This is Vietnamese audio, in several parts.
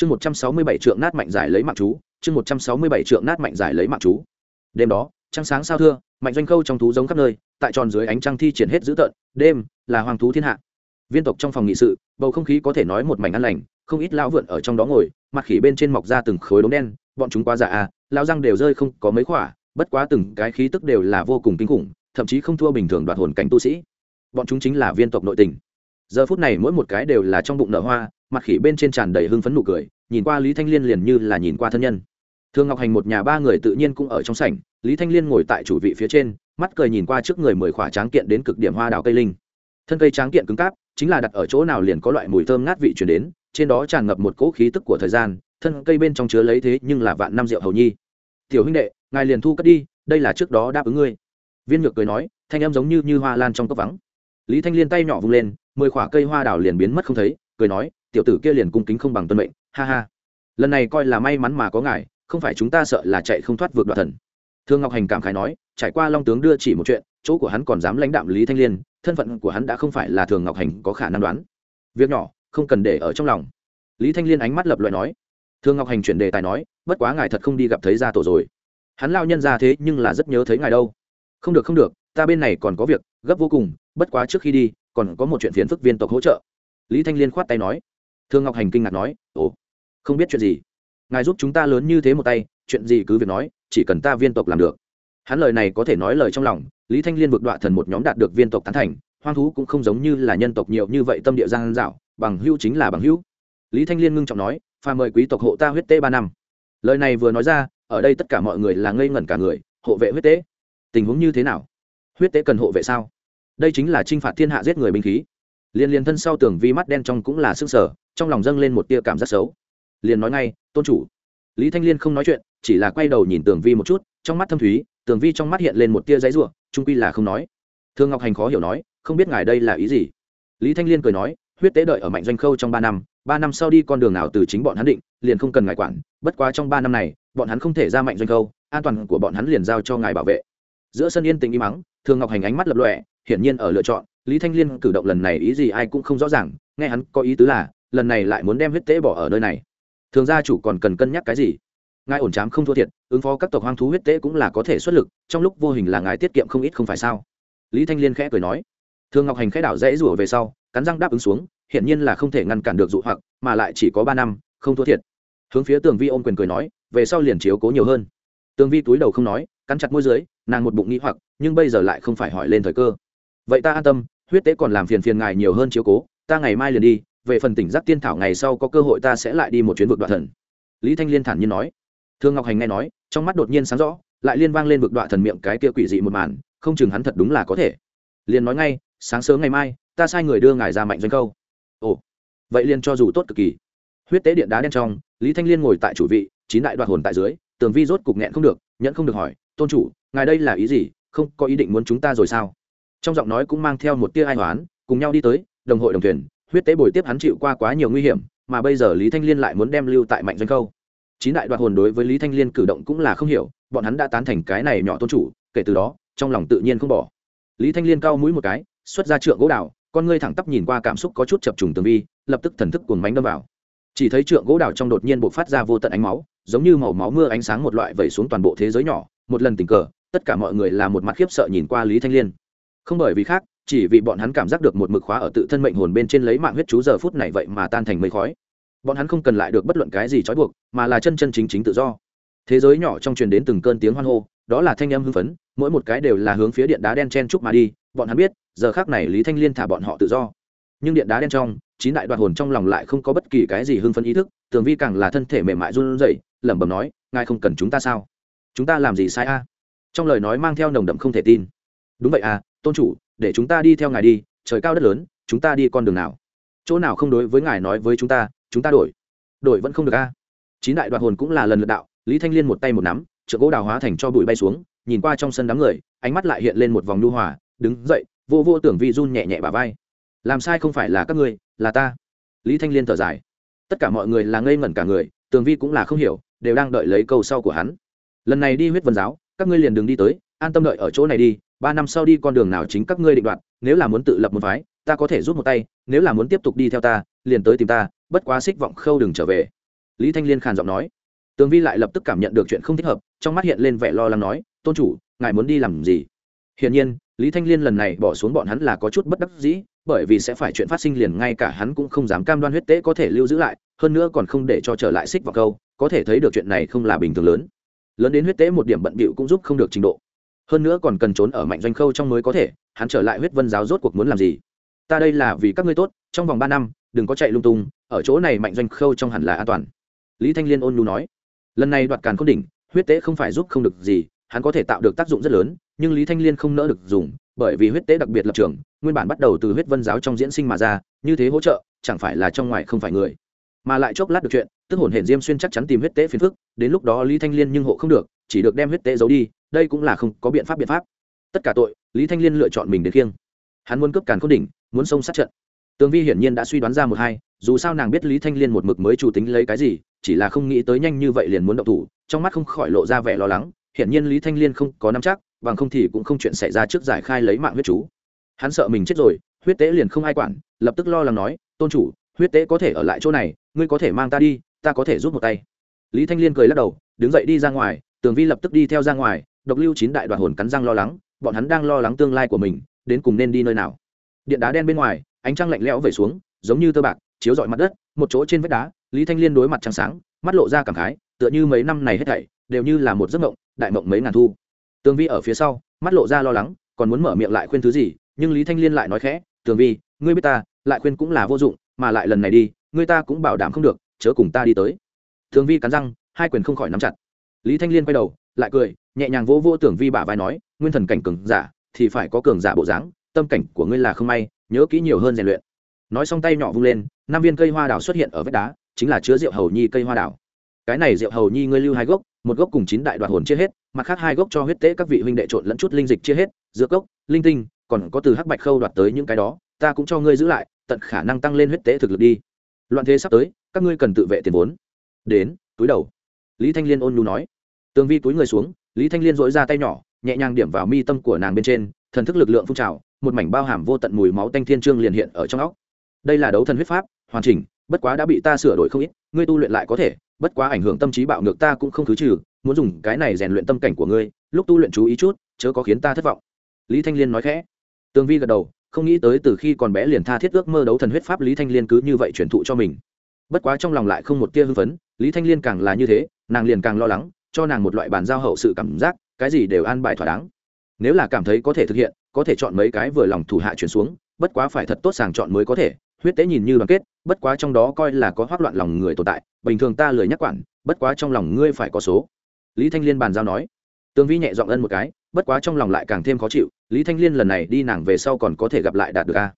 chương một trăm sáu mươi bảy trượng nát mạnh giải lấy mạng chú, chương một trăm sáu mươi bảy trượng nát mạnh giải lấy mạng chú. Đêm đó, trăng sáng sao thưa, mạnh doanh khâu trong thú giống khắp nơi, tại tròn dưới ánh trăng thi triển hết dữ tợn, đêm là hoàng thú thiên hạ. Viên tộc trong phòng nghị sự, bầu không khí có thể nói một mảnh ăn lành, không ít lão vượn ở trong đó ngồi, mặt khỉ bên trên mọc ra từng khối đống đen, bọn chúng quá dạ à lao răng đều rơi không có mấy khỏa, bất quá từng cái khí tức đều là vô cùng kinh khủng, thậm chí không thua bình thường đoạt hồn cảnh tu sĩ. Bọn chúng chính là viên tộc nội tình giờ phút này mỗi một cái đều là trong bụng nở hoa, mặt khỉ bên trên tràn đầy hưng phấn nụ cười, nhìn qua lý thanh liên liền như là nhìn qua thân nhân. Thương ngọc hành một nhà ba người tự nhiên cũng ở trong sảnh, lý thanh liên ngồi tại chủ vị phía trên, mắt cười nhìn qua trước người mười khỏa tráng kiện đến cực điểm hoa đào cây linh. Thân cây tráng kiện cứng cáp, chính là đặt ở chỗ nào liền có loại mùi thơm ngát vị chuyển đến, trên đó tràn ngập một cỗ khí tức của thời gian, thân cây bên trong chứa lấy thế nhưng là vạn năm rượu hầu nhi. Tiểu huynh đệ, ngài liền thu cất đi, đây là trước đó đáp ứng ngươi. Viên nhược cười nói, thanh em giống như như hoa lan trong cốc vắng lý thanh liên tay nhỏ vung lên, mười khỏa cây hoa đào liền biến mất không thấy, cười nói, tiểu tử kia liền cung kính không bằng tuân mệnh, ha ha. Lần này coi là may mắn mà có ngài, không phải chúng ta sợ là chạy không thoát vượt đoạn thần. Thương ngọc hành cảm khái nói, trải qua long tướng đưa chỉ một chuyện, chỗ của hắn còn dám lãnh đạm lý thanh liên, thân phận của hắn đã không phải là thường ngọc hành có khả năng đoán. Việc nhỏ, không cần để ở trong lòng. Lý thanh liên ánh mắt lập loại nói. Thương ngọc hành chuyển đề tài nói, bất quá ngài thật không đi gặp thấy gia tổ rồi. Hắn lao nhân ra thế nhưng là rất nhớ thấy ngài đâu. Không được không được, ta bên này còn có việc gấp vô cùng, bất quá trước khi đi, còn có một chuyện phiền phức viên tộc hỗ trợ. Lý thanh liên khoát tay nói. Thương ngọc hành kinh ngạc nói, ồ, không biết chuyện gì. Ngài giúp chúng ta lớn như thế một tay, chuyện gì cứ việc nói, chỉ cần ta viên tộc làm được. Hắn lời này có thể nói lời trong lòng, lý thanh liên vượt đọa thần một nhóm đạt được viên tộc tán thành, hoang thú cũng không giống như là nhân tộc nhiều như vậy tâm địa giang dạo bằng hữu chính là bằng hữu. Lý thanh liên ngưng trọng nói, pha mời quý tộc hộ ta huyết tế ba năm. Lời này vừa nói ra, ở đây tất cả mọi người là ngây ngẩn cả người, hộ vệ huyết tế. Tình huống như thế nào? Huyết tế cần hộ vệ sao? Đây chính là t r i n h phạt thiên hạ giết người binh khí. Liền liền thân sau tường vi mắt đen trong cũng là s ư ơ n g sở trong lòng dâng lên một tia cảm giác xấu. Liền nói ngay, tôn chủ. Lý thanh liên không nói chuyện, chỉ là quay đầu nhìn tường vi một chút, trong mắt thâm thúy, tường vi trong mắt hiện lên một tia giấy ruộng trung quy là không nói. Thương ngọc hành khó hiểu nói, không biết ngài đây là ý gì? Lý thanh liên cười nói, huyết tế đợi ở mạnh doanh khâu trong ba năm ba năm sau đi con đường nào từ chính bọn hắn định, liền không cần ngài quản, bất quá trong ba năm này, bọn hắn không thể ra mạnh doanh khâu, an toàn của bọn hắn liền giao cho ngài bảo vệ. Giữa sân yên tĩnh im mắng thường ngọc hành ánh mắt lập lọe hiển nhiên ở lựa chọn. Lý thanh liên cử động lần này ý gì ai cũng không rõ ràng, nghe hắn có ý tứ là, lần này lại muốn đem huyết tế bỏ ở nơi này. Thường gia chủ còn cần cân nhắc cái gì? Ngài ổn chám không thua thiệt, ứng phó các tộc hoang thú huyết tế cũng là có thể xuất lực, trong lúc vô hình là ngài tiết kiệm không ít không phải sao? Lý thanh liên khẽ cười nói. Thường ngọc hành khẽ đảo dễ rủa về sau, cắn răng đáp ứng xuống, hiển nhiên là không thể ngăn cản được dụ hoặc, mà lại chỉ có ba năm, không thua thiệt. Hướng phía tường vi ôm quyền cười nói, về sau liền chiếu cố nhiều hơn. Tường vi túi đầu không nói, cắn chặt môi dưới, nàng một bụng nghĩ hoặc, nhưng bây giờ lại không phải hỏi lên thời cơ vậy ta an tâm, huyết tế còn làm phiền phiền ngài nhiều hơn chiếu cố, ta ngày mai liền đi, về phần tỉnh giác tiên thảo ngày sau có cơ hội ta sẽ lại đi một chuyến vực đoạn thần. Lý thanh liên thản nhiên nói. Thương ngọc hành nghe nói, trong mắt đột nhiên sáng rõ, lại liên vang lên vực đoạn thần miệng cái kia quỷ dị một màn, không chừng hắn thật đúng là có thể. Liền nói ngay, sáng sớm ngày mai, ta sai người đưa ngài ra mạnh doanh câu. Ồ, vậy liền cho dù tốt cực kỳ. Huyết tế điện đá đen trong, lý thanh liên ngồi tại chủ vị, chín đại đoạt hồn tại dưới, tường vi rốt cục nghẹn không được, nhẫn không được hỏi, tôn chủ, ngài đây là ý gì? Không có ý định muốn chúng ta rồi sao? Trong giọng nói cũng mang theo một tia ai hoán, cùng nhau đi tới, đồng hội đồng thuyền, huyết tế bồi tiếp hắn chịu qua quá nhiều nguy hiểm, mà bây giờ lý thanh liên lại muốn đem lưu tại mạnh doanh câu chín đại đoạt hồn đối với lý thanh liên cử động cũng là không hiểu, bọn hắn đã tán thành cái này nhỏ tôn chủ, kể từ đó, trong lòng tự nhiên không bỏ. Lý thanh liên cao mũi một cái, xuất ra trượng gỗ đào, con ngươi thẳng tắp nhìn qua cảm xúc có chút chập trùng tường vi, lập tức thần thức cuồng mánh đâm vào. Chỉ thấy trượng gỗ đào trong đột nhiên b ộ c phát ra vô tận ánh máu, giống như màu máu mưa ánh sáng một loại vẩy xuống toàn bộ thế giới nhỏ, một lần tình cờ, tất cả mọi người là một mặt khiếp sợ nhìn qua lý thanh liên không bởi vì khác, chỉ vì bọn hắn cảm giác được một mực khóa ở tự thân mệnh hồn bên trên lấy mạng huyết chú giờ phút này vậy mà tan thành mây khói. Bọn hắn không cần lại được bất luận cái gì trói buộc, mà là chân chân chính chính tự do. Thế giới nhỏ trong truyền đến từng cơn tiếng hoan hô, đó là thanh âm hưng phấn, mỗi một cái đều là hướng phía điện đá đen chen trúc mà đi, bọn hắn biết, giờ khác này lý thanh liên thả bọn họ tự do. Nhưng điện đá đen trong, chín đại đoạt hồn trong lòng lại không có bất kỳ cái gì hưng phấn ý thức, tường vi càng là thân thể mềm mại run rẩy, lẩm bẩm nói, ngài không cần chúng ta sao? Chúng ta làm gì sai a? Trong lời nói mang theo nồng đậm không thể tin. Đúng vậy à tôn chủ, để chúng ta đi theo ngài đi, trời cao đất lớn, chúng ta đi con đường nào? Chỗ nào không đối với ngài nói với chúng ta chúng ta đổi. Đổi vẫn không được a. Chín đại đoạt hồn cũng là lần lượt đạo, lý thanh liên một tay một nắm trợ gỗ đào hóa thành cho bụi bay xuống, nhìn qua trong sân đám người, ánh mắt lại hiện lên một vòng nhu hòa, đứng dậy, vô vô tưởng vi run nhẹ nhẹ bà vai. Làm sai không phải là các ngươi, là ta. Lý thanh liên thở dài. Tất cả mọi người là ngây ngẩn cả người tường vi cũng là không hiểu, đều đang đợi lấy câu sau của hắn. Lần này đi huyết vân giáo, các ngươi liền đường đi tới an tâm đợi ở chỗ này đi, ba năm sau đi con đường nào chính các ngươi định đoạt, nếu là muốn tự lập một phái, ta có thể rút một tay, nếu là muốn tiếp tục đi theo ta, liền tới tìm ta, bất quá xích vọng khâu đừng trở về. Lý thanh liên khàn giọng nói. Tường vi lại lập tức cảm nhận được chuyện không thích hợp, trong mắt hiện lên vẻ lo lắng nói, tôn chủ, ngài muốn đi làm gì? Hiển nhiên, lý thanh liên lần này bỏ xuống bọn hắn là có chút bất đắc dĩ, bởi vì sẽ phải chuyện phát sinh liền ngay cả hắn cũng không dám cam đoan huyết tế có thể lưu giữ lại, hơn nữa còn không để cho trở lại xích vào câu có thể thấy được chuyện này không là bình thường lớn. Lớn đến huyết tế một điểm bận bịu cũng giúp không được trình độ hơn nữa còn cần trốn ở mạnh doanh khâu trong mới có thể, hắn trở lại huyết vân giáo rốt cuộc muốn làm gì? Ta đây là vì các ngươi tốt, trong vòng ba năm, đừng có chạy lung tung, ở chỗ này mạnh doanh khâu trong hẳn là an toàn. Lý thanh liên ôn nhu nói. Lần này đoạt càn khôn đỉnh, huyết tế không phải giúp không được gì, hắn có thể tạo được tác dụng rất lớn, nhưng lý thanh liên không nỡ được dùng, bởi vì huyết tế đặc biệt lập trường, nguyên bản bắt đầu từ huyết vân giáo trong diễn sinh mà ra, như thế hỗ trợ, chẳng phải là trong ngoài không phải người. Mà lại chốc lát được chuyện, tức hồn hển diêm xuyên chắc chắn tìm huyết tế phiền phức, đến lúc đó lý thanh liên nhưng hộ không được, chỉ được đem huyết tế giấu đi đây cũng là không có biện pháp biện pháp. Tất cả tội, lý thanh liên lựa chọn mình đến khiêng. Hắn muốn cướp càn khôn đỉnh, muốn xông sát trận. Tường vi hiển nhiên đã suy đoán ra một hai, dù sao nàng biết lý thanh liên một mực mới chủ tính lấy cái gì, chỉ là không nghĩ tới nhanh như vậy liền muốn động thủ, trong mắt không khỏi lộ ra vẻ lo lắng, hiển nhiên lý thanh liên không có nắm chắc, bằng không thì cũng không chuyện xảy ra trước giải khai lấy mạng huyết chú. Hắn sợ mình chết rồi, huyết tế liền không ai quản, lập tức lo lắng nói, tôn chủ, huyết tế có thể ở lại chỗ này, ngươi có thể mang ta đi, ta có thể giúp một tay. Lý thanh liên cười lắc đầu, đứng dậy đi ra ngoài, tường vi lập tức đi theo ra ngoài độc lưu chín đại đoàn hồn cắn răng lo lắng, bọn hắn đang lo lắng tương lai của mình, đến cùng nên đi nơi nào. Điện đá đen bên ngoài, ánh trăng lạnh lẽo về xuống, giống như tơ bạc, chiếu rọi mặt đất, một chỗ trên vách đá, lý thanh liên đối mặt trăng sáng, mắt lộ ra cảm khái, tựa như mấy năm này hết thảy, đều như là một giấc mộng, đại mộng mấy ngàn thu. Tường vi ở phía sau, mắt lộ ra lo lắng, còn muốn mở miệng lại khuyên thứ gì, nhưng lý thanh liên lại nói khẽ, tường vi, ngươi biết ta, lại khuyên cũng là vô dụng, mà lại lần này đi, ngươi ta cũng bảo đảm không được, chớ cùng ta đi tới. Tường vi cắn răng, hai quyền không khỏi nắm chặt. Lý thanh liên quay đầu, lại cười nhẹ nhàng vỗ vỗ tưởng vi bả vai nói, nguyên thần cảnh cường giả thì phải có cường giả bộ dáng, tâm cảnh của ngươi là không may, nhớ kỹ nhiều hơn rèn luyện. Nói xong tay nhỏ vung lên, năm viên cây hoa đào xuất hiện ở vách đá, chính là chứa rượu hầu nhi cây hoa đào. Cái này rượu hầu nhi ngươi lưu hai gốc, một gốc cùng chín đại đoạt hồn chia hết, mặt khác hai gốc cho huyết tế các vị huynh đệ trộn lẫn chút linh dịch chia hết giữa gốc, linh tinh, còn có từ hắc bạch khâu đoạt tới những cái đó, ta cũng cho ngươi giữ lại, tận khả năng tăng lên huyết tế thực lực đi. Loạn thế sắp tới, các ngươi cần tự vệ tiền vốn. Đến, túi đầu. Lý thanh liên ôn nhu nói. Tường vi túi người xuống lý thanh liên dỗi ra tay nhỏ, nhẹ nhàng điểm vào mi tâm của nàng bên trên, thần thức lực lượng phun trào, một mảnh bao hàm vô tận mùi máu tanh thiên trương liền hiện ở trong óc. Đây là đấu thần huyết pháp, hoàn chỉnh, bất quá đã bị ta sửa đổi không ít, ngươi tu luyện lại có thể, bất quá ảnh hưởng tâm trí bạo ngược ta cũng không khứ trừ, muốn dùng cái này rèn luyện tâm cảnh của ngươi, lúc tu luyện chú ý chút, chớ có khiến ta thất vọng. Lý thanh liên nói khẽ. Tường vi gật đầu, không nghĩ tới từ khi còn bé liền tha thiết ước mơ đấu thần huyết pháp, lý thanh liên cứ như vậy truyền thụ cho mình. Bất quá trong lòng lại không một tia hưng phấn, lý thanh liên càng là như thế, nàng liền càng lo lắng cho nàng một loại bàn giao hậu sự cảm giác, cái gì đều an bài thỏa đáng. Nếu là cảm thấy có thể thực hiện, có thể chọn mấy cái vừa lòng thủ hạ chuyển xuống, bất quá phải thật tốt sàng chọn mới có thể. Huyết tế nhìn như đoàn kết, bất quá trong đó coi là có hoác loạn lòng người tồn tại, bình thường ta lười nhắc quản, bất quá trong lòng ngươi phải có số. Lý thanh liên bàn giao nói. Tương vi nhẹ dọn ân một cái, bất quá trong lòng lại càng thêm khó chịu, lý thanh liên lần này đi nàng về sau còn có thể gặp lại đạt được a.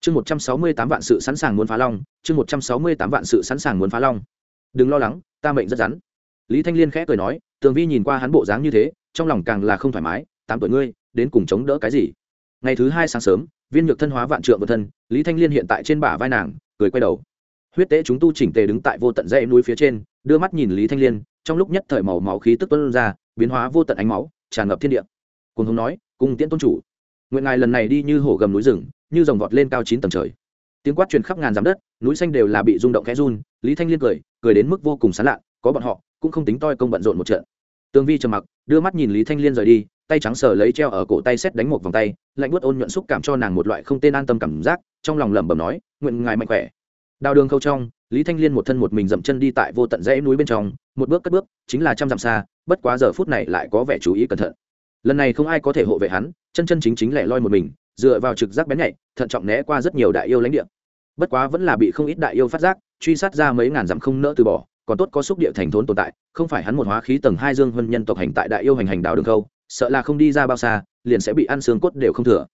Chương một trăm sáu mươi tám vạn sự sẵn sàng muốn phá long, chương một trăm sáu mươi tám vạn sự sẵn sàng muốn phá long. Đừng lo lắng, ta mệnh rất rắn lý thanh liên khẽ cười nói, tường vi nhìn qua hắn bộ dáng như thế, trong lòng càng là không thoải mái, tám tuổi ngươi, đến cùng chống đỡ cái gì? Ngày thứ hai sáng sớm, viên nhược thân hóa vạn trượng vật thân, lý thanh liên hiện tại trên bả vai nàng, cười quay đầu. Huyết tế chúng tu chỉnh tề đứng tại vô tận dãy núi phía trên, đưa mắt nhìn lý thanh liên, trong lúc nhất thời màu máu khí tức tuân ra, biến hóa vô tận ánh máu, tràn ngập thiên địa. Cùng hùng nói, cùng tiễn tôn chủ, nguyện ngài lần này đi như hổ gầm núi rừng, như dòng vọt lên cao chín tầng trời. Tiếng quát truyền khắp ngàn dặm đất, núi xanh đều là bị rung động khẽ run, lý thanh liên cười cười đến mức vô cùng sán lạ có bọn họ cũng không tính toi công bận rộn một trận. Tương vi trầm mặc, đưa mắt nhìn lý thanh liên rời đi, tay trắng sờ lấy treo ở cổ tay xét đánh một vòng tay, lạnh buốt ôn nhuận xúc cảm cho nàng một loại không tên an tâm cảm giác, trong lòng lẩm bẩm nói, nguyện ngài mạnh khỏe. Đào đường khâu trong, lý thanh liên một thân một mình dậm chân đi tại vô tận dãy núi bên trong, một bước cất bước, chính là trăm dặm xa, bất quá giờ phút này lại có vẻ chú ý cẩn thận. Lần này không ai có thể hộ vệ hắn, chân chân chính chính lẻ loi một mình, dựa vào trực giác bén nhạy, thận trọng né qua rất nhiều đại yêu lãnh địa. Bất quá vẫn là bị không ít đại yêu phát giác, truy sát ra mấy ngàn dặm không nỡ từ bỏ còn tốt có xúc địa thành thốn tồn tại, không phải hắn một hóa khí tầng hai dương huân nhân tộc hành tại đại yêu hành hành đào đường khâu, sợ là không đi ra bao xa, liền sẽ bị ăn xương cốt đều không thừa.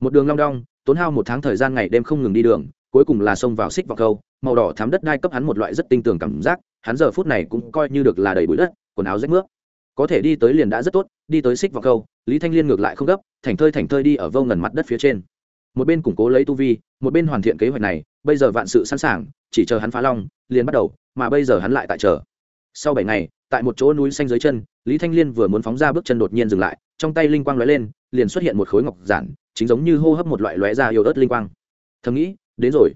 Một đường long đong, tốn hao một tháng thời gian ngày đêm không ngừng đi đường, cuối cùng là xông vào xích vào câu màu đỏ thám đất đai cấp hắn một loại rất tinh tường cảm giác, hắn giờ phút này cũng coi như được là đầy bụi đất, quần áo rách nước có thể đi tới liền đã rất tốt, đi tới xích vào câu lý thanh liên ngược lại không gấp thành thơi thành thơi đi ở vô ngần mặt đất phía trên. Một bên củng cố lấy tu vi, một bên hoàn thiện kế hoạch này, bây giờ vạn sự sẵn sàng, chỉ chờ hắn phá long, liền bắt đầu mà bây giờ hắn lại tại chờ. Sau bảy ngày, tại một chỗ núi xanh dưới chân, lý thanh liên vừa muốn phóng ra bước chân đột nhiên dừng lại, trong tay linh quang lóe lên, liền xuất hiện một khối ngọc giản, chính giống như hô hấp một loại lóe ra yếu ớt linh quang. Thầm nghĩ, đến rồi.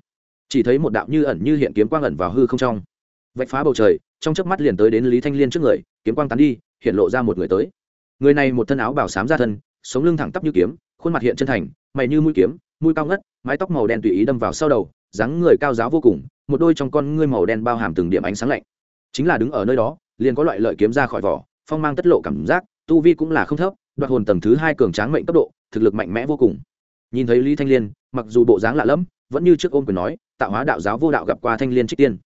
Chỉ thấy một đạo như ẩn như hiện kiếm quang ẩn vào hư không trong. Vạch phá bầu trời, trong chớp mắt liền tới đến lý thanh liên trước người, kiếm quang tán đi, hiện lộ ra một người tới. Người này một thân áo bảo sám ra thân, sống lưng thẳng tắp như kiếm, khuôn mặt hiện chân thành, mày như mũi kiếm, mũi cao ngất, mái tóc màu đen tùy ý đâm vào sau đầu, dáng người cao giáo vô cùng một đôi trong con ngươi màu đen bao hàm từng điểm ánh sáng lạnh. Chính là đứng ở nơi đó, liền có loại lợi kiếm ra khỏi vỏ, phong mang tất lộ cảm giác, tu vi cũng là không thấp, đoạt hồn tầng thứ hai cường tráng mệnh cấp độ, thực lực mạnh mẽ vô cùng. Nhìn thấy lý thanh liên, mặc dù bộ dáng lạ lẫm, vẫn như trước ôm quyền nói, tạo hóa đạo giáo vô đạo gặp qua thanh liên trích tiên.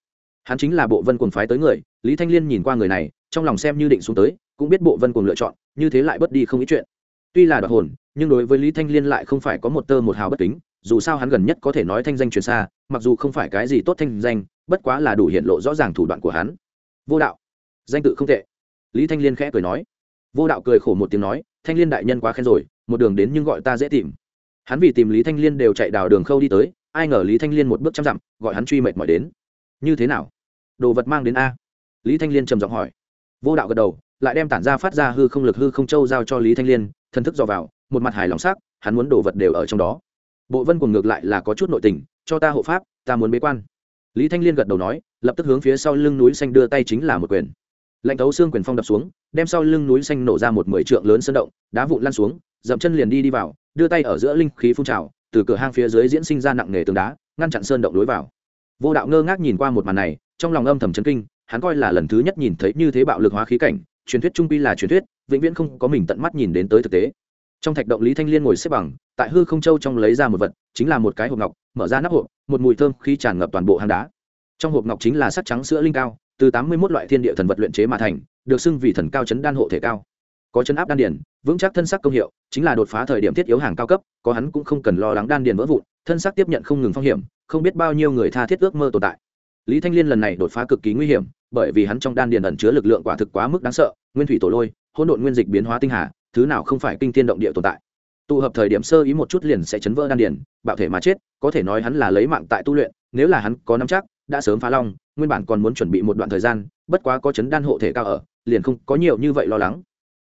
Hắn chính là bộ vân cuồng phái tới người, lý thanh liên nhìn qua người này, trong lòng xem như định xuống tới, cũng biết bộ vân cuồng lựa chọn, như thế lại bất đi không ít chuyện. Tuy là đoạt hồn, nhưng đối với lý thanh liên lại không phải có một tơ một hào bất kính, dù sao hắn gần nhất có thể nói thanh danh truyền xa mặc dù không phải cái gì tốt thanh danh, bất quá là đủ hiện lộ rõ ràng thủ đoạn của hắn. Vô đạo. Danh tự không tệ. Lý thanh liên khẽ cười nói. Vô đạo cười khổ một tiếng nói, thanh liên đại nhân quá khen rồi, một đường đến nhưng gọi ta dễ tìm. Hắn vì tìm lý thanh liên đều chạy đào đường khâu đi tới, ai ngờ lý thanh liên một bước trăm dặm, gọi hắn truy mệt mỏi đến. Như thế nào? Đồ vật mang đến a. Lý thanh liên trầm giọng hỏi. Vô đạo gật đầu, lại đem tản ra phát ra hư không lực hư không châu giao cho lý thanh liên thân thức dò vào, một mặt hài lòng sắc, hắn muốn đồ vật đều ở trong đó bộ vân cùng ngược lại là có chút nội tình, cho ta hộ pháp, ta muốn bế quan. Lý thanh liên gật đầu nói, lập tức hướng phía sau lưng núi xanh đưa tay chính là một quyền. Lạnh thấu xương quyền phong đập xuống, đem sau lưng núi xanh nổ ra một mười trượng lớn sơn động, đá vụn lan xuống, dậm chân liền đi đi vào, đưa tay ở giữa linh khí phun trào, từ cửa hang phía dưới diễn sinh ra nặng nề tường đá, ngăn chặn sơn động lối vào. Vô đạo ngơ ngác nhìn qua một màn này, trong lòng âm thầm chấn kinh, hắn coi là lần thứ nhất nhìn thấy như thế bạo lực hóa khí cảnh, truyền thuyết trung pi là truyền thuyết, vĩnh viễn không có mình tận mắt nhìn đến tới thực tế trong thạch động lý thanh liên ngồi xếp bằng, tại hư không châu trong lấy ra một vật, chính là một cái hộp ngọc, mở ra nắp hộp, một mùi thơm khi tràn ngập toàn bộ hang đá. Trong hộp ngọc chính là sắc trắng sữa linh cao, từ tám mươi một loại thiên địa thần vật luyện chế mà thành, được xưng vì thần cao chấn đan hộ thể cao. Có chấn áp đan điền, vững chắc thân sắc công hiệu, chính là đột phá thời điểm thiết yếu hàng cao cấp, có hắn cũng không cần lo lắng đan điền vỡ vụn, thân sắc tiếp nhận không ngừng phong hiểm, không biết bao nhiêu người tha thiết ước mơ tồn tại. Lý thanh liên lần này đột phá cực kỳ nguy hiểm, bởi vì hắn trong đan điền ẩn chứa lực lượng quả thực quá mức đáng sợ, nguyên thủy tổ lôi, hỗn độn nguyên dịch biến hóa tinh hà thứ nào không phải kinh thiên động địa tồn tại. Tụ hợp thời điểm sơ ý một chút liền sẽ chấn vỡ đan điền, bạo thể mà chết, có thể nói hắn là lấy mạng tại tu luyện, nếu là hắn có nắm chắc, đã sớm phá long, nguyên bản còn muốn chuẩn bị một đoạn thời gian, bất quá có chấn đan hộ thể cao ở, liền không có nhiều như vậy lo lắng.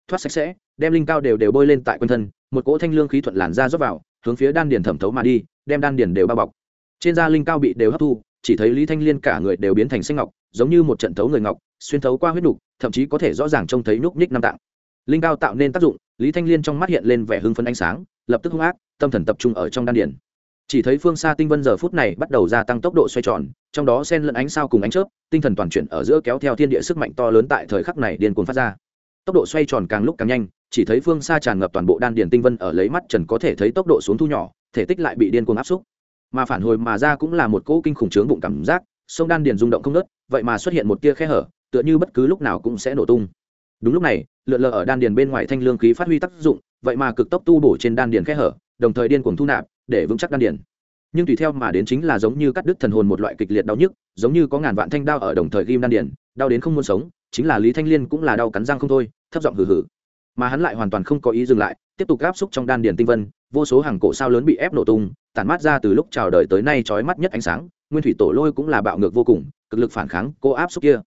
Thoát sạch sẽ, đem linh cao đều đều bôi lên tại quanh thân, một cỗ thanh lương khí thuận làn ra rót vào, hướng phía đan điền thẩm thấu mà đi, đem đan điền đều bao bọc. Trên da linh cao bị đều hấp thu, chỉ thấy lý thanh liên cả người đều biến thành xanh ngọc, giống như một trận thấu người ngọc, xuyên thấu qua huyết đục, thậm chí có thể rõ ràng trông thấy nhúc nhích năm tạng linh cao tạo nên tác dụng, lý thanh liên trong mắt hiện lên vẻ hưng phấn ánh sáng, lập tức hung ác, tâm thần tập trung ở trong đan điền. Chỉ thấy phương xa tinh vân giờ phút này bắt đầu gia tăng tốc độ xoay tròn, trong đó sen lẫn ánh sao cùng ánh chớp, tinh thần toàn chuyển ở giữa kéo theo thiên địa sức mạnh to lớn tại thời khắc này điên cuồng phát ra. Tốc độ xoay tròn càng lúc càng nhanh, chỉ thấy phương xa tràn ngập toàn bộ đan điền tinh vân ở lấy mắt trần có thể thấy tốc độ xuống thu nhỏ, thể tích lại bị điên cuồng áp xúc. Mà phản hồi mà ra cũng là một cỗ kinh khủng trướng bụng cảm giác, sông đan điền rung động không nớt vậy mà xuất hiện một tia khe hở, tựa như bất cứ lúc nào cũng sẽ nổ tung đúng lúc này, lượn lờ ở đan điền bên ngoài thanh lương khí phát huy tác dụng, vậy mà cực tốc tu bổ trên đan điền khe hở, đồng thời điên cuồng thu nạp, để vững chắc đan điền. Nhưng tùy theo mà đến chính là giống như cắt đứt thần hồn một loại kịch liệt đau nhức, giống như có ngàn vạn thanh đao ở đồng thời ghim đan điền, đau đến không muốn sống, chính là lý thanh liên cũng là đau cắn răng không thôi, thấp giọng hừ hừ. Mà hắn lại hoàn toàn không có ý dừng lại, tiếp tục áp xúc trong đan điền tinh vân, vô số hàng cổ sao lớn bị ép nổ tung, tản mát ra từ lúc chào đời tới nay chói mắt nhất ánh sáng, nguyên thủy tổ lôi cũng là bạo ngược vô cùng, cực lực phản kháng, cô áp xúc kia.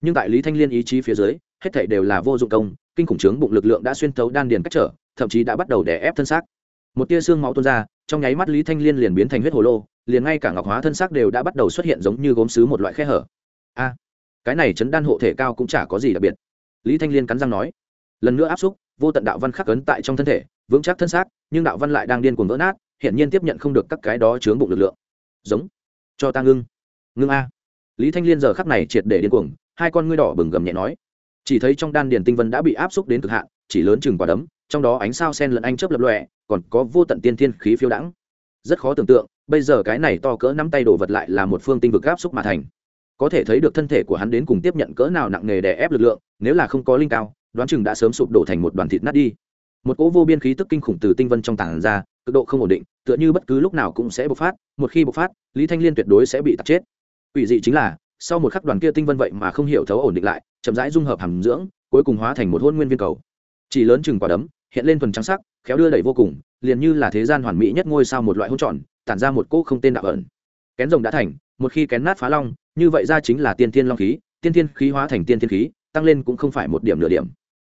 Nhưng tại lý thanh liên ý chí phía dưới hết thảy đều là vô dụng công, kinh khủng trướng bụng lực lượng đã xuyên thấu đan điền cách trở, thậm chí đã bắt đầu đè ép thân xác. Một tia xương máu tuôn ra, trong nháy mắt lý thanh liên liền biến thành huyết hồ lô, liền ngay cả ngọc hóa thân xác đều đã bắt đầu xuất hiện giống như gốm xứ một loại khe hở. A, cái này chấn đan hộ thể cao cũng chả có gì đặc biệt. Lý thanh liên cắn răng nói, lần nữa áp xúc, vô tận đạo văn khắc ấn tại trong thân thể, vững chắc thân xác, nhưng đạo văn lại đang điên cuồng vỡ nát hiện nhiên tiếp nhận không được các cái đó chướng bụng lực lượng. Giống, cho ta ngưng. Ngưng a. Lý thanh liên giờ khắc này triệt để điên cuồng, hai con ngươi đỏ bừng gầm nhẹ nói chỉ thấy trong đan điền tinh vân đã bị áp xúc đến cực hạn, chỉ lớn chừng quả đấm, trong đó ánh sao sen lẫn anh chớp lập lòe, còn có vô tận tiên thiên khí phiêu đãng. Rất khó tưởng tượng, bây giờ cái này to cỡ nắm tay đổ vật lại là một phương tinh vực áp xúc mà thành. Có thể thấy được thân thể của hắn đến cùng tiếp nhận cỡ nào nặng nề đè ép lực lượng, nếu là không có linh cao, đoán chừng đã sớm sụp đổ thành một đoàn thịt nát đi. Một cỗ vô biên khí tức kinh khủng từ tinh vân trong tảng ra, cực độ không ổn định, tựa như bất cứ lúc nào cũng sẽ bộc phát, một khi bộc phát, lý thanh liên tuyệt đối sẽ bị tạt chết. Ủy dị chính là sau một khắc đoàn kia tinh vân vậy mà không hiểu thấu ổn định lại, chậm rãi dung hợp hàm dưỡng, cuối cùng hóa thành một hôn nguyên viên cầu. Chỉ lớn chừng quả đấm, hiện lên thuần trắng sắc, khéo đưa đẩy vô cùng, liền như là thế gian hoàn mỹ nhất ngôi sao một loại hỗn tròn, tản ra một cỗ không tên đạo ẩn. Kén rồng đã thành, một khi kén nát phá long, như vậy ra chính là tiên thiên long khí, tiên thiên khí hóa thành tiên thiên khí, tăng lên cũng không phải một điểm nửa điểm.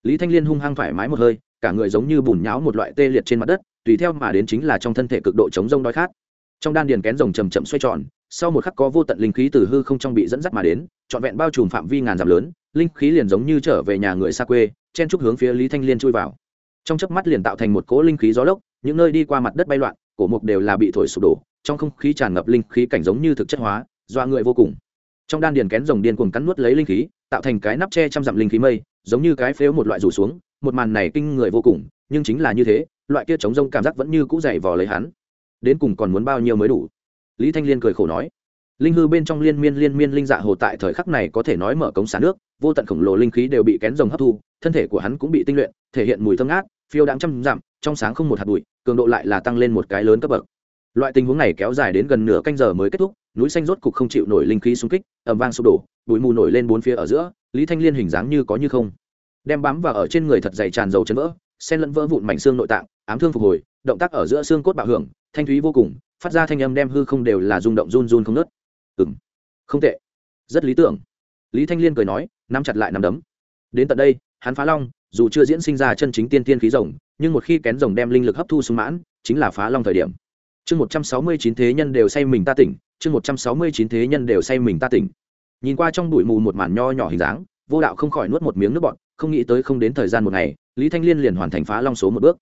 Lý thanh liên hung hăng thoải mái một hơi, cả người giống như bùn nháo một loại tê liệt trên mặt đất, tùy theo mà đến chính là trong thân thể cực độ chống rông đói khát. Trong đan điền kén rồng chầm chậm xoay tròn sau một khắc có vô tận linh khí từ hư không trong bị dẫn dắt mà đến, trọn vẹn bao trùm phạm vi ngàn dặm lớn, linh khí liền giống như trở về nhà người xa quê, chen trúc hướng phía lý thanh liên chui vào. Trong chớp mắt liền tạo thành một cỗ linh khí gió lốc, những nơi đi qua mặt đất bay loạn, cổ mục đều là bị thổi sụp đổ, trong không khí tràn ngập linh khí cảnh giống như thực chất hóa, dọa người vô cùng. Trong đan điền kén rồng điên cuồng cắn nuốt lấy linh khí, tạo thành cái nắp che trăm dặm linh khí mây, giống như cái phếu một loại rủ xuống, một màn này kinh người vô cùng, nhưng chính là như thế, loại kia chống rông cảm giác vẫn như cũ dày vò lấy hắn. Đến cùng còn muốn bao nhiêu mới đủ? Lý thanh liên cười khổ nói, linh hư bên trong liên miên liên miên linh dạ hồ tại thời khắc này có thể nói mở cống xả nước, vô tận khổng lồ linh khí đều bị kén rồng hấp thu, thân thể của hắn cũng bị tinh luyện, thể hiện mùi thơm ngát, phiêu đáng trăm dặm, trong sáng không một hạt bụi, cường độ lại là tăng lên một cái lớn cấp bậc. Loại tình huống này kéo dài đến gần nửa canh giờ mới kết thúc, núi xanh rốt cục không chịu nổi linh khí xung kích ẩm vang sụp đổ, bụi mù nổi lên bốn phía ở giữa, lý thanh liên hình dáng như có như không. Đem bám vào ở trên người thật dày tràn dầu chân vỡ sen lẫn vỡ vụn mảnh xương nội tạng, ám thương phục hồi, động tác ở giữa xương cốt bạo hưởng, thanh thúy vô cùng phát ra thanh âm đem hư không đều là rung động run run không nớt ừ m không tệ. Rất lý tưởng. Lý thanh liên cười nói, nắm chặt lại nắm đấm. Đến tận đây, hắn phá long, dù chưa diễn sinh ra chân chính tiên tiên khí rồng, nhưng một khi kén rồng đem linh lực hấp thu sung mãn, chính là phá long thời điểm. Chương một trăm sáu mươi chín thế nhân đều say mình ta tỉnh, chương một trăm sáu mươi chín thế nhân đều say mình ta tỉnh. Nhìn qua trong bụi mù một màn nho nhỏ hình dáng, vô đạo không khỏi nuốt một miếng nước bọt, không nghĩ tới không đến thời gian một ngày, lý thanh liên liền hoàn thành phá long số một bước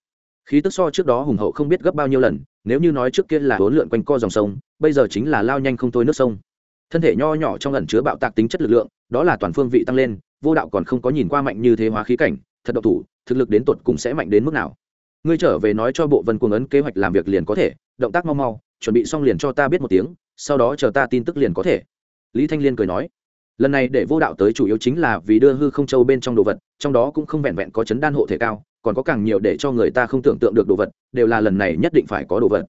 khí tức so trước đó hùng hậu không biết gấp bao nhiêu lần, nếu như nói trước kia là hỗn lượn quanh co dòng sông, bây giờ chính là lao nhanh không thôi nước sông. Thân thể nho nhỏ trong ẩn chứa bạo tạc tính chất lực lượng, đó là toàn phương vị tăng lên, vô đạo còn không có nhìn qua mạnh như thế hóa khí cảnh, thật độc thủ, thực lực đến tột cùng sẽ mạnh đến mức nào. Ngươi trở về nói cho bộ vân cuồng ấn kế hoạch làm việc liền có thể, động tác mau mau, chuẩn bị xong liền cho ta biết một tiếng, sau đó chờ ta tin tức liền có thể. Lý thanh liên cười nói. Lần này để vô đạo tới chủ yếu chính là vì đưa hư không châu bên trong đồ vật, trong đó cũng không vẹn vẹn có chấn đan hộ thể cao còn có càng nhiều để cho người ta không tưởng tượng được đồ vật, đều là lần này nhất định phải có đồ vật.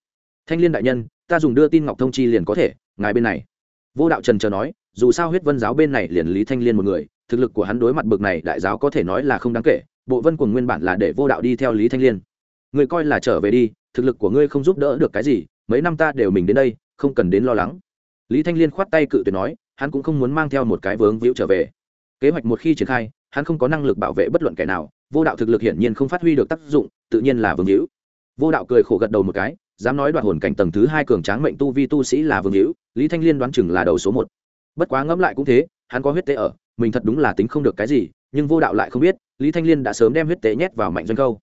Thanh liên đại nhân, ta dùng đưa tin ngọc thông chi liền có thể, ngài bên này. Vô đạo trần chờ nói, dù sao huyết vân giáo bên này liền lý thanh liên một người, thực lực của hắn đối mặt bực này đại giáo có thể nói là không đáng kể, bộ vân cùng nguyên bản là để vô đạo đi theo lý thanh liên. Người coi là trở về đi, thực lực của ngươi không giúp đỡ được cái gì, mấy năm ta đều mình đến đây, không cần đến lo lắng. Lý thanh liên khoát tay cự tuyệt nói, hắn cũng không muốn mang theo một cái vướng víu trở về. Kế hoạch một khi triển khai hắn không có năng lực bảo vệ bất luận kẻ nào, vô đạo thực lực hiển nhiên không phát huy được tác dụng, tự nhiên là vương hữu. Vô đạo cười khổ gật đầu một cái, dám nói đoạn hồn cảnh tầng thứ hai cường tráng mệnh tu vi tu sĩ là vương hữu, lý thanh liên đoán chừng là đầu số một. Bất quá ngẫm lại cũng thế, hắn có huyết tế ở, mình thật đúng là tính không được cái gì, nhưng vô đạo lại không biết, lý thanh liên đã sớm đem huyết tế nhét vào mạnh doanh câu.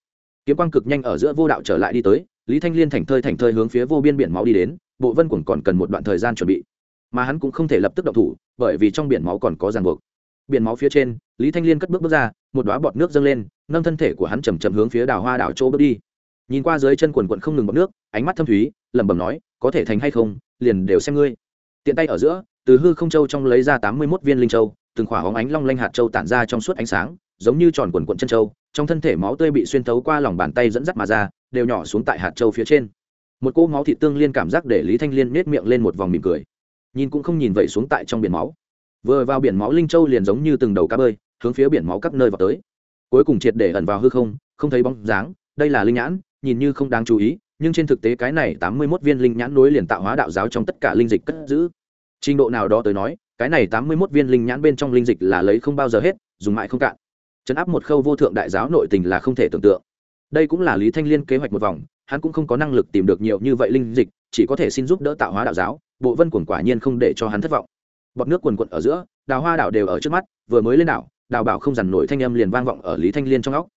Kiếm quang cực nhanh ở giữa vô đạo trở lại đi tới, lý thanh liên thành thơi thành thơi hướng phía vô biên biển máu đi đến, bộ vân quẩn còn cần một đoạn thời gian chuẩn bị. Mà hắn cũng không thể lập tức động thủ, bởi vì trong biển máu còn có ràng buộc biển máu phía trên, lý thanh liên cất bước bước ra, một đoá bọt nước dâng lên, nâng thân thể của hắn chầm chầm hướng phía đào hoa đảo chỗ bước đi. Nhìn qua dưới chân quần quận không ngừng bọt nước, ánh mắt thâm thúy, lẩm bẩm nói, có thể thành hay không, liền đều xem ngươi. Tiện tay ở giữa, từ hư không châu trong lấy ra tám mươi mốt viên linh châu, từng khỏa hóng ánh long lanh hạt châu tản ra trong suốt ánh sáng, giống như tròn quần quận chân châu, trong thân thể máu tươi bị xuyên thấu qua lòng bàn tay dẫn dắt mà ra, đều nhỏ xuống tại hạt châu phía trên. Một cỗ máu thị tương liên cảm giác để lý thanh liên nết miệng lên một vòng mỉm cười. Nhìn cũng không nhìn vậy xuống tại trong biển máu vừa vào biển máu linh châu liền giống như từng đầu cá bơi, hướng phía biển máu các nơi vào tới. Cuối cùng triệt để ẩn vào hư không không thấy bóng dáng, đây là linh nhãn, nhìn như không đáng chú ý, nhưng trên thực tế cái này tám mươi mốt viên linh nhãn nối liền tạo hóa đạo giáo trong tất cả linh dịch cất giữ. Trình độ nào đó tới nói, cái này tám mươi mốt viên linh nhãn bên trong linh dịch là lấy không bao giờ hết, dùng mãi không cạn. Chấn áp một khâu vô thượng đại giáo nội tình là không thể tưởng tượng. Đây cũng là lý thanh liên kế hoạch một vòng, hắn cũng không có năng lực tìm được nhiều như vậy linh dịch, chỉ có thể xin giúp đỡ tạo hóa đạo giáo, bộ vân quẩn quả nhiên không để cho hắn thất vọng bọt nước quần quận ở giữa, đào hoa đảo đều ở trước mắt, vừa mới lên đảo, đào bảo không dằn nổi thanh âm liền vang vọng ở lý thanh liên trong óc.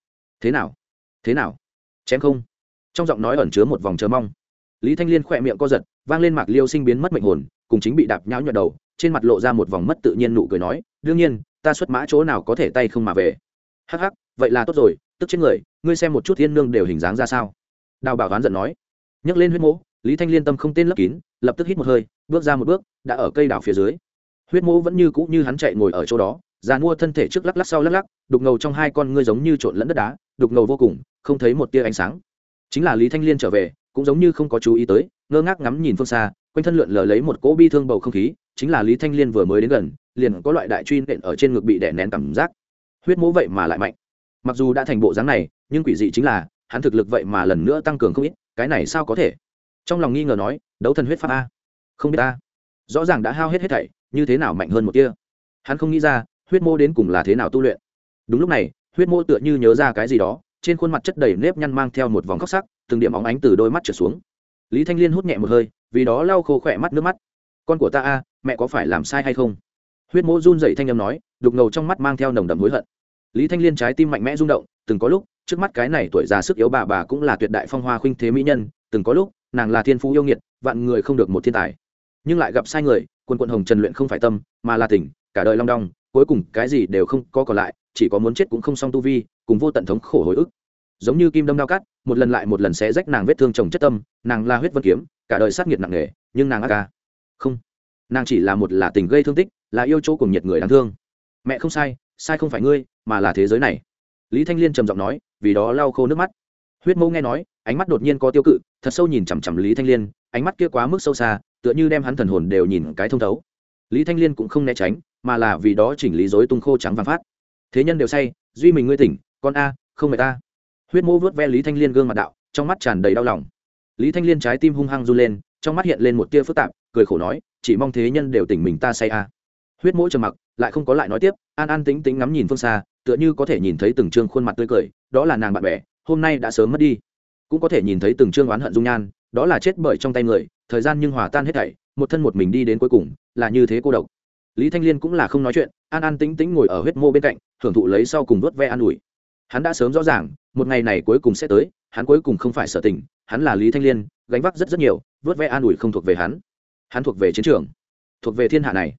Thế nào? Thế nào? Chém không? Trong giọng nói ẩn chứa một vòng chờ mong. Lý thanh liên khỏe miệng co giật, vang lên mạc liêu sinh biến mất mệnh hồn, cùng chính bị đạp nhão nhọt đầu, trên mặt lộ ra một vòng mất tự nhiên nụ cười nói, đương nhiên, ta xuất mã chỗ nào có thể tay không mà về. Hắc hắc, vậy là tốt rồi, tức trên người, ngươi xem một chút thiên nương đều hình dáng ra sao. Đào bảo đoán giận nói. Nhấc lên huyết mỗ, lý thanh liên tâm không tên lấp kín, lập tức hít một hơi, bước ra một bước, đã ở cây đảo phía dưới huyết mũ vẫn như cũ như hắn chạy ngồi ở chỗ đó, già mua thân thể trước lắc lắc sau lắc lắc, đục ngầu trong hai con ngươi giống như trộn lẫn đất đá, đục ngầu vô cùng, không thấy một tia ánh sáng. Chính là lý thanh liên trở về, cũng giống như không có chú ý tới, ngơ ngác ngắm nhìn phương xa, quanh thân lượn lờ lấy một cỗ bi thương bầu không khí, chính là lý thanh liên vừa mới đến gần, liền có loại đại truy nện ở trên ngực bị đè nén cảm giác. Huyết mũ vậy mà lại mạnh. Mặc dù đã thành bộ dáng này, nhưng quỷ dị chính là, hắn thực lực vậy mà lần nữa tăng cường không ít, cái này sao có thể? Trong lòng nghi ngờ nói, đấu thần huyết pháp a. Không biết ta rõ ràng đã hao hết hết thảy như thế nào mạnh hơn một kia? Hắn không nghĩ ra, huyết mô đến cùng là thế nào tu luyện. Đúng lúc này, huyết mô tựa như nhớ ra cái gì đó, trên khuôn mặt chất đầy nếp nhăn mang theo một vòng khóc sắc, từng điểm óng ánh từ đôi mắt trở xuống. Lý thanh liên hút nhẹ một hơi, vì đó lau khô khỏe mắt nước mắt. Con của ta a, mẹ có phải làm sai hay không? Huyết Mô run dậy thanh âm nói, đục ngầu trong mắt mang theo nồng đậm hối hận. Lý thanh liên trái tim mạnh mẽ rung động, từng có lúc, trước mắt cái này tuổi già sức yếu bà bà cũng là tuyệt đại phong hoa khuynh thế mỹ nhân, từng có lúc, nàng là thiên phú yêu nghiệt, vạn người không được một thiên tài. Nhưng lại gặp sai người quân quận hồng trần luyện không phải tâm, mà là tỉnh, cả đời long đong, cuối cùng cái gì đều không có còn lại, chỉ có muốn chết cũng không xong tu vi, cùng vô tận thống khổ hồi ức. Giống như kim đâm đao cắt, một lần lại một lần sẽ rách nàng vết thương chồng chất tâm, nàng là huyết vân kiếm, cả đời sát nghiệt nặng nề, nhưng nàng ác ca. Không, nàng chỉ là một là tình gây thương tích, là yêu chỗ cùng nhiệt người đáng thương. Mẹ không sai sai không phải ngươi, mà là thế giới này. Lý thanh liên trầm giọng nói, vì đó lau khô nước mắt. Huyết mẫu nghe nói, ánh mắt đột nhiên có tiêu cự, thật sâu nhìn chằm chằm lý thanh liên, ánh mắt kia quá mức sâu xa tựa như đem hắn thần hồn đều nhìn cái thông thấu. Lý thanh liên cũng không né tránh, mà là vì đó chỉnh lý dối tung khô trắng vàng phát. Thế nhân đều say, duy mình ngươi tỉnh, con a, không mẹ ta. Huyết mô vớt ve lý thanh liên gương mặt đạo, trong mắt tràn đầy đau lòng. Lý thanh liên trái tim hung hăng run lên, trong mắt hiện lên một tia phức tạp, cười khổ nói, chỉ mong thế nhân đều tỉnh mình ta say a. Huyết mỗ trầm mặc, lại không có lại nói tiếp, an an tính tính ngắm nhìn phương xa, tựa như có thể nhìn thấy từng trương khuôn mặt tươi cười, đó là nàng bạn bè, hôm nay đã sớm mất đi. Cũng có thể nhìn thấy từng trương oán hận dung nhan, đó là chết bởi trong tay người thời gian nhưng hòa tan hết thảy, một thân một mình đi đến cuối cùng, là như thế cô độc. Lý thanh liên cũng là không nói chuyện, an an tính tính ngồi ở huyết mô bên cạnh hưởng thụ lấy sau cùng vớt ve an ủi. Hắn đã sớm rõ ràng, một ngày này cuối cùng sẽ tới, hắn cuối cùng không phải sở tình, hắn là lý thanh liên, gánh vác rất rất nhiều, vớt ve an ủi không thuộc về hắn. Hắn thuộc về chiến trường, thuộc về thiên hạ này.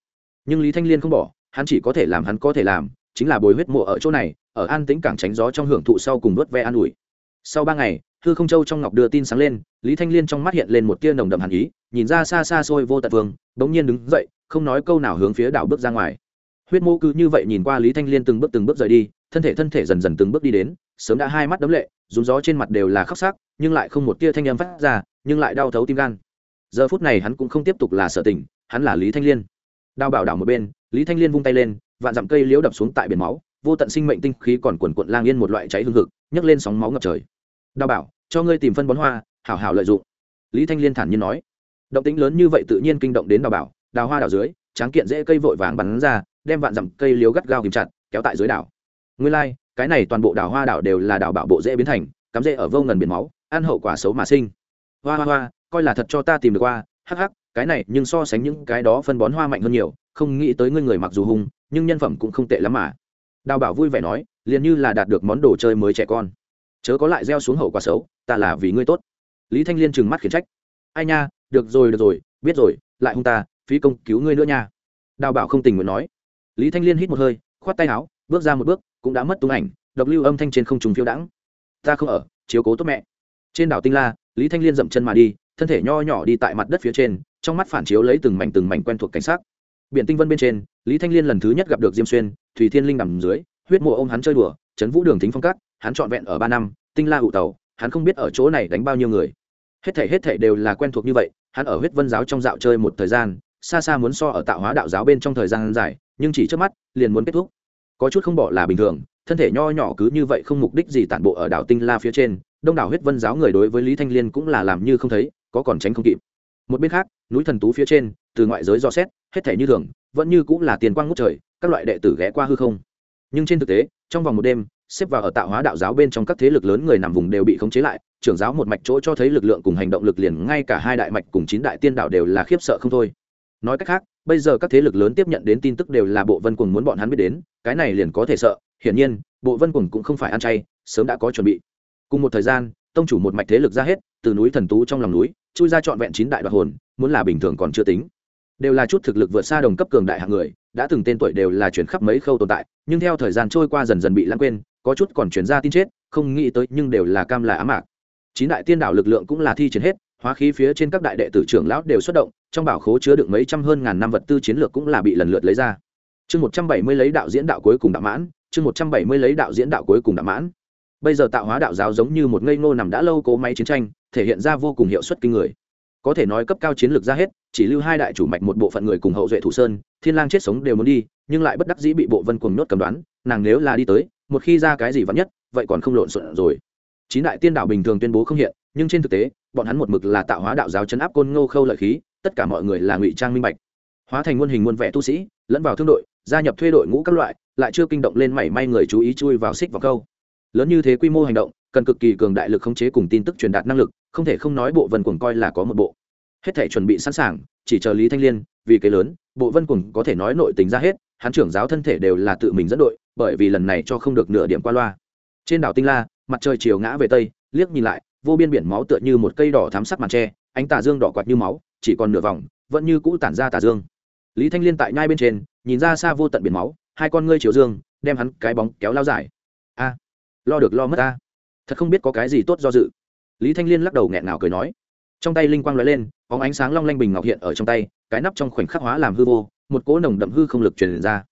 Nhưng lý thanh liên không bỏ, hắn chỉ có thể làm hắn có thể làm, chính là bồi huyết mộ ở chỗ này, ở an tĩnh cảng tránh gió trong hưởng thụ sau cùng vớt ve an ủi. Sau ba ngày hư không châu trong ngọc đưa tin sáng lên, lý thanh liên trong mắt hiện lên một tia nồng đậm hàn ý, nhìn ra xa xa xôi vô tận vương, bỗng nhiên đứng dậy, không nói câu nào hướng phía đảo bước ra ngoài. Huyết mô cứ như vậy nhìn qua lý thanh liên từng bước từng bước rời đi, thân thể thân thể dần dần từng bước đi đến, sớm đã hai mắt đấm lệ rún gió trên mặt đều là khóc sắc, nhưng lại không một tia thanh âm phát ra, nhưng lại đau thấu tim gan. Giờ phút này hắn cũng không tiếp tục là sợ tình hắn là lý thanh liên. Đao bảo đảo một bên, lý thanh liên vung tay lên, vạn dặm cây liễu đập xuống tại biển máu, vô tận sinh mệnh tinh khí còn quần quận lang yên một loại cháy hương thực nhấc lên sóng máu ngập trời. Đào bảo cho ngươi tìm phân bón hoa hảo hảo lợi dụng. Lý thanh liên thản nhiên nói. Động tĩnh lớn như vậy tự nhiên kinh động đến đào bảo đào hoa đào dưới tráng kiện dễ cây vội vàng bắn ra đem vạn dặm cây liếu gắt gao kìm chặt kéo tại dưới đảo. Nguyên lai、like, cái này toàn bộ đào hoa đảo đều là đào bảo bộ dễ biến thành cắm dễ ở vô ngần biển máu ăn hậu quả xấu mà sinh. Hoa hoa hoa coi là thật cho ta tìm được qua hắc hắc cái này nhưng so sánh những cái đó phân bón hoa mạnh hơn nhiều không nghĩ tới ngươi người mặc dù hung nhưng nhân phẩm cũng không tệ lắm mà. Đào bảo vui vẻ nói liền như là đạt được món đồ chơi mới trẻ con chớ có lại gieo xuống hậu quả xấu, ta là vì ngươi tốt. Lý thanh liên trừng mắt khiển trách. Ai nha, được rồi được rồi, biết rồi, lại hung ta, phí công cứu ngươi nữa nha. Đào bảo không tình nguyện nói. Lý thanh liên hít một hơi, khoát tay áo, bước ra một bước, cũng đã mất tung ảnh, độc lưu âm thanh trên không trùng phiêu đãng. Ta không ở, chiếu cố tốt mẹ. Trên đảo tinh la, lý thanh liên dậm chân mà đi, thân thể nho nhỏ đi tại mặt đất phía trên, trong mắt phản chiếu lấy từng mảnh từng mảnh quen thuộc cảnh sát biển tinh vân bên trên, lý thanh liên lần thứ nhất gặp được diêm xuyên, thủy thiên linh nằm dưới, huyết mộ ô m hắn chơi đùa chấn vũ đường thính phong cát hắn trọn vẹn ở ba năm, tinh la hụ tàu, hắn không biết ở chỗ này đánh bao nhiêu người. Hết thể hết thể đều là quen thuộc như vậy, hắn ở huyết vân giáo trong dạo chơi một thời gian, xa xa muốn so ở tạo hóa đạo giáo bên trong thời gian dài, nhưng chỉ trước mắt, liền muốn kết thúc. Có chút không bỏ là bình thường, thân thể nho nhỏ cứ như vậy không mục đích gì tản bộ ở đảo tinh la phía trên, đông đảo huyết vân giáo người đối với lý thanh liên cũng là làm như không thấy, có còn tránh không kịp. Một bên khác, núi thần tú phía trên, từ ngoại giới do xét, hết thể như thường, vẫn như cũng là tiền quang ngút trời, các loại đệ tử ghé qua hư không nhưng trên thực tế, trong vòng một đêm, xếp vào ở tạo hóa đạo giáo bên trong các thế lực lớn người nằm vùng đều bị khống chế lại, trưởng giáo một mạch chỗ cho thấy lực lượng cùng hành động lực liền ngay cả hai đại mạch cùng chín đại tiên đạo đều là khiếp sợ không thôi. Nói cách khác, bây giờ các thế lực lớn tiếp nhận đến tin tức đều là bộ vân cùng muốn bọn hắn biết đến, cái này liền có thể sợ, hiển nhiên, bộ vân cùng cũng không phải ăn chay, sớm đã có chuẩn bị. Cùng một thời gian, tông chủ một mạch thế lực ra hết, từ núi thần tú trong lòng núi, chui ra trọn vẹn chín đại đoạt hồn, muốn là bình thường còn chưa tính. Đều là chút thực lực vượt xa đồng cấp cường đại hạng người đã từng tên tuổi đều là chuyển khắp mấy khâu tồn tại, nhưng theo thời gian trôi qua dần dần bị lãng quên, có chút còn chuyển ra tin chết, không nghĩ tới nhưng đều là cam là ám mạc. Chín đại tiên đảo lực lượng cũng là thi triển hết, hóa khí phía trên các đại đệ tử trưởng lão đều xuất động, trong bảo khố chứa được mấy trăm hơn ngàn năm vật tư chiến lược cũng là bị lần lượt lấy ra. Chương một trăm bảy mươi lấy đạo diễn đạo cuối cùng đạo mãn, chương một trăm bảy mươi lấy đạo diễn đạo cuối cùng đạo mãn. Bây giờ tạo hóa đạo giáo giống như một ngây ngô nằm đã lâu cố máy chiến tranh, thể hiện ra vô cùng hiệu suất kinh người. Có thể nói cấp cao chiến lược ra hết chỉ lưu hai đại chủ mạch một bộ phận người cùng hậu duệ thủ sơn, thiên lang chết sống đều muốn đi, nhưng lại bất đắc dĩ bị bộ vân cuồng nhốt cầm đoán, nàng nếu là đi tới, một khi ra cái gì vắn nhất, vậy còn không lộn xộn rồi. Chín đại tiên đạo bình thường tuyên bố không hiện, nhưng trên thực tế, bọn hắn một mực là tạo hóa đạo giáo chấn áp côn ngô khâu lợi khí, tất cả mọi người là ngụy trang minh bạch. Hóa thành muôn hình muôn vẻ tu sĩ, lẫn vào thương đội, gia nhập thuê đội ngũ các loại, lại chưa kinh động lên mảy may người chú ý chui vào xích vào câu. Lớn như thế quy mô hành động, cần cực kỳ cường đại lực khống chế cùng tin tức truyền đạt năng lực, không thể không nói bộ vân cuồng coi là có một bộ hết thể chuẩn bị sẵn sàng, chỉ chờ lý thanh liên, vì cái lớn, bộ vân cùng có thể nói nội tình ra hết, hắn trưởng giáo thân thể đều là tự mình dẫn đội, bởi vì lần này cho không được nửa điểm qua loa. Trên đảo tinh la, mặt trời chiều ngã về tây, liếc nhìn lại, vô biên biển máu tựa như một cây đỏ thám sắc màn tre, ánh tà dương đỏ quạt như máu, chỉ còn nửa vòng, vẫn như cũ tản ra tà dương. Lý thanh liên tại nhai bên trên, nhìn ra xa vô tận biển máu, hai con ngươi chiều dương, đem hắn cái bóng kéo lao dài. A, lo được lo mất a thật không biết có cái gì tốt do dự. Lý thanh liên lắc đầu nghẹn ngào cười nói trong tay linh quang lóe lên, có ánh sáng long lanh bình ngọc hiện ở trong tay, cái nắp trong khoảnh khắc hóa làm hư vô, một cỗ nồng đậm hư không lực truyền ra.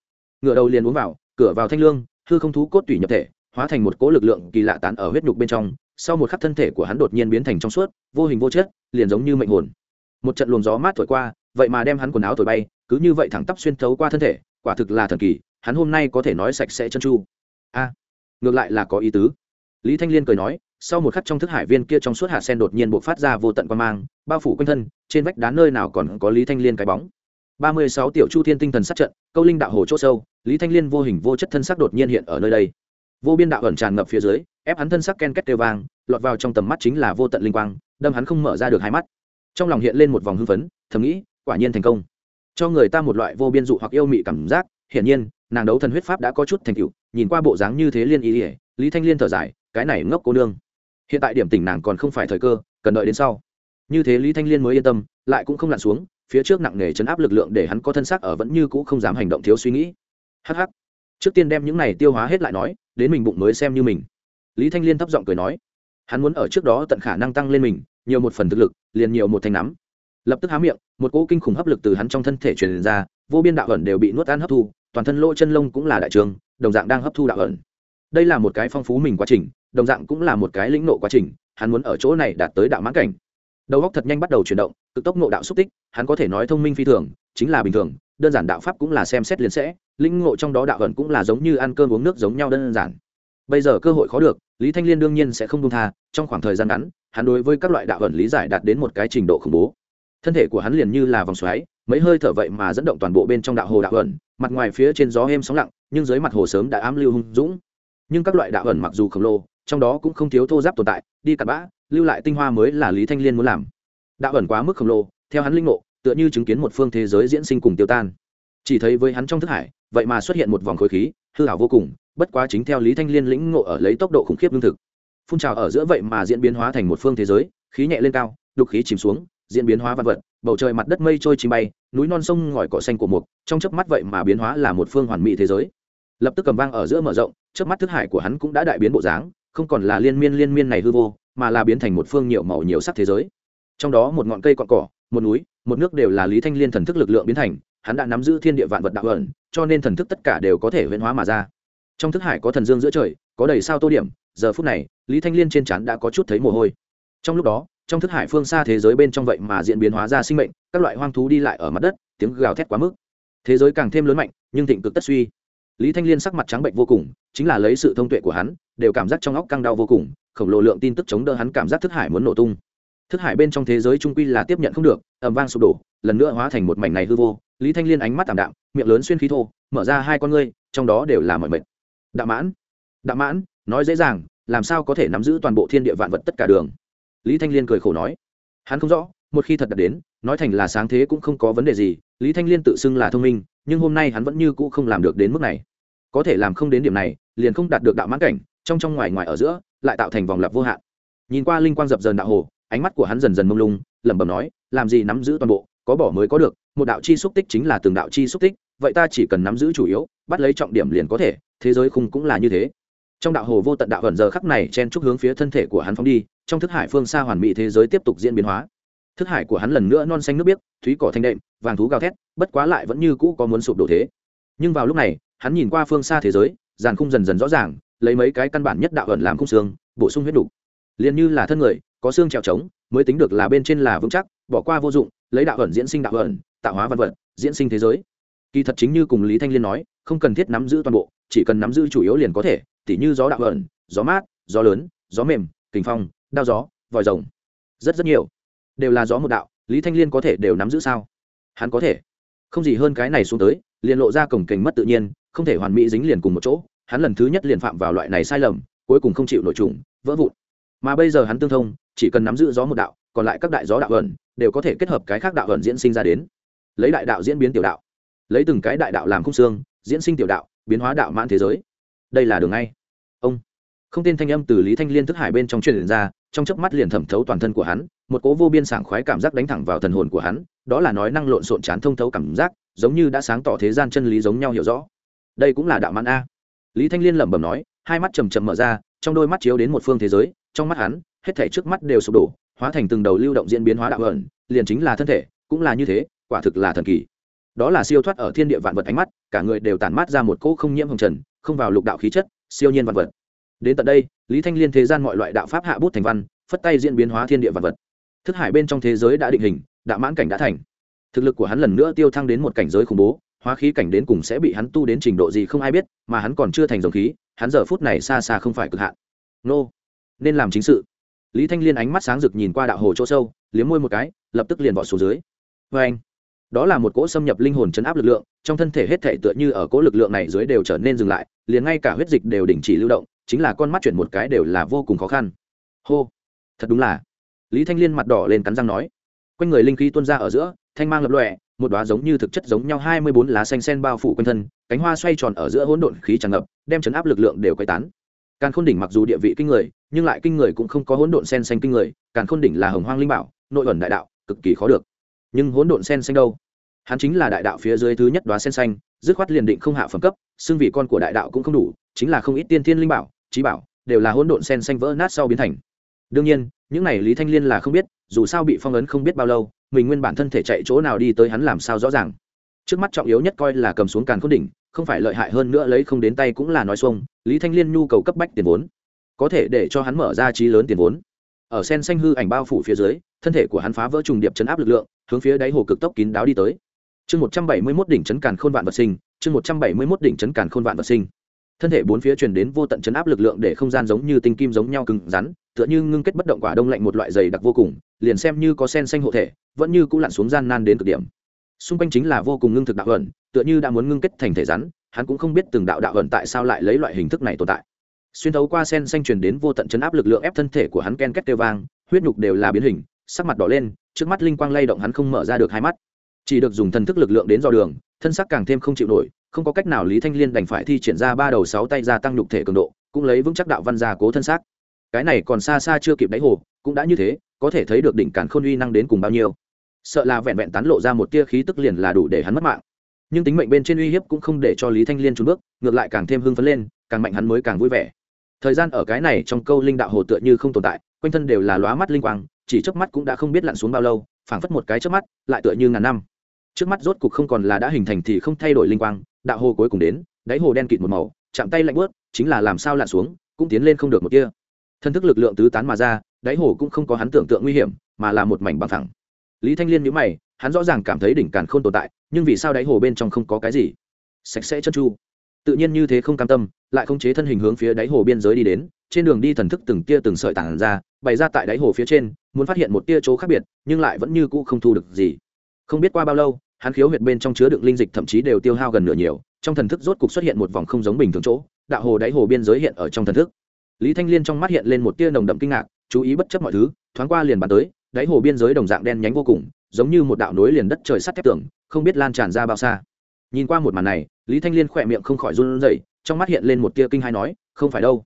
Ngựa đầu liền uống vào, cửa vào thanh lương, hư không thú cốt tủy nhập thể, hóa thành một cỗ lực lượng kỳ lạ tán ở huyết nhục bên trong. Sau một khắc thân thể của hắn đột nhiên biến thành trong suốt, vô hình vô chất, liền giống như mệnh hồn. Một trận luồng gió mát thổi qua, vậy mà đem hắn quần áo thổi bay, cứ như vậy thẳng tắp xuyên thấu qua thân thể, quả thực là thần kỳ, hắn hôm nay có thể nói sạch sẽ chân chu. A, ngược lại là có ý tứ. Lý thanh liên cười nói sau một khắc trong thức hải viên kia trong suốt hạ sen đột nhiên bộc phát ra vô tận quan mang, bao phủ quanh thân, trên vách đá nơi nào còn có lý thanh liên cái bóng. Ba mươi sáu tiểu chu thiên tinh thần sát trận, câu linh đạo hồ c h ỗ sâu, lý thanh liên vô hình vô chất thân sắc đột nhiên hiện ở nơi đây. Vô biên đạo ẩn tràn ngập phía dưới, ép hắn thân sắc ken két kêu vang, lọt vào trong tầm mắt chính là vô tận linh quang, đâm hắn không mở ra được hai mắt. Trong lòng hiện lên một vòng hưng phấn, thầm nghĩ, quả nhiên thành công. Cho người ta một loại vô biên dụ hoặc yêu mị cảm giác, hiển nhiên, nàng đấu thần huyết pháp đã có chút thành tựu, nhìn qua bộ dáng như thế liên ý ỉa lý thanh liên thở dài, cái này ngốc cô nương hiện tại điểm tỉnh nàng còn không phải thời cơ, cần đợi đến sau. Như thế lý thanh liên mới yên tâm, lại cũng không lặn xuống, phía trước nặng nề chấn áp lực lượng để hắn có thân xác ở vẫn như cũ không dám hành động thiếu suy nghĩ. Hh trước tiên đem những này tiêu hóa hết lại nói, đến mình bụng mới xem như mình. Lý thanh liên thấp giọng cười nói, hắn muốn ở trước đó tận khả năng tăng lên mình, nhiều một phần thực lực, liền nhiều một thanh nắm. Lập tức há miệng, một cỗ kinh khủng hấp lực từ hắn trong thân thể truyền ra, vô biên đạo ẩn đều bị nuốt ăn hấp thu, toàn thân lỗ chân lông cũng là đại trường, đồng dạng đang hấp thu đạo ẩn. Đây là một cái phong phú mình quá trình đồng dạng cũng là một cái lĩnh nộ quá trình, hắn muốn ở chỗ này đạt tới đạo mãn cảnh. Đầu óc thật nhanh bắt đầu chuyển động, cực tốc nộ đạo xúc tích, hắn có thể nói thông minh phi thường, chính là bình thường, đơn giản đạo pháp cũng là xem xét liền sẽ, lĩnh ngộ trong đó đạo ẩn cũng là giống như ăn cơm uống nước giống nhau đơn giản. Bây giờ cơ hội khó được, lý thanh liên đương nhiên sẽ không buông tha, trong khoảng thời gian ngắn, hắn đối với các loại đạo ẩn lý giải đạt đến một cái trình độ khủng bố. Thân thể của hắn liền như là vòng xoáy, mấy hơi thở vậy mà dẫn động toàn bộ bên trong đạo hồ đạo ẩn, mặt ngoài phía trên gió êm sóng lặng, nhưng dưới mặt hồ sớm đã ám lưu hung dũng. Nhưng các loại đạo ẩn mặc dù khổng lồ trong đó cũng không thiếu thô giáp tồn tại, đi cặn bã, lưu lại tinh hoa mới là lý thanh liên muốn làm. Đạo ẩn quá mức khổng lồ, theo hắn linh ngộ, tựa như chứng kiến một phương thế giới diễn sinh cùng tiêu tan. Chỉ thấy với hắn trong thức hải, vậy mà xuất hiện một vòng khối khí, hư hảo vô cùng, bất quá chính theo lý thanh liên lĩnh ngộ ở lấy tốc độ khủng khiếp lương thực. Phun trào ở giữa vậy mà diễn biến hóa thành một phương thế giới, khí nhẹ lên cao đục khí chìm xuống, diễn biến hóa văn vật, bầu trời mặt đất mây trôi chim bay, núi non sông ngòi cỏ xanh của mục, trong chớp mắt vậy mà biến hóa là một phương hoàn mỹ thế giới. Lập tức cầm vang ở giữa mở rộng, chớp mắt thức hải của hắn cũng đã đại biến bộ dáng không còn là liên miên liên miên này hư vô, mà là biến thành một phương nhiều màu nhiều sắc thế giới. Trong đó một ngọn cây cọn cỏ, một núi, một nước đều là lý thanh liên thần thức lực lượng biến thành, hắn đã nắm giữ thiên địa vạn vật đạo ẩn, cho nên thần thức tất cả đều có thể huyễn hóa mà ra. Trong thức hải có thần dương giữa trời, có đầy sao tô điểm, giờ phút này, lý thanh liên trên chắn đã có chút thấy mồ hôi. Trong lúc đó, trong thức hải phương xa thế giới bên trong vậy mà diễn biến hóa ra sinh mệnh, các loại hoang thú đi lại ở mặt đất, tiếng gào thét quá mức. Thế giới càng thêm lớn mạnh, nhưng thịnh cực tất suy lý thanh liên sắc mặt trắng bệnh vô cùng, chính là lấy sự thông tuệ của hắn, đều cảm giác trong óc căng đau vô cùng, khổng lồ lượng tin tức chống đỡ hắn cảm giác thức hải muốn nổ tung. Thức hải bên trong thế giới trung quy là tiếp nhận không được ẩm vang sụp đổ, lần nữa hóa thành một mảnh này hư vô. Lý thanh liên ánh mắt tảm đạm, miệng lớn xuyên khí thô, mở ra hai con ngươi, trong đó đều là mọi mệt. đạo mãn đạo mãn, nói dễ dàng, làm sao có thể nắm giữ toàn bộ thiên địa vạn vật tất cả đường? Lý thanh liên cười khổ nói. Hắn không rõ, một khi thật đạt đến, nói thành là sáng thế cũng không có vấn đề gì, lý thanh liên tự xưng là thông minh, nhưng hôm nay hắn vẫn như cũ không làm được đến mức này có thể làm không đến điểm này, liền không đạt được đạo mãn cảnh, trong trong ngoài ngoài ở giữa, lại tạo thành vòng lặp vô hạn. Nhìn qua linh quang dập dần đạo hồ, ánh mắt của hắn dần dần mông lung, lẩm bẩm nói, làm gì nắm giữ toàn bộ, có bỏ mới có được, một đạo chi xúc tích chính là từng đạo chi xúc tích, vậy ta chỉ cần nắm giữ chủ yếu, bắt lấy trọng điểm liền có thể, thế giới khung cũng là như thế. Trong đạo hồ vô tận đạo vẩn giờ khắc này chen chúc hướng phía thân thể của hắn phóng đi, trong thức hải phương xa hoàn mỹ thế giới tiếp tục diễn biến hóa. Thức hải của hắn lần nữa non xanh nước biếc, thúy cỏ thanh đệm, vàng thú gào thét, bất quá lại vẫn như cũ có muốn sụp đổ thế. Nhưng vào lúc này hắn nhìn qua phương xa thế giới, dàn khung dần dần rõ ràng, lấy mấy cái căn bản nhất đạo ẩn làm khung xương, bổ sung huyết đủ. Liền như là thân người, có xương trèo trống, mới tính được là bên trên là vững chắc, bỏ qua vô dụng, lấy đạo ẩn diễn sinh đạo ẩn, tạo hóa văn vật, diễn sinh thế giới. Kỳ thật chính như cùng lý thanh liên nói, không cần thiết nắm giữ toàn bộ, chỉ cần nắm giữ chủ yếu liền có thể, tỉ như gió đạo ẩn, gió mát, gió lớn, gió mềm, kình phong, đao gió, vòi rồng. Rất rất nhiều. Đều là gió một đạo, lý thanh liên có thể đều nắm giữ sao? Hắn có thể. Không gì hơn cái này xuống tới, liền lộ ra cổng kềnh mất tự nhiên không thể hoàn mỹ dính liền cùng một chỗ, hắn lần thứ nhất liền phạm vào loại này sai lầm, cuối cùng không chịu nổi trùng, vỡ vụn. Mà bây giờ hắn tương thông, chỉ cần nắm giữ gió một đạo, còn lại các đại gió đạo ẩn, đều có thể kết hợp cái khác đạo ẩn diễn sinh ra đến. Lấy đại đạo diễn biến tiểu đạo. Lấy từng cái đại đạo làm khung xương, diễn sinh tiểu đạo, biến hóa đạo mãn thế giới. Đây là đường ngay. Ông. Không tên thanh âm từ lý thanh liên thức hải bên trong truyền ra, trong chớp mắt liền thẩm thấu toàn thân của hắn, một cố vô biên sảng khoái cảm giác đánh thẳng vào thần hồn của hắn, đó là nói năng lộn xộn chán thông thấu cảm giác, giống như đã sáng tỏ thế gian chân lý giống nhau hiểu rõ đây cũng là đạo mãn a. Lý thanh liên lẩm bẩm nói, hai mắt chầm chầm mở ra, trong đôi mắt chiếu đến một phương thế giới, trong mắt hắn, hết thảy trước mắt đều sụp đổ, hóa thành từng đầu lưu động diễn biến hóa đạo ẩn, liền chính là thân thể, cũng là như thế, quả thực là thần kỳ. Đó là siêu thoát ở thiên địa vạn vật ánh mắt, cả người đều tản mát ra một cỗ không nhiễm hồng trần, không vào lục đạo khí chất, siêu nhiên vạn vật. Đến tận đây, lý thanh liên thế gian mọi loại đạo pháp hạ bút thành văn, phất tay diễn biến hóa thiên địa vạn vật. Thức hải bên trong thế giới đã định hình, đạo mãn cảnh đã thành. Thực lực của hắn lần nữa tiêu thăng đến một cảnh giới khủng bố hóa khí cảnh đến cùng sẽ bị hắn tu đến trình độ gì không ai biết, mà hắn còn chưa thành dòng khí, hắn giờ phút này xa xa không phải cực hạn. Nô, nên làm chính sự. Lý thanh liên ánh mắt sáng rực nhìn qua đạo hồ chỗ sâu, liếm môi một cái, lập tức liền bỏ xuống dưới. Vê anh, đó là một cỗ xâm nhập linh hồn chấn áp lực lượng, trong thân thể hết thể tựa như ở cỗ lực lượng này dưới đều trở nên dừng lại, liền ngay cả huyết dịch đều đình chỉ lưu động, chính là con mắt chuyển một cái đều là vô cùng khó khăn. Hô, thật đúng là. Lý thanh liên mặt đỏ lên cắn răng nói. Quanh người linh khí tuôn ra ở giữa, thanh mang lập lọe một đóa giống như thực chất giống nhau hai mươi bốn lá xanh sen bao phủ quanh thân, cánh hoa xoay tròn ở giữa hỗn độn khí tràn ngập, đem chấn áp lực lượng đều quay tán. Càn khôn đỉnh mặc dù địa vị kinh người, nhưng lại kinh người cũng không có hỗn độn sen xanh kinh người, càn khôn đỉnh là hồng hoang linh bảo, nội ẩn đại đạo, cực kỳ khó được. Nhưng hỗn độn sen xanh đâu? Hắn chính là đại đạo phía dưới thứ nhất đóa sen xanh, dứt khoát liền định không hạ phẩm cấp, xương vị con của đại đạo cũng không đủ, chính là không ít tiên thiên linh bảo, trí bảo, đều là hỗn độn sen xanh vỡ nát sau biến thành. Đương nhiên, những này lý thanh liên là không biết, dù sao bị phong ấn không biết bao lâu mình nguyên bản thân thể chạy chỗ nào đi tới hắn làm sao rõ ràng. Trước mắt trọng yếu nhất coi là cầm xuống càn khôn đỉnh, không phải lợi hại hơn nữa lấy không đến tay cũng là nói xuông, lý thanh liên nhu cầu cấp bách tiền vốn. Có thể để cho hắn mở ra trí lớn tiền vốn. Ở sen xanh hư ảnh bao phủ phía dưới, thân thể của hắn phá vỡ trùng điệp chấn áp lực lượng, hướng phía đáy hồ cực tốc kín đáo đi tới. Chương một trăm bảy mươi mốt đỉnh chấn càn khôn vạn vật sinh, chương một trăm bảy mươi mốt đỉnh chấn càn khôn vạn vật sinh. Thân thể bốn phía truyền đến vô tận chấn áp lực lượng để không gian giống như tinh kim giống nhau cứng rắn, tựa như ngưng kết bất động quả đông lạnh một loại dày đặc vô cùng liền xem như có sen xanh hộ thể, vẫn như cũng lặn xuống gian nan đến cực điểm. Xung quanh chính là vô cùng ngưng thực đạo ẩn tựa như đã muốn ngưng kết thành thể rắn, hắn cũng không biết từng đạo đạo ẩn tại sao lại lấy loại hình thức này tồn tại. Xuyên thấu qua sen xanh truyền đến vô tận chấn áp lực lượng ép thân thể của hắn ken kết kêu vang, huyết nhục đều là biến hình, sắc mặt đỏ lên, trước mắt linh quang lay động hắn không mở ra được hai mắt. Chỉ được dùng thần thức lực lượng đến dò đường, thân sắc càng thêm không chịu nổi, không có cách nào lý thanh liên đành phải thi triển ra ba đầu sáu tay gia tăng nhục thể cường độ, cũng lấy vững chắc đạo văn gia cố thân xác. Cái này còn xa xa chưa kịp đáy hồ cũng đã như thế, có thể thấy được đỉnh càn khôn uy năng đến cùng bao nhiêu. Sợ là vẹn vẹn tán lộ ra một tia khí tức liền là đủ để hắn mất mạng. Nhưng tính mệnh bên trên uy hiếp cũng không để cho lý thanh liên trốn bước, ngược lại càng thêm hưng phấn lên, càng mạnh hắn mới càng vui vẻ. Thời gian ở cái này trong câu linh đạo hồ tựa như không tồn tại, quanh thân đều là lóa mắt linh quang, chỉ trước mắt cũng đã không biết lặn xuống bao lâu, phảng phất một cái trước mắt, lại tựa như ngàn năm. Trước mắt rốt cục không còn là đã hình thành thì không thay đổi linh quang, đạo hồ cuối cùng đến, đáy hồ đen kịt một màu, chạm tay lạnh bớt chính là làm sao lặn xuống, cũng tiến lên không được một kia thân thức lực lượng tứ tán mà ra đáy hồ cũng không có hắn tưởng tượng nguy hiểm, mà là một mảnh bằng thẳng. Lý thanh liên nhữ mày, hắn rõ ràng cảm thấy đỉnh càn không tồn tại, nhưng vì sao đáy hồ bên trong không có cái gì? Sạch sẽ chân chu. Tự nhiên như thế không cam tâm, lại không chế thân hình hướng phía đáy hồ biên giới đi đến, trên đường đi thần thức từng tia từng sợi tản ra, bày ra tại đáy hồ phía trên, muốn phát hiện một tia chỗ khác biệt, nhưng lại vẫn như cũ không thu được gì. Không biết qua bao lâu, hắn khiếu huyệt bên trong chứa đựng linh dịch thậm chí đều tiêu hao gần nửa nhiều, trong thần thức rốt cục xuất hiện một vòng không giống bình thường chỗ, đạo hồ đáy hồ biên giới hiện ở trong thần thức. Lý thanh liên trong mắt hiện lên một tia nồng đậm kinh ngạc chú ý bất chấp mọi thứ, thoáng qua liền bàn tới, đáy hồ biên giới đồng dạng đen nhánh vô cùng, giống như một đạo nối liền đất trời sắt thép tưởng không biết lan tràn ra bao xa. Nhìn qua một màn này, lý thanh liên khỏe miệng không khỏi run rẩy, trong mắt hiện lên một tia kinh hai nói, không phải đâu,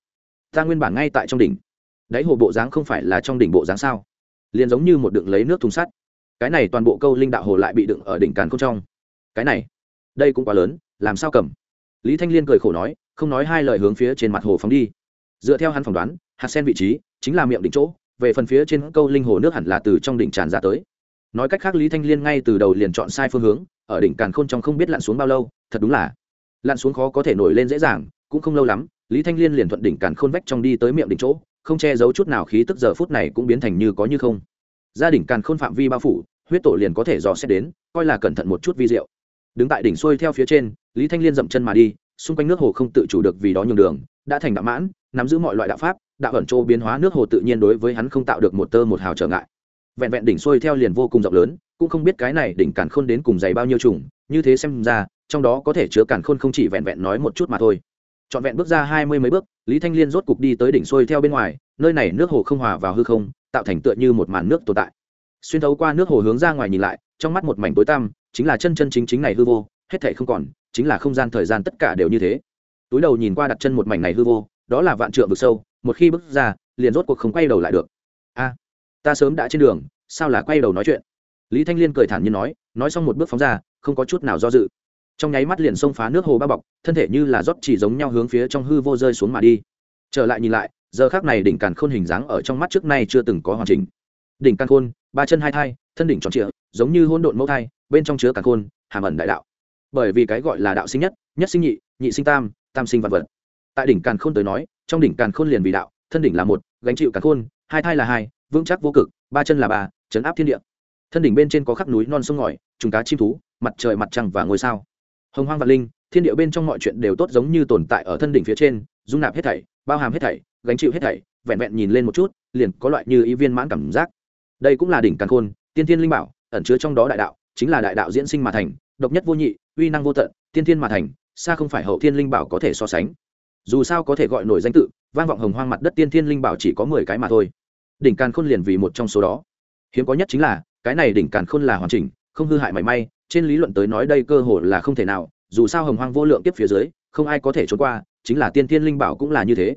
ta nguyên bản ngay tại trong đỉnh. Đáy hồ bộ dáng không phải là trong đỉnh bộ dáng sao? Liền giống như một đựng lấy nước thùng sắt. Cái này toàn bộ câu linh đạo hồ lại bị đựng ở đỉnh càn không trong. Cái này, đây cũng quá lớn, làm sao cầm? Lý thanh liên cười khổ nói, không nói hai lời hướng phía trên mặt hồ phóng đi. Dựa theo hắn phỏng đoán, hạt sen vị trí chính là miệng đỉnh chỗ, về phần phía trên câu linh hồ nước hẳn là từ trong đỉnh tràn ra tới. Nói cách khác lý thanh liên ngay từ đầu liền chọn sai phương hướng, ở đỉnh càn khôn trong không biết lặn xuống bao lâu, thật đúng là lặn xuống khó có thể nổi lên dễ dàng, cũng không lâu lắm, lý thanh liên liền thuận đỉnh càn khôn vách trong đi tới miệng đỉnh chỗ, không che giấu chút nào khí tức giờ phút này cũng biến thành như có như không. Gia đỉnh càn khôn phạm vi bao phủ, huyết tổ liền có thể dò xét đến, coi là cẩn thận một chút vi diệu. Đứng tại đỉnh xuôi theo phía trên, lý thanh liên dậm chân mà đi, xung quanh nước hồ không tự chủ được vì đó nhường đường, đã thành đạo mãn, nắm giữ mọi loại đạo pháp đạo ẩn châu biến hóa nước hồ tự nhiên đối với hắn không tạo được một tơ một hào trở ngại. Vẹn vẹn đỉnh xuôi theo liền vô cùng rộng lớn, cũng không biết cái này đỉnh càn khôn đến cùng dày bao nhiêu trùng như thế xem ra, trong đó có thể chứa càn khôn không chỉ vẹn vẹn nói một chút mà thôi. Trọn vẹn bước ra hai mươi mấy bước, lý thanh liên rốt cục đi tới đỉnh xuôi theo bên ngoài, nơi này nước hồ không hòa vào hư không, tạo thành tựa như một màn nước tồn tại. Xuyên thấu qua nước hồ hướng ra ngoài nhìn lại, trong mắt một mảnh tối tăm, chính là chân chân chính chính này hư vô, hết thảy không còn, chính là không gian thời gian tất cả đều như thế. Túi đầu nhìn qua đặt chân một mảnh này hư vô, đó là vạn trượng vực sâu một khi bước ra, liền rốt cuộc không quay đầu lại được. A, ta sớm đã trên đường, sao là quay đầu nói chuyện? Lý thanh liên cười thản nhiên nói nói xong một bước phóng ra, không có chút nào do dự. Trong nháy mắt liền xông phá nước hồ bao bọc, thân thể như là rót chỉ giống nhau hướng phía trong hư vô rơi xuống mà đi. Trở lại nhìn lại, giờ khác này đỉnh càn khôn hình dáng ở trong mắt trước nay chưa từng có hoàn chỉnh. Đỉnh càn khôn, ba chân hai thai, thân đỉnh tròn trịa, giống như hôn độn mẫu thai, bên trong chứa càn khôn, hàm ẩn đại đạo. Bởi vì cái gọi là đạo sinh nhất nhất sinh nhị nhị sinh tam tam sinh vật vật. Tại đỉnh càn khôn tới nói trong đỉnh càn khôn liền vì đạo, thân đỉnh là một, gánh chịu càn khôn, hai thai là hai, vững chắc vô cực, ba chân là ba, chấn áp thiên địa. Thân đỉnh bên trên có khắp núi non sông ngòi, trùng cá chim thú, mặt trời mặt trăng và ngôi sao. Hồng hoang vạn linh, thiên địa bên trong mọi chuyện đều tốt giống như tồn tại ở thân đỉnh phía trên, dung nạp hết thảy, bao hàm hết thảy, gánh chịu hết thảy, vẹn vẹn nhìn lên một chút, liền có loại như ý viên mãn cảm giác. Đây cũng là đỉnh càn khôn, tiên thiên linh bảo, ẩn chứa trong đó đại đạo, chính là đại đạo diễn sinh mà thành, độc nhất vô nhị, uy năng vô tận, tiên thiên mà thành, xa không phải hậu thiên linh bảo có thể so sánh dù sao có thể gọi nổi danh tự, vang vọng hồng hoang mặt đất tiên thiên linh bảo chỉ có mười cái mà thôi. Đỉnh càn khôn liền vì một trong số đó. Hiếm có nhất chính là, cái này đỉnh càn khôn là hoàn chỉnh, không hư hại mảy may, trên lý luận tới nói đây cơ hội là không thể nào, dù sao hồng hoang vô lượng tiếp phía dưới, không ai có thể trốn qua, chính là tiên thiên linh bảo cũng là như thế.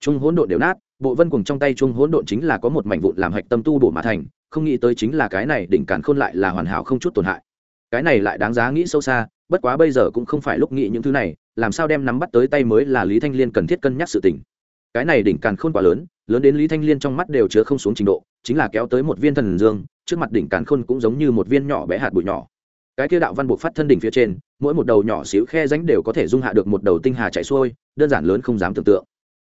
Trung hỗn độn đều nát, bộ vân cùng trong tay trung hỗn độn chính là có một mảnh vụn làm hạch tâm tu bổ mà thành, không nghĩ tới chính là cái này đỉnh càn khôn lại là hoàn hảo không chút tổn hại cái này lại đáng giá nghĩ sâu xa, bất quá bây giờ cũng không phải lúc nghĩ những thứ này, làm sao đem nắm bắt tới tay mới là lý thanh liên cần thiết cân nhắc sự tình. Cái này đỉnh càn khôn quá lớn lớn đến lý thanh liên trong mắt đều chứa không xuống trình độ, chính là kéo tới một viên thần dương, trước mặt đỉnh càn khôn cũng giống như một viên nhỏ bé hạt bụi nhỏ. Cái kia đạo văn buộc phát thân đỉnh phía trên, mỗi một đầu nhỏ xíu khe ránh đều có thể dung hạ được một đầu tinh hà chạy xuôi, đơn giản lớn không dám tưởng tượng.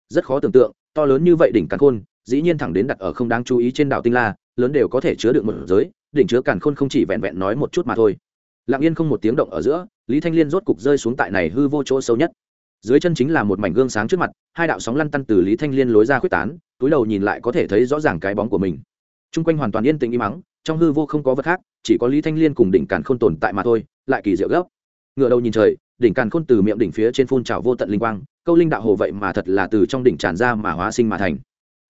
Rất khó tưởng tượng, to lớn như vậy đỉnh càn khôn, dĩ nhiên thẳng đến đặt ở không đáng chú ý trên đảo tinh la, lớn đều có thể chứa được một giới, đỉnh chứa càn khôn không chỉ vẹn vẹn nói một chút mà thôi lặng yên không một tiếng động ở giữa, lý thanh liên rốt cục rơi xuống tại này hư vô chỗ sâu nhất. Dưới chân chính là một mảnh gương sáng trước mặt, hai đạo sóng lăn tăn từ lý thanh liên lối ra quyết tán, túi đầu nhìn lại có thể thấy rõ ràng cái bóng của mình. T r u n g quanh hoàn toàn yên tĩnh im mắng trong hư vô không có vật khác, chỉ có lý thanh liên cùng đỉnh càn k h ô n tồn tại mà thôi, lại kỳ diệu gấp. Ngựa đầu nhìn trời, đỉnh càn khôn từ miệng đỉnh phía trên phun trào vô tận linh quang, câu linh đạo hồ vậy mà thật là từ trong đỉnh tràn ra mà hóa sinh mà thành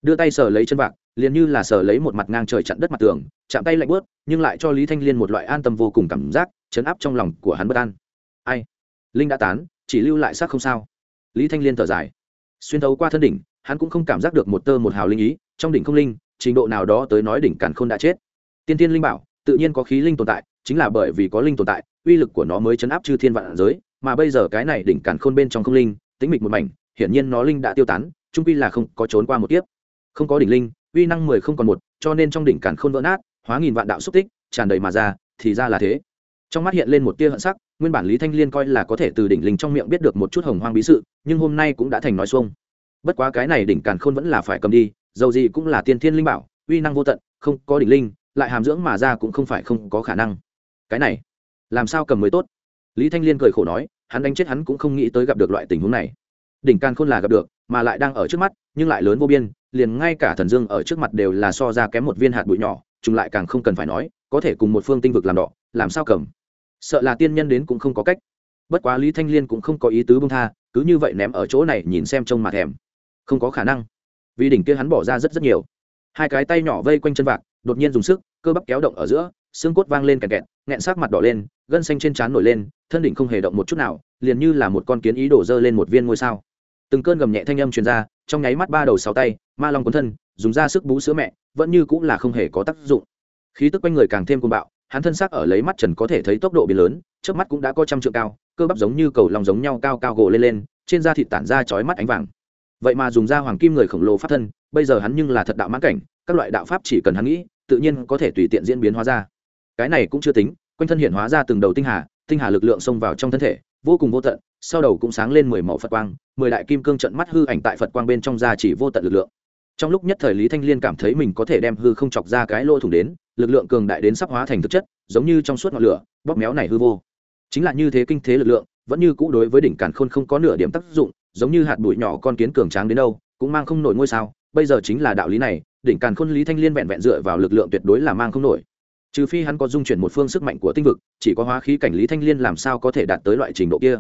đưa tay sờ lấy chân bạc liền như là sờ lấy một mặt ngang trời chặn đất mặt tường, chạm tay lạnh bớt, nhưng lại cho lý thanh liên một loại an tâm vô cùng cảm giác, chấn áp trong lòng của hắn bất an. Ai? Linh đã tán, chỉ lưu lại xác không sao. Lý thanh liên thở dài. Xuyên thấu qua thân đỉnh, hắn cũng không cảm giác được một tơ một hào linh ý, trong đỉnh không linh, trình độ nào đó tới nói đỉnh càn khôn đã chết. Tiên tiên linh bảo, tự nhiên có khí linh tồn tại, chính là bởi vì có linh tồn tại, uy lực của nó mới chấn áp chư thiên vạn giới, mà bây giờ cái này đỉnh càn khôn bên trong không linh tính mịch một mảnh, hiển nhiên nó linh đã tiêu tán trung pi là không có trốn qua một tiếp không có đỉnh linh, uy năng mười không còn một, cho nên trong đỉnh càn khôn vỡ nát, hóa nghìn vạn đạo xúc tích, tràn đầy mà ra, thì ra là thế. Trong mắt hiện lên một tia hận sắc, nguyên bản lý thanh liên coi là có thể từ đỉnh linh trong miệng biết được một chút hồng hoang bí sự, nhưng hôm nay cũng đã thành nói xuông. Bất quá cái này đỉnh càn khôn vẫn là phải cầm đi, dầu gì cũng là tiên thiên linh bảo, uy năng vô tận, không có đỉnh linh, lại hàm dưỡng mà ra cũng không phải không có khả năng. Cái này, làm sao cầm mới tốt? Lý thanh liên cười khổ nói, hắn đánh chết hắn cũng không nghĩ tới gặp được loại tình huống này. Đỉnh càn khôn là gặp được, mà lại đang ở trước mắt, nhưng lại lớn vô biên liền ngay cả thần dương ở trước mặt đều là so ra kém một viên hạt bụi nhỏ, chúng lại càng không cần phải nói, có thể cùng một phương tinh vực làm đỏ, làm sao cầm? Sợ là tiên nhân đến cũng không có cách. Bất quá lý thanh liên cũng không có ý tứ bông tha, cứ như vậy ném ở chỗ này nhìn xem trông mặt thèm. Không có khả năng. Vì đỉnh kia hắn bỏ ra rất rất nhiều. Hai cái tay nhỏ vây quanh chân vạc, đột nhiên dùng sức, cơ bắp kéo động ở giữa, xương cốt vang lên kẹt kẹt, nghẹn sát mặt đỏ lên, gân xanh trên trán nổi lên, thân đỉnh không hề động một chút nào, liền như là một con kiến ý đổ dơ lên một viên ngôi sao. Từng cơn gầm nhẹ thanh âm truyền ra trong nháy mắt ba đầu sáu tay, ma long cuốn thân, dùng ra sức bú sữa mẹ, vẫn như cũng là không hề có tác dụng. Khí tức quanh người càng thêm cuồng bạo, hắn thân xác ở lấy mắt trần có thể thấy tốc độ biến lớn trước mắt cũng đã có trăm trượng cao, cơ bắp giống như cầu lòng giống nhau cao cao gồ lên lên, trên da thịt tản ra chói mắt ánh vàng. Vậy mà dùng da hoàng kim người khổng lồ pháp thân, bây giờ hắn nhưng là thật đạo mãn cảnh, các loại đạo pháp chỉ cần hắn nghĩ, tự nhiên có thể tùy tiện diễn biến hóa ra. Cái này cũng chưa tính, quanh thân hiện hóa ra từng đầu tinh hà tinh hà lực lượng xông vào trong thân thể, vô cùng vô tận, sau đầu cũng sáng lên mười màu phật quang mười đại kim cương trận mắt hư ảnh tại phật quang bên trong ra chỉ vô tận lực lượng. Trong lúc nhất thời lý thanh liên cảm thấy mình có thể đem hư không chọc ra cái lỗ thủng đến, lực lượng cường đại đến sắp hóa thành thực chất, giống như trong suốt ngọn lửa, bóp méo này hư vô. Chính là như thế kinh thế lực lượng, vẫn như cũ đối với đỉnh càn khôn không có nửa điểm tác dụng, giống như hạt bụi nhỏ con kiến cường tráng đến đâu, cũng mang không nổi ngôi sao. Bây giờ chính là đạo lý này, đỉnh càn khôn lý thanh liên vẹn vẹn dựa vào lực lượng tuyệt đối là mang không nổi. Trừ phi hắn có dung chuyển một phương sức mạnh của tinh vực, chỉ có hóa khí cảnh lý thanh liên làm sao có thể đạt tới loại trình độ kia.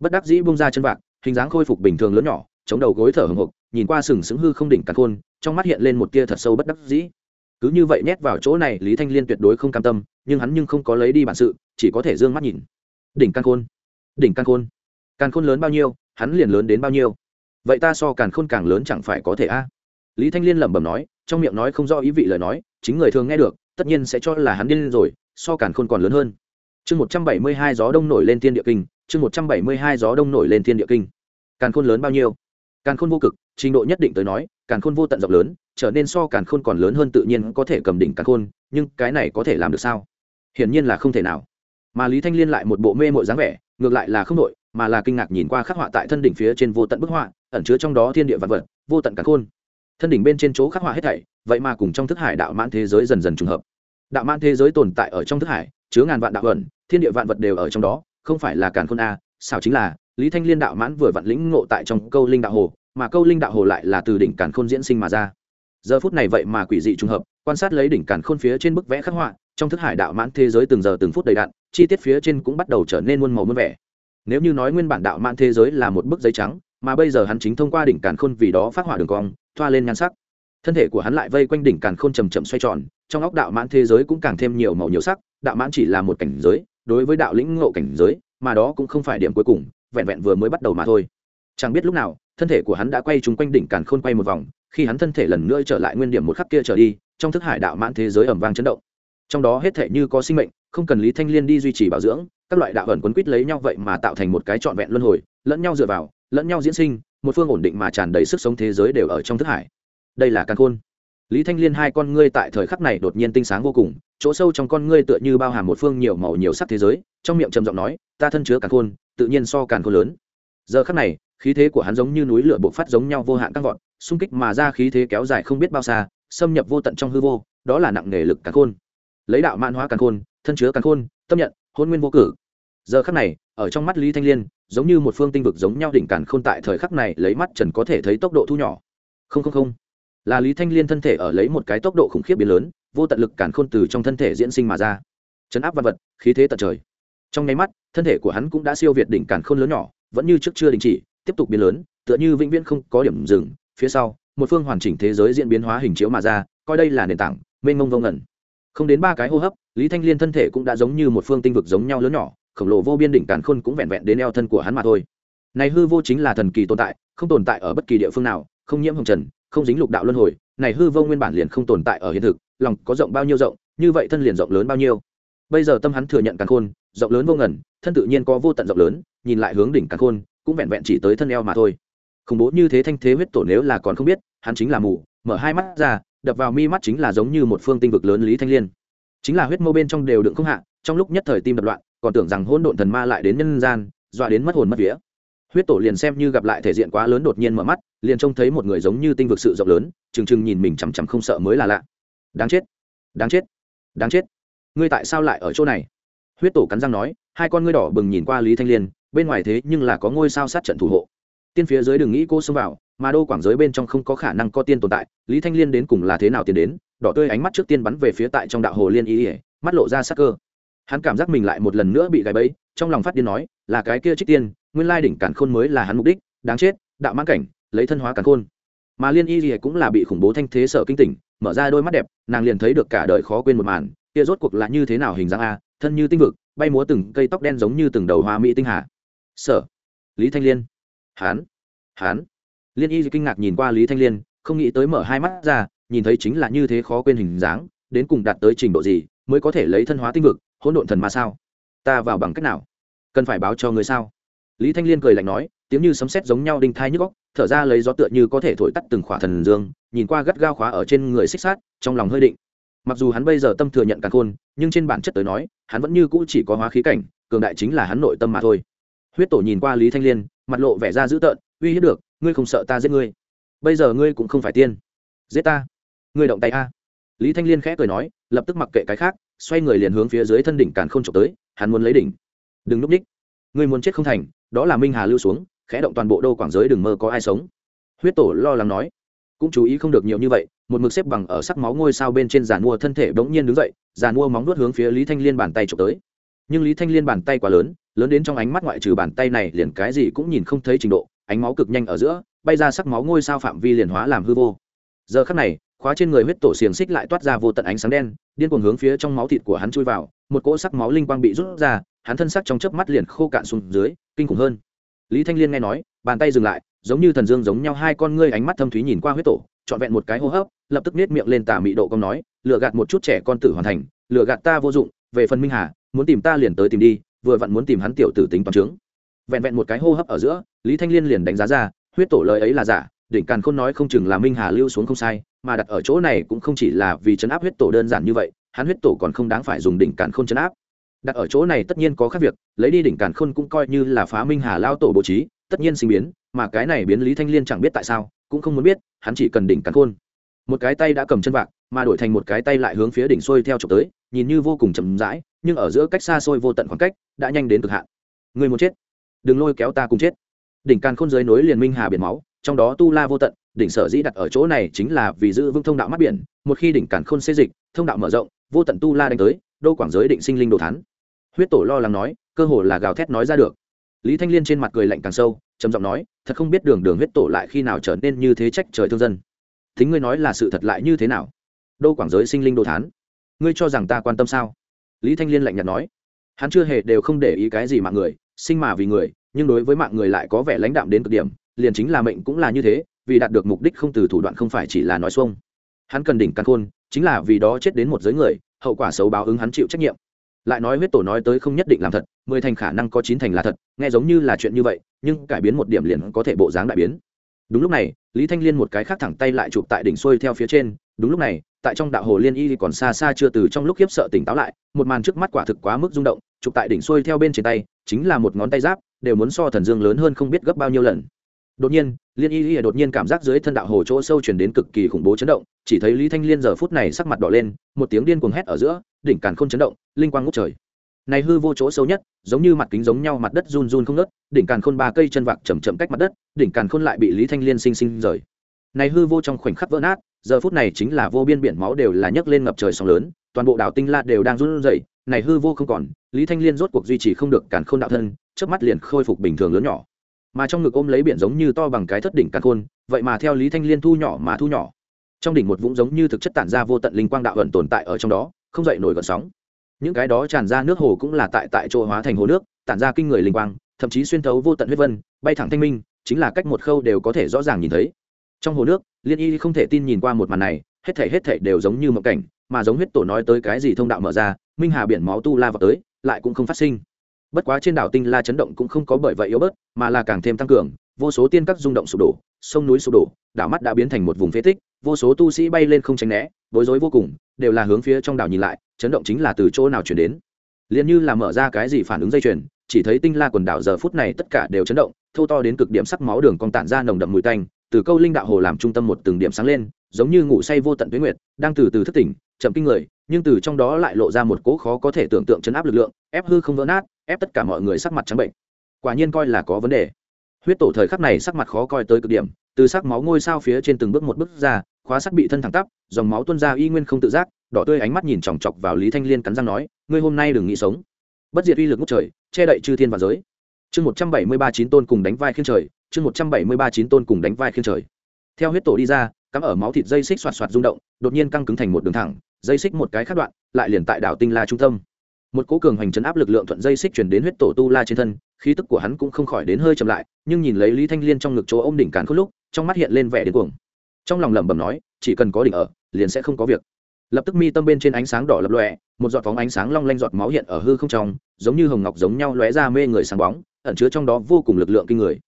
Bất đắc dĩ bung ra chân bạc hình dáng khôi phục bình thường lớn nhỏ, chống đầu gối thở hồng hộc, nhìn qua sừng sững hư không đỉnh càn khôn, trong mắt hiện lên một tia thật sâu bất đắc dĩ. Cứ như vậy nhét vào chỗ này, lý thanh liên tuyệt đối không cam tâm, nhưng hắn nhưng không có lấy đi bản sự, chỉ có thể d ư ơ n g mắt nhìn. Đỉnh căn khôn. Đỉnh căn khôn. Càn khôn lớn bao nhiêu, hắn liền lớn đến bao nhiêu. Vậy ta so càn khôn càng lớn chẳng phải có thể a? Lý thanh liên lẩm bẩm nói, trong miệng nói không do ý vị lời nói, chính người thường nghe được, tất nhiên sẽ cho là hắn điên rồi, so càn khôn còn lớn hơn chương một trăm bảy mươi hai gió đông nổi lên thiên địa kinh, chương một trăm bảy mươi hai gió đông nổi lên thiên địa kinh. Càn khôn lớn bao nhiêu? Càn khôn vô cực, trình độ nhất định tới nói, càn khôn vô tận rộng lớn, trở nên so càn khôn còn lớn hơn tự nhiên có thể cầm đỉnh càn khôn, nhưng cái này có thể làm được sao? Hiển nhiên là không thể nào. Mà lý thanh liên lại một bộ mê mội dáng vẻ, ngược lại là không đội mà là kinh ngạc nhìn qua khắc họa tại thân đỉnh phía trên vô tận bức họa, ẩn chứa trong đó thiên địa vật vật, vô tận càn khôn. Thân đỉnh bên trên chỗ khắc họa hết thảy, vậy mà cùng trong thức hải đạo mãn thế giới dần dần trùng hợp. Đạo mãn thế giới tồn tại ở trong thức hải chứa ngàn vạn đạo ẩn, thiên địa vạn vật đều ở trong đó, không phải là càn khôn a sao chính là, lý thanh liên đạo mãn vừa vạn lĩnh ngộ tại trong câu linh đạo hồ, mà câu linh đạo hồ lại là từ đỉnh càn khôn diễn sinh mà ra. Giờ phút này vậy mà quỷ dị trùng hợp, quan sát lấy đỉnh càn khôn phía trên bức vẽ khắc họa, trong thức hải đạo mãn thế giới từng giờ từng phút đầy đạn chi tiết phía trên cũng bắt đầu trở nên muôn màu muôn vẻ. Nếu như nói nguyên bản đạo mãn thế giới là một bức giấy trắng, mà bây giờ hắn chính thông qua đỉnh càn khôn vì đó phát họa đường cong, thoa lên nhan sắc. Thân thể của hắn lại vây quanh đỉnh càn khôn chầm chậm xoay tròn, trong óc đạo mãn thế giới cũng càng thêm nhiều màu nhiều sắc đạo mãn chỉ là một cảnh giới, đối với đạo lĩnh ngộ cảnh giới, mà đó cũng không phải điểm cuối cùng, vẹn vẹn vừa mới bắt đầu mà thôi. Chẳng biết lúc nào, thân thể của hắn đã quay trúng quanh đỉnh càn khôn quay một vòng, khi hắn thân thể lần nữa trở lại nguyên điểm một khắc kia trở đi, trong thức hải đạo mãn thế giới ẩm vang chấn động. Trong đó hết thể như có sinh mệnh, không cần lý thanh liên đi duy trì bảo dưỡng, các loại đạo ẩn quấn quýt lấy nhau vậy mà tạo thành một cái trọn vẹn luân hồi, lẫn nhau dựa vào, lẫn nhau diễn sinh, một phương ổn định mà tràn đầy sức sống thế giới đều ở trong thức hải. Đây là càn khôn lý thanh liên hai con ngươi tại thời khắc này đột nhiên tinh sáng vô cùng, chỗ sâu trong con ngươi tựa như bao hàm một phương nhiều màu nhiều sắc thế giới, trong miệng trầm giọng nói, ta thân chứa càn khôn, tự nhiên so càn khôn lớn. Giờ khắc này, khí thế của hắn giống như núi lửa bộc phát giống nhau vô hạn căng vọt, xung kích mà ra khí thế kéo dài không biết bao xa, xâm nhập vô tận trong hư vô, đó là nặng nghề lực càn khôn. Lấy đạo mạn hóa càn khôn, thân chứa càn khôn, tâm nhận, hôn nguyên vô cử. Giờ khắc này, ở trong mắt lý thanh liên, giống như một phương tinh vực giống nhau đỉnh càn khôn tại thời khắc này lấy mắt trần có thể thấy tốc độ thu nhỏ. Không không không là lý thanh liên thân thể ở lấy một cái tốc độ khủng khiếp biến lớn, vô tận lực cản khôn từ trong thân thể diễn sinh mà ra. Chấn áp vật vật, khí thế tận trời. Trong nháy mắt, thân thể của hắn cũng đã siêu việt đỉnh cản khôn lớn nhỏ, vẫn như trước chưa đình chỉ, tiếp tục biến lớn, tựa như vĩnh viễn không có điểm dừng. Phía sau, một phương hoàn chỉnh thế giới diễn biến hóa hình chiếu mà ra, coi đây là nền tảng, mênh mông vông ẩn không đến ba cái hô hấp, lý thanh liên thân thể cũng đã giống như một phương tinh vực giống nhau lớn nhỏ, khổng lồ vô biên đỉnh càn khôn cũng vẹn vẹn đến eo thân của hắn mà thôi. Này hư vô chính là thần kỳ tồn tại, không tồn tại ở bất kỳ địa phương nào, không nhiễm hồng trần không dính lục đạo luân hồi, này hư vô nguyên bản liền không tồn tại ở hiện thực, lòng có rộng bao nhiêu rộng, như vậy thân liền rộng lớn bao nhiêu. Bây giờ tâm hắn thừa nhận càn khôn, rộng lớn vô ngần, thân tự nhiên có vô tận rộng lớn, nhìn lại hướng đỉnh càn khôn, cũng vẹn vẹn chỉ tới thân eo mà thôi. Khủng bố như thế thanh thế huyết tổ nếu là còn không biết, hắn chính là mù, mở hai mắt ra, đập vào mi mắt chính là giống như một phương tinh vực lớn lý thanh liên. Chính là huyết mâu bên trong đều đựng không hạ, trong lúc nhất thời tim đập loạn, còn tưởng rằng hôn độn thần ma lại đến nhân gian, dọa đến mất hồn mất vía huyết tổ liền xem như gặp lại thể diện quá lớn đột nhiên mở mắt, liền trông thấy một người giống như tinh vực sự rộng lớn, trừng trừng nhìn mình chằm chằm không sợ mới là lạ. Đáng chết đáng chết đáng chết. Ngươi tại sao lại ở chỗ này? Huyết tổ cắn răng nói, hai con ngươi đỏ bừng nhìn qua lý thanh liên, bên ngoài thế nhưng là có ngôi sao sát trận thủ hộ. Tiên phía dưới đừng nghĩ cô xông vào, mà đô quảng giới bên trong không có khả năng có tiên tồn tại, lý thanh liên đến cùng là thế nào tiến đến, đỏ tươi ánh mắt trước tiên bắn về phía tại trong đạo hồ liên ý ỉa mắt lộ ra sắc cơ. Hắn cảm giác mình lại một lần nữa bị gãy bẫy, trong lòng phát điên nói, là cái kia trích tiên nguyên lai đỉnh cản khôn mới là hắn mục đích, đáng chết, đạo mãn cảnh, lấy thân hóa cản khôn. Mà liên y gì cũng là bị khủng bố thanh thế sợ kinh tỉnh, mở ra đôi mắt đẹp, nàng liền thấy được cả đời khó quên một màn, kia rốt cuộc là như thế nào hình dáng a, thân như tinh vực, bay múa từng cây tóc đen giống như từng đầu hoa mỹ tinh hà. Sở, lý thanh liên. Hán hán liên y kinh ngạc nhìn qua lý thanh liên, không nghĩ tới mở hai mắt ra, nhìn thấy chính là như thế khó quên hình dáng, đến cùng đạt tới trình độ gì, mới có thể lấy thân hóa tinh vực, hỗn độn thần mà sao? Ta vào bằng cách nào? Cần phải báo cho người sao? Lý thanh liên cười lạnh nói, tiếng như sấm sét giống nhau đinh thai nhức góc thở ra lấy gió tựa như có thể thổi tắt từng khỏa thần dương, nhìn qua gắt gao khóa ở trên người xích sát trong lòng hơi định. Mặc dù hắn bây giờ tâm thừa nhận càng khôn, nhưng trên bản chất tới nói, hắn vẫn như cũ chỉ có hóa khí cảnh, cường đại chính là hắn nội tâm mà thôi. Huyết tổ nhìn qua lý thanh liên, mặt lộ vẻ ra dữ tợn, uy hiếp được, ngươi không sợ ta giết ngươi? Bây giờ ngươi cũng không phải tiên. Giết ta. Ngươi động tay a. Lý thanh liên khẽ cười nói, lập tức mặc kệ cái khác, xoay người liền hướng phía dưới thân đỉnh càn khôn trộm tới, hắn muốn lấy đỉnh. Đừng núp ních. Ngươi muốn chết không thành đó là minh hà lưu xuống, khẽ động toàn bộ đô quảng giới đừng mơ có ai sống. Huyết tổ lo lắng nói. Cũng chú ý không được nhiều như vậy, một mực xếp bằng ở sắc máu ngôi sao bên trên giàn mua thân thể bỗng nhiên đứng dậy, giàn mua móng nuốt hướng phía lý thanh liên bàn tay trộm tới. Nhưng lý thanh liên bàn tay quá lớn lớn đến trong ánh mắt ngoại trừ bàn tay này liền cái gì cũng nhìn không thấy trình độ, ánh máu cực nhanh ở giữa, bay ra sắc máu ngôi sao phạm vi liền hóa làm hư vô. Giờ khắc này, khóa trên người huyết tổ xiềng xích lại toát ra vô tận ánh sáng đen, điên cuồng hướng phía trong máu thịt của hắn chui vào, một cỗ sắc máu linh quang bị rút ra hắn thân sắc trong chớp mắt liền khô cạn xuống dưới, kinh khủng hơn. Lý thanh liên nghe nói, bàn tay dừng lại, giống như thần dương giống nhau, hai con ngươi ánh mắt thâm thúy nhìn qua huyết tổ, trọn vẹn một cái hô hấp, lập tức nết miệng lên tà mị độ công nói lựa gạt một chút trẻ con tử hoàn thành lựa gạt ta vô dụng, về phần minh hà, muốn tìm ta liền tới tìm đi, vừa vặn muốn tìm hắn tiểu tử tính toàn trướng vẹn vẹn một cái hô hấp ở giữa, lý thanh liên liền đánh giá ra, huyết tổ lời ấy là giả, đỉnh càn khôn nói không chừng là minh hà lưu xuống không sai, mà đặt ở chỗ này cũng không chỉ là vì chấn áp huyết tổ đơn giản như vậy, hắn huyết tổ còn không đáng phải dùng đỉnh càn khôn chấn áp đặt ở chỗ này tất nhiên có khác việc, lấy đi đỉnh càn khôn cũng coi như là phá minh hà lao tổ bố trí, tất nhiên sinh biến, mà cái này biến lý thanh liên chẳng biết tại sao, cũng không muốn biết, hắn chỉ cần đỉnh càn khôn. Một cái tay đã cầm chân vạc, mà đổi thành một cái tay lại hướng phía đỉnh xuôi theo trục tới, nhìn như vô cùng chậm rãi, nhưng ở giữa cách xa xôi vô tận khoảng cách, đã nhanh đến cực hạn. Người muốn chết, đừng lôi kéo ta cùng chết. Đỉnh càn khôn dưới nối liền minh hà biển máu, trong đó tu la vô tận, đỉnh sở dĩ đặt ở chỗ này chính là vì giữ vững thông đạo mắt biển, một khi đỉnh càn khôn xê dịch, thông đạo mở rộng, vô tận tu la đánh tới, đô quảng giới định sinh linh đồ thán huyết tổ lo lắng nói, cơ hồ là gào thét nói ra được. Lý thanh liên trên mặt cười lạnh càng sâu, trầm giọng nói, thật không biết đường đường huyết tổ lại khi nào trở nên như thế trách trời thương dân. Thính ngươi nói là sự thật lại như thế nào? Đô quảng giới sinh linh đồ thán. Ngươi cho rằng ta quan tâm sao? Lý thanh liên lạnh nhạt nói. Hắn chưa hề đều không để ý cái gì mạng người, sinh mà vì người, nhưng đối với mạng người lại có vẻ lãnh đạm đến cực điểm, liền chính là mệnh cũng là như thế, vì đạt được mục đích không từ thủ đoạn không phải chỉ là nói xuông. Hắn cần đỉnh căn khôn, chính là vì đó chết đến một giới người, hậu quả xấu báo ứng hắn chịu trách nhiệm lại nói huyết tổ nói tới không nhất định làm thật, mười thành khả năng có chín thành là thật, nghe giống như là chuyện như vậy, nhưng cải biến một điểm liền có thể bộ dáng đại biến. Đúng lúc này, lý thanh liên một cái khác thẳng tay lại chụp tại đỉnh xuôi theo phía trên, đúng lúc này, tại trong đạo hồ liên y còn xa xa chưa từ trong lúc khiếp sợ tỉnh táo lại, một màn trước mắt quả thực quá mức rung động, chụp tại đỉnh xuôi theo bên trên tay, chính là một ngón tay giáp, đều muốn so thần dương lớn hơn không biết gấp bao nhiêu lần. Đột nhiên, liên y y đột nhiên cảm giác dưới thân đạo hồ chỗ sâu chuyển đến cực kỳ khủng bố chấn động, chỉ thấy lý thanh liên giờ phút này sắc mặt đỏ lên, một tiếng điên cuồng hét ở giữa, đỉnh càn không chấn động linh quang ngút trời. Này hư vô chỗ sâu nhất, giống như mặt kính giống nhau mặt đất run run không nớt đỉnh càn khôn ba cây chân vạc chầm chậm cách mặt đất, đỉnh càn khôn lại bị lý thanh liên sinh sinh rời. Này hư vô trong khoảnh khắc vỡ nát, giờ phút này chính là vô biên biển máu đều là nhấc lên ngập trời sóng lớn, toàn bộ đảo tinh la đều đang run rẩy, này hư vô không còn, lý thanh liên rốt cuộc duy trì không được càn khôn đạo thân trước mắt liền khôi phục bình thường lớn nhỏ. Mà trong ngực ôm lấy biển giống như to bằng cái thất đỉnh càn khôn, vậy mà theo lý thanh liên thu nhỏ mà thu nhỏ. Trong đỉnh một vũng giống như thực chất tản ra vô tận linh quang đạo ẩn tồn tại ở trong đó, không dậy nổi gợn sóng những cái đó tràn ra nước hồ cũng là tại tại chỗ hóa thành hồ nước, tản ra kinh người linh quang, thậm chí xuyên thấu vô tận huyết vân, bay thẳng thanh minh, chính là cách một khâu đều có thể rõ ràng nhìn thấy. Trong hồ nước, liên y không thể tin nhìn qua một màn này, hết thể hết thể đều giống như một cảnh, mà giống huyết tổ nói tới cái gì thông đạo mở ra, minh hà biển máu tu la vào tới, lại cũng không phát sinh. Bất quá trên đảo tinh la chấn động cũng không có bởi vậy yếu bớt, mà là càng thêm tăng cường, vô số tiên các rung động sụp đổ sông núi sụp đổ, đảo mắt đã biến thành một vùng phế tích, vô số tu sĩ bay lên không tránh né, bối rối vô cùng, đều là hướng phía trong đảo nhìn lại, chấn động chính là từ chỗ nào chuyển đến. Liền như là mở ra cái gì phản ứng dây chuyền, chỉ thấy tinh la quần đảo giờ phút này tất cả đều chấn động thâu to đến cực điểm sắc máu đường cong tản ra nồng đậm mùi tanh, từ câu linh đạo hồ làm trung tâm một từng điểm sáng lên, giống như ngủ say vô tận tuyến nguyệt, đang từ từ thức tỉnh, chậm kinh người, nhưng từ trong đó lại lộ ra một cỗ khó có thể tưởng tượng chấn áp lực lượng, ép hư không vỡ nát, ép tất cả mọi người sắc mặt trắng bệnh. Quả nhiên coi là có vấn đề huyết tổ thời khắc này sắc mặt khó coi tới cực điểm, từ sắc máu ngôi sao phía trên từng bước một bước ra, khóa sắt bị thân thẳng tắp, dòng máu tuôn ra y nguyên không tự giác, đỏ tươi ánh mắt nhìn chòng chọc vào lý thanh liên cắn răng nói, ngươi hôm nay đừng nghĩ sống. Bất diệt uy lực ngút trời, che đậy chư thiên và giới. Chương một trăm bảy mươi ba chín tôn cùng đánh vai khiên trời, chương một trăm bảy mươi ba chín tôn cùng đánh vai khiên trời. Theo huyết tổ đi ra, cắm ở máu thịt dây xích xoạt xoạt rung động, đột nhiên căng cứng thành một đường thẳng, dây xích một cái khắc đoạn, lại liền tại đảo tinh la trung tâm. Một cố cường hành chấn áp lực lượng thuận dây xích chuyển đến huyết tổ tu la trên thân khí tức của hắn cũng không khỏi đến hơi chậm lại, nhưng nhìn lấy lý thanh liên trong ngực chỗ ôm đỉnh càn khốt lúc, trong mắt hiện lên vẻ điên cuồng. Trong lòng lẩm bẩm nói, chỉ cần có đỉnh ở, liền sẽ không có việc. Lập tức mi tâm bên trên ánh sáng đỏ lập lòe, một giọt phóng ánh sáng long lanh giọt máu hiện ở hư không trong, giống như hồng ngọc giống nhau lóe ra mê người sáng bóng, ẩn chứa trong đó vô cùng lực lượng kinh người.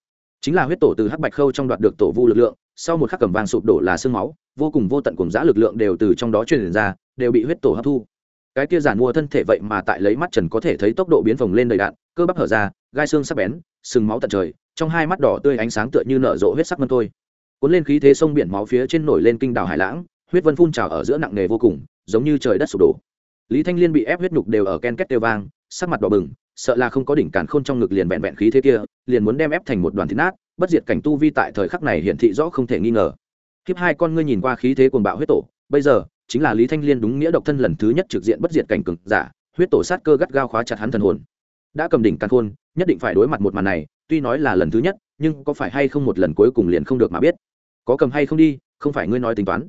Chính là huyết tổ từ hắc bạch khâu trong đoạt được tổ vu lực lượng, sau một khắc cầm vàng sụp đổ là xương máu, vô cùng vô tận cùng giã lực lượng đều từ trong đó truyền ra, đều bị huyết tổ hấp thu. Cái kia giản mua thân thể vậy mà tại lấy mắt trần có thể thấy tốc độ biến phồng lên đầy đạn, cơ bắp hở ra gai xương sắc bén, sừng máu tận trời, trong hai mắt đỏ tươi ánh sáng tựa như nở rộ huyết sắc mân thôi. Cuốn lên khí thế sông biển máu phía trên nổi lên kinh đảo hải lãng, huyết vân phun trào ở giữa nặng nề vô cùng, giống như trời đất sụp đổ. Lý thanh liên bị ép huyết nhục đều ở ken két tiêu vang, sắc mặt đỏ bừng, sợ là không có đỉnh càn khôn trong ngực liền vẹn vẹn khí thế kia, liền muốn đem ép thành một đoàn thịt nát, bất diệt cảnh tu vi tại thời khắc này hiển thị rõ không thể nghi ngờ. Kiếp hai con ngươi nhìn qua khí thế cuồng bạo huyết tổ, bây giờ, chính là lý thanh liên đúng nghĩa độc thân lần thứ nhất trực diện bất diệt cảnh cực giả, huyết tổ sát cơ gắt gao khóa chặt hắn thần hồn đã cầm đỉnh càn khôn, nhất định phải đối mặt một màn này, tuy nói là lần thứ nhất, nhưng có phải hay không một lần cuối cùng liền không được mà biết. Có cầm hay không đi, không phải ngươi nói tính toán.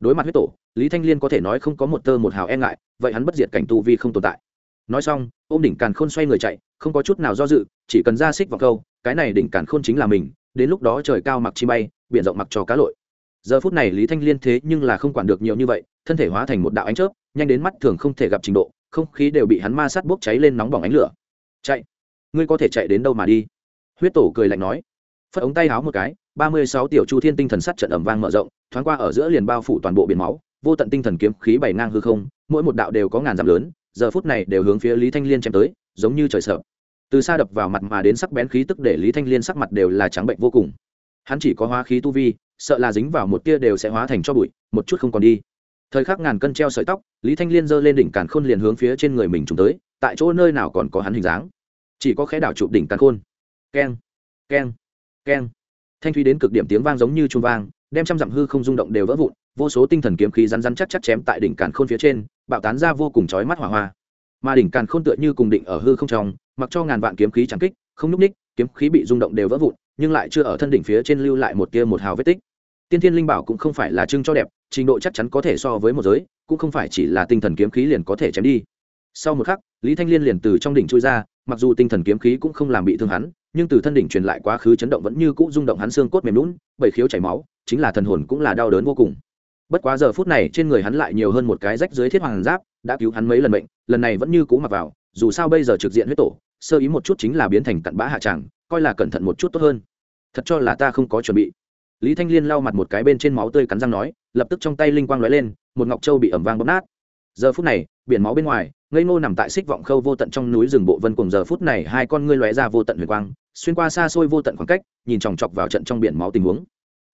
Đối mặt huyết tổ, lý thanh liên có thể nói không có một tơ một hào e ngại, vậy hắn bất diệt cảnh tu vi không tồn tại. Nói xong, ôm đỉnh càn khôn xoay người chạy, không có chút nào do dự, chỉ cần ra xích vào câu, cái này đỉnh càn khôn chính là mình, đến lúc đó trời cao mặc chi bay, biển rộng mặc trò cá lội. Giờ phút này lý thanh liên thế nhưng là không quản được nhiều như vậy, thân thể hóa thành một đạo ánh chớp, nhanh đến mắt thường không thể gặp trình độ, không khí đều bị hắn ma sát bốc cháy lên nóng bỏng ánh lửa chạy. Ngươi có thể chạy đến đâu mà đi? Huyết tổ cười lạnh nói. Phất ống tay háo một cái, ba mươi sáu tiểu chu thiên tinh thần sắt trận ẩm vang mở rộng, thoáng qua ở giữa liền bao phủ toàn bộ biển máu, vô tận tinh thần kiếm khí bảy ngang hư không, mỗi một đạo đều có ngàn dặm lớn, giờ phút này đều hướng phía lý thanh liên chém tới, giống như trời sợ. Từ xa đập vào mặt mà đến sắc bén khí tức để lý thanh liên sắc mặt đều là trắng bệnh vô cùng. Hắn chỉ có hóa khí tu vi, sợ là dính vào một tia đều sẽ hóa thành cho bụi, một chút không còn đi. Thời khắc ngàn cân treo sợi tóc, lý thanh liên giơ lên đỉnh càn khôn liền hướng phía trên người mình trùng tới tại chỗ nơi nào còn có hắn hình dáng. Chỉ có khẽ đảo chụp đỉnh càn khôn. Keng keng keng. Thanh thúy đến cực điểm tiếng vang giống như chuông vang, đem trăm dặm hư không rung động đều vỡ vụn, vô số tinh thần kiếm khí rắn rắn chắc chắc chém tại đỉnh càn khôn phía trên, bạo tán ra vô cùng chói mắt hỏa hoa. Mà đỉnh càn khôn tựa như cùng định ở hư không trong, mặc cho ngàn vạn kiếm khí trắng kích, không núp ních kiếm khí bị rung động đều vỡ vụn, nhưng lại chưa ở thân đỉnh phía trên lưu lại một tia một hào vết tích. Tiên thiên linh bảo cũng không phải là trưng cho đẹp, trình độ chắc chắn có thể so với một giới, cũng không phải chỉ là tinh thần kiếm khí liền có thể chém đi sau một khắc, lý thanh liên liền từ trong đỉnh chui ra, mặc dù tinh thần kiếm khí cũng không làm bị thương hắn, nhưng từ thân đỉnh truyền lại quá khứ chấn động vẫn như cũ rung động hắn xương cốt mềm lún bảy khiếu chảy máu, chính là thần hồn cũng là đau đớn vô cùng. Bất quá giờ phút này, trên người hắn lại nhiều hơn một cái rách dưới thiết hoàng giáp, đã cứu hắn mấy lần bệnh lần này vẫn như cũ mặc vào, dù sao bây giờ trực diện huyết tổ, sơ ý một chút chính là biến thành cặn bã hạ tràng, coi là cẩn thận một chút tốt hơn. Thật cho là ta không có chuẩn bị. Lý thanh liên lau mặt một cái bên trên máu tươi cắn răng nói, lập tức trong tay linh quang lóe lên, một ngọc châu bị ẩm vang bóp nát. Giờ phút này, biển máu bên ngoài ngây ngô nằm tại xích vọng khâu vô tận trong núi rừng bộ vân cùng giờ phút này, hai con ngươi lóe ra vô tận huyền quang, xuyên qua xa xôi vô tận khoảng cách, nhìn chòng chọc vào trận trong biển máu tình huống.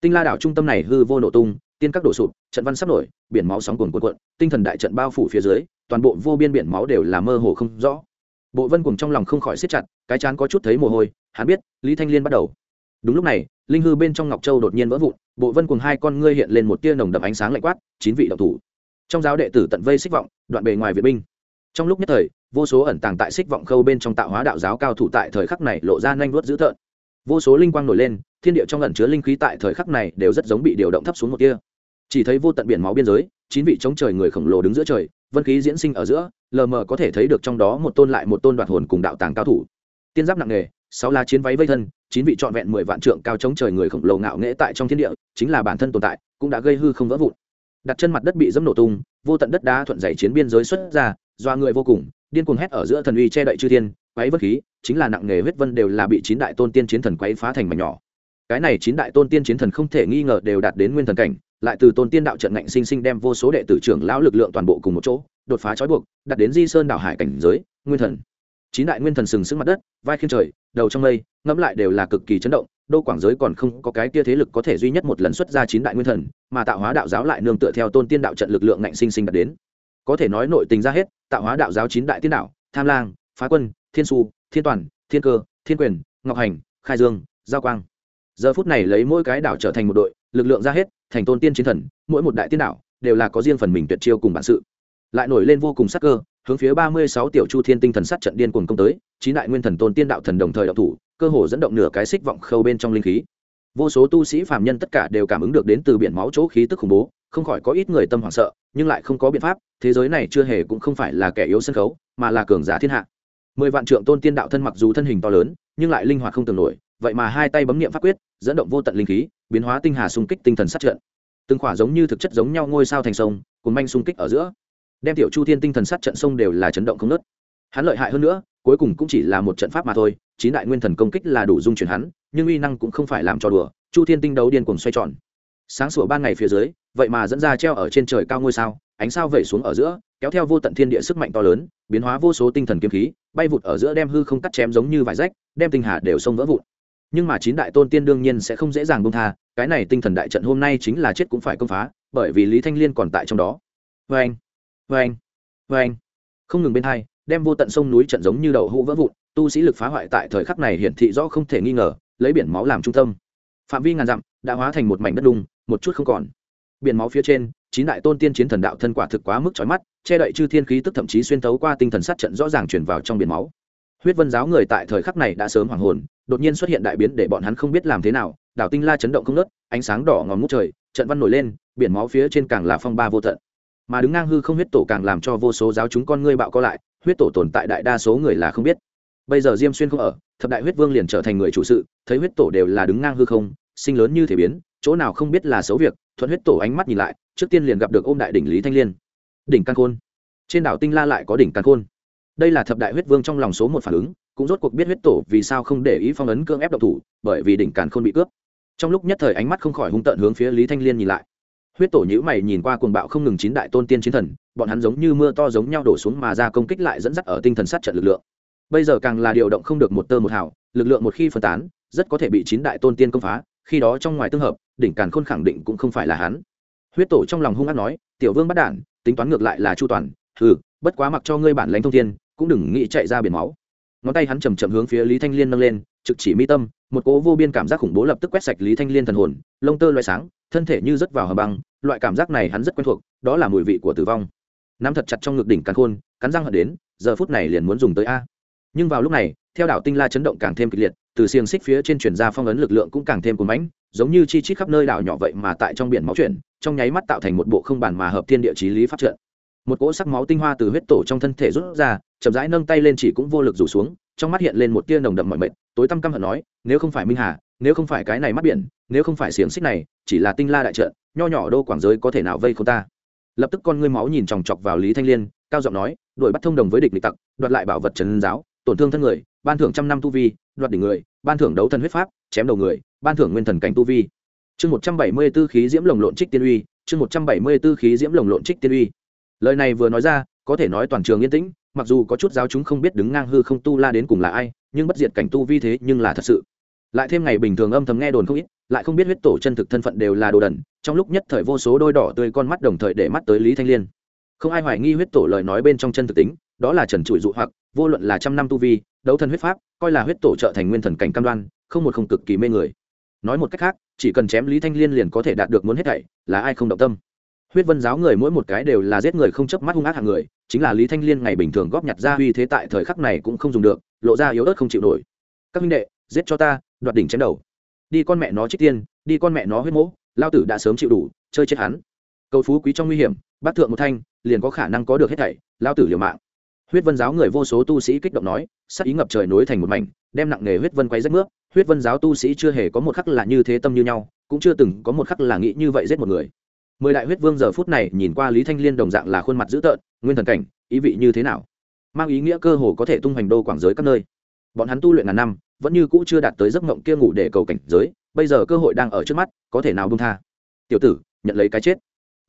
Tinh la đảo trung tâm này hư vô nổ tung, tiên các đổ sụp, trận văn sắp nổi, biển máu sóng cuồn cuộn cuộn, tinh thần đại trận bao phủ phía dưới, toàn bộ vô biên biển máu đều là mơ hồ không rõ. Bộ vân cùng trong lòng không khỏi siết chặt, cái chán có chút thấy mồ hôi, hắn biết, lý thanh liên bắt đầu. Đúng lúc này, linh hư bên trong ngọc châu đột nhiên vỡ vụn, bộ vân cùng hai con ngươi hiện lên một tia nồng đậm ánh sáng lạnh quát, chín vị đạo thủ. Trong giáo đệ tử tận vây xích vọng, đoạn bề ngoài viện binh trong lúc nhất thời, vô số ẩn tàng tại xích vọng khâu bên trong tạo hóa đạo giáo cao thủ tại thời khắc này lộ ra nhanh vuốt dữ tợn. Vô số linh quang nổi lên, thiên địa trong ẩn chứa linh khí tại thời khắc này đều rất giống bị điều động thấp xuống một tia. Chỉ thấy vô tận biển máu biên giới, chín vị chống trời người khổng lồ đứng giữa trời, vân khí diễn sinh ở giữa, lờ mờ có thể thấy được trong đó một tôn lại một tôn đoạt hồn cùng đạo tàng cao thủ. Tiên giáp nặng nề, sáu lá chiến váy vây thân, chín vị trọn vẹn mười vạn trượng cao chống trời người khổng lồ ngạo nghễ tại trong thiên địa, chính là bản thân tồn tại, cũng đã gây hư không vỡ vụn. Đặt chân mặt đất bị dẫm nổ tung, vô tận đất đá thuận dày chiến biên giới xuất ra doa người vô cùng, điên cuồng hét ở giữa thần uy che đậy chư thiên, quấy vất khí, chính là nặng nghề huyết vân đều là bị chín đại tôn tiên chiến thần quấy phá thành mảnh nhỏ. Cái này chín đại tôn tiên chiến thần không thể nghi ngờ đều đạt đến nguyên thần cảnh, lại từ tôn tiên đạo trận ngạnh sinh sinh đem vô số đệ tử trưởng lão lực lượng toàn bộ cùng một chỗ, đột phá trói buộc đặt đến di sơn đảo hải cảnh giới, nguyên thần. Chín đại nguyên thần sừng sững mặt đất, vai khiên trời, đầu trong mây, ngẫm lại đều là cực kỳ chấn động, đô quảng giới còn không có cái kia thế lực có thể duy nhất một lần xuất ra chín đại nguyên thần, mà tạo hóa đạo giáo lại nương tựa theo tôn tiên đạo trận lực lượng ngạnh sinh sinh đạt đến có thể nói nội tình ra hết, tạo hóa đạo giáo chín đại tiên đạo, tham lang, phá quân, thiên su, thiên toàn, thiên cơ, thiên quyền, ngọc hành, khai dương, giao quang. Giờ phút này lấy mỗi cái đảo trở thành một đội, lực lượng ra hết, thành tôn tiên chiến thần, mỗi một đại tiên đạo đều là có riêng phần mình tuyệt chiêu cùng bản sự. Lại nổi lên vô cùng sắc cơ, hướng phía ba mươi sáu tiểu chu thiên tinh thần sát trận điên cuồng công tới, chín đại nguyên thần tôn tiên đạo thần đồng thời đạo thủ, cơ hồ dẫn động nửa cái xích vọng khâu bên trong linh khí. Vô số tu sĩ phàm nhân tất cả đều cảm ứng được đến từ biển máu chỗ khí tức khủng bố không khỏi có ít người tâm hoảng sợ, nhưng lại không có biện pháp, thế giới này chưa hề cũng không phải là kẻ yếu sân khấu, mà là cường giả thiên hạ. Mười vạn trượng tôn tiên đạo thân mặc dù thân hình to lớn, nhưng lại linh hoạt không tưởng nổi, vậy mà hai tay bấm niệm pháp quyết, dẫn động vô tận linh khí, biến hóa tinh hà xung kích tinh thần sát trận. Từng khỏa giống như thực chất giống nhau ngôi sao thành sông, cùng manh xung kích ở giữa. Đem tiểu chu thiên tinh thần sát trận sông đều là chấn động không nớt hắn lợi hại hơn nữa, cuối cùng cũng chỉ là một trận pháp mà thôi, chín đại nguyên thần công kích là đủ dung chuyển hắn, nhưng uy năng cũng không phải làm cho đùa, chu thiên tinh đấu điên cuồng xoay tròn sáng sủa ban ngày phía dưới, vậy mà dẫn ra treo ở trên trời cao ngôi sao, ánh sao vẩy xuống ở giữa, kéo theo vô tận thiên địa sức mạnh to lớn, biến hóa vô số tinh thần kiếm khí, bay vụt ở giữa đem hư không cắt chém giống như vải rách, đem tinh hà đều sông vỡ vụn. Nhưng mà chín đại tôn tiên đương nhiên sẽ không dễ dàng bông tha, cái này tinh thần đại trận hôm nay chính là chết cũng phải công phá, bởi vì lý thanh liên còn tại trong đó. Vê anh vê anh vê anh không ngừng bên hai, đem vô tận sông núi trận giống như đậu hũ vỡ vụn, tu sĩ lực phá hoại tại thời khắc này hiển thị rõ không thể nghi ngờ, lấy biển máu làm trung tâm. Phạm vi ngàn dặm, đã hóa thành một mảnh đất đung một chút không còn. Biển máu phía trên, chín đại tôn tiên chiến thần đạo thân quả thực quá mức trói mắt, che đậy chư thiên khí tức thậm chí xuyên tấu qua tinh thần sát trận rõ ràng chuyển vào trong biển máu. Huyết vân giáo người tại thời khắc này đã sớm hoàng hồn, đột nhiên xuất hiện đại biến để bọn hắn không biết làm thế nào, đảo tinh la chấn động không nớt ánh sáng đỏ ngòm ngút trời, trận văn nổi lên, biển máu phía trên càng là phong ba vô tận. Mà đứng ngang hư không huyết tổ càng làm cho vô số giáo chúng con ngươi bạo co lại, huyết tổ tồn tại đại đa số người là không biết. Bây giờ diêm xuyên không ở, thập đại huyết vương liền trở thành người chủ sự, thấy huyết tổ đều là đứng ngang hư không, sinh lớn như thể biến chỗ nào không biết là xấu việc, thuận huyết tổ ánh mắt nhìn lại, trước tiên liền gặp được ôm đại đỉnh lý thanh liên. Đỉnh căn khôn. Trên đảo tinh la lại có đỉnh căn khôn. Đây là thập đại huyết vương trong lòng số một phản ứng, cũng rốt cuộc biết huyết tổ vì sao không để ý phong ấn cưỡng ép độc thủ, bởi vì đỉnh càn khôn bị cướp. Trong lúc nhất thời ánh mắt không khỏi hung tợn hướng phía lý thanh liên nhìn lại. Huyết tổ nhữ mày nhìn qua cuồng bạo không ngừng chín đại tôn tiên chiến thần, bọn hắn giống như mưa to giống nhau đổ xuống mà ra công kích lại dẫn dắt ở tinh thần sát trận lực lượng. Bây giờ càng là điều động không được một tơ một hào, lực lượng một khi phân tán, rất có thể bị chín đại tôn tiên công phá, khi đó trong ngoài tương hợp đỉnh càn khôn khẳng định cũng không phải là hắn. Huyết tổ trong lòng hung ác nói, tiểu vương bắt đản, tính toán ngược lại là chu toàn. Ừ bất quá mặc cho ngươi bản lãnh thông thiên, cũng đừng nghĩ chạy ra biển máu. Ngón tay hắn chầm chậm hướng phía lý thanh liên nâng lên, trực chỉ mi tâm, một cỗ vô biên cảm giác khủng bố lập tức quét sạch lý thanh liên thần hồn, lông tơ loại sáng, thân thể như rớt vào hầm băng, loại cảm giác này hắn rất quen thuộc, đó là mùi vị của tử vong. Nắm thật chặt trong ngực đỉnh càn khôn, cắn răng hận đến, giờ phút này liền muốn dùng tới a nhưng vào lúc này, theo đảo tinh la chấn động càng thêm kịch liệt, từ xiềng xích phía trên chuyển ra phong ấn lực lượng cũng càng thêm cuốn mãnh, giống như chi chít khắp nơi đảo nhỏ vậy mà tại trong biển máu chuyển, trong nháy mắt tạo thành một bộ không bản mà hợp thiên địa chí lý pháp trận. Một cỗ sắc máu tinh hoa từ huyết tổ trong thân thể rút ra, chậm rãi nâng tay lên chỉ cũng vô lực rủ xuống, trong mắt hiện lên một tia nồng đậm mọi mệt, tối tăm căm hận nói, nếu không phải minh hà, nếu không phải cái này mắt biển, nếu không phải xiềng xích này, chỉ là tinh la đại trận, nho nhỏ đô quảng giới có thể nào vây không ta? Lập tức con ngươi máu nhìn chòng chọc vào lý thanh liên, cao giọng nói, đuổi bắt thông đồng với địch địch tặc, đoạt lại bảo vật trần giáo tổn thương thân người, ban thưởng trăm năm tu vi, đoạt đỉnh người, ban thưởng đấu thần huyết pháp, chém đầu người, ban thưởng nguyên thần cảnh tu vi. Chương một trăm bảy mươi b ố khí diễm lồng lộn trích tiên uy, chương một trăm bảy mươi b ố khí diễm lồng lộn trích tiên uy. Lời này vừa nói ra, có thể nói toàn trường yên tĩnh, mặc dù có chút giáo chúng không biết đứng ngang hư không tu la đến cùng là ai, nhưng bất diệt cảnh tu vi thế nhưng là thật sự. Lại thêm ngày bình thường âm thầm nghe đồn không ít, lại không biết huyết tổ chân thực thân phận đều là đồ đần, trong lúc nhất thời vô số đôi đỏ tươi con mắt đồng thời để mắt tới lý thanh liên. Không ai hoài nghi huyết tổ lời nói bên trong chân thực tính, đó là trần trụi dụ hoặc vô luận là trăm năm tu vi, đấu thần huyết pháp, coi là huyết tổ trợ thành nguyên thần cảnh cam đoan, không một không cực kỳ mê người. Nói một cách khác, chỉ cần chém lý thanh liên liền có thể đạt được muốn hết thảy, là ai không động tâm. Huyết vân giáo người mỗi một cái đều là giết người không chớp mắt hung ác hạng người, chính là lý thanh liên ngày bình thường góp nhặt ra uy thế tại thời khắc này cũng không dùng được, lộ ra yếu ớt không chịu nổi. Các minh đệ, giết cho ta, đoạt đỉnh chém đầu. Đi con mẹ nó trích tiên, đi con mẹ nó huyết mỗ, lao tử đã sớm chịu đủ, chơi chết hắn. Cầu phú quý trong nguy hiểm bác thượng một thanh, liền có khả năng có được hết thảy, lao tử liều mạng huyết vân giáo người vô số tu sĩ kích động nói, sắc ý ngập trời nối thành một mảnh, đem nặng nghề huyết vân quay rách nước. Huyết vân giáo tu sĩ chưa hề có một khắc là như thế tâm như nhau, cũng chưa từng có một khắc là nghĩ như vậy giết một người. Mười đại huyết vương giờ phút này nhìn qua lý thanh liên đồng dạng là khuôn mặt dữ tợn, nguyên thần cảnh, ý vị như thế nào? Mang ý nghĩa cơ hồ có thể tung hoành đô quảng giới các nơi. Bọn hắn tu luyện ngàn năm, vẫn như cũ chưa đạt tới giấc mộng kia ngủ để cầu cảnh giới, bây giờ cơ hội đang ở trước mắt, có thể nào bung tha? Tiểu tử, nhận lấy cái chết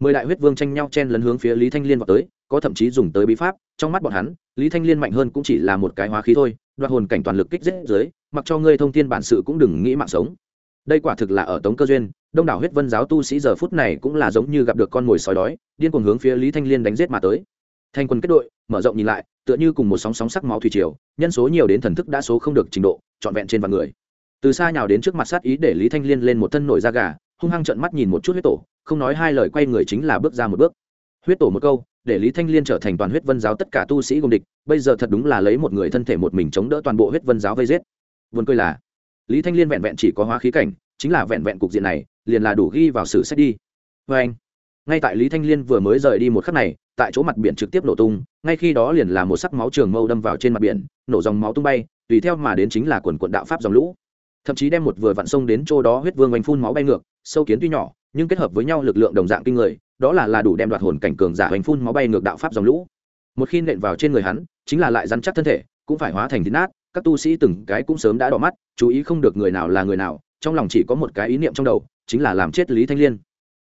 mười đại huyết vương tranh nhau chen lấn hướng phía lý thanh liên vào tới, có thậm chí dùng tới bí pháp, trong mắt bọn hắn, lý thanh liên mạnh hơn cũng chỉ là một cái hóa khí thôi, đoạt hồn cảnh toàn lực kích giết dưới, mặc cho ngươi thông tin bản sự cũng đừng nghĩ mạng sống. Đây quả thực là ở tống cơ duyên, đông đảo huyết vân giáo tu sĩ giờ phút này cũng là giống như gặp được con mồi sói đói, điên cuồng hướng phía lý thanh liên đánh giết mà tới. Thanh quân kết đội, mở rộng nhìn lại, tựa như cùng một sóng sóng sắc máu thủy triều, nhân số nhiều đến thần thức đã số không được trình độ, trọn vẹn trên vạn người. Từ xa nhào đến trước mặt sát ý để lý thanh liên lên một thân nổi da gà, hung hăng trợn mắt nhìn một chút huyết tổ không nói hai lời quay người chính là bước ra một bước. Huyết tổ một câu, để lý thanh liên trở thành toàn huyết vân giáo tất cả tu sĩ gồm địch, bây giờ thật đúng là lấy một người thân thể một mình chống đỡ toàn bộ huyết vân giáo vây giết. Vườn cười là, lý thanh liên vẹn vẹn chỉ có hóa khí cảnh, chính là vẹn vẹn cục diện này, liền là đủ ghi vào sử sách đi. Vê anh, ngay tại lý thanh liên vừa mới rời đi một khắc này, tại chỗ mặt biển trực tiếp nổ tung, ngay khi đó liền là một sắc máu trường mâu đâm vào trên mặt biển, nổ dòng máu tung bay, tùy theo mà đến chính là quần quận đạo pháp dòng lũ. Thậm chí đem một vừa vặn sông đến chỗ đó huyết vương oanh phun máu bay ngược, sâu kiến tuy nhỏ nhưng kết hợp với nhau lực lượng đồng dạng kinh người, đó là là đủ đem đoạt hồn cảnh cường giả hoành phun máu bay ngược đạo pháp dòng lũ. Một khi nện vào trên người hắn, chính là lại dắn chắc thân thể, cũng phải hóa thành thịt nát, các tu sĩ từng cái cũng sớm đã đỏ mắt, chú ý không được người nào là người nào, trong lòng chỉ có một cái ý niệm trong đầu, chính là làm chết lý thanh liên.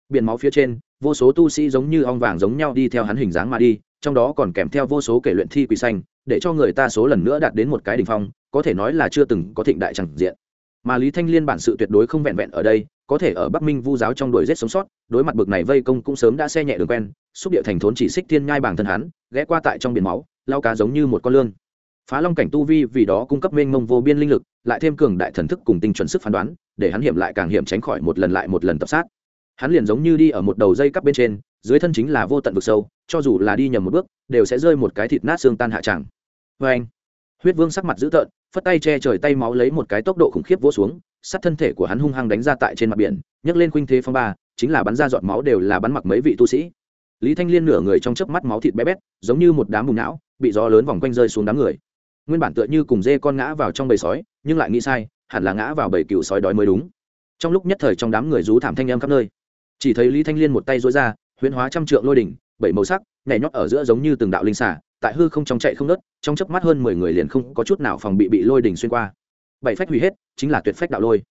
Biển máu phía trên, vô số tu sĩ giống như ong vàng giống nhau đi theo hắn hình dáng mà đi, trong đó còn kèm theo vô số kể luyện thi quỷ xanh, để cho người ta số lần nữa đạt đến một cái đ ỉ n h phong, có thể nói là chưa từng có thịnh đại chẳng diện. Mà lý thanh liên bản sự tuyệt đối không vẹn vẹn ở đây có thể ở bắc minh vu giáo trong đuổi rét sống sót, đối mặt bực này vây công cũng sớm đã xe nhẹ đường quen, xúc địa thành thốn chỉ xích thiên nhai bảng thân hắn, ghé qua tại trong biển máu, lao cá giống như một con lương phá long cảnh tu vi vì đó cung cấp mênh mông vô biên linh lực, lại thêm cường đại thần thức cùng tinh chuẩn sức phán đoán, để hắn hiểm lại càng hiểm tránh khỏi một lần lại một lần tập sát. Hắn liền giống như đi ở một đầu dây cắp bên trên, dưới thân chính là vô tận vực sâu, cho dù là đi nhầm một bước, đều sẽ rơi một cái thịt nát xương tan hạ tràng. Vê anh huyết vương sắc mặt dữ tợn, phất tay che trời tay máu lấy một cái tốc độ khủng khiếp vỗ xuống sát thân thể của hắn hung hăng đánh ra tại trên mặt biển, nhấc lên khuynh thế phong ba, chính là bắn ra giọt máu đều là bắn mặc mấy vị tu sĩ. Lý thanh liên nửa người trong chớp mắt máu thịt bé bét, giống như một đám bùng não, bị gió lớn vòng quanh rơi xuống đám người. Nguyên bản tựa như cùng dê con ngã vào trong bầy sói, nhưng lại nghĩ sai, hẳn là ngã vào bầy cựu sói đói mới đúng. Trong lúc nhất thời trong đám người rú thảm thanh âm khắp nơi, chỉ thấy lý thanh liên một tay dối ra, huyễn hóa trăm trượng lôi đỉnh, bảy màu sắc, nhảy nhót ở giữa giống như từng đạo linh xả tại hư không trong chạy không nớt, trong chớp mắt hơn mười người liền không có chút nào phòng bị bị lôi đỉnh xuyên qua bảy phách hủy hết, chính là tuyệt phách đạo lôi.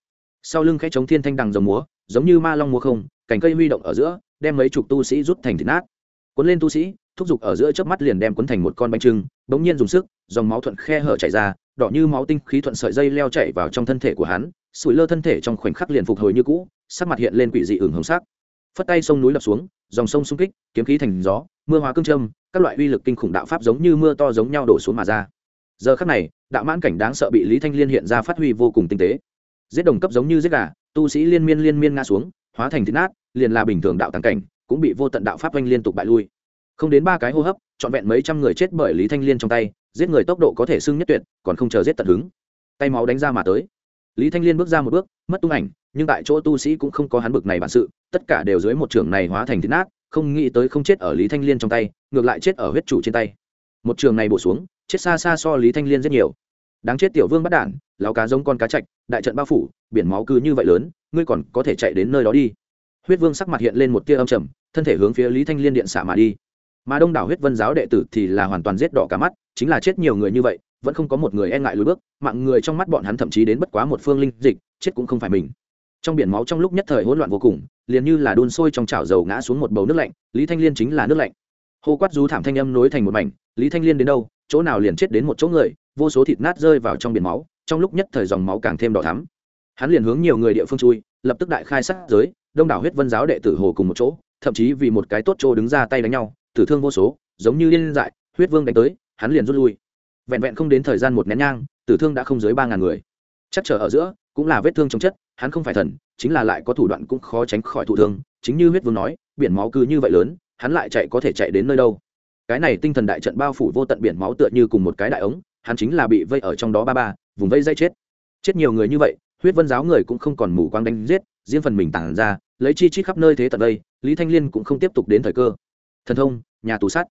Sau lưng khẽ chống thiên thanh đằng dòng múa, giống như ma long múa không, cành cây huy động ở giữa, đem mấy chục tu sĩ rút thành thịt nát. Cuốn lên tu sĩ, thúc giục ở giữa chớp mắt liền đem cuốn thành một con bánh trưng, bỗng nhiên dùng sức, dòng máu thuận khe hở chảy ra, đỏ như máu tinh khí thuận sợi dây leo chảy vào trong thân thể của hắn, sủi lơ thân thể trong khoảnh khắc liền phục hồi như cũ, sắc mặt hiện lên quỷ dị ửng hồng sắc. Phất tay sông núi lập xuống, dòng sông xung kích, kiếm khí thành gió, mưa hóa cương trâm các loại uy lực kinh khủng đạo pháp giống như mưa to giống nhau đổ xuống mà ra. Giờ khắc này đạo mãn cảnh đáng sợ bị lý thanh liên hiện ra phát huy vô cùng tinh tế. Giết đồng cấp giống như giết gà, tu sĩ liên miên liên miên ngã xuống, hóa thành thịt nát, liền là bình thường đạo tàng cảnh, cũng bị vô tận đạo pháp oanh liên tục bại lui. Không đến ba cái hô hấp, trọn vẹn mấy trăm người chết bởi lý thanh liên trong tay, giết người tốc độ có thể xưng nhất tuyệt, còn không chờ giết tận hứng. Tay máu đánh ra mà tới. Lý thanh liên bước ra một bước, mất tung ảnh, nhưng tại chỗ tu sĩ cũng không có hắn bực này bản sự, tất cả đều dưới một trường này hóa thành thịt nát, không nghĩ tới không chết ở lý thanh liên trong tay, ngược lại chết ở huyết chủ trên tay. Một trường này bổ xuống chết xa xa so lý thanh liên rất nhiều. Đáng chết tiểu vương bắt đản lao cá giống con cá chạch, đại trận bao phủ, biển máu cứ như vậy lớn, ngươi còn có thể chạy đến nơi đó đi. Huyết vương sắc mặt hiện lên một tia âm trầm, thân thể hướng phía lý thanh liên điện xạ mà đi. Mà đông đảo huyết vân giáo đệ tử thì là hoàn toàn giết đỏ cả mắt, chính là chết nhiều người như vậy, vẫn không có một người e ngại lùi bước, mạng người trong mắt bọn hắn thậm chí đến bất quá một phương linh dịch, chết cũng không phải mình. Trong biển máu trong lúc nhất thời hỗn loạn vô cùng, liền như là đun sôi trong chảo dầu ngã xuống một bầu nước lạnh, lý thanh liên chính là nước lạnh. Hô quát rú thảm thanh âm nối thành một mảnh, lý thanh liên đến đâu chỗ nào liền chết đến một chỗ người, vô số thịt nát rơi vào trong biển máu, trong lúc nhất thời dòng máu càng thêm đỏ thắm. Hắn liền hướng nhiều người địa phương chui, lập tức đại khai sát giới, đông đảo huyết vân giáo đệ tử hồ cùng một chỗ, thậm chí vì một cái tốt chỗ đứng ra tay đánh nhau, tử thương vô số, giống như liên dại, huyết vương đánh tới, hắn liền rút lui. Vẹn vẹn không đến thời gian một nén nhang, tử thương đã không dưới ba ngàn người. Chắc trở ở giữa, cũng là vết thương trong chất, hắn không phải thần, chính là lại có thủ đoạn cũng khó tránh khỏi thụ thương, chính như huyết vương nói, biển máu cứ như vậy lớn, hắn lại chạy có thể chạy đến nơi đâu? Cái này tinh thần đại trận bao phủ vô tận biển máu tựa như cùng một cái đại ống, hắn chính là bị vây ở trong đó ba ba, vùng vây dây chết. Chết nhiều người như vậy, huyết vân giáo người cũng không còn mù quang đánh giết, riêng phần mình tản ra, lấy chi chít khắp nơi thế tận đây, lý thanh liên cũng không tiếp tục đến thời cơ. Thần thông, nhà tù sát.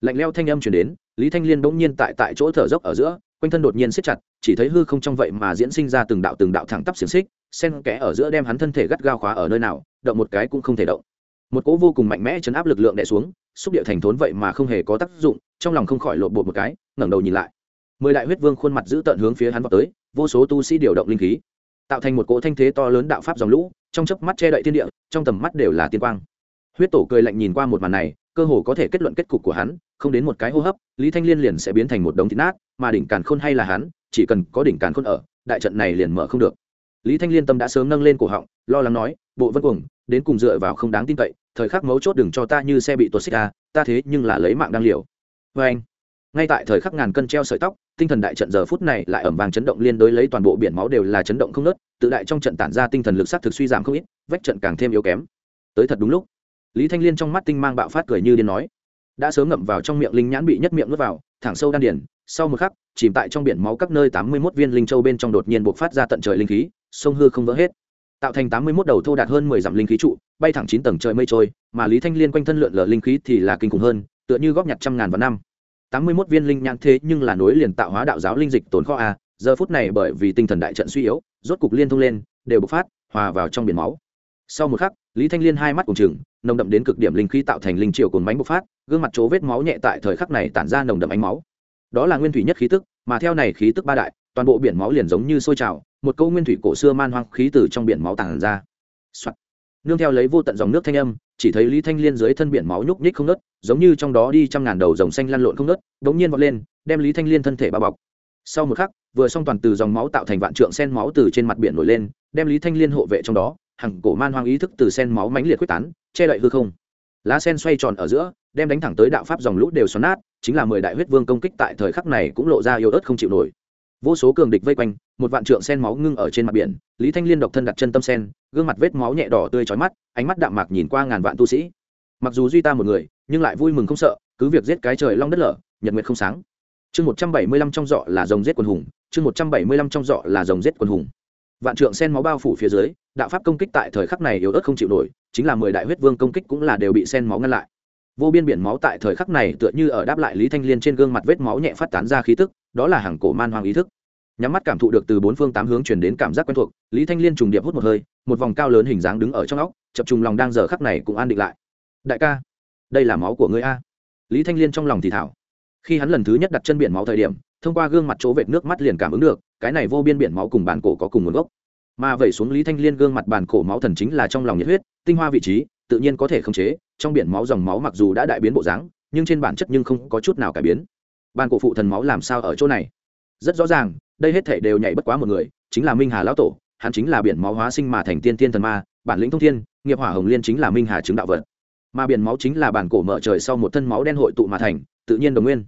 Lạnh leo thanh âm chuyển đến, lý thanh liên bỗng nhiên tại tại chỗ thở dốc ở giữa, quanh thân đột nhiên siết chặt, chỉ thấy hư không trong vậy mà diễn sinh ra từng đạo từng đạo thẳng tắp xiềng xích sen kẽ ở giữa đem hắn thân thể gắt gao khóa ở nơi nào, động một cái cũng không thể động một cỗ vô cùng mạnh mẽ chấn áp lực lượng đè xuống, xúc địa thành thốn vậy mà không hề có tác dụng, trong lòng không khỏi lộn bột một cái, ngẩng đầu nhìn lại. Mười đại huyết vương khuôn mặt giữ tận hướng phía hắn vào tới, vô số tu sĩ điều động linh khí, tạo thành một cỗ thanh thế to lớn đạo pháp dòng lũ, trong chớp mắt che đậy thiên địa, trong tầm mắt đều là tiên quang. Huyết tổ cười lạnh nhìn qua một màn này, cơ hồ có thể kết luận kết cục của hắn, không đến một cái hô hấp, lý thanh liên liền sẽ biến thành một đống thịt nát, mà đỉnh càn khôn hay là hắn, chỉ cần có đỉnh càn khôn ở, đại trận này liền mở không được. Lý thanh liên tâm đã sớm nâng lên cổ họng, lo lắng nói, bộ vân cuồng, đến cùng dựa vào không đáng tin cậy thời khắc mấu chốt đừng cho ta như xe bị tuột xích ra ta thế nhưng là lấy mạng đang liều. Vê anh. Ngay tại thời khắc ngàn cân treo sợi tóc, tinh thần đại trận giờ phút này lại ẩm vàng chấn động liên đối lấy toàn bộ biển máu đều là chấn động không nớt tự đại trong trận tản ra tinh thần lực sắc thực suy giảm không ít, vách trận càng thêm yếu kém. Tới thật đúng lúc. Lý thanh liên trong mắt tinh mang bạo phát cười như điên nói. Đã sớm ngậm vào trong miệng linh nhãn bị nhất miệng nuốt vào, thẳng sâu đan điển sau một khắc, chìm tại trong biển máu các nơi tám mươi mốt viên linh châu bên trong đột nhiên buộc phát ra tận trời linh khí, sông hư không vỡ hết tạo thành tám mươi mốt đầu thô đạt hơn mười dặm linh khí trụ, bay thẳng chín tầng trời mây trôi, mà lý thanh liên quanh thân lượn lờ linh khí thì là kinh khủng hơn, tựa như góp nhặt trăm ngàn vào năm. tám mươi mốt viên linh nhãn thế nhưng là nối liền tạo hóa đạo giáo linh dịch tồn kho a, giờ phút này bởi vì tinh thần đại trận suy yếu, rốt cục liên thông lên, đều bộc phát, hòa vào trong biển máu. Sau một khắc, lý thanh liên hai mắt cùng chừng, nồng đậm đến cực điểm linh khí tạo thành linh triều cồn bánh bộc phát, gương mặt chỗ vết máu nhẹ tại thời khắc này tản ra nồng đậm ánh máu. Đó là nguyên thủy nhất khí tức, mà theo này khí tức ba đại toàn bộ biển máu liền giống như sôi trào, một câu nguyên thủy cổ xưa man hoang khí từ trong biển máu tàn ra、Soạn. nương theo lấy vô tận dòng nước thanh âm, chỉ thấy lý thanh liên dưới thân biển máu nhúc nhích không nớt giống như trong đó đi trăm ngàn đầu dòng xanh lăn lộn không nớt đ ố n g nhiên vọt lên, đem lý thanh liên thân thể bao bọc. Sau một khắc, vừa xong toàn từ dòng máu tạo thành vạn trượng sen máu từ trên mặt biển nổi lên, đem lý thanh liên hộ vệ trong đó, hằng cổ man hoang ý thức từ sen máu mãnh liệt quyết tán, che đậy hư không. Lá sen xoay tròn ở giữa, đem đánh thẳng tới đạo pháp dòng lũ đều xoắn nát, chính là mười đại huyết vương công kích tại thời khắc này cũng lộ ra yếu ớt không chịu nổi vô số cường địch vây quanh, một vạn trượng sen máu ngưng ở trên mặt biển. Lý thanh liên độc thân đặt chân tâm sen, gương mặt vết máu nhẹ đỏ tươi trói mắt, ánh mắt đạm mạc nhìn qua ngàn vạn tu sĩ. Mặc dù duy ta một người, nhưng lại vui mừng không sợ, cứ việc giết cái trời long đất lở, nhật nguyệt không sáng. Chương một trăm bảy mươi lăm trong dọ là dòng giết quần hùng, chương một trăm bảy mươi lăm trong dọ là dòng giết quần hùng. Vạn trượng sen máu bao phủ phía dưới, đạo pháp công kích tại thời khắc này yếu ớt không chịu nổi, chính là mười đại huyết vương công kích cũng là đều bị sen máu ngăn lại. Vô biên biển máu tại thời khắc này tựa như ở đáp lại lý thanh liên trên gương mặt vết máu nhẹ phát tán ra khí tức đó là hàng cổ man hoang ý thức. Nhắm mắt cảm thụ được từ bốn phương tám hướng chuyển đến cảm giác quen thuộc, lý thanh liên trùng điệp hút một hơi, một vòng cao lớn hình dáng đứng ở trong óc, chập trùng lòng đang giờ khắc này cũng an định lại. Đại ca, đây là máu của ngươi a. Lý thanh liên trong lòng thì thảo. Khi hắn lần thứ nhất đặt chân biển máu thời điểm, thông qua gương mặt chỗ vệt nước mắt liền cảm ứng được, cái này vô biên biển máu cùng bản cổ có cùng nguồn gốc. Mà vẩy xuống lý thanh liên gương mặt bản cổ máu thần chính là trong lòng nhiệt huyết, tinh hoa vị trí, tự nhiên có thể khống chế, trong biển máu dòng máu mặc dù đã đại biến bộ dáng, nhưng trên bản chất nhưng không có chút nào cải biến ban cổ phụ thần máu làm sao ở chỗ này? Rất rõ ràng, đây hết thể đều nhảy bất quá một người, chính là minh hà lão tổ, hắn chính là biển máu hóa sinh mà thành tiên tiên thần ma, bản lĩnh thông thiên, nghiệp hỏa hồng liên chính là minh hà chứng đạo vật. Mà biển máu chính là bản cổ mở trời sau một thân máu đen hội tụ mà thành, tự nhiên đồng nguyên.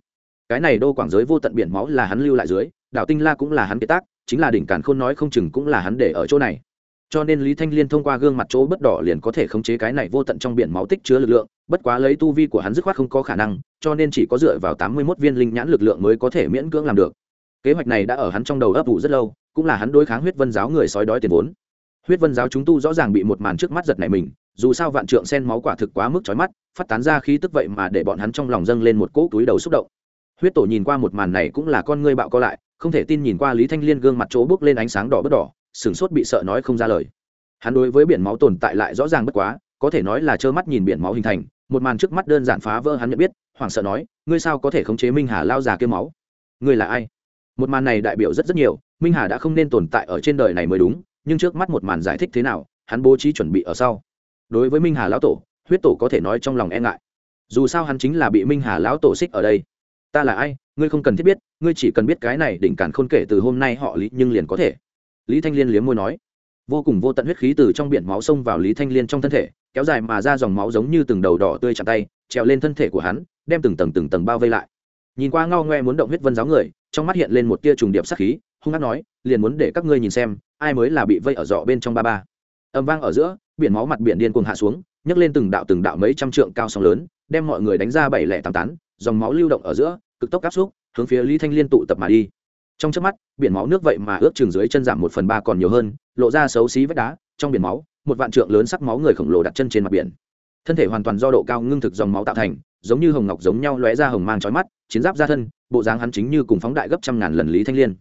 Cái này đô quảng giới vô tận biển máu là hắn lưu lại dưới đạo tinh la cũng là hắn kế tác, chính là đỉnh cản khôn nói không chừng cũng là hắn để ở chỗ này. Cho nên lý thanh liên thông qua gương mặt chỗ bất đỏ liền có thể khống chế cái này vô tận trong biển máu tích chứa lực lượng bất quá lấy tu vi của hắn dứt khoát không có khả năng, cho nên chỉ có dựa vào tám mươi mốt viên linh nhãn lực lượng mới có thể miễn cưỡng làm được. Kế hoạch này đã ở hắn trong đầu ấp ủ rất lâu, cũng là hắn đối kháng huyết vân giáo người sói đói tiền vốn. Huyết vân giáo chúng tu rõ ràng bị một màn trước mắt giật này mình, dù sao vạn trượng sen máu quả thực quá mức chói mắt, phát tán ra khí tức vậy mà để bọn hắn trong lòng dâng lên một cỗ túi đầu xúc động. Huyết tổ nhìn qua một màn này cũng là con ngươi bạo co lại, không thể tin nhìn qua lý thanh liên gương mặt chỗ bước lên ánh sáng đỏ bất đỏ, sửng sốt bị sợ nói không ra lời. Hắn đối với biển máu tồn tại lại rõ ràng bất quá, có thể nói là trơ mắt nhìn biển máu hình thành một màn trước mắt đơn giản phá vỡ hắn nhận biết, hoảng sợ nói, ngươi sao có thể khống chế minh hà lao già kêu máu? Ngươi là ai? Một màn này đại biểu rất rất nhiều, minh hà đã không nên tồn tại ở trên đời này mới đúng, nhưng trước mắt một màn giải thích thế nào, hắn bố trí chuẩn bị ở sau. Đối với minh hà lão tổ, huyết tổ có thể nói trong lòng e ngại. Dù sao hắn chính là bị minh hà lão tổ xích ở đây. Ta là ai? Ngươi không cần thiết biết, ngươi chỉ cần biết cái này đỉnh cản khôn kể từ hôm nay họ lý, nhưng liền có thể. Lý thanh liên liếm môi nói. Vô cùng vô tận huyết khí từ trong biển máu xông vào lý thanh liên trong thân thể kéo dài mà ra dòng máu giống như từng đầu đỏ tươi chặt tay, trèo lên thân thể của hắn, đem từng tầng từng tầng bao vây lại. Nhìn qua ngao ngoe muốn động huyết vân giáo người, trong mắt hiện lên một tia trùng điệp sắc khí, hung hát nói, liền muốn để các ngươi nhìn xem, ai mới là bị vây ở dọ bên trong ba ba. Âm vang ở giữa, biển máu mặt biển điên cuồng hạ xuống, nhấc lên từng đạo từng đạo mấy trăm trượng cao sóng lớn, đem mọi người đánh ra bảy lẻ tám tán, dòng máu lưu động ở giữa, cực tốc áp xúc, hướng phía lý thanh liên tụ tập mà đi. Trong trước mắt, biển máu nước vậy mà ước chừng dưới chân giảm một phần ba còn nhiều hơn, lộ ra xấu xí vách đá, trong biển máu một vạn trượng lớn sắc máu người khổng lồ đặt chân trên mặt biển. Thân thể hoàn toàn do độ cao ngưng thực dòng máu tạo thành, giống như hồng ngọc giống nhau lóe ra hồng mang trói mắt, chiến giáp ra thân, bộ dáng hắn chính như cùng phóng đại gấp trăm ngàn lần lý thanh liên.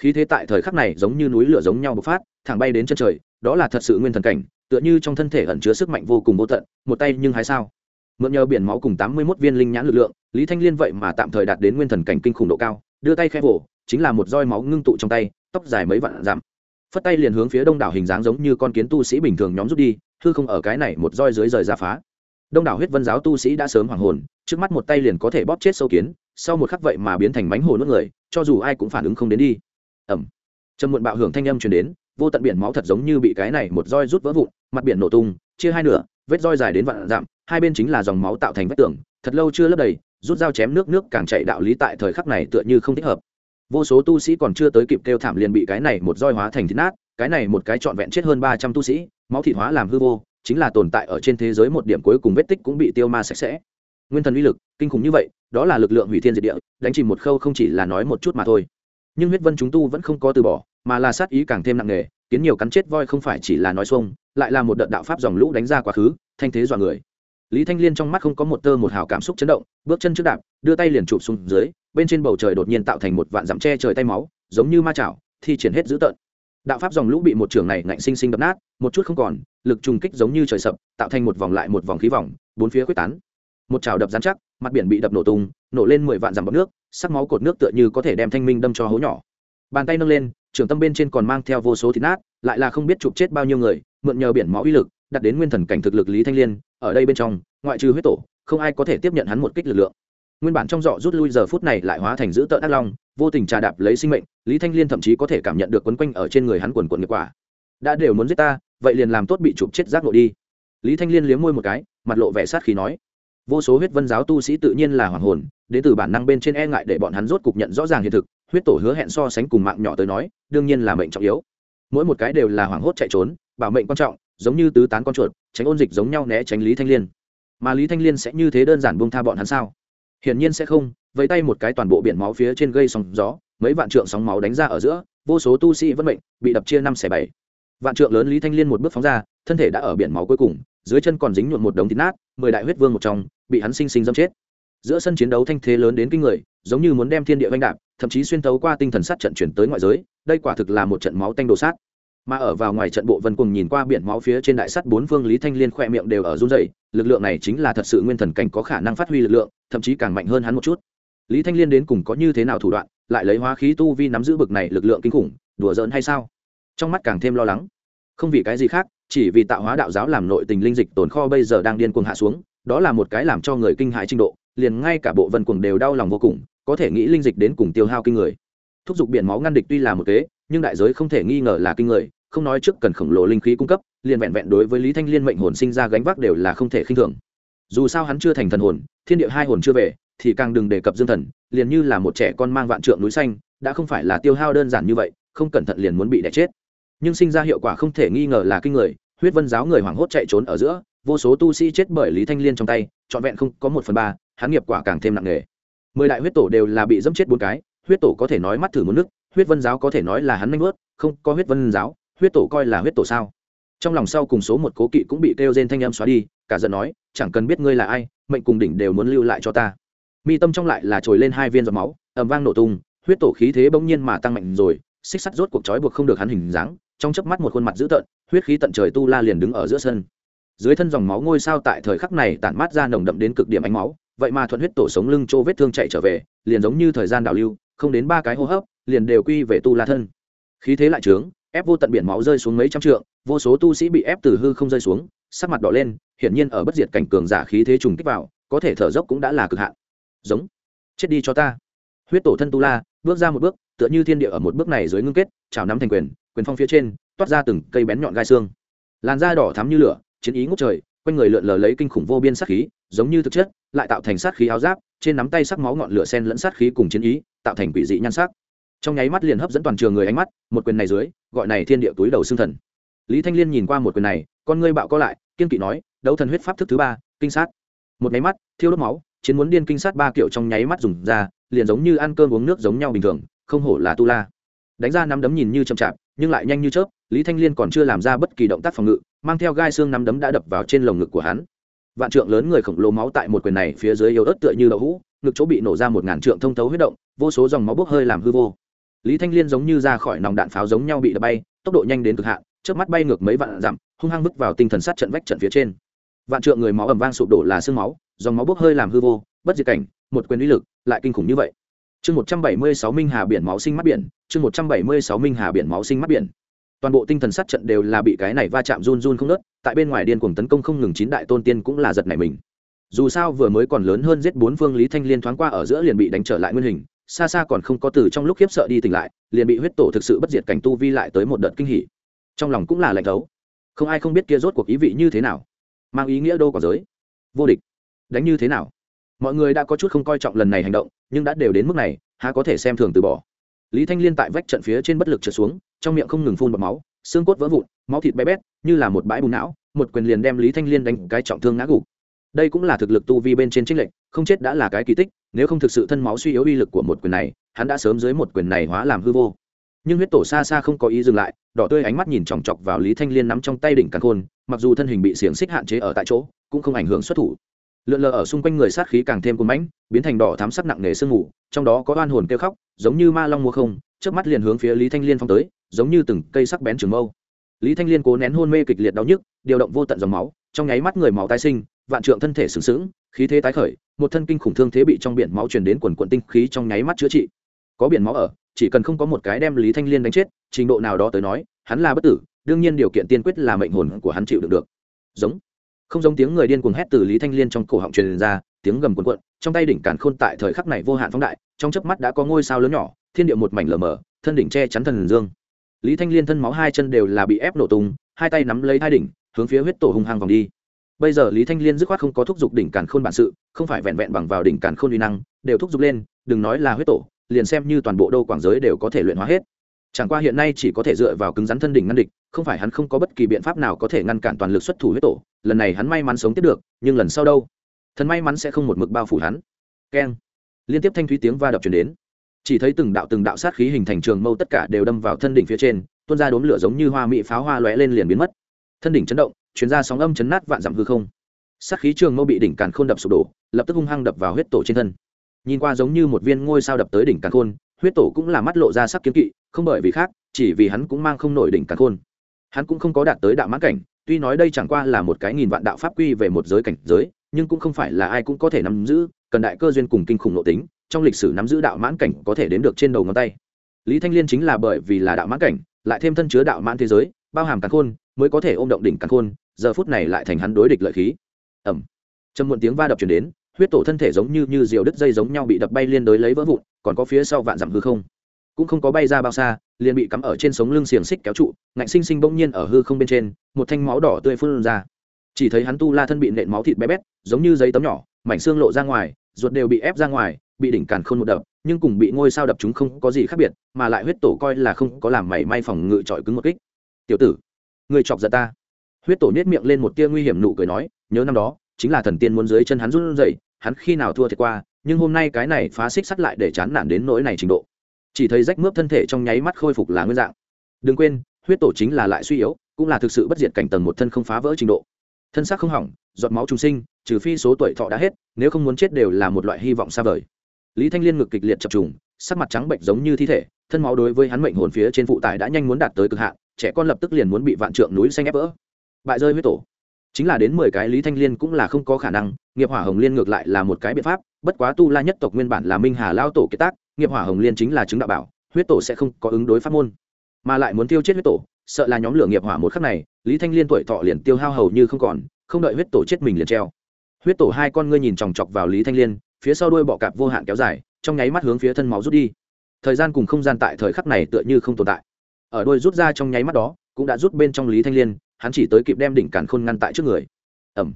Khí thế tại thời khắc này giống như núi lửa giống nhau bộc phát, thẳng bay đến chân trời, đó là thật sự nguyên thần cảnh, tựa như trong thân thể ẩn chứa sức mạnh vô cùng vô tận, một tay nhưng hay sao. Mượn nhờ biển máu cùng tám mươi mốt viên linh nhãn lực lượng, lý thanh liên vậy mà tạm thời đạt đến nguyên thần cảnh kinh khủng độ cao, đưa tay khẽ vỗ chính là một roi máu ngưng tụ trong tay, tóc dài mấy vạn dặm phất tay liền hướng phía đông đảo hình dáng giống như con kiến tu sĩ bình thường nhóm rút đi, hư không ở cái này một roi dưới rời ra phá. Đông đảo huyết vân giáo tu sĩ đã sớm hoàng hồn, trước mắt một tay liền có thể bóp chết sâu kiến, sau một khắc vậy mà biến thành bánh hồ nuốt người, cho dù ai cũng phản ứng không đến đi. Ẩm trầm muộn bạo hưởng thanh âm truyền đến, vô tận biển máu thật giống như bị cái này một roi rút vỡ vụn, mặt biển nổ tung, chia hai nửa, vết roi dài đến vạn dặm, hai bên chính là dòng máu tạo thành vách tường, thật lâu chưa lấp đầy, rút dao chém nước nước càng chạy đạo lý tại thời khắc này tựa như không thích hợp vô số tu sĩ còn chưa tới kịp kêu thảm liền bị cái này một roi hóa thành thịt nát, cái này một cái trọn vẹn chết hơn ba trăm tu sĩ, máu thịt hóa làm hư vô, chính là tồn tại ở trên thế giới một điểm cuối cùng vết tích cũng bị tiêu ma sạch sẽ. Nguyên thần uy lực, kinh khủng như vậy, đó là lực lượng hủy thiên diệt địa, đánh chìm một khâu không chỉ là nói một chút mà thôi. Nhưng huyết vân chúng tu vẫn không có từ bỏ, mà là sát ý càng thêm nặng nề, kiến nhiều cắn chết voi không phải chỉ là nói xuông, lại là một đợt đạo pháp dòng lũ đánh ra quá khứ, thanh thế dọa người. Lý thanh liên trong mắt không có một tơ một hào cảm xúc chấn động, bước chân trước đạp, đưa tay liền chụp xuống dưới bên trên bầu trời đột nhiên tạo thành một vạn dặm tre trời tay máu, giống như ma chảo, thi triển hết dữ tợn. Đạo pháp dòng lũ bị một trường này ngạnh sinh sinh đập nát, một chút không còn, lực trùng kích giống như trời sập, tạo thành một vòng lại một vòng khí vòng, bốn phía quyết tán. Một chảo đập dán chắc, mặt biển bị đập nổ tung, nổ lên mười vạn dặm bọc nước, sắc máu cột nước tựa như có thể đem thanh minh đâm cho hố nhỏ. Bàn tay nâng lên, trường tâm bên trên còn mang theo vô số thịt nát, lại là không biết chụp chết bao nhiêu người, mượn nhờ biển máu uy lực, đặt đến nguyên thần cảnh thực lực lý thanh liên, ở đây bên trong, ngoại trừ huyết tổ, không ai có thể tiếp nhận hắn một kích lực lượng nguyên bản trong dọ rút lui giờ phút này lại hóa thành giữ tợn ác long, vô tình trà đạp lấy sinh mệnh, lý thanh liên thậm chí có thể cảm nhận được quấn quanh ở trên người hắn quần quần nghiệp quả. Đã đều muốn giết ta, vậy liền làm tốt bị chụp chết giác nội đi. Lý thanh liên liếm môi một cái, mặt lộ vẻ sát khí nói. Vô số huyết vân giáo tu sĩ tự nhiên là hoàng hồn, đến từ bản năng bên trên e ngại để bọn hắn rốt cục nhận rõ ràng hiện thực, huyết tổ hứa hẹn so sánh cùng mạng nhỏ tới nói, đương nhiên là mệnh trọng yếu. Mỗi một cái đều là hoảng hốt chạy trốn, bảo mệnh quan trọng, giống như tứ tán con chuột, tránh ôn dịch giống nhau né tránh lý thanh liên. Mà lý thanh liên sẽ như thế đơn giản buông tha bọn hắn sao? Hiển nhiên sẽ không, vẫy tay một cái toàn bộ biển máu phía trên gây sóng gió, mấy vạn trượng sóng máu đánh ra ở giữa, vô số tu sĩ vẫn bệnh bị đập chia năm xẻ bảy. Vạn trượng lớn lý thanh liên một bước phóng ra, thân thể đã ở biển máu cuối cùng, dưới chân còn dính nhuộn một đống thịt nát, mười đại huyết vương một trong, bị hắn sinh sinh dâm chết. Giữa sân chiến đấu thanh thế lớn đến kinh người, giống như muốn đem thiên địa vanh đạp, thậm chí xuyên tấu qua tinh thần sát trận chuyển tới ngoại giới, đây quả thực là một trận máu tanh đồ sát mà ở vào ngoài trận bộ vân cùng nhìn qua biển máu phía trên đại sắt bốn phương lý thanh liên khỏe miệng đều ở run dày lực lượng này chính là thật sự nguyên thần cảnh có khả năng phát huy lực lượng, thậm chí càng mạnh hơn hắn một chút. Lý thanh liên đến cùng có như thế nào thủ đoạn, lại lấy hóa khí tu vi nắm giữ bực này lực lượng kinh khủng, đùa giỡn hay sao? Trong mắt càng thêm lo lắng. Không vì cái gì khác, chỉ vì tạo hóa đạo giáo làm nội tình linh dịch tồn kho bây giờ đang điên cuồng hạ xuống, đó là một cái làm cho người kinh hại trình độ, liền ngay cả bộ vân cuồng đều đau lòng vô cùng, có thể nghĩ linh dịch đến cùng tiêu hao kinh người. Thúc giục biển máu ngăn địch tuy là một kế nhưng đại giới không thể nghi ngờ là kinh người, không nói trước cần khổng lồ linh khí cung cấp, liền vẹn vẹn đối với lý thanh liên mệnh hồn sinh ra gánh vác đều là không thể khinh thường. Dù sao hắn chưa thành thần hồn, thiên địa hai hồn chưa về, thì càng đừng đề cập dương thần, liền như là một trẻ con mang vạn trượng núi xanh, đã không phải là tiêu hao đơn giản như vậy, không cẩn thận liền muốn bị đẻ chết. Nhưng sinh ra hiệu quả không thể nghi ngờ là kinh người, huyết vân giáo người hoảng hốt chạy trốn ở giữa, vô số tu sĩ chết bởi lý thanh liên trong tay, trọn vẹn không có một phần ba, hắn nghiệp quả càng thêm nặng nề. Mười đại huyết tổ đều là bị dẫm chết bốn cái, huyết tổ có thể nói mắt thử một nước huyết vân giáo có thể nói là hắn nanh vớt không có huyết vân giáo, huyết tổ coi là huyết tổ sao? Trong lòng sau cùng số một cố kỵ cũng bị kêu trên thanh em xóa đi, cả giận nói, chẳng cần biết ngươi là ai, mệnh cùng đỉnh đều muốn lưu lại cho ta. Mi tâm trong lại là trồi lên hai viên giọt máu ẩm vang nổ tung, huyết tổ khí thế bỗng nhiên mà tăng mạnh rồi, xích sắt rốt cuộc trói buộc không được hắn hình dáng, trong chớp mắt một khuôn mặt dữ tợn, huyết khí tận trời tu la liền đứng ở giữa sân. Dưới thân dòng máu ngôi sao tại thời khắc này tản mát ra nồng đậm đến cực điểm ánh máu, vậy mà thuận huyết tổ sống lưng chỗ vết thương chạy trở về, liền giống như thời gian đảo lưu không đến ba cái hô hấp, liền đều quy về tu la thân. Khí thế lại trướng, ép vô tận biển máu rơi xuống mấy trăm trượng, vô số tu sĩ bị ép từ hư không rơi xuống, sắc mặt đỏ lên, hiển nhiên ở bất diệt cảnh cường giả khí thế trùng kích vào, có thể thở dốc cũng đã là cực hạn. Giống. Chết đi cho ta. Huyết tổ thân tu la, bước ra một bước, tựa như thiên địa ở một bước này dưới ngưng kết chào nắm thành quyền quyền phong phía trên, toát ra từng cây bén nhọn gai xương. Làn da đỏ thắm như lửa, chiến ý ngút trời quanh người lượn lờ lấy kinh khủng vô biên sát khí, giống như thực chất, lại tạo thành sát khí áo giáp, trên nắm tay sắc máu ngọn lửa sen lẫn sát khí cùng chiến ý, tạo thành quỷ dị nhan sắc. Trong nháy mắt liền hấp dẫn toàn trường người ánh mắt, một quyền này dưới, gọi này thiên địa túi đầu xương thần. Lý thanh liên nhìn qua một quyền này, con ngươi bạo co lại, kiên kỵ nói, đấu thần huyết pháp thức thứ ba, kinh sát. Một nháy mắt, thiêu đốt máu, chiến muốn điên kinh sát ba kiểu trong nháy mắt dùng ra, liền giống như ăn cơm uống nước giống nhau bình thường, không hổ là tu la. Đánh ra nắm đấm nhìn như chậm chạp, nhưng lại nhanh như chớp lý thanh liên còn chưa làm ra bất kỳ động tác phòng ngự, mang theo gai xương nắm đấm đã đập vào trên lồng ngực của hắn. Vạn trượng lớn người khổng lồ máu tại một quyền này phía dưới yếu ớt tựa như đậu hũ, ngực chỗ bị nổ ra một ngàn trượng thông thấu huyết động, vô số dòng máu bốc hơi làm hư vô. Lý thanh liên giống như ra khỏi nòng đạn pháo giống nhau bị đập bay, tốc độ nhanh đến cực hạn trước mắt bay ngược mấy vạn dặm, hung hăng bước vào tinh thần sát trận vách trận phía trên. Vạn trượng người máu ẩm vang sụp đổ là sương máu, dòng máu bốc hơi làm hư vô, bất diệt cảnh, một quyền uy lực lại kinh khủng như vậy. Chương một trăm bảy mươi sáu minh hà biển máu sinh mắt biển, chương một trăm bảy mươi sáu minh hà biển máu sinh mắt biển toàn bộ tinh thần sát trận đều là bị cái này va chạm run run không nớt, tại bên ngoài điên cuồng tấn công không ngừng chín đại tôn tiên cũng là giật nảy mình. Dù sao vừa mới còn lớn hơn giết bốn phương lý thanh liên thoáng qua ở giữa liền bị đánh trở lại nguyên hình, xa xa còn không có từ trong lúc khiếp sợ đi tỉnh lại, liền bị huyết tổ thực sự bất diệt cảnh tu vi lại tới một đợt kinh hỉ. Trong lòng cũng là lạnh thấu. Không ai không biết kia rốt cuộc ý vị như thế nào. Mang ý nghĩa đâu có giới. Vô địch. Đánh như thế nào? Mọi người đã có chút không coi trọng lần này hành động, nhưng đã đều đến mức này, há có thể xem thường từ bỏ. Lý thanh liên tại vách trận phía trên bất lực trượt xuống trong miệng không ngừng phun bọt máu, xương cốt vỡ vụn, máu thịt bé bét, như là một bãi bùn não, một quyền liền đem lý thanh liên đánh cái trọng thương ngã gục. Đây cũng là thực lực tu vi bên trên trích lệnh không chết đã là cái kỳ tích, nếu không thực sự thân máu suy yếu uy lực của một quyền này, hắn đã sớm dưới một quyền này hóa làm hư vô. Nhưng huyết tổ xa xa không có ý dừng lại, đỏ tươi ánh mắt nhìn chòng chọc vào lý thanh liên nắm trong tay đỉnh càn khôn, mặc dù thân hình bị xiềng xích hạn chế ở tại chỗ, cũng không ảnh hưởng xuất thủ. Lượn lờ ở xung quanh người sát khí càng thêm cuốn mãnh, biến thành đỏ thám sắc nặng nề sương mù, trong đó có oan hồn kêu khóc, giống như ma long mua không trước mắt liền hướng phía lý thanh liên phong tới giống như từng cây sắc bén trường mâu. Lý thanh liên cố nén hôn mê kịch liệt đau nhức, điều động vô tận dòng máu, trong nháy mắt người máu tái sinh, vạn trượng thân thể sừng sững, khí thế tái khởi, một thân kinh khủng thương thế bị trong biển máu truyền đến quần quận tinh khí trong nháy mắt chữa trị. Có biển máu ở, chỉ cần không có một cái đem lý thanh liên đánh chết, trình độ nào đó tới nói, hắn là bất tử, đương nhiên điều kiện tiên quyết là mệnh hồn của hắn chịu đựng được. Giống. Không giống tiếng người điên cuồng hét từ lý thanh liên trong cổ họng truyền ra, tiếng gầm cuồn cuộn, trong tay đỉnh càn khôn tại thời khắc này vô hạn phóng đại, trong chớp mắt đã có ngôi sao lớn nhỏ, thiên địa một mảnh lờ mờ, thân đỉnh che chắn thần dương lý thanh liên thân máu hai chân đều là bị ép nổ tung, hai tay nắm lấy hai đỉnh, hướng phía huyết tổ hung hăng vòng đi. Bây giờ lý thanh liên dứt khoát không có thúc giục đỉnh càn khôn bản sự, không phải vẹn vẹn bằng vào đỉnh càn khôn uy năng, đều thúc giục lên, đừng nói là huyết tổ, liền xem như toàn bộ đô quảng giới đều có thể luyện hóa hết. Chẳng qua hiện nay chỉ có thể dựa vào cứng rắn thân đỉnh ngăn địch, không phải hắn không có bất kỳ biện pháp nào có thể ngăn cản toàn lực xuất thủ huyết tổ, lần này hắn may mắn sống tiếp được, nhưng lần sau đâu? Thần may mắn sẽ không một mực bao phủ hắn. Keng. Liên tiếp thanh thúy tiếng va đập chuyển đến chỉ thấy từng đạo từng đạo sát khí hình thành trường mâu tất cả đều đâm vào thân đỉnh phía trên, tuôn ra đốm lửa giống như hoa mỹ pháo hoa lóe lên liền biến mất. Thân đỉnh chấn động chuyến ra sóng âm chấn nát vạn dặm hư không. Sát khí trường mâu bị đỉnh càn khôn đập sụp đổ, lập tức hung hăng đập vào huyết tổ trên thân. Nhìn qua giống như một viên ngôi sao đập tới đỉnh càn khôn, huyết tổ cũng là mắt lộ ra sắc kiếm kỵ, không bởi vì khác, chỉ vì hắn cũng mang không nổi đỉnh càn khôn. Hắn cũng không có đạt tới đạo mãn cảnh, tuy nói đây chẳng qua là một cái nghìn vạn đạo pháp quy về một giới cảnh giới, nhưng cũng không phải là ai cũng có thể nắm giữ, cần đại cơ duyên cùng kinh khủng nội tính trong lịch sử nắm giữ đạo mãn cảnh có thể đến được trên đầu ngón tay. Lý thanh liên chính là bởi vì là đạo mãn cảnh, lại thêm thân chứa đạo mãn thế giới, bao hàm càn khôn, mới có thể ôm động đỉnh càn khôn, giờ phút này lại thành hắn đối địch lợi khí. Ẩm trầm muộn tiếng va đập chuyển đến, huyết tổ thân thể giống như như diều đứt dây giống nhau bị đập bay liên đối lấy vỡ vụn, còn có phía sau vạn dặm hư không. Cũng không có bay ra bao xa, liền bị cắm ở trên sống lưng xiềng xích kéo trụ, ngạnh sinh sinh bỗng nhiên ở hư không bên trên, một thanh máu đỏ tươi phun ra. Chỉ thấy hắn tu la thân bị nện máu thịt bé bét, giống như giấy tấm nhỏ, mảnh xương lộ ra ngoài, ruột đều bị ép ra ngoài bị đỉnh càn khôn một đập, nhưng cùng bị ngôi sao đập chúng không có gì khác biệt, mà lại huyết tổ coi là không có làm mảy may phòng ngự trọi cứng một kích. Tiểu tử người chọc giận ta. Huyết tổ nhét miệng lên một tia nguy hiểm nụ cười nói, nhớ năm đó, chính là thần tiên muốn dưới chân hắn run dậy hắn khi nào thua thiệt qua, nhưng hôm nay cái này phá xích sắt lại để chán nản đến nỗi này trình độ. Chỉ thấy rách mướp thân thể trong nháy mắt khôi phục là nguyên dạng. Đừng quên, huyết tổ chính là lại suy yếu, cũng là thực sự bất diệt cảnh tầng một thân không phá vỡ trình độ. Thân xác không hỏng, giọt máu trùng sinh, trừ phi số tuổi thọ đã hết, nếu không muốn chết đều là một loại hy vọng xa vời lý thanh liên ngực kịch liệt chập trùng, sắc mặt trắng bệnh giống như thi thể, thân máu đối với hắn mệnh hồn phía trên phụ tải đã nhanh muốn đạt tới cực hạn, trẻ con lập tức liền muốn bị vạn trượng núi xanh ép vỡ. Bại rơi huyết tổ. Chính là đến mười cái lý thanh liên cũng là không có khả năng, nghiệp hỏa hồng liên ngược lại là một cái biện pháp, bất quá tu la nhất tộc nguyên bản là minh hà lao tổ kế tác, nghiệp hỏa hồng liên chính là chứng đạo bảo, huyết tổ sẽ không có ứng đối pháp môn. Mà lại muốn tiêu chết huyết tổ, sợ là nhóm lửa nghiệp hỏa một khắc này, lý thanh liên tuổi thọ liền tiêu hao hầu như không còn, không đợi huyết tổ chết mình liền treo. Huyết tổ hai con ngươi nhìn chòng chọc vào lý thanh liên phía sau đuôi bọ cạp vô hạn kéo dài, trong nháy mắt hướng phía thân máu rút đi. Thời gian cùng không gian tại thời khắc này tựa như không tồn tại. Ở đuôi rút ra trong nháy mắt đó, cũng đã rút bên trong lý thanh liên, hắn chỉ tới kịp đem đỉnh càn khôn ngăn tại trước người. Ẩm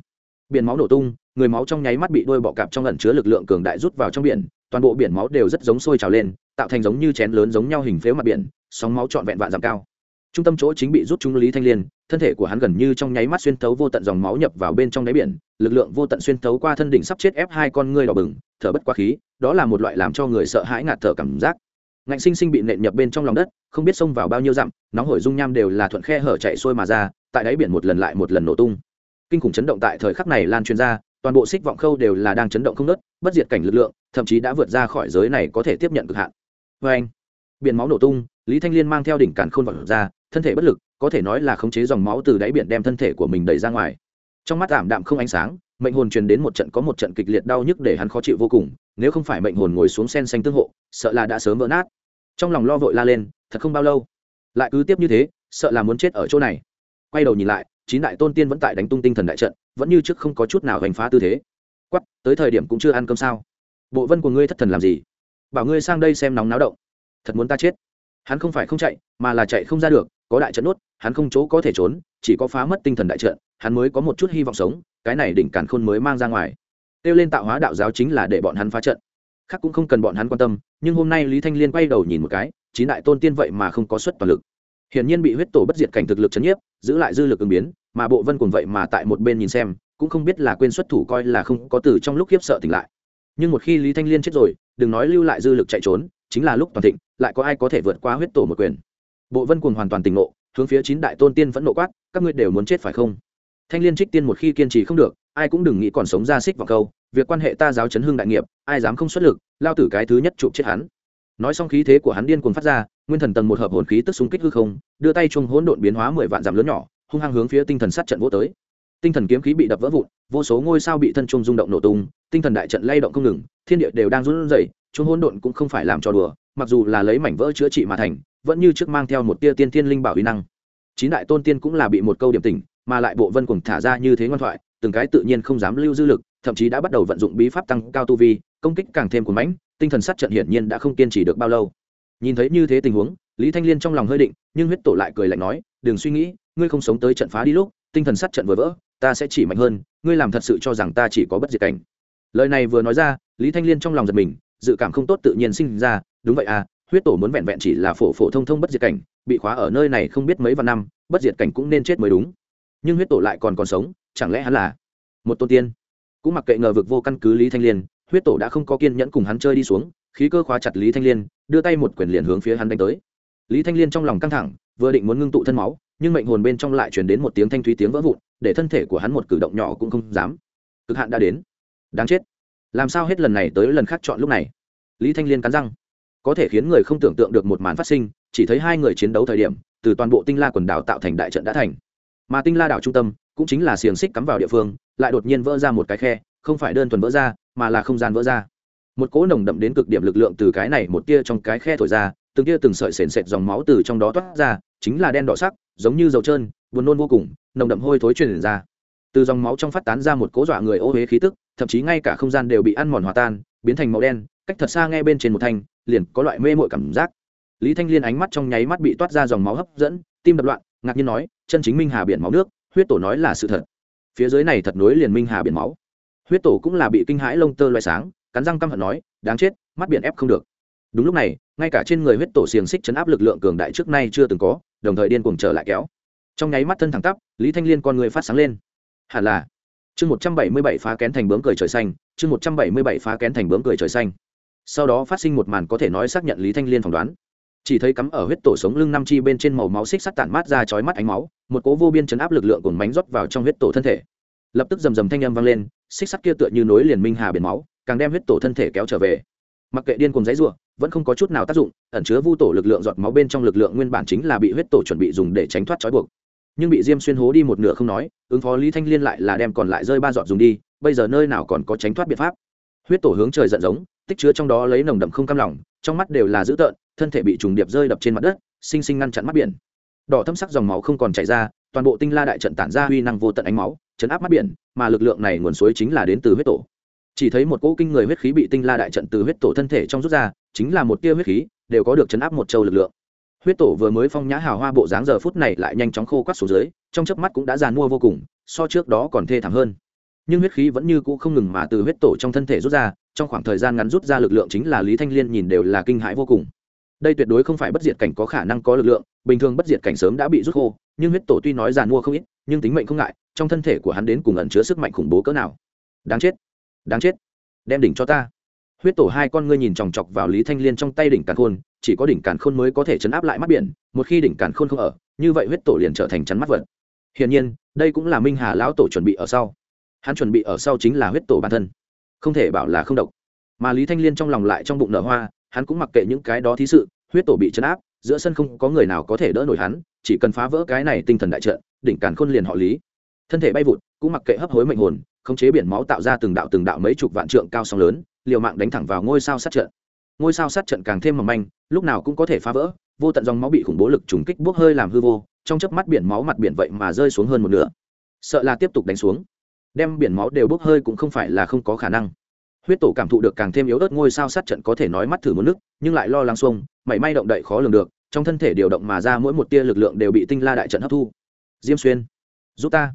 biển máu nổ tung, người máu trong nháy mắt bị đuôi bọ cạp trong ẩn chứa lực lượng cường đại rút vào trong biển, toàn bộ biển máu đều rất giống sôi trào lên, tạo thành giống như chén lớn giống nhau hình phếu mặt biển, sóng máu trọn vẹn vạn dặm cao. Trung tâm chỗ chính bị rút trúng lý thanh liên thân thể của hắn gần như trong nháy mắt xuyên thấu vô tận dòng máu nhập vào bên trong đáy biển, lực lượng vô tận xuyên thấu qua thân đỉnh sắp chết ép hai con ngươi đỏ bừng, thở bất quá khí, đó là một loại làm cho người sợ hãi ngạt thở cảm giác. Ngạnh sinh sinh bị nện nhập bên trong lòng đất, không biết xông vào bao nhiêu dặm, nóng hổi dung nham đều là thuận khe hở chạy xuôi mà ra, tại đáy biển một lần lại một lần nổ tung. Kinh khủng chấn động tại thời khắc này lan truyền ra, toàn bộ xích vọng khâu đều là đang chấn động không nớt bất diệt cảnh lực lượng, thậm chí đã vượt ra khỏi giới này có thể tiếp nhận cực hạn. Vê anh biển máu nổ tung, lý thanh liên mang theo đỉnh càn khôn vật ra thân thể bất lực, có thể nói là khống chế dòng máu từ đáy biển đem thân thể của mình đẩy ra ngoài. Trong mắt ảm đạm không ánh sáng, mệnh hồn truyền đến một trận có một trận kịch liệt đau nhức để hắn khó chịu vô cùng, nếu không phải mệnh hồn ngồi xuống sen xanh tương hộ, sợ là đã sớm vỡ nát. Trong lòng lo vội la lên, thật không bao lâu. Lại cứ tiếp như thế, sợ là muốn chết ở chỗ này. Quay đầu nhìn lại, chín đại tôn tiên vẫn tại đánh tung tinh thần đại trận, vẫn như trước không có chút nào hành phá tư thế. Quắp tới thời điểm cũng chưa ăn cơm sao? Bộ vân của ngươi thất thần làm gì? Bảo ngươi sang đây xem nóng náo động. Thật muốn ta chết. Hắn không phải không chạy, mà là chạy không ra được có đại trận nốt hắn không chỗ có thể trốn, chỉ có phá mất tinh thần đại trận, hắn mới có một chút hy vọng sống, cái này đỉnh càn khôn mới mang ra ngoài. Kêu lên tạo hóa đạo giáo chính là để bọn hắn phá trận. Khác cũng không cần bọn hắn quan tâm, nhưng hôm nay lý thanh liên quay đầu nhìn một cái, chín đại tôn tiên vậy mà không có suất toàn lực. Hiển nhiên bị huyết tổ bất diệt cảnh thực lực chấn nhiếp, giữ lại dư lực ứng biến, mà bộ vân cùng vậy mà tại một bên nhìn xem, cũng không biết là quên xuất thủ coi là không có từ trong lúc khiếp sợ tỉnh lại. Nhưng một khi lý thanh liên chết rồi, đừng nói lưu lại dư lực chạy trốn, chính là lúc toàn thịnh, lại có ai có thể vượt qua huyết tổ một quyền bộ vân cuồng hoàn toàn tỉnh nộ hướng phía chín đại tôn tiên vẫn nộ quát, các ngươi đều muốn chết phải không? Thanh liên trích tiên một khi kiên trì không được, ai cũng đừng nghĩ còn sống ra xích vào câu, việc quan hệ ta giáo chấn hương đại nghiệp, ai dám không xuất lực, lao tử cái thứ nhất chụp chết hắn. Nói xong khí thế của hắn điên cuồng phát ra, nguyên thần tầng một hợp hồn khí tức xung kích hư không, đưa tay chung hỗn độn biến hóa mười vạn dặm lớn nhỏ, hung hăng hướng phía tinh thần sát trận vô tới. Tinh thần kiếm khí bị đập vỡ vụn, vô số ngôi sao bị thân trung rung động nổ tung, tinh thần đại trận lay động không ngừng, thiên địa đều đang run rẩy chung hỗn độn cũng không phải làm cho đùa, mặc dù là lấy mảnh vỡ chữa trị mà thành vẫn như trước mang theo một tia tiên thiên linh bảo uy năng. Chín đại tôn tiên cũng là bị một câu điểm tỉnh, mà lại bộ vân cùng thả ra như thế ngoan thoại, từng cái tự nhiên không dám lưu dư lực, thậm chí đã bắt đầu vận dụng bí pháp tăng cao tu vi, công kích càng thêm cuốn mãnh, tinh thần sát trận hiển nhiên đã không kiên trì được bao lâu. Nhìn thấy như thế tình huống, lý thanh liên trong lòng hơi định, nhưng huyết tổ lại cười lạnh nói, đừng suy nghĩ, ngươi không sống tới trận phá đi lúc, tinh thần sát trận vừa vỡ, ta sẽ chỉ mạnh hơn, ngươi làm thật sự cho rằng ta chỉ có bất diệt cảnh. Lời này vừa nói ra, lý thanh liên trong lòng giật mình, dự cảm không tốt tự nhiên sinh ra, đúng vậy à huyết tổ muốn vẹn vẹn chỉ là phổ phổ thông thông bất diệt cảnh, bị khóa ở nơi này không biết mấy vạn năm, bất diệt cảnh cũng nên chết mới đúng. Nhưng huyết tổ lại còn còn sống, chẳng lẽ hắn là một tôn tiên? Cũng mặc kệ ngờ vực vô căn cứ lý thanh liên, huyết tổ đã không có kiên nhẫn cùng hắn chơi đi xuống, khí cơ khóa chặt lý thanh liên, đưa tay một quyền liền hướng phía hắn đánh tới. Lý thanh liên trong lòng căng thẳng, vừa định muốn ngưng tụ thân máu, nhưng mệnh hồn bên trong lại chuyển đến một tiếng thanh thúy tiếng vỡ vụn, để thân thể của hắn một cử động nhỏ cũng không dám. Cực hạn đã đến. Đáng chết. Làm sao hết lần này tới lần khác chọn lúc này? Lý thanh liên cắn răng có thể khiến người không tưởng tượng được một màn phát sinh, chỉ thấy hai người chiến đấu thời điểm, từ toàn bộ tinh la quần đảo tạo thành đại trận đã thành. Mà tinh la đảo trung tâm, cũng chính là xiềng xích cắm vào địa phương, lại đột nhiên vỡ ra một cái khe, không phải đơn thuần vỡ ra, mà là không gian vỡ ra. Một cỗ nồng đậm đến cực điểm lực lượng từ cái này một tia trong cái khe thổi ra, từng tia từng sợi sền sệt dòng máu từ trong đó toát ra, chính là đen đỏ sắc, giống như dầu trơn, buồn nôn vô cùng, nồng đậm hôi thối truyền ra. Từ dòng máu trong phát tán ra một cỗ dọa người ô huế khí tức, thậm chí ngay cả không gian đều bị ăn mòn hòa tan, biến thành màu đen cách thật xa nghe bên trên một thanh, liền có loại mê mội cảm giác. Lý thanh liên ánh mắt trong nháy mắt bị toát ra dòng máu hấp dẫn, tim đập loạn, ngạc nhiên nói, chân chính minh hà biển máu nước, huyết tổ nói là sự thật. Phía dưới này thật nối liền minh hà biển máu. Huyết tổ cũng là bị kinh hãi lông tơ loại sáng, cắn răng căm hận nói, đáng chết, mắt biển ép không được. Đúng lúc này, ngay cả trên người huyết tổ xiềng xích chấn áp lực lượng cường đại trước nay chưa từng có, đồng thời điên cuồng trở lại kéo. Trong nháy mắt thân thẳng tắp, lý thanh liên con người phát sáng lên. Hẳn là, chương một trăm bảy mươi bảy phá kén thành bướm cười trời xanh, chương một trăm bảy mươi bảy phá kén thành bướm cười trời xanh sau đó phát sinh một màn có thể nói xác nhận lý thanh liên phỏng đoán. Chỉ thấy cắm ở huyết tổ sống lưng năm chi bên trên màu máu xích sắt tản mát ra chói mắt ánh máu, một cố vô biên chấn áp lực lượng cùng mánh rót vào trong huyết tổ thân thể. Lập tức rầm rầm thanh âm vang lên, xích sắt kia tựa như nối liền minh hà biển máu, càng đem huyết tổ thân thể kéo trở về. Mặc kệ điên cùng giấy ruộng vẫn không có chút nào tác dụng, ẩn chứa vu tổ lực lượng giọt máu bên trong lực lượng nguyên bản chính là bị huyết tổ chuẩn bị dùng để tránh thoát trói buộc. Nhưng bị diêm xuyên hố đi một nửa không nói, ứng phó lý thanh liên lại là đem còn lại rơi ba giọt dùng đi, bây giờ nơi nào còn có tránh thoát biện pháp. Huyết tổ hướng trời giận giống tích chứa trong đó lấy nồng đậm không cam lòng, trong mắt đều là dữ tợn, thân thể bị trùng điệp rơi đập trên mặt đất, sinh sinh ngăn chặn mắt biển. Đỏ thâm sắc dòng máu không còn chảy ra, toàn bộ tinh la đại trận tản ra huy năng vô tận ánh máu, chấn áp mắt biển, mà lực lượng này nguồn suối chính là đến từ huyết tổ. Chỉ thấy một cỗ kinh người huyết khí bị tinh la đại trận từ huyết tổ thân thể trong rút ra, chính là một tia huyết khí, đều có được chấn áp một châu lực lượng. Huyết tổ vừa mới phong nhã hào hoa bộ dáng giờ phút này lại nhanh chóng khô quắt xuống dưới, trong chớp mắt cũng đã giàn mua vô cùng, so trước đó còn thê thảm hơn nhưng huyết khí vẫn như cũ không ngừng mà từ huyết tổ trong thân thể rút ra, trong khoảng thời gian ngắn rút ra lực lượng chính là lý thanh liên nhìn đều là kinh hãi vô cùng. Đây tuyệt đối không phải bất diệt cảnh có khả năng có lực lượng, bình thường bất diệt cảnh sớm đã bị rút khô, nhưng huyết tổ tuy nói giàn mua không ít, nhưng tính mệnh không ngại, trong thân thể của hắn đến cùng ẩn chứa sức mạnh khủng bố cỡ nào. Đáng chết đáng chết, đem đỉnh cho ta. Huyết tổ hai con ngươi nhìn chòng chọc vào lý thanh liên trong tay đỉnh càn khôn, chỉ có đỉnh càn khôn mới có thể chấn áp lại mắt biển, một khi đỉnh càn khôn không ở, như vậy huyết tổ liền trở thành chắn mắt vật. Hiển nhiên, đây cũng là minh hà lão tổ chuẩn bị ở sau hắn chuẩn bị ở sau chính là huyết tổ bản thân. Không thể bảo là không độc. Mà lý thanh liên trong lòng lại trong bụng nở hoa, hắn cũng mặc kệ những cái đó thí sự, huyết tổ bị chấn áp, giữa sân không có người nào có thể đỡ nổi hắn, chỉ cần phá vỡ cái này tinh thần đại trận, đỉnh càn khôn liền họ lý. Thân thể bay vụt, cũng mặc kệ hấp hối mệnh hồn, khống chế biển máu tạo ra từng đạo từng đạo mấy chục vạn trượng cao sóng lớn, liều mạng đánh thẳng vào ngôi sao sát trận. Ngôi sao sát trận càng thêm mỏng manh, lúc nào cũng có thể phá vỡ, vô tận dòng máu bị khủng bố lực trùng kích bốc hơi làm hư vô, trong chớp mắt biển máu mặt biển vậy mà rơi xuống hơn một nửa. Sợ là tiếp tục đánh xuống đem biển máu đều bốc hơi cũng không phải là không có khả năng. Huyết tổ cảm thụ được càng thêm yếu ớt ngôi sao sát trận có thể nói mắt thử một nước, nhưng lại lo lắng xuông, mảy may động đậy khó lường được, trong thân thể điều động mà ra mỗi một tia lực lượng đều bị tinh la đại trận hấp thu. Diêm xuyên, giúp ta.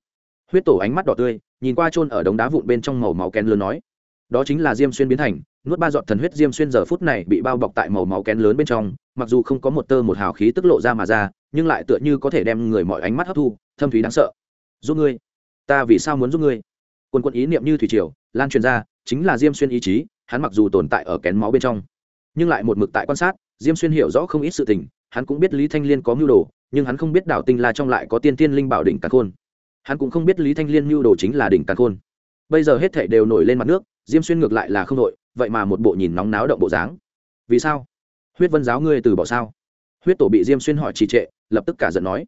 Huyết tổ ánh mắt đỏ tươi, nhìn qua chôn ở đống đá vụn bên trong màu máu kén lớn nói. Đó chính là diêm xuyên biến thành, nuốt ba giọt thần huyết diêm xuyên giờ phút này bị bao bọc tại màu máu kén lớn bên trong, mặc dù không có một tơ một hào khí tức lộ ra mà ra, nhưng lại tựa như có thể đem người mọi ánh mắt hấp thu, thâm thúy đáng sợ. Giúp ngươi. Ta vì sao muốn giúp ngươi? Quân quân ý niệm như thủy triều, lan truyền ra, chính là diêm xuyên ý chí, hắn mặc dù tồn tại ở kén máu bên trong, nhưng lại một mực tại quan sát, diêm xuyên hiểu rõ không ít sự tình, hắn cũng biết lý thanh liên có mưu đồ, nhưng hắn không biết đảo tinh la trong lại có tiên tiên linh bảo đỉnh càn khôn. Hắn cũng không biết lý thanh liên mưu đồ chính là đỉnh càn khôn. Bây giờ hết thảy đều nổi lên mặt nước, diêm xuyên ngược lại là không đội vậy mà một bộ nhìn nóng náo động bộ dáng. Vì sao? Huyết vân giáo ngươi từ bỏ sao? Huyết tổ bị diêm xuyên hỏi trì trệ, lập tức cả giận nói.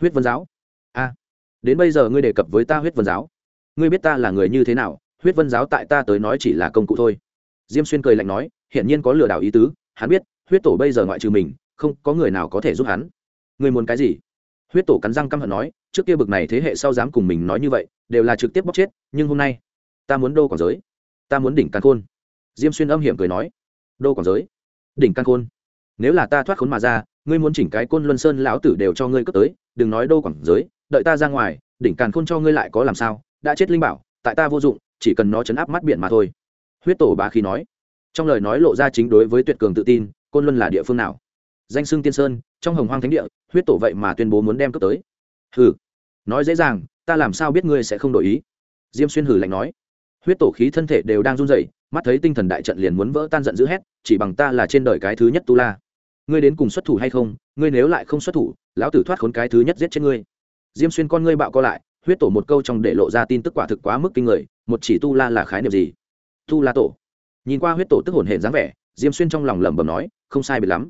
Huyết vân giáo? A đến bây giờ ngươi đề cập với ta huyết vân giáo ngươi biết ta là người như thế nào, huyết vân giáo tại ta tới nói chỉ là công cụ thôi. Diêm xuyên cười lạnh nói, hiển nhiên có lừa đảo ý tứ, hắn biết, huyết tổ bây giờ ngoại trừ mình, không có người nào có thể giúp hắn. Ngươi muốn cái gì? Huyết tổ cắn răng căm hận nói, trước kia bực này thế hệ sau dám cùng mình nói như vậy, đều là trực tiếp bóc chết, nhưng hôm nay, ta muốn đô quảng giới. Ta muốn đỉnh căn khôn. Diêm xuyên âm hiểm cười nói, đô quảng giới? Đỉnh căn khôn. Nếu là ta thoát khốn mà ra, ngươi muốn chỉnh cái côn luân sơn lão tử đều cho ngươi cất tới, đừng nói đô quảng giới, đợi ta ra ngoài, đỉnh càn khôn cho ngươi lại có làm sao? Đã chết linh bảo, tại ta vô dụng, chỉ cần nó chấn áp mắt biển mà thôi. Huyết tổ bá khí nói. Trong lời nói lộ ra chính đối với tuyệt cường tự tin, côn luân là địa phương nào? Danh xưng tiên sơn, trong hồng hoang thánh địa, huyết tổ vậy mà tuyên bố muốn đem cướp tới. Hừ, nói dễ dàng, ta làm sao biết ngươi sẽ không đổi ý? Diêm xuyên hử lạnh nói. Huyết tổ khí thân thể đều đang run rẩy, mắt thấy tinh thần đại trận liền muốn vỡ tan giận dữ hét, chỉ bằng ta là trên đời cái thứ nhất tu la. Ngươi đến cùng xuất thủ hay không? Ngươi nếu lại không xuất thủ, lão tử thoát khốn cái thứ nhất giết chết ngươi. Diêm xuyên con ngươi bạo co lại huyết tổ một câu trong để lộ ra tin tức quả thực quá mức kinh người, một chỉ tu la là khái niệm gì? Tu la tổ. Nhìn qua huyết tổ tức hồn hển dáng vẻ, diêm xuyên trong lòng lẩm bẩm nói, không sai biệt lắm.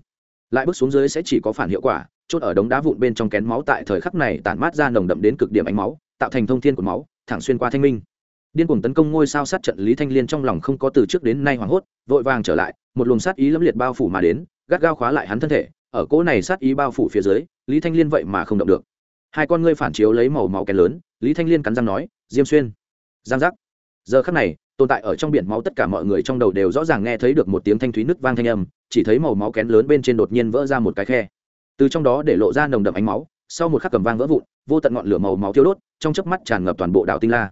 Lại bước xuống dưới sẽ chỉ có phản hiệu quả, chốt ở đống đá vụn bên trong kén máu tại thời khắc này tản mát ra nồng đậm đến cực điểm ánh máu, tạo thành thông thiên của máu, thẳng xuyên qua thanh minh. Điên cuồng tấn công ngôi sao sát trận lý thanh liên trong lòng không có từ trước đến nay hoảng hốt, vội vàng trở lại, một luồng sát ý lẫm liệt bao phủ mà đến, gắt gao khóa lại hắn thân thể, ở cỗ này sát ý bao phủ phía dưới, lý thanh liên vậy mà không động được hai con ngươi phản chiếu lấy màu màu kén lớn, lý thanh liên cắn răng nói, diêm xuyên. Giang giác. Giờ khắc này, tồn tại ở trong biển máu tất cả mọi người trong đầu đều rõ ràng nghe thấy được một tiếng thanh thúy nứt vang thanh âm, chỉ thấy màu máu kén lớn bên trên đột nhiên vỡ ra một cái khe. Từ trong đó để lộ ra nồng đậm ánh máu, sau một khắc cầm vang vỡ vụn, vô tận ngọn lửa màu máu thiêu đốt, trong chớp mắt tràn ngập toàn bộ đảo tinh la.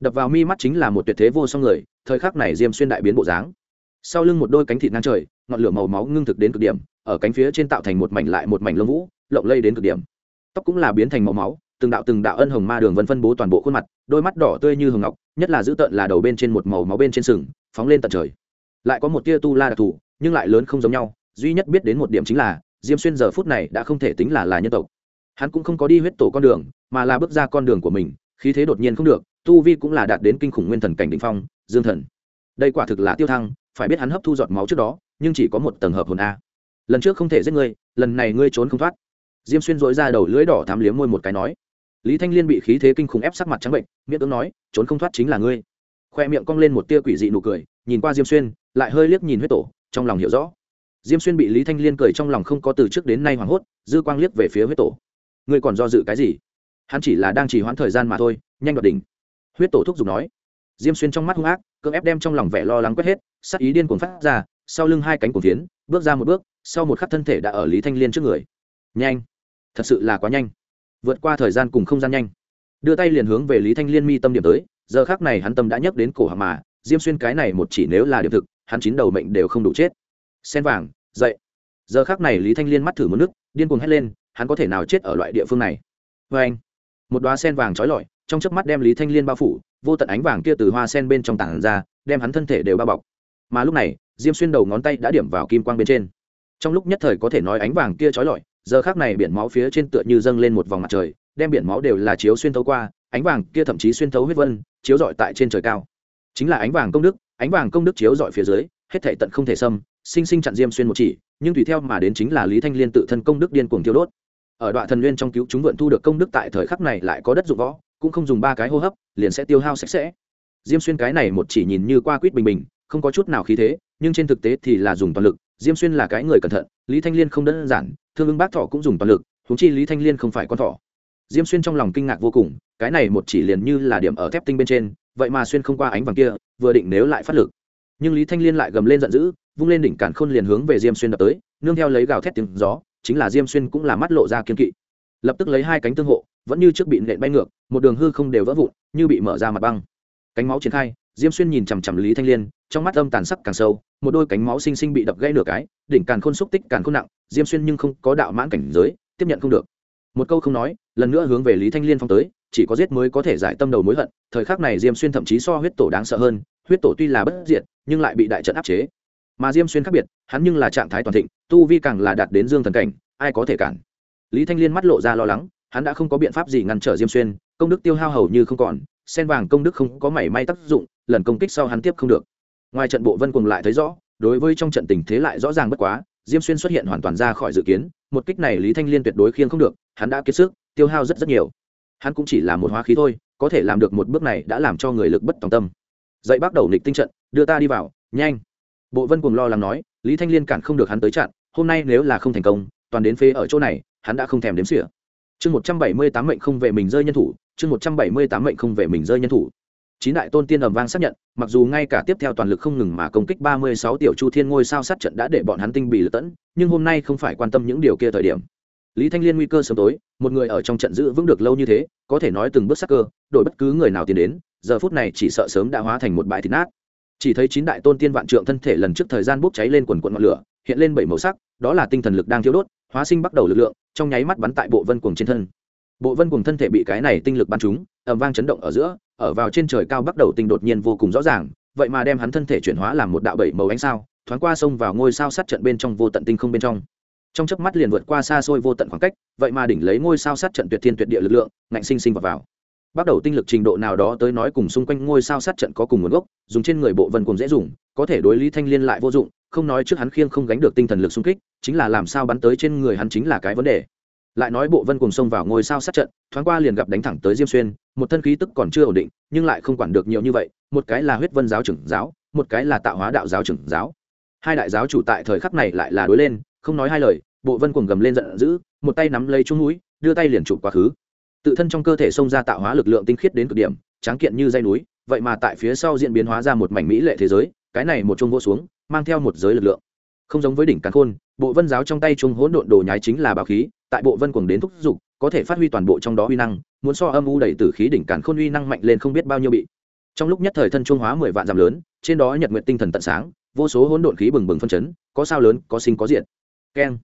Đập vào mi mắt chính là một tuyệt thế vô song người, thời khắc này diêm xuyên đại biến bộ dáng. Sau lưng một đôi cánh thịt ngang trời, ngọn lửa màu máu ngưng thực đến cực điểm, ở cánh phía trên tạo thành một mảnh lại một mảnh lông vũ, lộng lây đến cực điểm tóc cũng là biến thành màu máu, từng đạo từng đạo ân hồng ma đường vân phân bố toàn bộ khuôn mặt, đôi mắt đỏ tươi như hồng ngọc, nhất là giữ tợn là đầu bên trên một màu máu bên trên sừng, phóng lên tận trời. Lại có một tia tu la đặc thù, nhưng lại lớn không giống nhau, duy nhất biết đến một điểm chính là, diêm xuyên giờ phút này đã không thể tính là là nhân tộc. Hắn cũng không có đi huyết tổ con đường, mà là bước ra con đường của mình, khí thế đột nhiên không được, tu vi cũng là đạt đến kinh khủng nguyên thần cảnh định phong, dương thần. Đây quả thực là tiêu thăng, phải biết hắn hấp thu giọt máu trước đó, nhưng chỉ có một tầng hợp hồn a. Lần trước không thể giết ngươi, lần này ngươi trốn không thoát diêm xuyên dội ra đầu lưỡi đỏ thám liếm môi một cái nói, lý thanh liên bị khí thế kinh khủng ép sắc mặt trắng bệnh, miệng ứng nói, trốn không thoát chính là ngươi. Khoe miệng cong lên một tia quỷ dị nụ cười, nhìn qua diêm xuyên, lại hơi liếc nhìn huyết tổ, trong lòng hiểu rõ. Diêm xuyên bị lý thanh liên cười trong lòng không có từ trước đến nay hoảng hốt, dư quang liếc về phía huyết tổ. Ngươi còn do dự cái gì? Hắn chỉ là đang trì hoãn thời gian mà thôi, nhanh đoạt đỉnh. Huyết tổ thúc giục nói. Diêm xuyên trong mắt hung ác, cưỡng ép đem trong lòng vẻ lo lắng quét hết sắc ý điên cuồng phát ra, sau lưng hai cánh cuồng tiến bước ra một bước, sau một khắc thân thể đã ở lý thanh liên trước người. Nhanh thật sự là quá nhanh. Vượt qua thời gian cùng không gian nhanh. Đưa tay liền hướng về lý thanh liên mi tâm điểm tới, giờ khác này hắn tâm đã nhắc đến cổ hàm mà, diêm xuyên cái này một chỉ nếu là điểm thực, hắn chín đầu mệnh đều không đủ chết. Sen vàng, dậy. Giờ khác này lý thanh liên mắt thử một nước, điên cuồng hét lên, hắn có thể nào chết ở loại địa phương này? Vê anh, một đoá sen vàng trói lọi, trong chớp mắt đem lý thanh liên bao phủ, vô tận ánh vàng kia từ hoa sen bên trong tảng ra, đem hắn thân thể đều bao bọc. Mà lúc này, diêm xuyên đầu ngón tay đã điểm vào kim quang bên trên. Trong lúc nhất thời có thể nói ánh vàng kia trói lọi giờ khác này biển máu phía trên tựa như dâng lên một vòng mặt trời, đem biển máu đều là chiếu xuyên thấu qua, ánh vàng kia thậm chí xuyên thấu huyết vân, chiếu rọi tại trên trời cao. Chính là ánh vàng công đức, ánh vàng công đức chiếu rọi phía dưới, hết thể tận không thể xâm, sinh sinh chặn diêm xuyên một chỉ, nhưng tùy theo mà đến chính là lý thanh liên tự thân công đức điên cuồng tiêu đốt. Ở đoạn thần nguyên trong cứu chúng vượn thu được công đức tại thời khắc này lại có đất dụng võ, cũng không dùng ba cái hô hấp, liền sẽ tiêu hao sạch sẽ. Diêm xuyên cái này một chỉ nhìn như qua quýt bình bình, không có chút nào khí thế, nhưng trên thực tế thì là dùng toàn lực diêm xuyên là cái người cẩn thận, lý thanh liên không đơn giản, thương ưng bác thọ cũng dùng toàn lực, huống chi lý thanh liên không phải con thọ diêm xuyên trong lòng kinh ngạc vô cùng, cái này một chỉ liền như là điểm ở thép tinh bên trên, vậy mà xuyên không qua ánh vàng kia, vừa định nếu lại phát lực. Nhưng lý thanh liên lại gầm lên giận dữ, vung lên đỉnh cản khôn liền hướng về diêm xuyên đập tới, nương theo lấy gào thét tiếng gió, chính là diêm xuyên cũng là mắt lộ ra kiên kỵ. Lập tức lấy hai cánh tương hộ, vẫn như trước bị nện bay ngược, một đường hư không đều vỡ vụn, như bị mở ra mặt băng. Cánh máu triển khai diêm xuyên nhìn chằm chằm lý thanh liên, trong mắt âm tàn sắc càng sâu, một đôi cánh máu xinh xinh bị đập gãy nửa cái, đỉnh càn khôn xúc tích càn khôn nặng, diêm xuyên nhưng không có đạo mãn cảnh giới, tiếp nhận không được. Một câu không nói, lần nữa hướng về lý thanh liên phong tới, chỉ có giết mới có thể giải tâm đầu mối hận, thời khắc này diêm xuyên thậm chí so huyết tổ đáng sợ hơn, huyết tổ tuy là bất diệt, nhưng lại bị đại trận áp chế. Mà diêm xuyên khác biệt, hắn nhưng là trạng thái toàn thịnh, tu vi càng là đạt đến dương thần cảnh, ai có thể cản. Lý thanh liên mắt lộ ra lo lắng, hắn đã không có biện pháp gì ngăn trở diêm xuyên, công đức tiêu hao hầu như không còn, sen vàng công đức không có mảy may tác dụng lần công kích sau hắn tiếp không được. Ngoài trận bộ vân cùng lại thấy rõ, đối với trong trận tình thế lại rõ ràng bất quá, diêm xuyên xuất hiện hoàn toàn ra khỏi dự kiến, một kích này lý thanh liên tuyệt đối khiêng không được, hắn đã kiệt sức, tiêu hao rất rất nhiều. Hắn cũng chỉ là một hóa khí thôi, có thể làm được một bước này đã làm cho người lực bất tòng tâm. Dậy bắt đầu nịch tinh trận, đưa ta đi vào, nhanh. Bộ vân cùng lo lắng nói, lý thanh liên cản không được hắn tới chặn, hôm nay nếu là không thành công, toàn đến phế ở chỗ này, hắn đã không thèm đếm xỉa. Chương một trăm bảy mươi tám mệnh không về mình rơi nhân thủ, chương một trăm bảy mươi tám mệnh không về mình rơi nhân thủ chín đại tôn tiên ầm vang xác nhận, mặc dù ngay cả tiếp theo toàn lực không ngừng mà công kích ba mươi sáu tiểu chu thiên ngôi sao sát trận đã để bọn hắn tinh bị lật tẫn, nhưng hôm nay không phải quan tâm những điều kia thời điểm. Lý thanh liên nguy cơ sớm tối, một người ở trong trận giữ vững được lâu như thế, có thể nói từng bước sắc cơ, đổi bất cứ người nào tiến đến, giờ phút này chỉ sợ sớm đã hóa thành một bãi thịt nát. Chỉ thấy chín đại tôn tiên vạn trượng thân thể lần trước thời gian bốc cháy lên quần quận ngọn lửa, hiện lên bảy màu sắc, đó là tinh thần lực đang thiếu đốt, hóa sinh bắt đầu lực lượng, trong nháy mắt bắn tại bộ vân cuồng trên thân. Bộ vân cuồng thân thể bị cái này tinh lực bắn trúng ẩm vang chấn động ở giữa ở vào trên trời cao bắt đầu tinh đột nhiên vô cùng rõ ràng, vậy mà đem hắn thân thể chuyển hóa làm một đạo bảy màu ánh sao, thoáng qua sông vào ngôi sao sát trận bên trong vô tận tinh không bên trong. Trong chớp mắt liền vượt qua xa xôi vô tận khoảng cách, vậy mà đỉnh lấy ngôi sao sát trận tuyệt thiên tuyệt địa lực lượng, ngạnh sinh sinh vào vào. Bắt đầu tinh lực trình độ nào đó tới nói cùng xung quanh ngôi sao sát trận có cùng nguồn gốc, dùng trên người bộ vân cùng dễ dùng, có thể đối lý thanh liên lại vô dụng, không nói trước hắn khiêng không gánh được tinh thần lực xung kích, chính là làm sao bắn tới trên người hắn chính là cái vấn đề lại nói bộ vân cùng xông vào ngôi sao sát trận, thoáng qua liền gặp đánh thẳng tới diêm xuyên, một thân khí tức còn chưa ổn định, nhưng lại không quản được nhiều như vậy, một cái là huyết vân giáo trưởng giáo, một cái là tạo hóa đạo giáo trưởng giáo. Hai đại giáo chủ tại thời khắc này lại là đối lên, không nói hai lời, bộ vân cùng gầm lên giận dữ, một tay nắm lấy chung núi, đưa tay liền chụp quá khứ. Tự thân trong cơ thể xông ra tạo hóa lực lượng tinh khiết đến cực điểm, tráng kiện như dây núi, vậy mà tại phía sau diễn biến hóa ra một mảnh mỹ lệ thế giới, cái này một chung vô xuống, mang theo một giới lực lượng không giống với đỉnh càn khôn, bộ vân giáo trong tay chung hỗn độn đồ nhái chính là bảo khí, tại bộ vân cuồng đến thúc giục có thể phát huy toàn bộ trong đó uy năng, muốn so âm u đẩy tử khí đỉnh càn khôn uy năng mạnh lên không biết bao nhiêu bị. Trong lúc nhất thời thân trung hóa mười vạn dặm lớn, trên đó nhật nguyện tinh thần tận sáng, vô số hỗn độn khí bừng bừng phân chấn, có sao lớn, có sinh có diện keng.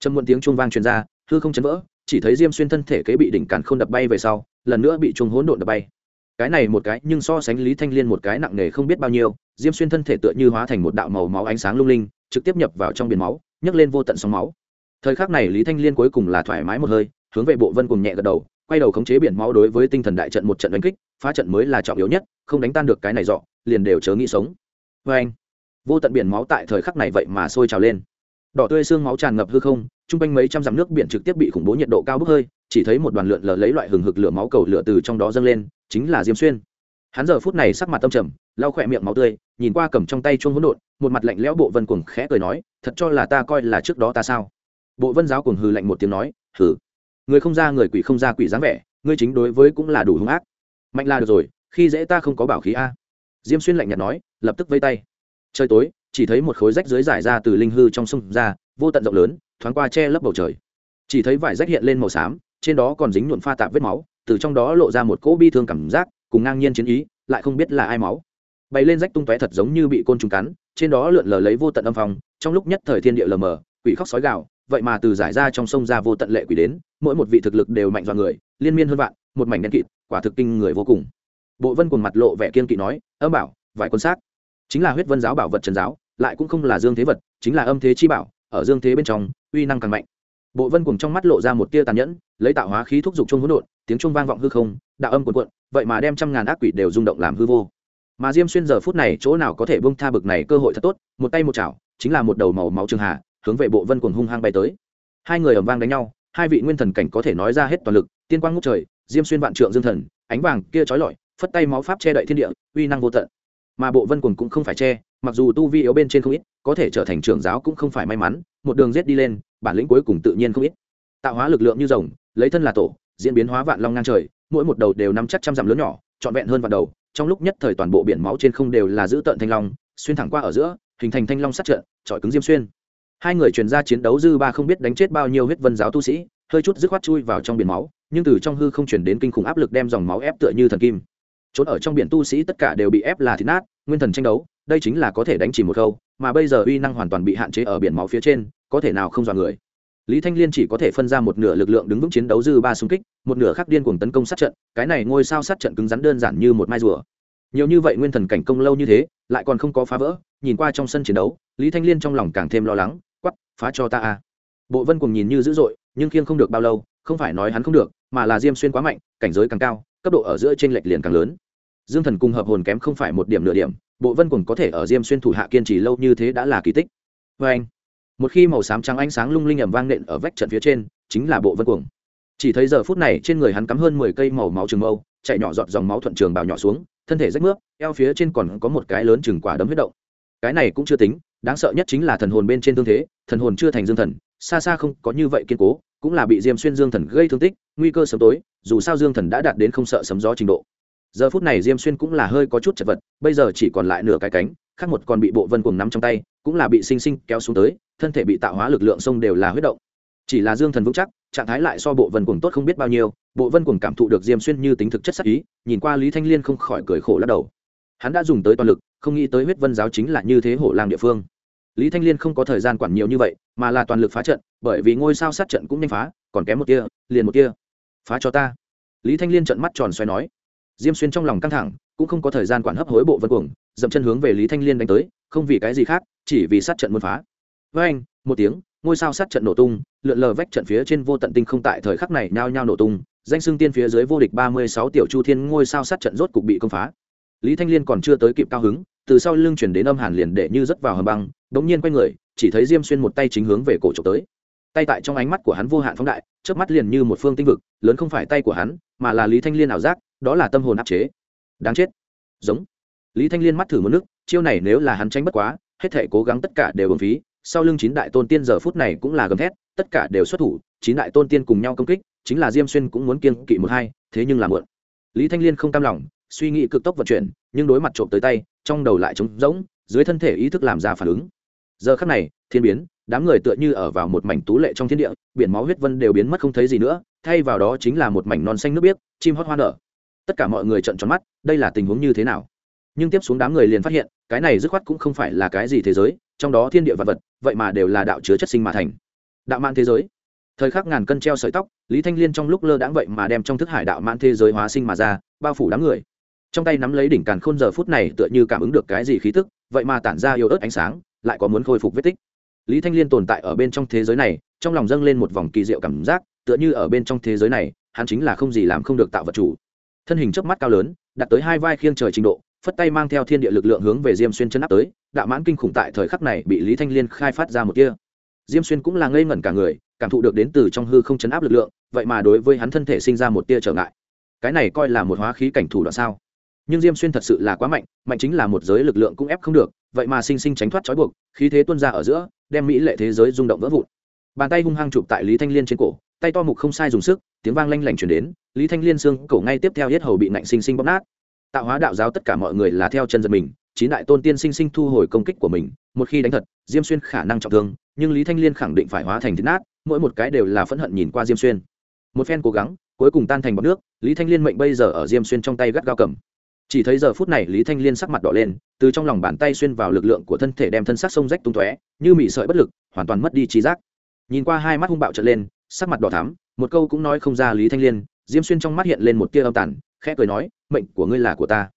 Trầm muộn tiếng trung vang truyền ra, hư không chấn vỡ, chỉ thấy diêm xuyên thân thể kế bị đỉnh càn khôn đập bay về sau, lần nữa bị trung hỗn độn đập bay cái này một cái, nhưng so sánh lý thanh liên một cái nặng nề không biết bao nhiêu, diêm xuyên thân thể tựa như hóa thành một đạo màu máu ánh sáng lung linh, trực tiếp nhập vào trong biển máu, nhấc lên vô tận sóng máu. Thời khắc này lý thanh liên cuối cùng là thoải mái một hơi, hướng về bộ vân cùng nhẹ gật đầu, quay đầu khống chế biển máu đối với tinh thần đại trận một trận đánh kích, phá trận mới là trọng yếu nhất, không đánh tan được cái này dọ, liền đều chớ nghĩ sống. Vê anh, vô tận biển máu tại thời khắc này vậy mà sôi trào lên. Đỏ tươi xương máu tràn ngập hư không t r u n g quanh mấy trăm dặm nước biển trực tiếp bị khủng bố nhiệt độ cao bốc hơi, chỉ thấy một đoàn lượn lờ lấy loại hừng hực lửa máu cầu lửa từ trong đó dâng lên chính là diêm xuyên. Hắn giờ phút này sắc mặt tâm trầm, lau khỏe miệng máu tươi, nhìn qua cầm trong tay chuông hỗn độn, một mặt lạnh lẽo bộ vân cuồng khẽ cười nói, thật cho là ta coi là trước đó ta sao? Bộ vân giáo cuồng hừ lạnh một tiếng nói, hừ, người không ra người quỷ không ra quỷ dáng vẻ, ngươi chính đối với cũng là đủ hung ác. Mạnh là được rồi, khi dễ ta không có bảo khí a. Diêm xuyên lạnh nhạt nói, lập tức vây tay. Trời tối, chỉ thấy một khối rách dưới giải ra từ linh hư trong sông ra, vô tận rộng lớn, thoáng qua che lấp bầu trời. Chỉ thấy vải rách hiện lên màu xám, trên đó còn dính nhuộn pha tạp vết máu từ trong đó lộ ra một cỗ bi thương cảm giác, cùng ngang nhiên chiến ý, lại không biết là ai máu. Bay lên rách tung tóe thật giống như bị côn trùng cắn, trên đó lượn lờ lấy vô tận âm phong, trong lúc nhất thời thiên địa lờ mờ, quỷ khóc sói gạo vậy mà từ giải ra trong sông ra vô tận lệ quỷ đến, mỗi một vị thực lực đều mạnh dọa người, liên miên hơn vạn, một mảnh đen kịt, quả thực kinh người vô cùng. Bộ vân cùng mặt lộ vẻ kiên kỵ nói, âm bảo, vài quân xác. Chính là huyết vân giáo bảo vật trần giáo, lại cũng không là dương thế vật, chính là âm thế chi bảo, ở dương thế bên trong, uy năng càng mạnh bộ vân cùng trong mắt lộ ra một tia tàn nhẫn, lấy tạo hóa khí thúc giục chung hỗn độn, tiếng trung vang vọng hư không, đạo âm cuộn cuộn, vậy mà đem trăm ngàn ác quỷ đều rung động làm hư vô. Mà diêm xuyên giờ phút này chỗ nào có thể bông tha bực này cơ hội thật tốt, một tay một chảo, chính là một đầu màu máu trường hà, hướng về bộ vân cùng hung hăng bay tới. Hai người ầm vang đánh nhau, hai vị nguyên thần cảnh có thể nói ra hết toàn lực, tiên quang ngút trời, diêm xuyên vạn trượng dương thần, ánh vàng kia trói lọi, phất tay máu pháp che đậy thiên địa, uy năng vô tận mà bộ vân quần cũng không phải che, mặc dù tu vi yếu bên trên không ít, có thể trở thành trưởng giáo cũng không phải may mắn, một đường rết đi lên, bản lĩnh cuối cùng tự nhiên không ít. Tạo hóa lực lượng như rồng, lấy thân là tổ, diễn biến hóa vạn long ngang trời, mỗi một đầu đều nắm chắc trăm dặm lớn nhỏ, trọn vẹn hơn vạn đầu, trong lúc nhất thời toàn bộ biển máu trên không đều là giữ tợn thanh long, xuyên thẳng qua ở giữa, hình thành thanh long sát trận trọi cứng diêm xuyên. Hai người truyền ra chiến đấu dư ba không biết đánh chết bao nhiêu huyết vân giáo tu sĩ, hơi chút dứt khoát chui vào trong biển máu, nhưng từ trong hư không chuyển đến kinh khủng áp lực đem dòng máu ép tựa như thần kim trốn ở trong biển tu sĩ tất cả đều bị ép là thịt nát, nguyên thần tranh đấu, đây chính là có thể đánh chỉ một câu mà bây giờ uy năng hoàn toàn bị hạn chế ở biển máu phía trên, có thể nào không dọa người. Lý thanh liên chỉ có thể phân ra một nửa lực lượng đứng vững chiến đấu dư ba xung kích, một nửa khác điên cuồng tấn công sát trận, cái này ngôi sao sát trận cứng rắn đơn giản như một mai rùa. Nhiều như vậy nguyên thần cảnh công lâu như thế, lại còn không có phá vỡ, nhìn qua trong sân chiến đấu, lý thanh liên trong lòng càng thêm lo lắng quắp phá cho ta a. Bộ vân cùng nhìn như dữ dội, nhưng khiêng không được bao lâu, không phải nói hắn không được, mà là diêm xuyên quá mạnh, cảnh giới càng cao cấp độ ở giữa t r ê n lệch liền càng lớn. Dương thần cùng hợp hồn kém không phải một điểm nửa điểm, bộ vân cùng có thể ở diêm xuyên thủ hạ kiên trì lâu như thế đã là kỳ tích. Vê anh. Một khi màu xám trắng ánh sáng lung linh ẩm vang nện ở vách trận phía trên, chính là bộ vân cuồng chỉ thấy giờ phút này trên người hắn cắm hơn mười cây màu máu trường mâu, chạy nhỏ giọt dòng máu thuận trường bào nhỏ xuống, thân thể rách nước eo phía trên còn có một cái lớn chừng quả đấm huyết động. Cái này cũng chưa tính, đáng sợ nhất chính là thần hồn bên trên thương thế, thần hồn chưa thành dương thần, xa xa không có như vậy kiên cố cũng là bị diêm xuyên dương thần gây thương tích, nguy cơ sớm tối, dù sao dương thần đã đạt đến không sợ sấm gió trình độ. Giờ phút này diêm xuyên cũng là hơi có chút chật vật, bây giờ chỉ còn lại nửa cái cánh, khác một còn bị bộ vân cùng nắm trong tay, cũng là bị sinh sinh kéo xuống tới, thân thể bị tạo hóa lực lượng sông đều là huyết động. Chỉ là dương thần vững chắc, trạng thái lại so bộ vân cùng tốt không biết bao nhiêu, bộ vân cùng cảm thụ được diêm xuyên như tính thực chất sắc ý, nhìn qua lý thanh liên không khỏi cười khổ lắc đầu. Hắn đã dùng tới toàn lực, không nghĩ tới huyết vân giáo chính là như thế hổ lang địa phương lý thanh liên không có thời gian quản nhiều như vậy, mà là toàn lực phá trận, bởi vì ngôi sao sát trận cũng nhanh phá, còn kém một tia, liền một tia. Phá cho ta. Lý thanh liên trận mắt tròn xoay nói. Diêm xuyên trong lòng căng thẳng, cũng không có thời gian quản hấp hối bộ vân cuồng, dậm chân hướng về lý thanh liên đánh tới, không vì cái gì khác, chỉ vì sát trận muốn phá. Với anh, một tiếng, ngôi sao sát trận nổ tung, lượn lờ vách trận phía trên vô tận tinh không tại thời khắc này nhao nhao nổ tung, danh xưng tiên phía dưới vô địch ba mươi sáu tiểu chu thiên ngôi sao sát trận rốt cục bị công phá. Lý thanh liên còn chưa tới kịp cao hứng, từ sau lưng chuyển đến âm hàn liền để như rất vào hầm băng đống nhiên quay người, chỉ thấy diêm xuyên một tay chính hướng về cổ trộm tới. Tay tại trong ánh mắt của hắn vô hạn phóng đại trước mắt liền như một phương tinh vực, lớn không phải tay của hắn, mà là lý thanh liên ảo giác, đó là tâm hồn áp chế. Đáng chết. Giống. Lý thanh liên mắt thử một nước, chiêu này nếu là hắn tránh bất quá, hết thể cố gắng tất cả đều bổng phí, sau lưng chín đại tôn tiên giờ phút này cũng là gầm thét, tất cả đều xuất thủ, chín đại tôn tiên cùng nhau công kích, chính là diêm xuyên cũng muốn kiêng kỵ một hai, thế nhưng là mượn lý thanh liên không cam lòng, suy nghĩ cực tốc vận chuyển, nhưng đối mặt trộm tới tay, trong đầu lại trống rỗng, dưới thân thể ý thức làm ra phản ứng giờ khắc này, thiên biến, đám người tựa như ở vào một mảnh tú lệ trong thiên địa, biển máu huyết vân đều biến mất không thấy gì nữa, thay vào đó chính là một mảnh non xanh nước biếc, chim hót hoa nở. Tất cả mọi người trợn tròn mắt, đây là tình huống như thế nào? Nhưng tiếp xuống đám người liền phát hiện, cái này dứt khoát cũng không phải là cái gì thế giới, trong đó thiên địa vật vật, vậy mà đều là đạo chứa chất sinh mà thành. Đạo mạn thế giới. Thời khắc ngàn cân treo sợi tóc, lý thanh liên trong lúc lơ đãng vậy mà đem trong thức hải đạo mạn thế giới hóa sinh mà ra, bao phủ đám người. Trong tay nắm lấy đỉnh càn khôn giờ phút này tựa như cảm ứng được cái gì khí tức, vậy mà tản ra yếu ớt ánh sáng lại có muốn khôi phục vết tích. Lý thanh liên tồn tại ở bên trong thế giới này, trong lòng dâng lên một vòng kỳ diệu cảm giác, tựa như ở bên trong thế giới này, hắn chính là không gì làm không được tạo vật chủ. Thân hình trước mắt cao lớn, đặt tới hai vai khiêng trời trình độ, phất tay mang theo thiên địa lực lượng hướng về diêm xuyên chân áp tới, đạo mãn kinh khủng tại thời khắc này bị lý thanh liên khai phát ra một kia diêm xuyên cũng là ngây ngẩn cả người, cảm thụ được đến từ trong hư không chấn áp lực lượng, vậy mà đối với hắn thân thể sinh ra một tia trở ngại. Cái này coi là một hóa khí cảnh thủ đoạn sao? Nhưng diêm xuyên thật sự là quá mạnh mạnh chính là một giới lực lượng cũng ép không được, vậy mà sinh sinh tránh thoát trói buộc, khí thế tuân ra ở giữa, đem mỹ lệ thế giới rung động vỡ vụn. Bàn tay hung hăng chụp tại lý thanh liên trên cổ, tay to mục không sai dùng sức, tiếng vang lanh lảnh chuyển đến, lý thanh liên xương cổ ngay tiếp theo hết hầu bị nạnh sinh sinh bóp nát. Tạo hóa đạo giáo tất cả mọi người là theo chân giật mình, chín đại tôn tiên sinh sinh thu hồi công kích của mình, một khi đánh thật, diêm xuyên khả năng trọng thương, nhưng lý thanh liên khẳng định phải hóa thành thịt nát, mỗi một cái đều là phẫn hận nhìn qua diêm xuyên. Một phen cố gắng, cuối cùng tan thành bọc nước, lý thanh liên mệnh bây giờ ở diêm xuyên trong tay gắt gao cầm chỉ thấy giờ phút này lý thanh liên sắc mặt đỏ lên từ trong lòng bàn tay xuyên vào lực lượng của thân thể đem thân xác sông rách tung tóe như mị sợi bất lực hoàn toàn mất đi trí giác. Nhìn qua hai mắt hung bạo trở lên sắc mặt đỏ thắm một câu cũng nói không ra lý thanh liên diêm xuyên trong mắt hiện lên một tia âm tản, khẽ cười nói mệnh của ngươi là của ta.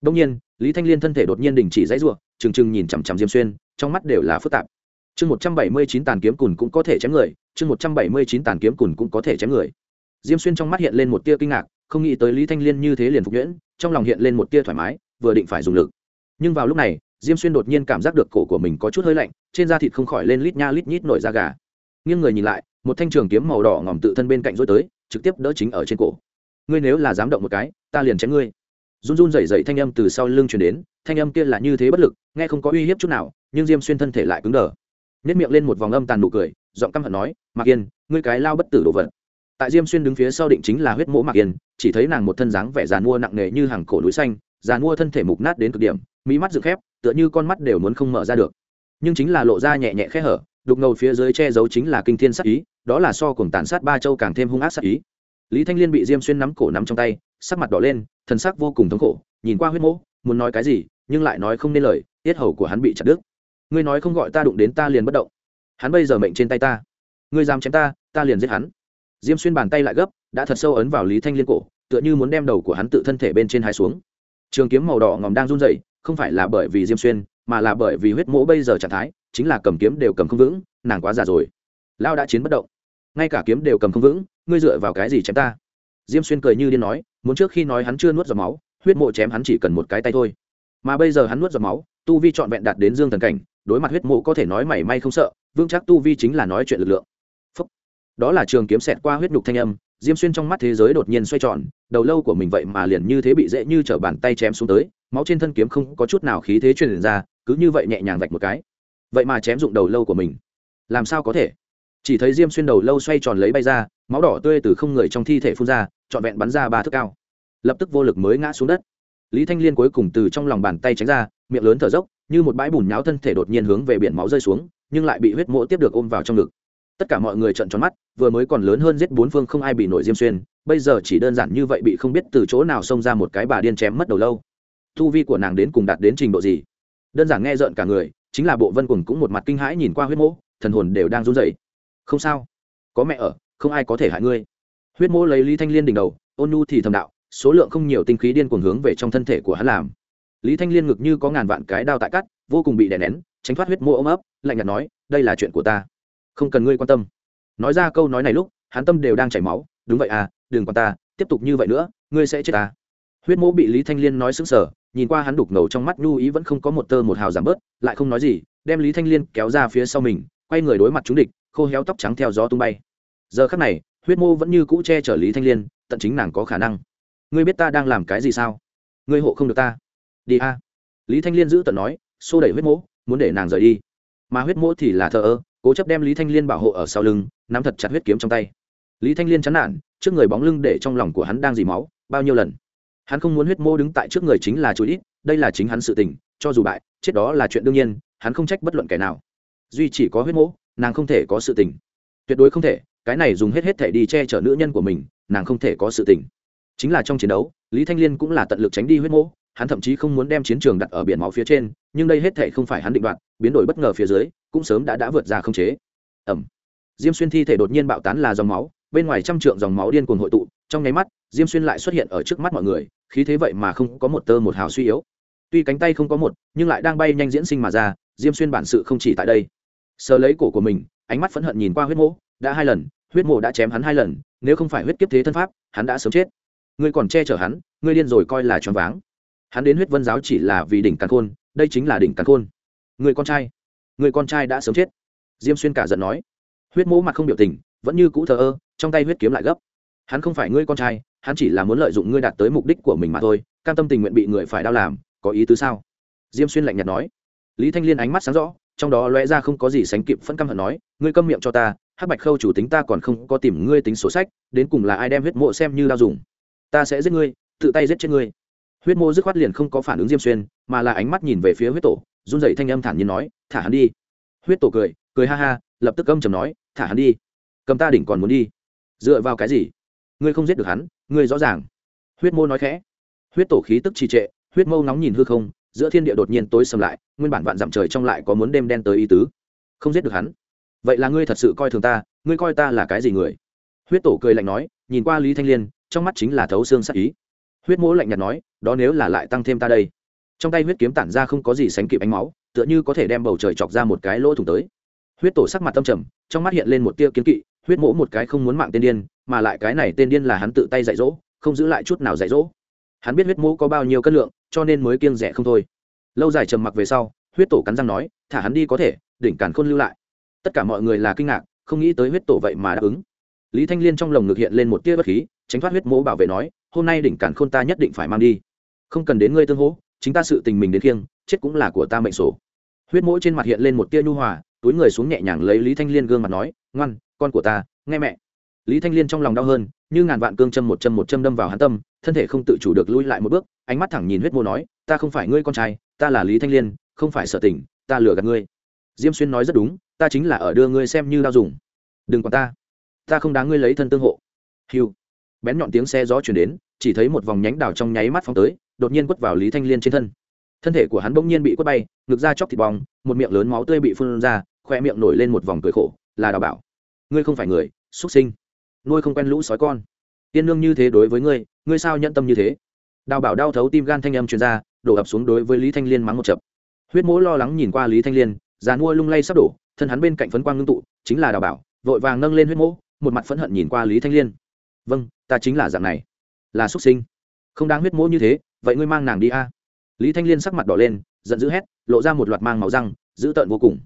Đông nhiên lý thanh liên thân thể đột nhiên đình chỉ dãy ruộng trừng trừng nhìn chằm chằm diêm xuyên trong mắt đều là phức tạp. Chương một trăm bảy mươi chín tàn kiếm cùn cũng có thể chém người chương một trăm bảy mươi chín tàn kiếm cùn cũng có thể chém người. Diêm xuyên trong mắt hiện lên một tia kinh ngạc không nghĩ tới lý thanh liên như thế liền phục nhuyễn, trong lòng hiện lên một tia thoải mái, vừa định phải dùng lực. Nhưng vào lúc này, diêm xuyên đột nhiên cảm giác được cổ của mình có chút hơi lạnh, trên da thịt không khỏi lên lít nha lít nhít nổi da gà. Nghiêng người nhìn lại, một thanh trường kiếm màu đỏ ngòm tự thân bên cạnh rối tới, trực tiếp đỡ chính ở trên cổ. Ngươi nếu là dám động một cái, ta liền chém ngươi. Run run rẩy rẩy thanh âm từ sau lưng truyền đến, thanh âm kia là như thế bất lực, nghe không có uy hiếp chút nào, nhưng diêm xuyên thân thể lại cứng đờ. Nếp miệng lên một vòng âm tàn nụ cười, giọng căm hận nói, mạc yên, ngươi cái lao bất tử đồ vật tại diêm xuyên đứng phía sau định chính là huyết mỗ mạc yên, chỉ thấy nàng một thân dáng vẻ giàn mua nặng nề như hàng cổ núi xanh giàn mua thân thể mục nát đến cực điểm mỹ mắt dựng khép, tựa như con mắt đều muốn không mở ra được. Nhưng chính là lộ ra nhẹ nhẹ khẽ hở, đục ngầu phía dưới che giấu chính là kinh thiên sát ý, đó là so cùng tàn sát ba châu càng thêm hung ác sát ý. Lý thanh liên bị diêm xuyên nắm cổ nắm trong tay, sắc mặt đỏ lên, thần sắc vô cùng thống khổ, nhìn qua huyết mỗ, muốn nói cái gì, nhưng lại nói không nên lời, tiết hầu của hắn bị chặt đứt. Ngươi nói không gọi ta đụng đến ta liền bất động. Hắn bây giờ mệnh trên tay ta. Ngươi dám chém ta ta liền giết hắn diêm xuyên bàn tay lại gấp, đã thật sâu ấn vào lý thanh liên cổ, tựa như muốn đem đầu của hắn tự thân thể bên trên hai xuống. Trường kiếm màu đỏ ngòm đang run dậy không phải là bởi vì diêm xuyên, mà là bởi vì huyết mỗ bây giờ trạng thái, chính là cầm kiếm đều cầm không vững, nàng quá già rồi. Lao đã chiến bất động. Ngay cả kiếm đều cầm không vững, ngươi dựa vào cái gì chém ta? Diêm xuyên cười như điên nói, muốn trước khi nói hắn chưa nuốt giọt máu, huyết mộ chém hắn chỉ cần một cái tay thôi. Mà bây giờ hắn nuốt giọt máu, tu vi trọn vẹn đạt đến dương thần cảnh, đối mặt huyết mộ có thể nói mảy may không sợ, vững chắc tu vi chính là nói chuyện lực lượng đó là trường kiếm xẹt qua huyết nhục thanh âm, diêm xuyên trong mắt thế giới đột nhiên xoay tròn, đầu lâu của mình vậy mà liền như thế bị dễ như t bàn tay chém xuống tới, máu trên thân kiếm không có chút nào khí thế truyền ra, cứ như vậy nhẹ nhàng vạch một cái. Vậy mà chém dụng đầu lâu của mình. Làm sao có thể? Chỉ thấy diêm xuyên đầu lâu xoay tròn lấy bay ra, máu đỏ tươi từ không người trong thi thể phun ra, trọn vẹn bắn ra ba thước cao. Lập tức vô lực mới ngã xuống đất. Lý thanh liên cuối cùng từ trong lòng bàn tay tránh ra, miệng lớn thở dốc, như một bãi bùn nháo thân thể đột nhiên hướng về biển máu rơi xuống, nhưng lại bị huyết mỗ tiếp được ôm vào trong ngực tất cả mọi người trợn tròn mắt, vừa mới còn lớn hơn giết bốn phương không ai bị nổi diêm xuyên, bây giờ chỉ đơn giản như vậy bị không biết từ chỗ nào xông ra một cái bà điên chém mất đầu lâu. Thu vi của nàng đến cùng đạt đến trình độ gì? Đơn giản nghe rợn cả người, chính là bộ vân cùng cũng một mặt kinh hãi nhìn qua huyết mỗ, thần hồn đều đang run rẩy. Không sao. Có mẹ ở, không ai có thể hại ngươi. Huyết mỗ lấy lý thanh liên đỉnh đầu, ôn nu thì thầm đạo, số lượng không nhiều tinh khí điên cuồng hướng về trong thân thể của hắn làm. Lý thanh liên ngực như có ngàn vạn cái đao tại cắt, vô cùng bị đè nén, tránh thoát huyết mô ôm ấp, lạnh nhạt nói, đây là chuyện của ta không cần ngươi quan tâm. Nói ra câu nói này lúc, hắn tâm đều đang chảy máu. Đúng vậy à đừng quan ta, tiếp tục như vậy nữa, ngươi sẽ chết ta. Huyết Mỗ bị lý thanh liên nói xứng sở nhìn qua hắn đục ngầu trong mắt nhu ý vẫn không có một tơ một hào giảm bớt, lại không nói gì, đem lý thanh liên kéo ra phía sau mình, quay người đối mặt chúng địch, khô héo tóc trắng theo gió tung bay. Giờ khắc này, huyết mô vẫn như cũ che chở lý thanh liên, tận chính nàng có khả năng. Ngươi biết ta đang làm cái gì sao? Ngươi hộ không được ta. Đi a. Lý thanh liên giữ tận nói, xô đẩy huyết mỗ, muốn để nàng rời đi. Mà huyết mỗ thì là thờ ơ cố chấp đem lý thanh liên bảo hộ ở sau lưng, nắm thật chặt huyết kiếm trong tay. Lý thanh liên chán nản, trước người bóng lưng để trong lòng của hắn đang dì máu, bao nhiêu lần. Hắn không muốn huyết mô đứng tại trước người chính là chú ít đây là chính hắn sự tình, cho dù bại, chết đó là chuyện đương nhiên, hắn không trách bất luận kẻ nào. Duy chỉ có huyết mỗ nàng không thể có sự tình. Tuyệt đối không thể, cái này dùng hết hết thể đi che chở nữ nhân của mình, nàng không thể có sự tình. Chính là trong chiến đấu, lý thanh liên cũng là tận lực tránh đi huyết mỗ hắn thậm chí không muốn đem chiến trường đặt ở biển máu phía trên, nhưng đây hết thể không phải hắn định đoạt biến đổi bất ngờ phía dưới, cũng sớm đã đã vượt ra không chế. Ẩm diêm xuyên thi thể đột nhiên bạo tán là dòng máu, bên ngoài trăm trượng dòng máu điên cuồng hội tụ, trong nháy mắt, diêm xuyên lại xuất hiện ở trước mắt mọi người, khí thế vậy mà không có một tơ một hào suy yếu. Tuy cánh tay không có một, nhưng lại đang bay nhanh diễn sinh mà ra, diêm xuyên bản sự không chỉ tại đây. Sờ lấy cổ của mình, ánh mắt phẫn hận nhìn qua huyết mộ đã hai lần, huyết mộ đã chém hắn hai lần, nếu không phải huyết kiếp thế thân pháp, hắn đã sớm chết. Ngươi còn che chở hắn, ngươi điên rồi coi là choáng váng. Hắn đến huyết vân giáo chỉ là vì đỉnh càn khôn, đây chính là đỉnh càn khôn người con trai. Người con trai đã sớm chết. Diêm xuyên cả giận nói. Huyết mỗ mặt không biểu tình, vẫn như cũ thờ ơ, trong tay huyết kiếm lại gấp. Hắn không phải ngươi con trai, hắn chỉ là muốn lợi dụng ngươi đạt tới mục đích của mình mà thôi, cam tâm tình nguyện bị người phải đau làm, có ý tứ sao? Diêm xuyên lạnh nhạt nói. Lý thanh liên ánh mắt sáng rõ, trong đó lóe ra không có gì sánh kịp phân căm hận nói, ngươi câm miệng cho ta, hắc bạch khâu chủ tính ta còn không có tìm ngươi tính sổ sách, đến cùng là ai đem huyết mộ xem như đau dùng? Ta sẽ giết ngươi, tự tay giết chết ngươi. Huyết mộ dứt khoát liền không có phản ứng diêm xuyên, mà là ánh mắt nhìn về phía huyết tổ run dậy thanh âm thản nhiên nói, thả hắn đi. Huyết tổ cười cười ha ha, lập tức âm chầm nói, thả hắn đi. Cầm ta đỉnh còn muốn đi. Dựa vào cái gì? Ngươi không giết được hắn, ngươi rõ ràng. Huyết mô nói khẽ. Huyết tổ khí tức trì trệ, huyết mâu nóng nhìn hư không, giữa thiên địa đột nhiên tối sầm lại, nguyên bản vạn dặm trời trong lại có muốn đêm đen tới ý tứ. Không giết được hắn? Vậy là ngươi thật sự coi thường ta, ngươi coi ta là cái gì người? Huyết tổ cười lạnh nói, nhìn qua lý thanh liên, trong mắt chính là thấu xương sắc ý. Huyết mỗ lạnh nhạt nói, đó nếu là lại tăng thêm ta đây trong tay huyết kiếm tản ra không có gì sánh kịp ánh máu, tựa như có thể đem bầu trời chọc ra một cái lỗ thủng tới. Huyết tổ sắc mặt tâm trầm, trong mắt hiện lên một tia kiến kỵ, huyết mỗ một cái không muốn mạng tên điên, mà lại cái này tên điên là hắn tự tay dạy dỗ, không giữ lại chút nào dạy dỗ. Hắn biết huyết mỗ có bao nhiêu cân lượng, cho nên mới kiêng rẻ không thôi. Lâu dài trầm mặc về sau, huyết tổ cắn răng nói, thả hắn đi có thể, đỉnh càn khôn lưu lại. Tất cả mọi người là kinh ngạc, không nghĩ tới huyết tổ vậy mà đáp ứng. Lý thanh liên trong lồng ngực hiện lên một tia bất khí, tránh thoát huyết mỗ bảo vệ nói, hôm nay đỉnh cản khôn ta nhất định phải mang đi. Không cần đến ngươi tương hỗ chính ta sự tình mình đến khiêng, chết cũng là của ta mệnh sổ huyết mỗi trên mặt hiện lên một tia nhu hòa, túi người xuống nhẹ nhàng lấy lý thanh liên gương mặt nói, ngoan, con của ta, nghe mẹ. Lý thanh liên trong lòng đau hơn, như ngàn vạn cương châm một châm một châm đâm vào hắn tâm, thân thể không tự chủ được lui lại một bước, ánh mắt thẳng nhìn huyết mô nói, ta không phải ngươi con trai, ta là lý thanh liên, không phải sợ tình, ta lừa gạt ngươi. Diêm xuyên nói rất đúng, ta chính là ở đưa ngươi xem như đau dùng. Đừng còn ta ta không đáng ngươi lấy thân tương hộ. Hiu bén nhọn tiếng xe gió chuyển đến, chỉ thấy một vòng nhánh đào trong nháy mắt phóng tới đột nhiên quất vào lý thanh liên trên thân. Thân thể của hắn bỗng nhiên bị quất bay, ngực ra chóc thịt bong, một miệng lớn máu tươi bị phun ra khoe miệng nổi lên một vòng cười khổ, là đào bảo. Ngươi không phải người, xuất sinh. Nuôi không quen lũ sói con. Tiên nương như thế đối với ngươi ngươi sao nhận tâm như thế? Đào bảo đau thấu tim gan thanh âm truyền ra, đổ ập xuống đối với lý thanh liên mắng một chập. Huyết mỗ lo lắng nhìn qua lý thanh liên, già mua lung lay sắp đổ, thân hắn bên cạnh phấn quang ngưng tụ, chính là đào bảo, vội vàng nâng lên huyết mỗ, một mặt phẫn hận nhìn qua lý thanh liên. Vâng ta chính là dạng này. Là xuất sinh không đáng huyết mỗ như thế, vậy ngươi mang nàng đi a. Lý thanh liên sắc mặt đỏ lên, giận dữ hét, lộ ra một loạt mang máu răng, dữ tợn vô cùng.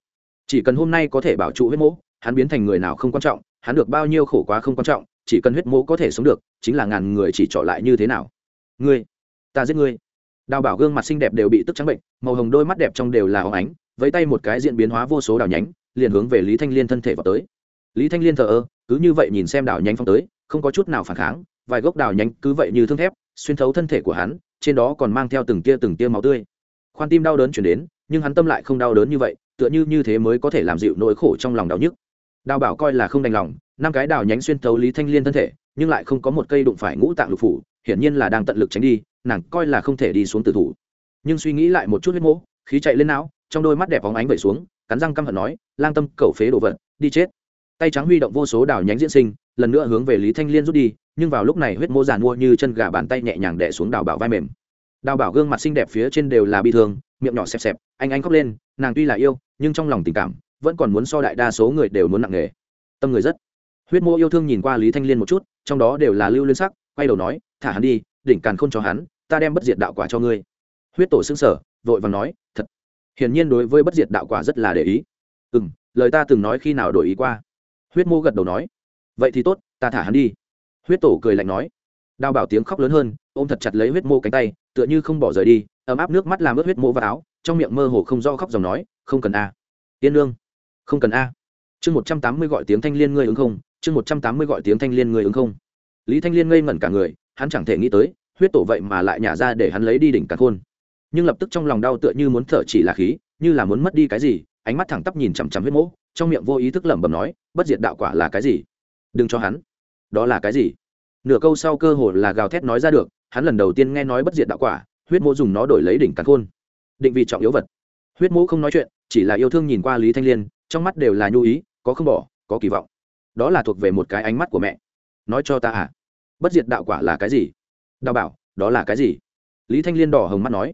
Chỉ cần hôm nay có thể bảo trụ huyết mỗ, hắn biến thành người nào không quan trọng, hắn được bao nhiêu khổ quá không quan trọng, chỉ cần huyết mỗ có thể sống được, chính là ngàn người chỉ trỏ lại như thế nào. Ngươi, ta giết ngươi. Đào bảo gương mặt xinh đẹp đều bị tức trắng bệnh, màu hồng đôi mắt đẹp trong đều là óng ánh, vẫy tay một cái diễn biến hóa vô số đào nhánh, liền hướng về lý thanh liên thân thể vào tới. Lý thanh liên thờ ơ, cứ như vậy nhìn xem đào nhánh phong tới, không có chút nào phản kháng, vài gốc đào nhánh cứ vậy như thương thép xuyên thấu thân thể của hắn, trên đó còn mang theo từng tia từng tia máu tươi. Khoan tim đau đớn chuyển đến, nhưng hắn tâm lại không đau đớn như vậy, tựa như như thế mới có thể làm dịu nỗi khổ trong lòng đau nhức. Đào bảo coi là không đành lòng, năm cái đào nhánh xuyên thấu lý thanh liên thân thể, nhưng lại không có một cây đụng phải ngũ tạng lục phủ, hiển nhiên là đang tận lực tránh đi, nàng coi là không thể đi xuống tử thủ. Nhưng suy nghĩ lại một chút huyết mỗ khí chạy lên não, trong đôi mắt đẹp bóng ánh vẩy xuống, cắn răng căm hận nói, lang tâm, cầu phế đồ vật, đi chết. Tay trắng huy động vô số đào nhánh diễn sinh, lần nữa hướng về lý thanh liên rút đi nhưng vào lúc này huyết mô giàn mua như chân gà bàn tay nhẹ nhàng đẻ xuống đào bảo vai mềm. Đào bảo gương mặt xinh đẹp phía trên đều là bi thương, miệng nhỏ xẹp xẹp, anh anh khóc lên, nàng tuy là yêu, nhưng trong lòng tình cảm vẫn còn muốn so đại đa số người đều muốn nặng nghề tâm người rất. Huyết mô yêu thương nhìn qua lý thanh liên một chút, trong đó đều là lưu liên sắc, quay đầu nói, thả hắn đi, đỉnh càn khôn cho hắn, ta đem bất diệt đạo quả cho ngươi. Huyết tổ xưng sở vội và nói, thật. Hiển nhiên đối với bất diệt đạo quả rất là để ý. Ừ m lời ta từng nói khi nào đổi ý qua? Huyết mô gật đầu nói, vậy thì tốt, ta thả hắn đi huyết tổ cười lạnh nói. Đào bảo tiếng khóc lớn hơn, ôm thật chặt lấy huyết mô cánh tay, tựa như không bỏ rời đi, ấm áp nước mắt làm ướt huyết mô và áo, trong miệng mơ hồ không do khóc dòng nói, không cần a. Tiên lương không cần a. Chương một trăm tám mươi gọi tiếng thanh liên ngươi ứng không, chương một trăm tám mươi gọi tiếng thanh liên ngươi ứng không. Lý thanh liên ngây ngẩn cả người, hắn chẳng thể nghĩ tới, huyết tổ vậy mà lại nhả ra để hắn lấy đi đỉnh cả khôn. Nhưng lập tức trong lòng đau tựa như muốn thở chỉ là khí, như là muốn mất đi cái gì, ánh mắt thẳng tắp nhìn chằm chằm huyết mỗ trong miệng vô ý thức lẩm bẩm nói, bất diệt đạo quả là cái gì? Đừng cho hắn đó là cái gì? Nửa câu sau cơ hồ là gào thét nói ra được, hắn lần đầu tiên nghe nói bất diệt đạo quả, huyết mỗ dùng nó đổi lấy đỉnh càn khôn. Định vị trọng yếu vật. Huyết mỗ không nói chuyện, chỉ là yêu thương nhìn qua lý thanh liên, trong mắt đều là nhu ý, có không bỏ, có kỳ vọng. Đó là thuộc về một cái ánh mắt của mẹ. Nói cho ta à bất diệt đạo quả là cái gì? Đào bảo, đó là cái gì? Lý thanh liên đỏ hồng mắt nói.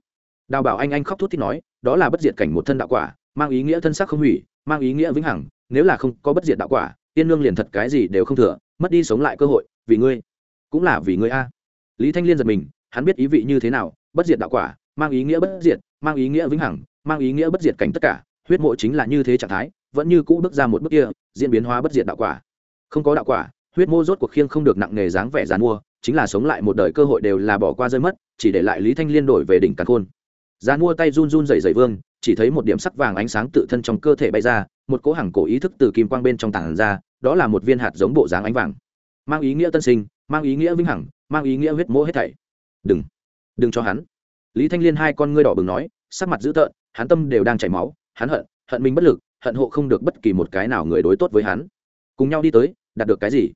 Đào bảo anh anh khóc thút thít nói, đó là bất diệt cảnh một thân đạo quả, mang ý nghĩa thân sắc không hủy, mang ý nghĩa vĩnh hằng, nếu là không có bất diệt đạo quả tiên Nương liền thật cái gì đều không thừa, mất đi sống lại cơ hội, vì ngươi, cũng là vì ngươi a. Lý thanh liên giật mình, hắn biết ý vị như thế nào, bất diệt đạo quả, mang ý nghĩa bất diệt, mang ý nghĩa vĩnh hằng, mang ý nghĩa bất diệt cảnh tất cả, huyết mộ chính là như thế trạng thái, vẫn như cũ bước ra một bước kia, diễn biến hóa bất diệt đạo quả. Không có đạo quả, huyết mô rốt cuộc khiêng không được nặng nề dáng vẻ dàn mua, chính là sống lại một đời cơ hội đều là bỏ qua rơi mất, chỉ để lại lý thanh liên đổi về đỉnh càn khôn. Dàn mua tay run run dày dày vương, chỉ thấy một điểm sắc vàng ánh sáng tự thân trong cơ thể bay ra một cỗ hàng cổ ý thức từ kim quang bên trong tảng ra, đó là một viên hạt giống bộ dáng ánh vàng. Mang ý nghĩa tân sinh, mang ý nghĩa vĩnh hằng, mang ý nghĩa huyết mô hết thảy. Đừng đừng cho hắn. Lý thanh liên hai con ngươi đỏ bừng nói, sắc mặt dữ tợn, hắn tâm đều đang chảy máu, hắn hận hận mình bất lực, hận hộ không được bất kỳ một cái nào người đối tốt với hắn. Cùng nhau đi tới, đạt được cái gì?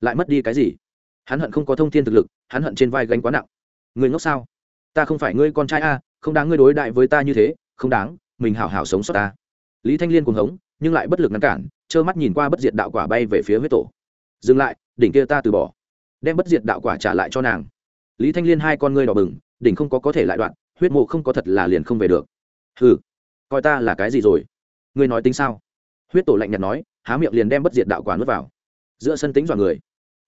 Lại mất đi cái gì? Hắn hận không có thông thiên thực lực, hắn hận trên vai gánh quá nặng. Người ngốc sao? Ta không phải ngươi con trai a, không đáng ngươi đối đại với ta như thế, không đáng, mình hảo hảo sống sót ta. Lý thanh liên cuồng hống nhưng lại bất lực ngăn cản, trơ mắt nhìn qua bất diệt đạo quả bay về phía huyết tổ. Dừng lại, đỉnh kia ta từ bỏ. Đem bất diệt đạo quả trả lại cho nàng. Lý thanh liên hai con ngươi đỏ bừng, đỉnh không có có thể lại đoạn, huyết mộ không có thật là liền không về được. Ừ coi ta là cái gì rồi? Ngươi nói tính sao? Huyết tổ lạnh nhạt nói, há miệng liền đem bất diệt đạo quả nuốt vào. Giữa sân tính dọa người.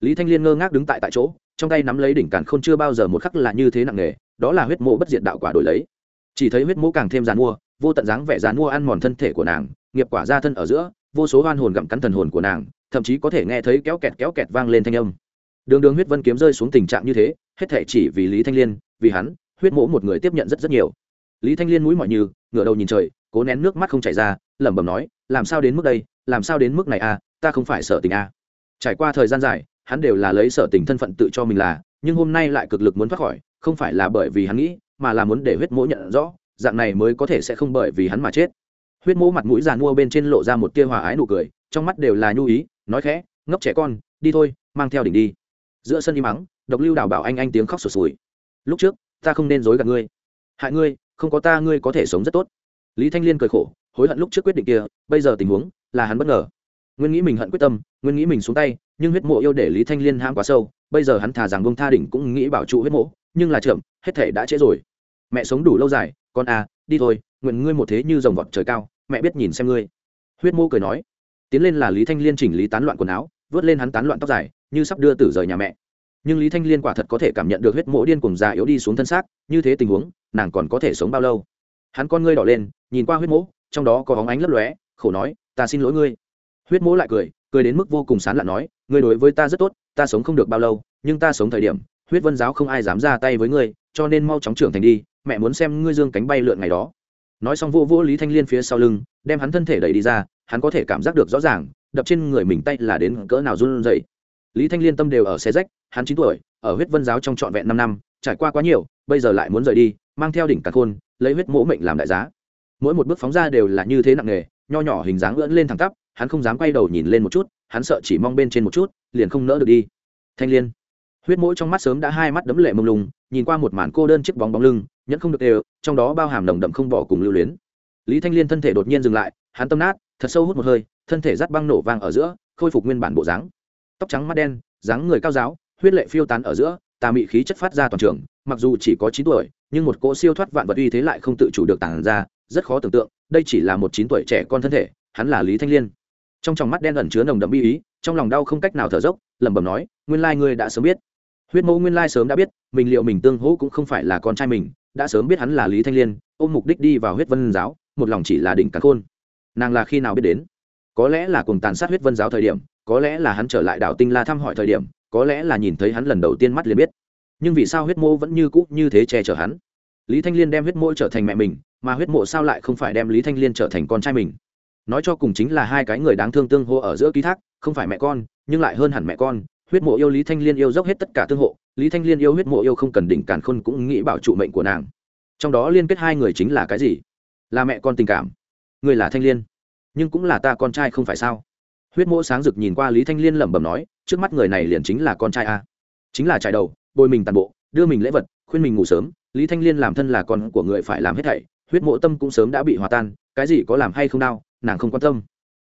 Lý thanh liên ngơ ngác đứng tại tại chỗ, trong tay nắm lấy đỉnh càn không chưa bao giờ một khắc là như thế nặng nề, đó là huyết mộ bất diệt đạo quả đổi lấy. Chỉ thấy huyết mộ càng thêm dàn mua, vô tận dáng vẻ dàn mua ăn mòn thân thể của nàng nghiệp quả ra thân ở giữa vô số hoan hồn gặm cắn thần hồn của nàng thậm chí có thể nghe thấy kéo kẹt kéo kẹt vang lên thanh âm. Đường đường huyết vân kiếm rơi xuống tình trạng như thế hết thể chỉ vì lý thanh liên vì hắn huyết mỗ một người tiếp nhận rất rất nhiều. Lý thanh liên mũi mọi như ngửa đầu nhìn trời cố nén nước mắt không chảy ra lẩm bẩm nói làm sao đến mức đây làm sao đến mức này a à, ta không phải sợ tình a à. trải qua thời gian dài hắn đều là lấy sợ tình thân phận tự cho mình là nhưng hôm nay lại cực lực muốn thoát khỏi không phải là bởi vì hắn nghĩ mà là muốn để huyết mỗ nhận rõ dạng này mới có thể sẽ không bởi vì hắn mà chết huyết mỗ mặt mũi giàn mua bên trên lộ ra một tia hòa ái nụ cười, trong mắt đều là nhu ý, nói khẽ, ngốc trẻ con, đi thôi, mang theo đỉnh đi. Giữa sân im mắng độc lưu đảo bảo anh anh tiếng khóc sụt sùi. Lúc trước, ta không nên dối gạt ngươi. Hại ngươi, không có ta ngươi có thể sống rất tốt. Lý thanh liên cười khổ, hối hận lúc trước quyết định kia, bây giờ tình huống là hắn bất ngờ. Nguyên nghĩ mình hận quyết tâm, nguyên nghĩ mình xuống tay, nhưng huyết mộ yêu để lý thanh liên ham quá sâu, bây giờ hắn thả rằng bông tha đỉnh cũng nghĩ bảo trụ huyết mộ, nhưng là chậm, hết thể đã trễ rồi. Mẹ sống đủ lâu dài, con à đi thôi, nguyện ngươi một thế như dòng vọt trời cao mẹ biết nhìn xem ngươi. Huyết mô cười nói, tiến lên là lý thanh liên chỉnh lý tán loạn quần áo, vớt lên hắn tán loạn tóc dài, như sắp đưa tử rời nhà mẹ. Nhưng lý thanh liên quả thật có thể cảm nhận được huyết mộ điên cùng già yếu đi xuống thân xác, như thế tình huống, nàng còn có thể sống bao lâu? Hắn con ngươi đỏ lên, nhìn qua huyết mỗ trong đó có hóng ánh lấp lóe, khổ nói, ta xin lỗi ngươi. Huyết mỗ lại cười cười đến mức vô cùng sán lạ nói, ngươi đối với ta rất tốt, ta sống không được bao lâu, nhưng ta sống thời điểm, huyết vân giáo không ai dám ra tay với ngươi, cho nên mau chóng trưởng thành đi, mẹ muốn xem ngươi dương cánh bay lượn ngày đó nói xong vô vô lý thanh liên phía sau lưng, đem hắn thân thể đẩy đi ra, hắn có thể cảm giác được rõ ràng, đập trên người mình tay là đến cỡ nào run rẩy. Lý thanh liên tâm đều ở xe rách, hắn chín tuổi, ở huyết vân giáo trong trọn vẹn năm năm, trải qua quá nhiều, bây giờ lại muốn rời đi, mang theo đỉnh càn khôn, lấy huyết mỗ mệnh làm đại giá. Mỗi một bước phóng ra đều là như thế nặng nề, nho nhỏ hình dáng ưỡn lên thẳng tắp, hắn không dám quay đầu nhìn lên một chút, hắn sợ chỉ mong bên trên một chút, liền không nỡ được đi. Thanh liên huyết mũi trong mắt sớm đã hai mắt đấm lệ mông lung, nhìn qua một màn cô đơn chiếc bóng bóng lưng, nhẫn không được đều, trong đó bao hàm nồng đậm không bỏ cùng lưu luyến. Lý thanh liên thân thể đột nhiên dừng lại, hắn tâm nát, thật sâu hút một hơi, thân thể rát băng nổ vang ở giữa, khôi phục nguyên bản bộ dáng. Tóc trắng mắt đen, dáng người cao giáo, huyết lệ phiêu tán ở giữa, tà mị khí chất phát ra toàn trường, mặc dù chỉ có chín tuổi, nhưng một cỗ siêu thoát vạn vật uy thế lại không tự chủ được tản ra, rất khó tưởng tượng, đây chỉ là một chín tuổi trẻ con thân thể, hắn là lý thanh liên. Trong tròng mắt đen ẩn chứa nồng đậm bi ý, trong lòng đau không cách nào thở dốc, lẩm bẩm nói, nguyên lai ngươi đã sớm biết huyết mẫu nguyên lai sớm đã biết, mình liệu mình tương hỗ cũng không phải là con trai mình, đã sớm biết hắn là lý thanh liên, ôm mục đích đi vào huyết vân giáo, một lòng chỉ là đỉnh cắn khôn. Nàng là khi nào biết đến? Có lẽ là cùng tàn sát huyết vân giáo thời điểm, có lẽ là hắn trở lại đảo tinh la thăm hỏi thời điểm, có lẽ là nhìn thấy hắn lần đầu tiên mắt liền biết. Nhưng vì sao huyết mô vẫn như cũ như thế che chở hắn? Lý thanh liên đem huyết mô trở thành mẹ mình, mà huyết mộ sao lại không phải đem lý thanh liên trở thành con trai mình? Nói cho cùng chính là hai cái người đáng thương tương hô ở giữa ký thác, không phải mẹ con, nhưng lại hơn hẳn mẹ con huyết mộ yêu lý thanh liên yêu dốc hết tất cả tương hộ, lý thanh liên yêu huyết mộ yêu không cần đỉnh càn khôn cũng nghĩ bảo trụ mệnh của nàng. Trong đó liên kết hai người chính là cái gì? Là mẹ con tình cảm. Người là thanh liên, nhưng cũng là ta con trai không phải sao? Huyết mộ sáng rực nhìn qua lý thanh liên lẩm bẩm nói, trước mắt người này liền chính là con trai a. Chính là trải đầu, bồi mình tàn bộ, đưa mình lễ vật, khuyên mình ngủ sớm, lý thanh liên làm thân là con của người phải làm hết thảy, huyết mộ tâm cũng sớm đã bị hòa tan, cái gì có làm hay không đau, nàng không quan tâm.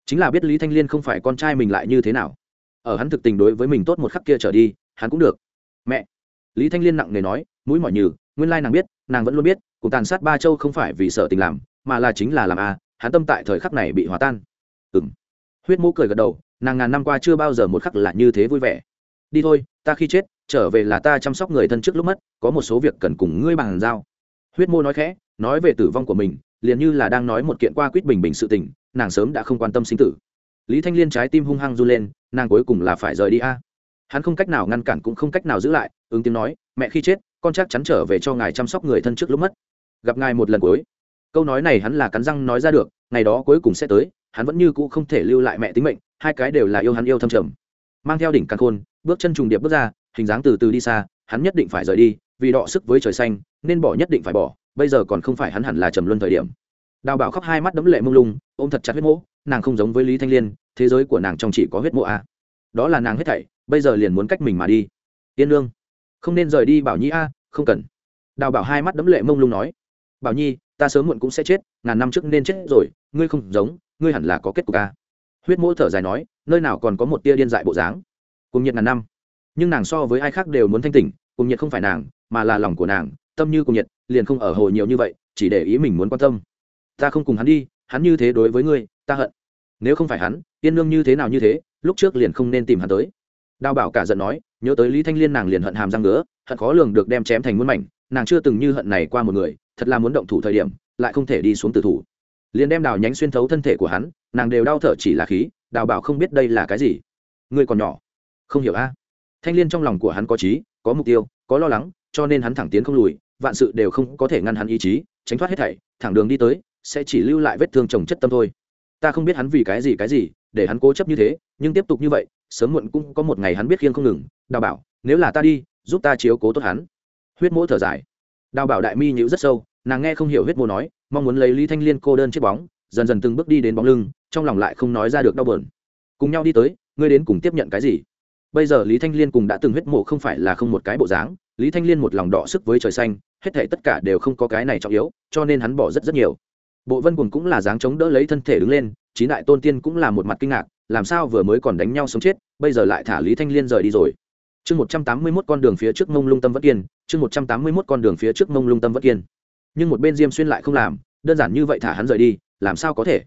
Chính là biết lý thanh liên không phải con trai mình lại như thế nào ở hắn thực tình đối với mình tốt một khắc kia trở đi, hắn cũng được. Mẹ! Lý thanh liên nặng nề nói, mũi mỏi nhừ, nguyên lai nàng biết, nàng vẫn luôn biết cùng tàn sát ba châu không phải vì sợ tình làm, mà là chính là làm a, hắn tâm tại thời khắc này bị hòa tan. Ừng huyết mũ cười gật đầu, nàng ngàn năm qua chưa bao giờ một khắc là như thế vui vẻ. Đi thôi, ta khi chết, trở về là ta chăm sóc người thân trước lúc mất, có một số việc cần cùng ngươi bàn giao. Huyết mô nói khẽ, nói về tử vong của mình, liền như là đang nói một kiện qua quýt bình bình sự tình, nàng sớm đã không quan tâm sinh tử. Lý thanh liên trái tim hung hăng run lên nàng cuối cùng là phải rời đi a. Hắn không cách nào ngăn cản cũng không cách nào giữ lại, ứng tiếng nói, mẹ khi chết, con chắc chắn trở về cho ngài chăm sóc người thân trước lúc mất. Gặp ngài một lần cuối. Câu nói này hắn là cắn răng nói ra được, ngày đó cuối cùng sẽ tới, hắn vẫn như cũ không thể lưu lại mẹ tính mệnh, hai cái đều là yêu hắn yêu thâm trầm. Mang theo đỉnh căn khôn, bước chân trùng điệp bước ra, hình dáng từ từ đi xa, hắn nhất định phải rời đi, vì đọ sức với trời xanh, nên bỏ nhất định phải bỏ, bây giờ còn không phải hắn hẳn là trầm luân thời điểm. Đào bảo khóc hai mắt đấm lệ mông lung, ôm thật chặt huyết mỗ, nàng không giống với lý thanh liên thế giới của nàng trong chỉ có huyết mộ a. Đó là nàng hết thảy, bây giờ liền muốn cách mình mà đi. Yên lương. Không nên rời đi bảo nhi a, không cần. Đào bảo hai mắt đấm lệ mông lung nói. Bảo nhi, ta sớm muộn cũng sẽ chết, ngàn năm trước nên chết rồi, ngươi không giống, ngươi hẳn là có kết cục a. Huyết mỗ thở dài nói, nơi nào còn có một tia điên dại bộ dáng. Cùng nhiệt ngàn năm. Nhưng nàng so với ai khác đều muốn thanh tỉnh, cùng nhiệt không phải nàng, mà là lòng của nàng, tâm như cùng nhiệt, liền không ở hồ nhiều như vậy, chỉ để ý mình muốn quan tâm. Ta không cùng hắn đi, hắn như thế đối với ngươi, ta hận nếu không phải hắn, yên lương như thế nào như thế, lúc trước liền không nên tìm hắn tới. Đào bảo cả giận nói, nhớ tới lý thanh liên nàng liền hận hàm răng nữa hận khó lường được đem chém thành muôn mảnh, nàng chưa từng như hận này qua một người, thật là muốn động thủ thời điểm, lại không thể đi xuống tử thủ. Liền đem đào nhánh xuyên thấu thân thể của hắn, nàng đều đau thở chỉ là khí, đào bảo không biết đây là cái gì. Ngươi còn nhỏ, không hiểu a. Thanh liên trong lòng của hắn có trí, có mục tiêu, có lo lắng, cho nên hắn thẳng tiến không lùi, vạn sự đều không có thể ngăn hắn ý chí, tránh thoát hết thảy, thẳng đường đi tới, sẽ chỉ lưu lại vết thương trồng chất tâm thôi ta không biết hắn vì cái gì cái gì, để hắn cố chấp như thế, nhưng tiếp tục như vậy, sớm muộn cũng có một ngày hắn biết khiêng không ngừng. Đào bảo, nếu là ta đi, giúp ta chiếu cố tốt hắn. Huyết mỗ thở dài. Đào bảo đại mi nhữ rất sâu, nàng nghe không hiểu huyết mỗ nói, mong muốn lấy lý thanh liên cô đơn chiếc bóng, dần dần từng bước đi đến bóng lưng, trong lòng lại không nói ra được đau bờn cùng nhau đi tới, ngươi đến cùng tiếp nhận cái gì? Bây giờ lý thanh liên cùng đã từng huyết mộ không phải là không một cái bộ dáng, lý thanh liên một lòng đỏ sức với trời xanh, hết thể tất cả đều không có cái này trọng yếu, cho nên hắn bỏ rất rất nhiều bộ vân cùng cũng là dáng chống đỡ lấy thân thể đứng lên, chín đại tôn tiên cũng là một mặt kinh ngạc, làm sao vừa mới còn đánh nhau sống chết, bây giờ lại thả lý thanh liên rời đi rồi. Chương một trăm tám mươi mốt con đường phía trước mông lung tâm vất kiên, chương một trăm tám mươi mốt con đường phía trước mông lung tâm vất kiên. Nhưng một bên diêm xuyên lại không làm, đơn giản như vậy thả hắn rời đi, làm sao có thể?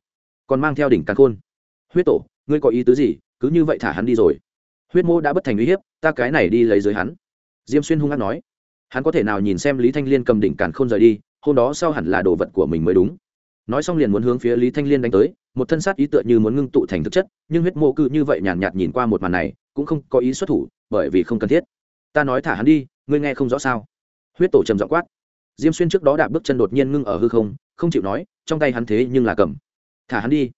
Còn mang theo đỉnh càn khôn. Huyết tổ, ngươi có ý tứ gì? Cứ như vậy thả hắn đi rồi. Huyết mô đã bất thành uy hiếp, ta cái này đi lấy dưới hắn. Diêm xuyên hung hát nói. Hắn có thể nào nhìn xem lý thanh liên cầm đỉnh càn khôn rời đi, hôm đó sau hẳn là đồ vật của mình mới đúng nói xong liền muốn hướng phía lý thanh liên đánh tới một thân sát ý tựa như muốn ngưng tụ thành thực chất nhưng huyết mô cư như vậy nhàn nhạt, nhạt nhìn qua một màn này cũng không có ý xuất thủ bởi vì không cần thiết. Ta nói thả hắn đi ngươi nghe không rõ sao? Huyết tổ trầm giọng quát. Diêm xuyên trước đó đạp bước chân đột nhiên ngưng ở hư không không chịu nói trong tay hắn thế nhưng là cầm. Thả hắn đi.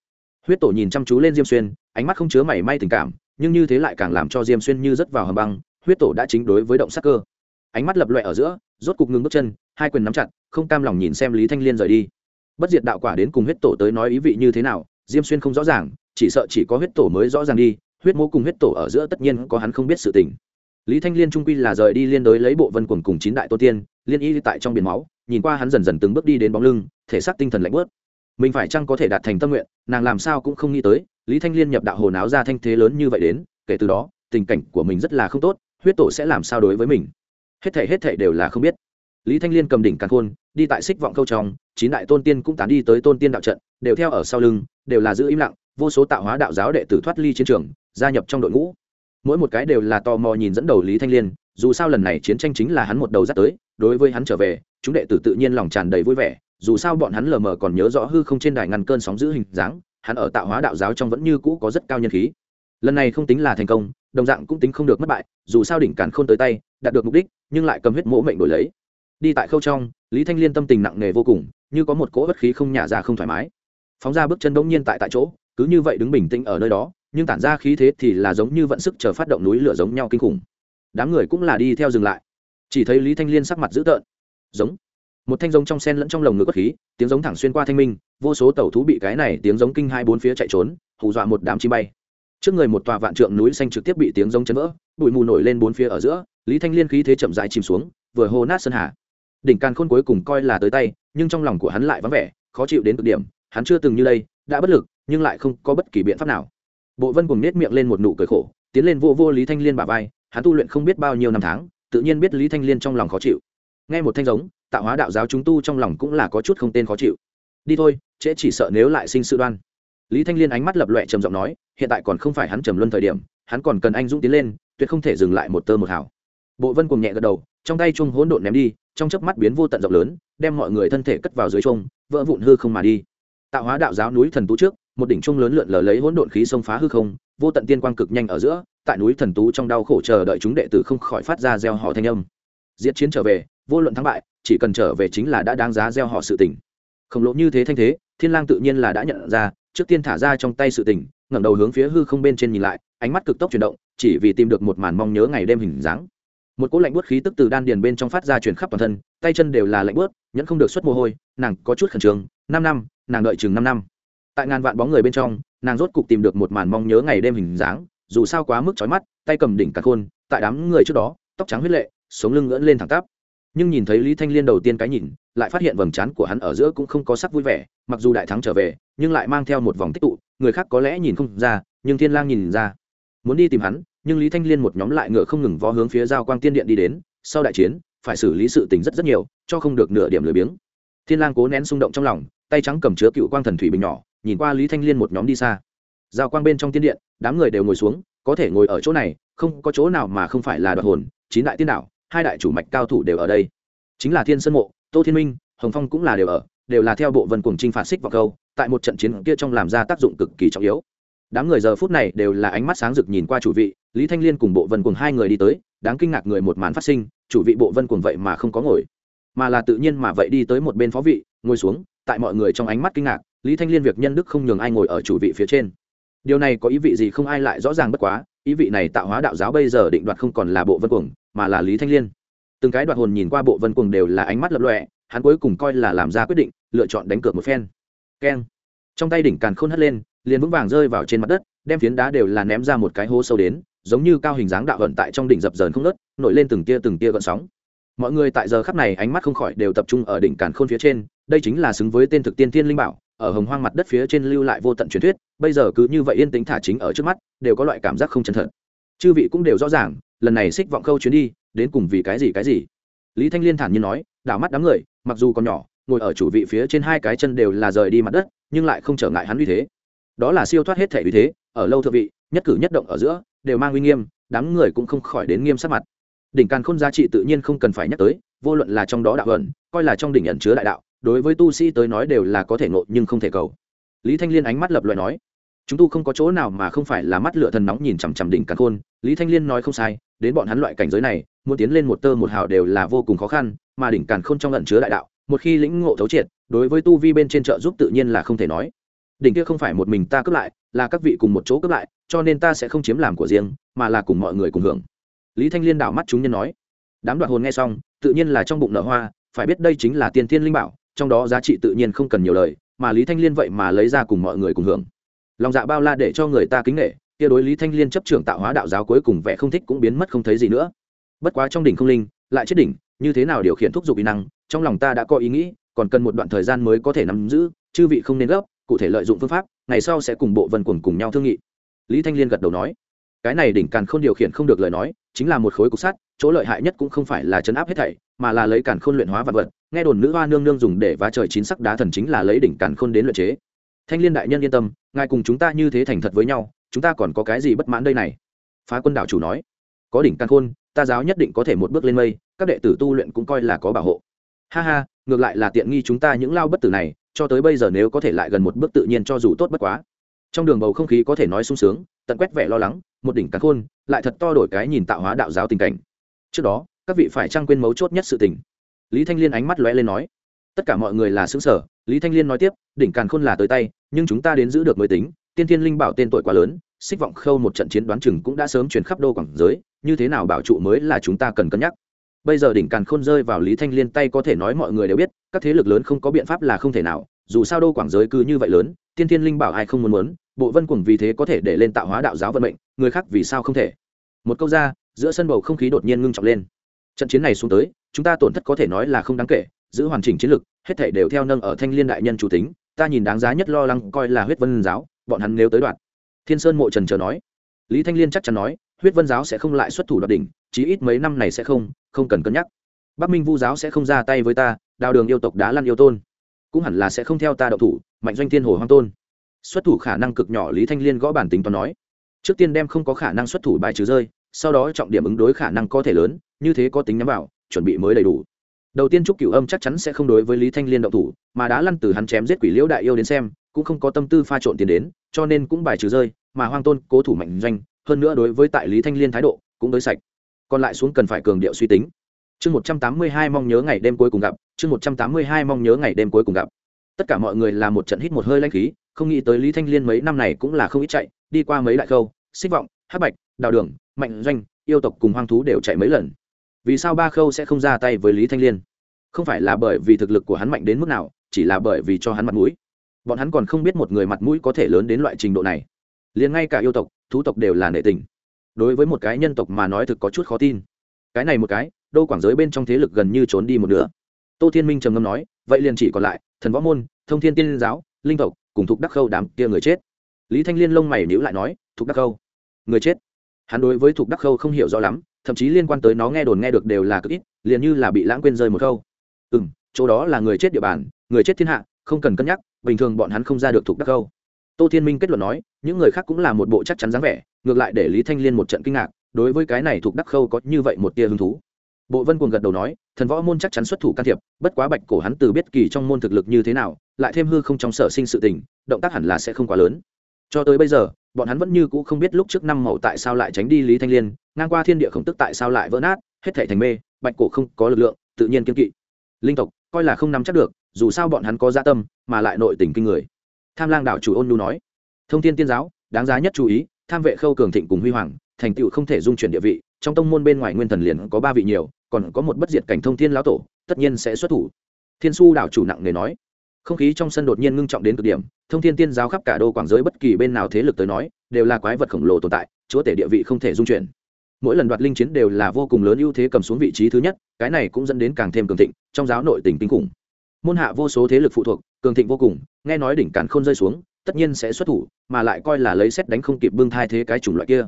Huyết tổ nhìn chăm chú lên diêm xuyên ánh mắt không chứa mảy may tình cảm nhưng như thế lại càng làm cho diêm xuyên như rớt vào hầm băng huyết tổ đã chính đối với động sắc cơ. Ánh mắt lập loẹ ở giữa rốt cục ngừng bước chân hai quyền nắm chặt không cam lòng nhìn xem lý thanh liên rời đi bất diệt đạo quả đến cùng huyết tổ tới nói ý vị như thế nào, diêm xuyên không rõ ràng, chỉ sợ chỉ có huyết tổ mới rõ ràng đi, huyết mô cùng huyết tổ ở giữa tất nhiên có hắn không biết sự tình. Lý thanh liên trung quy là rời đi liên đối lấy bộ vân quần cùng chín đại tô tiên, liên y tại trong biển máu, nhìn qua hắn dần dần từng bước đi đến bóng lưng, thể xác tinh thần lạnh bớt mình phải chăng có thể đạt thành tâm nguyện, nàng làm sao cũng không nghĩ tới, lý thanh liên nhập đạo hồ náo ra thanh thế lớn như vậy đến, kể từ đó, tình cảnh của mình rất là không tốt, huyết tổ sẽ làm sao đối với mình. Hết thể hết thể đều là không biết lý thanh liên cầm đỉnh càn khôn, đi tại xích vọng câu trong, chín đại tôn tiên cũng tán đi tới tôn tiên đạo trận, đều theo ở sau lưng, đều là giữ im lặng, vô số tạo hóa đạo giáo đệ tử thoát ly chiến trường, gia nhập trong đội ngũ. Mỗi một cái đều là tò mò nhìn dẫn đầu lý thanh liên, dù sao lần này chiến tranh chính là hắn một đầu dắt tới, đối với hắn trở về, chúng đệ tử tự nhiên lòng tràn đầy vui vẻ, dù sao bọn hắn lờ mờ còn nhớ rõ hư không trên đài ngăn cơn sóng giữ hình dáng, hắn ở tạo hóa đạo giáo trong vẫn như cũ có rất cao nhân khí. Lần này không tính là thành công, đồng dạng cũng tính không được mất bại, dù sao đỉnh càn k h ô n tới tay, đạt được mục đích, nhưng lại cầm huyết mỗ mệnh đổi lấy đi tại khâu trong, lý thanh liên tâm tình nặng nề vô cùng, như có một cỗ bất khí không nhả ra không thoải mái. Phóng ra bước chân bỗng nhiên tại tại chỗ, cứ như vậy đứng bình tĩnh ở nơi đó, nhưng tản ra khí thế thì là giống như vận sức chờ phát động núi lửa giống nhau kinh khủng. Đám người cũng là đi theo dừng lại. Chỉ thấy lý thanh liên sắc mặt dữ tợn. Giống. Một thanh giống trong sen lẫn trong lồng ngực bất khí, tiếng giống thẳng xuyên qua thanh minh, vô số tẩu thú bị cái này tiếng giống kinh hai bốn phía chạy trốn, hù dọa một đám chim bay. Trước người một tòa vạn trượng núi xanh trực tiếp bị tiếng giống chấn vỡ, bụi mù nổi lên bốn phía ở giữa, lý thanh liên khí thế chậm rãi chìm xuống, vừa hô nát sơn hà đỉnh càn khôn cuối cùng coi là tới tay, nhưng trong lòng của hắn lại vắng vẻ, khó chịu đến cực điểm. Hắn chưa từng như đây, đã bất lực, nhưng lại không có bất kỳ biện pháp nào. Bộ vân cùng nết miệng lên một nụ cười khổ, tiến lên vô vô lý thanh liên bà vai. Hắn tu luyện không biết bao nhiêu năm tháng, tự nhiên biết lý thanh liên trong lòng khó chịu. Nghe một thanh giống, tạo hóa đạo giáo chúng tu trong lòng cũng là có chút không tên khó chịu. Đi thôi, trễ chỉ sợ nếu lại sinh sự đoan. Lý thanh liên ánh mắt lập loẹ trầm giọng nói, hiện tại còn không phải hắn trầm luân thời điểm, hắn còn cần anh dũng tiến lên, tuyệt không thể dừng lại một tơ một hào. Bộ vân cùng nhẹ gật đầu, trong tay chung hỗn độn ném đi trong chớp mắt biến vô tận rộng lớn, đem mọi người thân thể cất vào dưới chung vỡ vụn hư không mà đi. Tạo hóa đạo giáo núi thần tú trước, một đỉnh trung lớn lượn lờ lấy hỗn độn khí xông phá hư không, vô tận tiên quang cực nhanh ở giữa, tại núi thần tú trong đau khổ chờ đợi chúng đệ tử không khỏi phát ra gieo họ thanh âm. Diễn chiến trở về, vô luận thắng bại, chỉ cần trở về chính là đã đáng giá gieo họ sự tỉnh khổng lồ như thế thanh thế, thiên lang tự nhiên là đã nhận ra, trước tiên thả ra trong tay sự tình, ngẩng đầu hướng phía hư không bên trên nhìn lại, ánh mắt cực tốc chuyển động, chỉ vì tìm được một màn mong nhớ ngày đêm hình dáng một cỗ lạnh buốt khí tức từ đan điền bên trong phát ra truyền khắp toàn thân, tay chân đều là lạnh buốt, nhẫn không được xuất mồ hôi, nàng có chút khẩn trương, năm năm, nàng đợi chừng năm năm. Tại ngàn vạn bóng người bên trong, nàng rốt cục tìm được một màn mong nhớ ngày đêm hình dáng, dù sao quá mức chói mắt, tay cầm đỉnh cả khôn, tại đám người trước đó, tóc trắng huyết lệ, sống lưng ngưỡn lên thẳng tắp. Nhưng nhìn thấy lý thanh liên đầu tiên cái nhìn, lại phát hiện vầng trán của hắn ở giữa cũng không có sắc vui vẻ, mặc dù đại thắng trở về, nhưng lại mang theo một vòng tích tụ, người khác có lẽ nhìn không ra, nhưng thiên lang nhìn ra. Muốn đi tìm hắn nhưng lý thanh liên một nhóm lại ngựa không ngừng vó hướng phía giao quang tiên điện đi đến, sau đại chiến, phải xử lý sự tình rất rất nhiều, cho không được nửa điểm lười biếng. Thiên lang cố nén xung động trong lòng, tay trắng cầm chứa cựu quang thần thủy bình nhỏ, nhìn qua lý thanh liên một nhóm đi xa. Giao quang bên trong tiên điện, đám người đều ngồi xuống, có thể ngồi ở chỗ này, không có chỗ nào mà không phải là đoạt hồn, chín đại tiên đạo, hai đại chủ mạch cao thủ đều ở đây. Chính là thiên sơn mộ, tô thiên minh, hồng phong cũng là đều ở, đều là theo bộ vân cùng trinh phạt xích vào câu, tại một trận chiến kia trong làm ra tác dụng cực kỳ trọng yếu đám người giờ phút này đều là ánh mắt sáng rực nhìn qua chủ vị, lý thanh liên cùng bộ vân cùng hai người đi tới, đáng kinh ngạc người một màn phát sinh, chủ vị bộ vân cùng vậy mà không có ngồi, mà là tự nhiên mà vậy đi tới một bên phó vị, ngồi xuống, tại mọi người trong ánh mắt kinh ngạc, lý thanh liên việc nhân đức không nhường ai ngồi ở chủ vị phía trên. Điều này có ý vị gì không ai lại rõ ràng bất quá, ý vị này tạo hóa đạo giáo bây giờ định đoạt không còn là bộ vân cuồng, mà là lý thanh liên. Từng cái đoạt hồn nhìn qua bộ vân cuồng đều là ánh mắt lập lọe hắn cuối cùng coi là làm ra quyết định, lựa chọn đánh cược một phen. Keng trong tay đỉnh càn khôn hất lên, liền vững vàng rơi vào trên mặt đất, đem phiến đá đều là ném ra một cái hố sâu đến, giống như cao hình dáng đạo vận tại trong đỉnh dập dờn không nớt nổi lên từng tia từng tia gợn sóng. Mọi người tại giờ khắp này ánh mắt không khỏi đều tập trung ở đỉnh càn khôn phía trên, đây chính là xứng với tên thực tiên thiên linh bảo, ở hồng hoang mặt đất phía trên lưu lại vô tận truyền thuyết, bây giờ cứ như vậy yên tĩnh thả chính ở trước mắt, đều có loại cảm giác không chân thật. Chư vị cũng đều rõ ràng, lần này xích vọng khâu chuyến đi, đến cùng vì cái gì cái gì? Lý thanh liên thản nhiên nói, đảo mắt đám người, mặc dù còn nhỏ, ngồi ở chủ vị phía trên hai cái chân đều là rời đi mặt đất nhưng lại không trở ngại hắn uy thế. Đó là siêu thoát hết thể uy thế, ở lâu thượng vị, nhất cử nhất động ở giữa, đều mang uy nghiêm, đám người cũng không khỏi đến nghiêm sắc mặt. Đỉnh càn khôn giá trị tự nhiên không cần phải nhắc tới, vô luận là trong đó đạo ẩn, coi là trong đỉnh ẩn chứa đại đạo, đối với tu sĩ tới nói đều là có thể ngộ nhưng không thể cầu. Lý thanh liên ánh mắt lập loại nói, chúng tu không có chỗ nào mà không phải là mắt lửa thần nóng nhìn chằm chằm đỉnh càn khôn. Lý thanh liên nói không sai, đến bọn hắn loại cảnh giới này, muốn tiến lên một tơ một hào đều là vô cùng khó khăn, mà đỉnh càn khôn trong ẩn chứa đại đạo một khi lĩnh ngộ thấu triệt, đối với tu vi bên trên trợ giúp tự nhiên là không thể nói. Đỉnh kia không phải một mình ta cướp lại, là các vị cùng một chỗ cướp lại, cho nên ta sẽ không chiếm làm của riêng, mà là cùng mọi người cùng hưởng. Lý thanh liên đảo mắt chúng nhân nói. Đám đoạt hồn nghe xong, tự nhiên là trong bụng nở hoa, phải biết đây chính là tiên thiên linh bảo, trong đó giá trị tự nhiên không cần nhiều lời, mà lý thanh liên vậy mà lấy ra cùng mọi người cùng hưởng. Lòng dạ bao la để cho người ta kính nghệ kia đối lý thanh liên chấp trưởng tạo hóa đạo giáo cuối cùng vẻ không thích cũng biến mất không thấy gì nữa. Bất quá trong đỉnh không linh, lại chết đỉnh như thế nào điều khiển thúc giục ý năng, trong lòng ta đã có ý nghĩ, còn cần một đoạn thời gian mới có thể nắm giữ, chư vị không nên gấp, cụ thể lợi dụng phương pháp, ngày sau sẽ cùng bộ vân quần cùng nhau thương nghị. Lý thanh liên gật đầu nói. Cái này đỉnh càn không điều khiển không được lời nói, chính là một khối cục sắt, chỗ lợi hại nhất cũng không phải là chấn áp hết thảy, mà là lấy càn khôn luyện hóa vật vật. Nghe đồn nữ hoa nương nương dùng để vá trời chín sắc đá thần chính là lấy đỉnh càn khôn đến luyện chế. Thanh liên đại nhân yên tâm, ngài cùng chúng ta như thế thành thật với nhau, chúng ta còn có cái gì bất mãn đây này? Phá quân đảo chủ nói. Có đỉnh càn khôn, ta giáo nhất định có thể một bước lên mây các đệ tử tu luyện cũng coi là có bảo hộ. Ha ha, ngược lại là tiện nghi chúng ta những lao bất tử này, cho tới bây giờ nếu có thể lại gần một bước tự nhiên cho dù tốt bất quá. Trong đường bầu không khí có thể nói sung sướng, tận quét vẻ lo lắng, một đỉnh cắn khôn, lại thật to đổi cái nhìn tạo hóa đạo giáo tình cảnh. Trước đó, các vị phải trang quên mấu chốt nhất sự tình. Lý thanh liên ánh mắt lóe lên nói, tất cả mọi người là xứng sở lý thanh liên nói tiếp, đỉnh càn khôn là tới tay, nhưng chúng ta đến giữ được mới tính, tiên thiên linh bảo tên tuổi quá lớn, xích vọng khâu một trận chiến đoán chừng cũng đã sớm chuyển khắp đô quảng giới, như thế nào bảo trụ mới là chúng ta cần cân nhắc bây giờ đỉnh càn khôn rơi vào lý thanh liên tay có thể nói mọi người đều biết, các thế lực lớn không có biện pháp là không thể nào, dù sao đô quảng giới cứ như vậy lớn, tiên thiên linh bảo ai không muốn muốn, bộ vân cùng vì thế có thể để lên tạo hóa đạo giáo vận mệnh, người khác vì sao không thể? Một câu ra, giữa sân bầu không khí đột nhiên ngưng trọng lên. Trận chiến này xuống tới, chúng ta tổn thất có thể nói là không đáng kể, giữ hoàn chỉnh chiến lực, hết thể đều theo nâng ở thanh liên đại nhân chủ tính, ta nhìn đáng giá nhất lo lắng coi là huyết vân giáo, bọn hắn nếu tới đoạn. Thiên sơn mộ trần chờ nói. Lý thanh liên chắc chắn nói, huyết vân giáo sẽ không lại xuất thủ đoạt đỉnh, chí ít mấy năm này sẽ không không cần cân nhắc. Bắc minh vu giáo sẽ không ra tay với ta, đào đường yêu tộc đá lăn yêu tôn, cũng hẳn là sẽ không theo ta đậu thủ, mạnh doanh thiên hồ hoang tôn. Xuất thủ khả năng cực nhỏ lý thanh liên gõ bản tính toán nói. Trước tiên đem không có khả năng xuất thủ bài trừ rơi, sau đó trọng điểm ứng đối khả năng có thể lớn, như thế có tính nhắm vào, chuẩn bị mới đầy đủ. Đầu tiên trúc cửu âm chắc chắn sẽ không đối với lý thanh liên động thủ, mà đã lăn từ hắn chém giết quỷ liễu đại yêu đến xem, cũng không có tâm tư pha trộn tiền đến, cho nên cũng bài trừ rơi, mà hoang tôn cố thủ mạnh doanh, hơn nữa đối với tại lý thanh liên thái độ, cũng đối sạch còn lại xuống cần phải cường điệu suy tính. Chương một trăm tám mươi hai mong nhớ ngày đêm cuối cùng gặp, chương một trăm tám mươi hai mong nhớ ngày đêm cuối cùng gặp. Tất cả mọi người là một trận hít một hơi lanh khí, không nghĩ tới lý thanh liên mấy năm này cũng là không ít chạy, đi qua mấy đại khâu, xích vọng, hắc bạch, đào đường, mạnh doanh, yêu tộc cùng hoang thú đều chạy mấy lần. Vì sao ba khâu sẽ không ra tay với lý thanh liên? Không phải là bởi vì thực lực của hắn mạnh đến mức nào, chỉ là bởi vì cho hắn mặt mũi. Bọn hắn còn không biết một người mặt mũi có thể lớn đến loại trình độ này. Liền ngay cả yêu tộc, thú tộc đều là nệ tình đối với một cái nhân tộc mà nói thực có chút khó tin. Cái này một cái, đô quảng giới bên trong thế lực gần như trốn đi một nửa. Tô thiên minh trầm ngâm nói, vậy liền chỉ còn lại, thần võ môn, thông thiên tiên giáo, linh tộc, cùng thục đắc khâu đám kia người chết. Lý thanh liên lông mày nhữ lại nói thục đắc khâu? Người chết. Hắn đối với thục đắc khâu không hiểu rõ lắm, thậm chí liên quan tới nó nghe đồn nghe được đều là cực ít, liền như là bị lãng quên rơi một khâu. Ừ m chỗ đó là người chết địa bàn, người chết thiên hạ, không cần cân nhắc, bình thường bọn hắn không ra được thục đắc khâu. Tô thiên minh kết luận nói, những người khác cũng là một bộ chắc chắn dáng vẻ ngược lại để lý thanh liên một trận kinh ngạc, đối với cái này thuộc đắc khâu có như vậy một tia hứng thú. Bộ vân cuồng gật đầu nói, thần võ môn chắc chắn xuất thủ can thiệp, bất quá bạch cổ hắn từ biết kỳ trong môn thực lực như thế nào, lại thêm hư không trong sở sinh sự tình, động tác hẳn là sẽ không quá lớn. Cho tới bây giờ, bọn hắn vẫn như cũ không biết lúc trước năm màu tại sao lại tránh đi lý thanh liên, ngang qua thiên địa khổng tức tại sao lại vỡ nát, hết thể thành mê, bạch cổ không có lực lượng, tự nhiên kiên kỵ. Linh tộc, coi là không nắm chắc được, dù sao bọn hắn có gia tâm, mà lại nội tình kinh người. Tham lang đảo chủ ôn nhu nói, thông tin tiên giáo, đáng giá nhất chú ý tham vệ khâu cường thịnh cùng huy hoàng, thành tựu không thể dung chuyển địa vị, trong tông môn bên ngoài nguyên thần liền có ba vị nhiều, còn có một bất diệt cảnh thông thiên lão tổ, tất nhiên sẽ xuất thủ. Thiên su đảo chủ nặng nề nói. Không khí trong sân đột nhiên ngưng trọng đến cực điểm, thông thiên tiên giáo khắp cả đô quảng giới bất kỳ bên nào thế lực tới nói, đều là quái vật khổng lồ tồn tại, chúa tể địa vị không thể dung chuyển. Mỗi lần đoạt linh chiến đều là vô cùng lớn ưu thế cầm xuống vị trí thứ nhất, cái này cũng dẫn đến càng thêm cường thịnh, trong giáo nội tình kinh khủng. Môn hạ vô số thế lực phụ thuộc, cường thịnh vô cùng, nghe nói đỉnh càn không rơi xuống tất nhiên sẽ xuất thủ, mà lại coi là lấy xét đánh không kịp bưng thai thế cái chủng loại kia.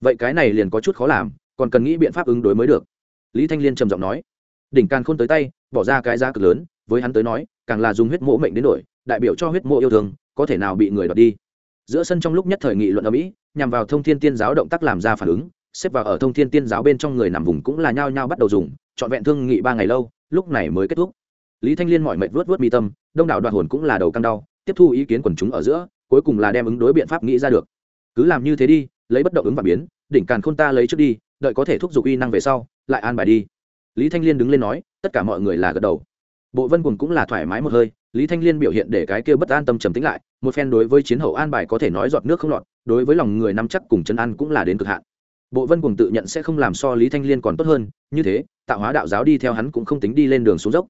Vậy cái này liền có chút khó làm, còn cần nghĩ biện pháp ứng đối mới được. Lý thanh liên trầm giọng nói. Đỉnh càn khôn tới tay, bỏ ra cái giá cực lớn, với hắn tới nói, càng là dùng huyết mộ mệnh đến đổi, đại biểu cho huyết mộ yêu thương, có thể nào bị người đoạt đi. Giữa sân trong lúc nhất thời nghị luận ở mỹ nhằm vào thông thiên tiên giáo động tác làm ra phản ứng, xếp vào ở thông thiên tiên giáo bên trong người nằm vùng cũng là nhao nhao bắt đầu dùng, trọn vẹn thương nghị ba ngày lâu, lúc này mới kết thúc. Lý thanh liên mọi mệnh vớt vớt mi tâm, đông đảo đoạt hồn cũng là đầu căng đau tiếp thu ý kiến quần chúng ở giữa, cuối cùng là đem ứng đối biện pháp nghĩ ra được. Cứ làm như thế đi, lấy bất động ứng và biến, đỉnh càn khôn ta lấy trước đi, đợi có thể thúc giục uy năng về sau, lại an bài đi. Lý thanh liên đứng lên nói, tất cả mọi người là gật đầu. Bộ vân quần cũng là thoải mái một hơi, lý thanh liên biểu hiện để cái kia bất an tâm trầm tính lại, một phen đối với chiến hậu an bài có thể nói giọt nước không lọt, đối với lòng người nắm chắc cùng chân ăn cũng là đến cực hạn. Bộ vân cùng tự nhận sẽ không làm so lý thanh liên còn tốt hơn, như thế, tạo hóa đạo giáo đi theo hắn cũng không tính đi lên đường xuống dốc.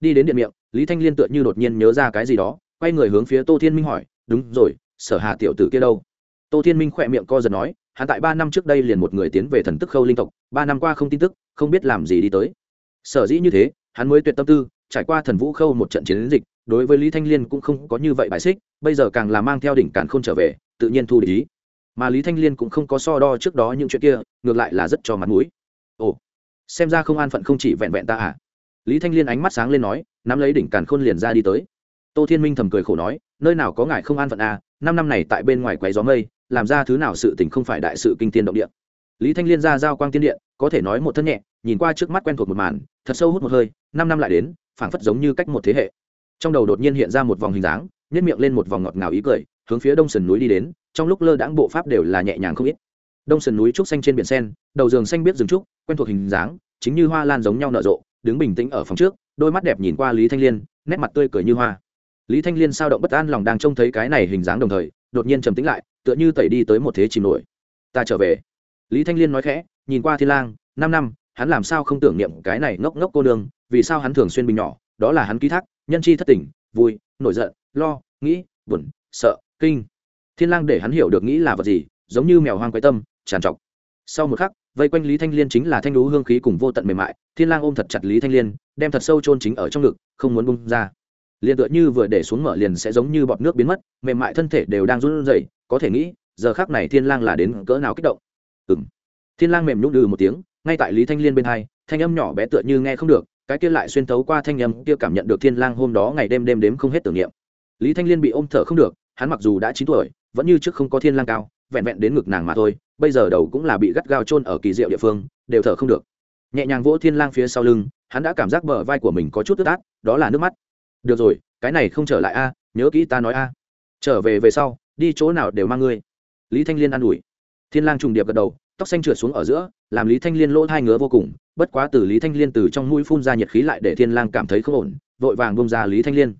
Đi đến điện miệng, lý thanh liên tựa như đột nhiên nhớ ra cái gì đó quay người hướng phía tô thiên minh hỏi, đúng rồi, sở hà tiểu tử kia đâu? Tô thiên minh khỏe miệng co giật nói, hắn tại ba năm trước đây liền một người tiến về thần tức khâu linh tộc, ba năm qua không tin tức, không biết làm gì đi tới. Sở dĩ như thế, hắn mới tuyệt tâm tư, trải qua thần vũ khâu một trận chiến dịch, đối với lý thanh liên cũng không có như vậy bài xích, bây giờ càng là mang theo đỉnh càn không trở về, tự nhiên thu để ý. Mà lý thanh liên cũng không có so đo trước đó những chuyện kia, ngược lại là rất cho mặt mũi. Ồ, xem ra không an phận không chỉ vẹn vẹn ta à? Lý thanh liên ánh mắt sáng lên nói, nắm lấy đỉnh càn khôn liền ra đi tới tô thiên minh thầm cười khổ nói, nơi nào có ngài không an phận à năm năm này tại bên ngoài quấy gió mây, làm ra thứ nào sự tình không phải đại sự kinh tiên động địa. Lý thanh liên ra giao quang tiên điện, có thể nói một thân nhẹ, nhìn qua trước mắt quen thuộc một màn, thật sâu hút một hơi, năm năm lại đến, phảng phất giống như cách một thế hệ. Trong đầu đột nhiên hiện ra một vòng hình dáng nhét miệng lên một vòng ngọt ngào ý cười, hướng phía đông sườn núi đi đến, trong lúc lơ đãng bộ pháp đều là nhẹ nhàng không ít. Đông sườn núi trúc xanh trên biển sen, đầu giường xanh biết rừng trúc, quen thuộc hình dáng, chính như hoa lan giống nhau nở rộ, đứng bình tĩnh ở phòng trước, đôi mắt đẹp nhìn qua lý thanh liên, nét mặt tươi cười như hoa lý thanh liên sao động bất an lòng đang trông thấy cái này hình dáng đồng thời, đột nhiên trầm tĩnh lại, tựa như tẩy đi tới một thế chìm nổi. Ta trở về. Lý thanh liên nói khẽ, nhìn qua thiên lang, năm năm, hắn làm sao không tưởng niệm cái này ngốc ngốc cô nương, vì sao hắn thường xuyên bình nhỏ, đó là hắn ký thác, nhân chi thất tình, vui, nổi giận, lo, nghĩ, buồn, sợ, kinh. Thiên lang để hắn hiểu được nghĩ là vật gì, giống như mèo hoang quái tâm, tràn trọc. Sau một khắc, vây quanh lý thanh liên chính là thanh lũ hương khí cùng vô tận mềm mại, thiên lang ôm thật chặt lý thanh liên, đem thật sâu chôn chính ở trong ngực, không muốn bung ra liền tựa như vừa để xuống mở liền sẽ giống như bọt nước biến mất, mềm mại thân thể đều đang run rẩy, có thể nghĩ, giờ khắc này thiên lang là đến cỡ nào kích động. Ừm. Thiên lang mềm nhũn đừ một tiếng, ngay tại lý thanh liên bên hai, thanh âm nhỏ bé tựa như nghe không được, cái kia lại xuyên thấu qua thanh âm kia cảm nhận được thiên lang hôm đó ngày đêm đêm đếm không hết tưởng niệm. Lý thanh liên bị ôm thở không được, hắn mặc dù đã chín tuổi, vẫn như trước không có thiên lang cao, vẹn vẹn đến ngực nàng mà thôi, bây giờ đầu cũng là bị gắt gao chôn ở kỳ diệu địa phương, đều thở không được. Nhẹ nhàng vỗ thiên lang phía sau lưng, hắn đã cảm giác bờ vai của mình có chút ướt át, đó là nước mắt được rồi, cái này không trở lại a, nhớ kỹ ta nói a. Trở về về sau, đi chỗ nào đều mang ngươi. Lý thanh liên an ủi. Thiên lang trùng điệp gật đầu, tóc xanh trượt xuống ở giữa, làm lý thanh liên lỗ thai ngứa vô cùng, bất quá từ lý thanh liên từ trong mũi phun ra nhiệt khí lại để thiên lang cảm thấy không ổn, vội vàng bông ra lý thanh liên.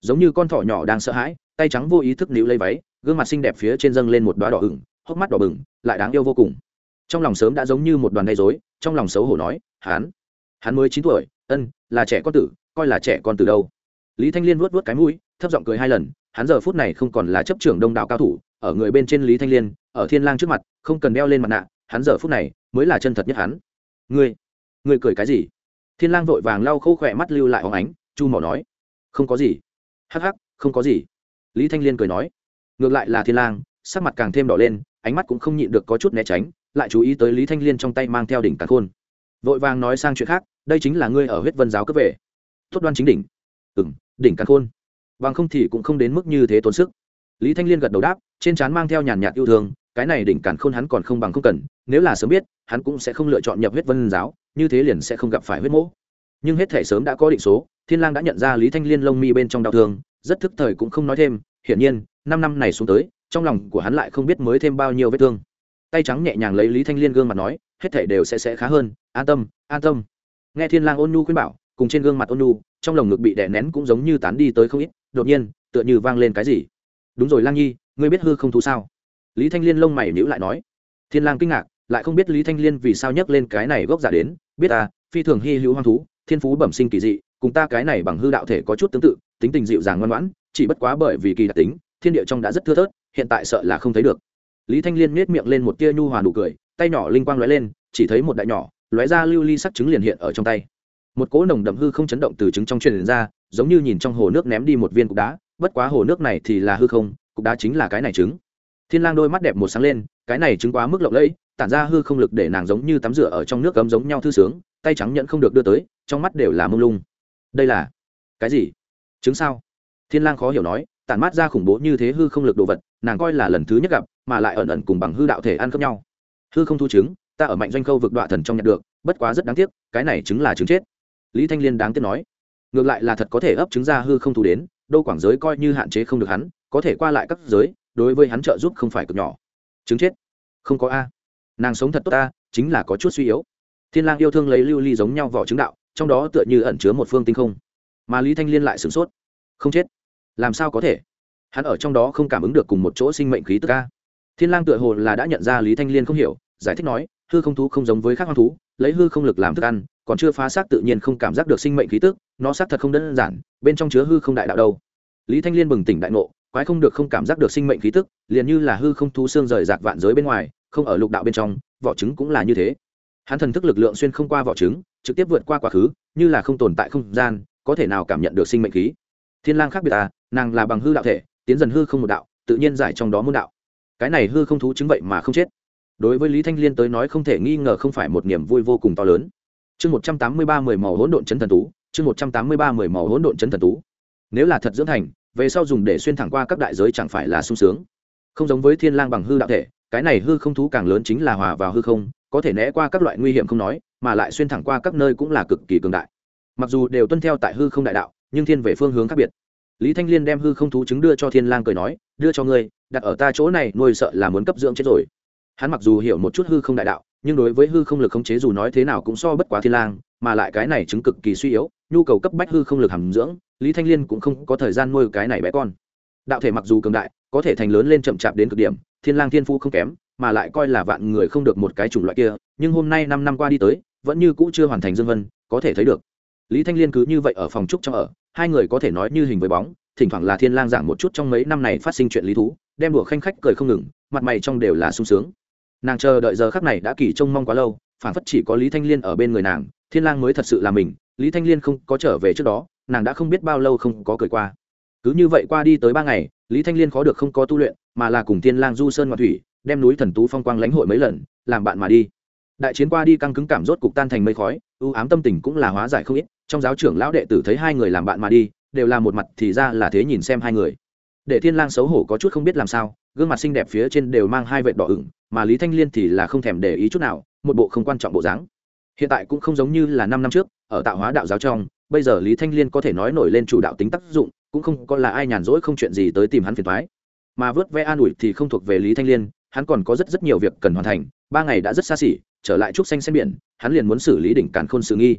Giống như con thỏ nhỏ đang sợ hãi, tay trắng vô ý thức níu lấy váy, gương mặt xinh đẹp phía trên dâng lên một đoá đỏ ửng, hốc mắt đỏ bừng, lại đáng yêu vô cùng. Trong lòng sớm đã giống như một đoàn gây rối, trong lòng xấu hổ nói, hắn hắn mới chín tuổi, ân, là trẻ con tử, coi là trẻ con từ đâu? Lý thanh liên vuốt vuốt cái mũi, thấp giọng cười hai lần, hắn giờ phút này không còn là chấp trưởng đông đảo cao thủ, ở người bên trên lý thanh liên, ở thiên lang trước mặt, không cần đeo lên mặt nạ, hắn giờ phút này mới là chân thật nhất hắn. Ngươi ngươi cười cái gì? Thiên lang vội vàng lau khô khỏe mắt lưu lại hóng ánh, chu mỏ nói. Không có gì. Hắc hắc, không có gì. Lý thanh liên cười nói. Ngược lại là thiên lang, sắc mặt càng thêm đỏ lên, ánh mắt cũng không nhịn được có chút né tránh, lại chú ý tới lý thanh liên trong tay mang theo đỉnh càn khôn. Vội vàng nói sang chuyện khác, đây chính là ngươi ở huyết vân giáo cấp về. Tốt đoan chính đỉnh. Ừm đỉnh càn khôn. Bằng không thì cũng không đến mức như thế tốn sức. Lý thanh liên gật đầu đáp, trên trán mang theo nhàn nhạt yêu thương, cái này đỉnh càn khôn hắn còn không bằng không cần, nếu là sớm biết, hắn cũng sẽ không lựa chọn nhập huyết vân giáo, như thế liền sẽ không gặp phải huyết mỗ. Nhưng hết thể sớm đã có định số, thiên lang đã nhận ra lý thanh liên lông mi bên trong đau thương, rất thức thời cũng không nói thêm, hiển nhiên, năm năm này xuống tới, trong lòng của hắn lại không biết mới thêm bao nhiêu vết thương. Tay trắng nhẹ nhàng lấy lý thanh liên gương mặt nói, hết thể đều sẽ sẽ khá hơn, an tâm an tâm. Nghe thiên lang ôn nhu khuyên bảo, cùng trên gương mặt ôn nhu trong lồng ngực bị đè nén cũng giống như tán đi tới không ít, đột nhiên, tựa như vang lên cái gì. Đúng rồi lang nhi, ngươi biết hư không thú sao? Lý thanh liên lông mày nhữ lại nói. Thiên lang kinh ngạc, lại không biết lý thanh liên vì sao nhắc lên cái này gốc giả đến, biết à phi thường hy hữu hoang thú, thiên phú bẩm sinh kỳ dị, cùng ta cái này bằng hư đạo thể có chút tương tự, tính tình dịu dàng ngoan ngoãn, chỉ bất quá bởi vì kỳ đặc tính, thiên địa trong đã rất thưa thớt, hiện tại sợ là không thấy được. Lý thanh liên nết miệng lên một tia nhu hòa nụ cười, tay nhỏ linh quang lóe lên, chỉ thấy một đại nhỏ, lóe ra lưu ly sắc trứng liền hiện ở trong tay một cỗ nồng đậm hư không chấn động từ trứng trong truyền ra, giống như nhìn trong hồ nước ném đi một viên cục đá. Bất quá hồ nước này thì là hư không, cục đá chính là cái này trứng. Thiên lang đôi mắt đẹp một sáng lên, cái này trứng quá mức lộng lẫy, tản ra hư không lực để nàng giống như tắm rửa ở trong nước cấm giống nhau thư sướng, tay trắng nhẫn không được đưa tới, trong mắt đều là mông lung. Đây là cái gì? Trứng sao? Thiên lang khó hiểu nói, tản mát ra khủng bố như thế hư không lực đồ vật, nàng coi là lần thứ nhất gặp, mà lại ẩn ẩn cùng bằng hư đạo thể ăn khớp nhau. Hư không thu trứng, ta ở mạnh doanh khâu vực đoạn thần trong nhận được, bất quá rất đáng tiếc, cái này trứng là trứng chết lý thanh liên đáng tiếc nói, ngược lại là thật có thể ấp trứng ra hư không thu đến, đô quảng giới coi như hạn chế không được hắn, có thể qua lại các giới, đối với hắn trợ giúp không phải cực nhỏ. Trứng chết, không có a. Nàng sống thật tốt ta chính là có chút suy yếu. Thiên lang yêu thương lấy lưu ly giống nhau vỏ trứng đạo, trong đó tựa như ẩn chứa một phương tinh không. Mà lý thanh liên lại sửng sốt. Không chết, làm sao có thể? Hắn ở trong đó không cảm ứng được cùng một chỗ sinh mệnh khí tức ca thiên lang tựa hồ là đã nhận ra lý thanh liên không hiểu, giải thích nói, hư không thú không giống với các hoang thú, lấy hư không lực làm thức ăn còn chưa phá xác tự nhiên không cảm giác được sinh mệnh khí tức, nó xác thật không đơn giản, bên trong chứa hư không đại đạo đâu. Lý thanh liên bừng tỉnh đại ngộ, quái không được không cảm giác được sinh mệnh khí tức, liền như là hư không thú xương rời rạc vạn giới bên ngoài, không ở lục đạo bên trong, vỏ trứng cũng là như thế. Hắn thần thức lực lượng xuyên không qua vỏ trứng, trực tiếp vượt qua quá khứ, như là không tồn tại không gian, có thể nào cảm nhận được sinh mệnh khí. Thiên lang khác biệt à nàng là bằng hư đạo thể, tiến dần hư không một đạo, tự nhiên giải trong đó môn đạo. Cái này hư không thú chứng vậy mà không chết. Đối với lý thanh liên tới nói không thể nghi ngờ không phải một niềm vui vô cùng to lớn chương một trăm tám mươi ba mười màu hỗn độn chấn thần tú, chương một trăm tám mươi ba mười màu hỗn độn chấn thần tú. Nếu là thật dưỡng thành, về sau dùng để xuyên thẳng qua các đại giới chẳng phải là sung sướng. Không giống với thiên lang bằng hư đạo thể, cái này hư không thú càng lớn chính là hòa vào hư không, có thể né qua các loại nguy hiểm không nói, mà lại xuyên thẳng qua các nơi cũng là cực kỳ cường đại. Mặc dù đều tuân theo tại hư không đại đạo, nhưng thiên về phương hướng khác biệt. Lý thanh liên đem hư không thú chứng đưa cho thiên lang cười nói, đưa cho ngươi, đặt ở ta chỗ này, nuôi sợ là muốn cấp dưỡng chết rồi. Hắn mặc dù hiểu một chút hư không đại đạo nhưng đối với hư không lực khống chế dù nói thế nào cũng so bất quá thiên lang, mà lại cái này chứng cực kỳ suy yếu, nhu cầu cấp bách hư không lực hàm dưỡng, lý thanh liên cũng không có thời gian nuôi cái này bé con. Đạo thể mặc dù cường đại, có thể thành lớn lên chậm chạp đến cực điểm, thiên lang thiên phu không kém, mà lại coi là vạn người không được một cái chủng loại kia, nhưng hôm nay năm năm qua đi tới, vẫn như cũ chưa hoàn thành dương vân, có thể thấy được. Lý thanh liên cứ như vậy ở phòng trúc trong ở, hai người có thể nói như hình với bóng, thỉnh thoảng là thiên lang giảng một chút trong mấy năm này phát sinh chuyện lý thú, đem đùa khanh khách cười không ngừng, mặt mày trong đều là sung sướng nàng chờ đợi giờ khắc này đã kỳ trông mong quá lâu phản phất chỉ có lý thanh liên ở bên người nàng, thiên lang mới thật sự là mình, lý thanh liên không có trở về trước đó, nàng đã không biết bao lâu không có cười qua. Cứ như vậy qua đi tới ba ngày, lý thanh liên khó được không có tu luyện, mà là cùng thiên lang du sơn ngoại thủy, đem núi thần tú phong quang lãnh hội mấy lần, làm bạn mà đi. Đại chiến qua đi căng cứng cảm rốt cục tan thành mây khói ưu ám tâm tình cũng là hóa giải không ít, trong giáo trưởng lão đệ tử thấy hai người làm bạn mà đi, đều là một mặt thì ra là thế nhìn xem hai người. Để thiên lang xấu hổ có chút không biết làm sao gương mặt xinh đẹp phía trên đều mang hai vệt đỏ ửng, mà lý thanh liên thì là không thèm để ý chút nào, một bộ không quan trọng bộ dáng. Hiện tại cũng không giống như là năm năm trước, ở tạo hóa đạo giáo trong, bây giờ lý thanh liên có thể nói nổi lên chủ đạo tính tác dụng, cũng không có là ai nhàn rỗi không chuyện gì tới tìm hắn phiền toái. Mà vớt ve an ủi thì không thuộc về lý thanh liên, hắn còn có rất rất nhiều việc cần hoàn thành, ba ngày đã rất xa xỉ, trở lại trúc xanh xen biển, hắn liền muốn xử lý đỉnh càn khôn sự nghi.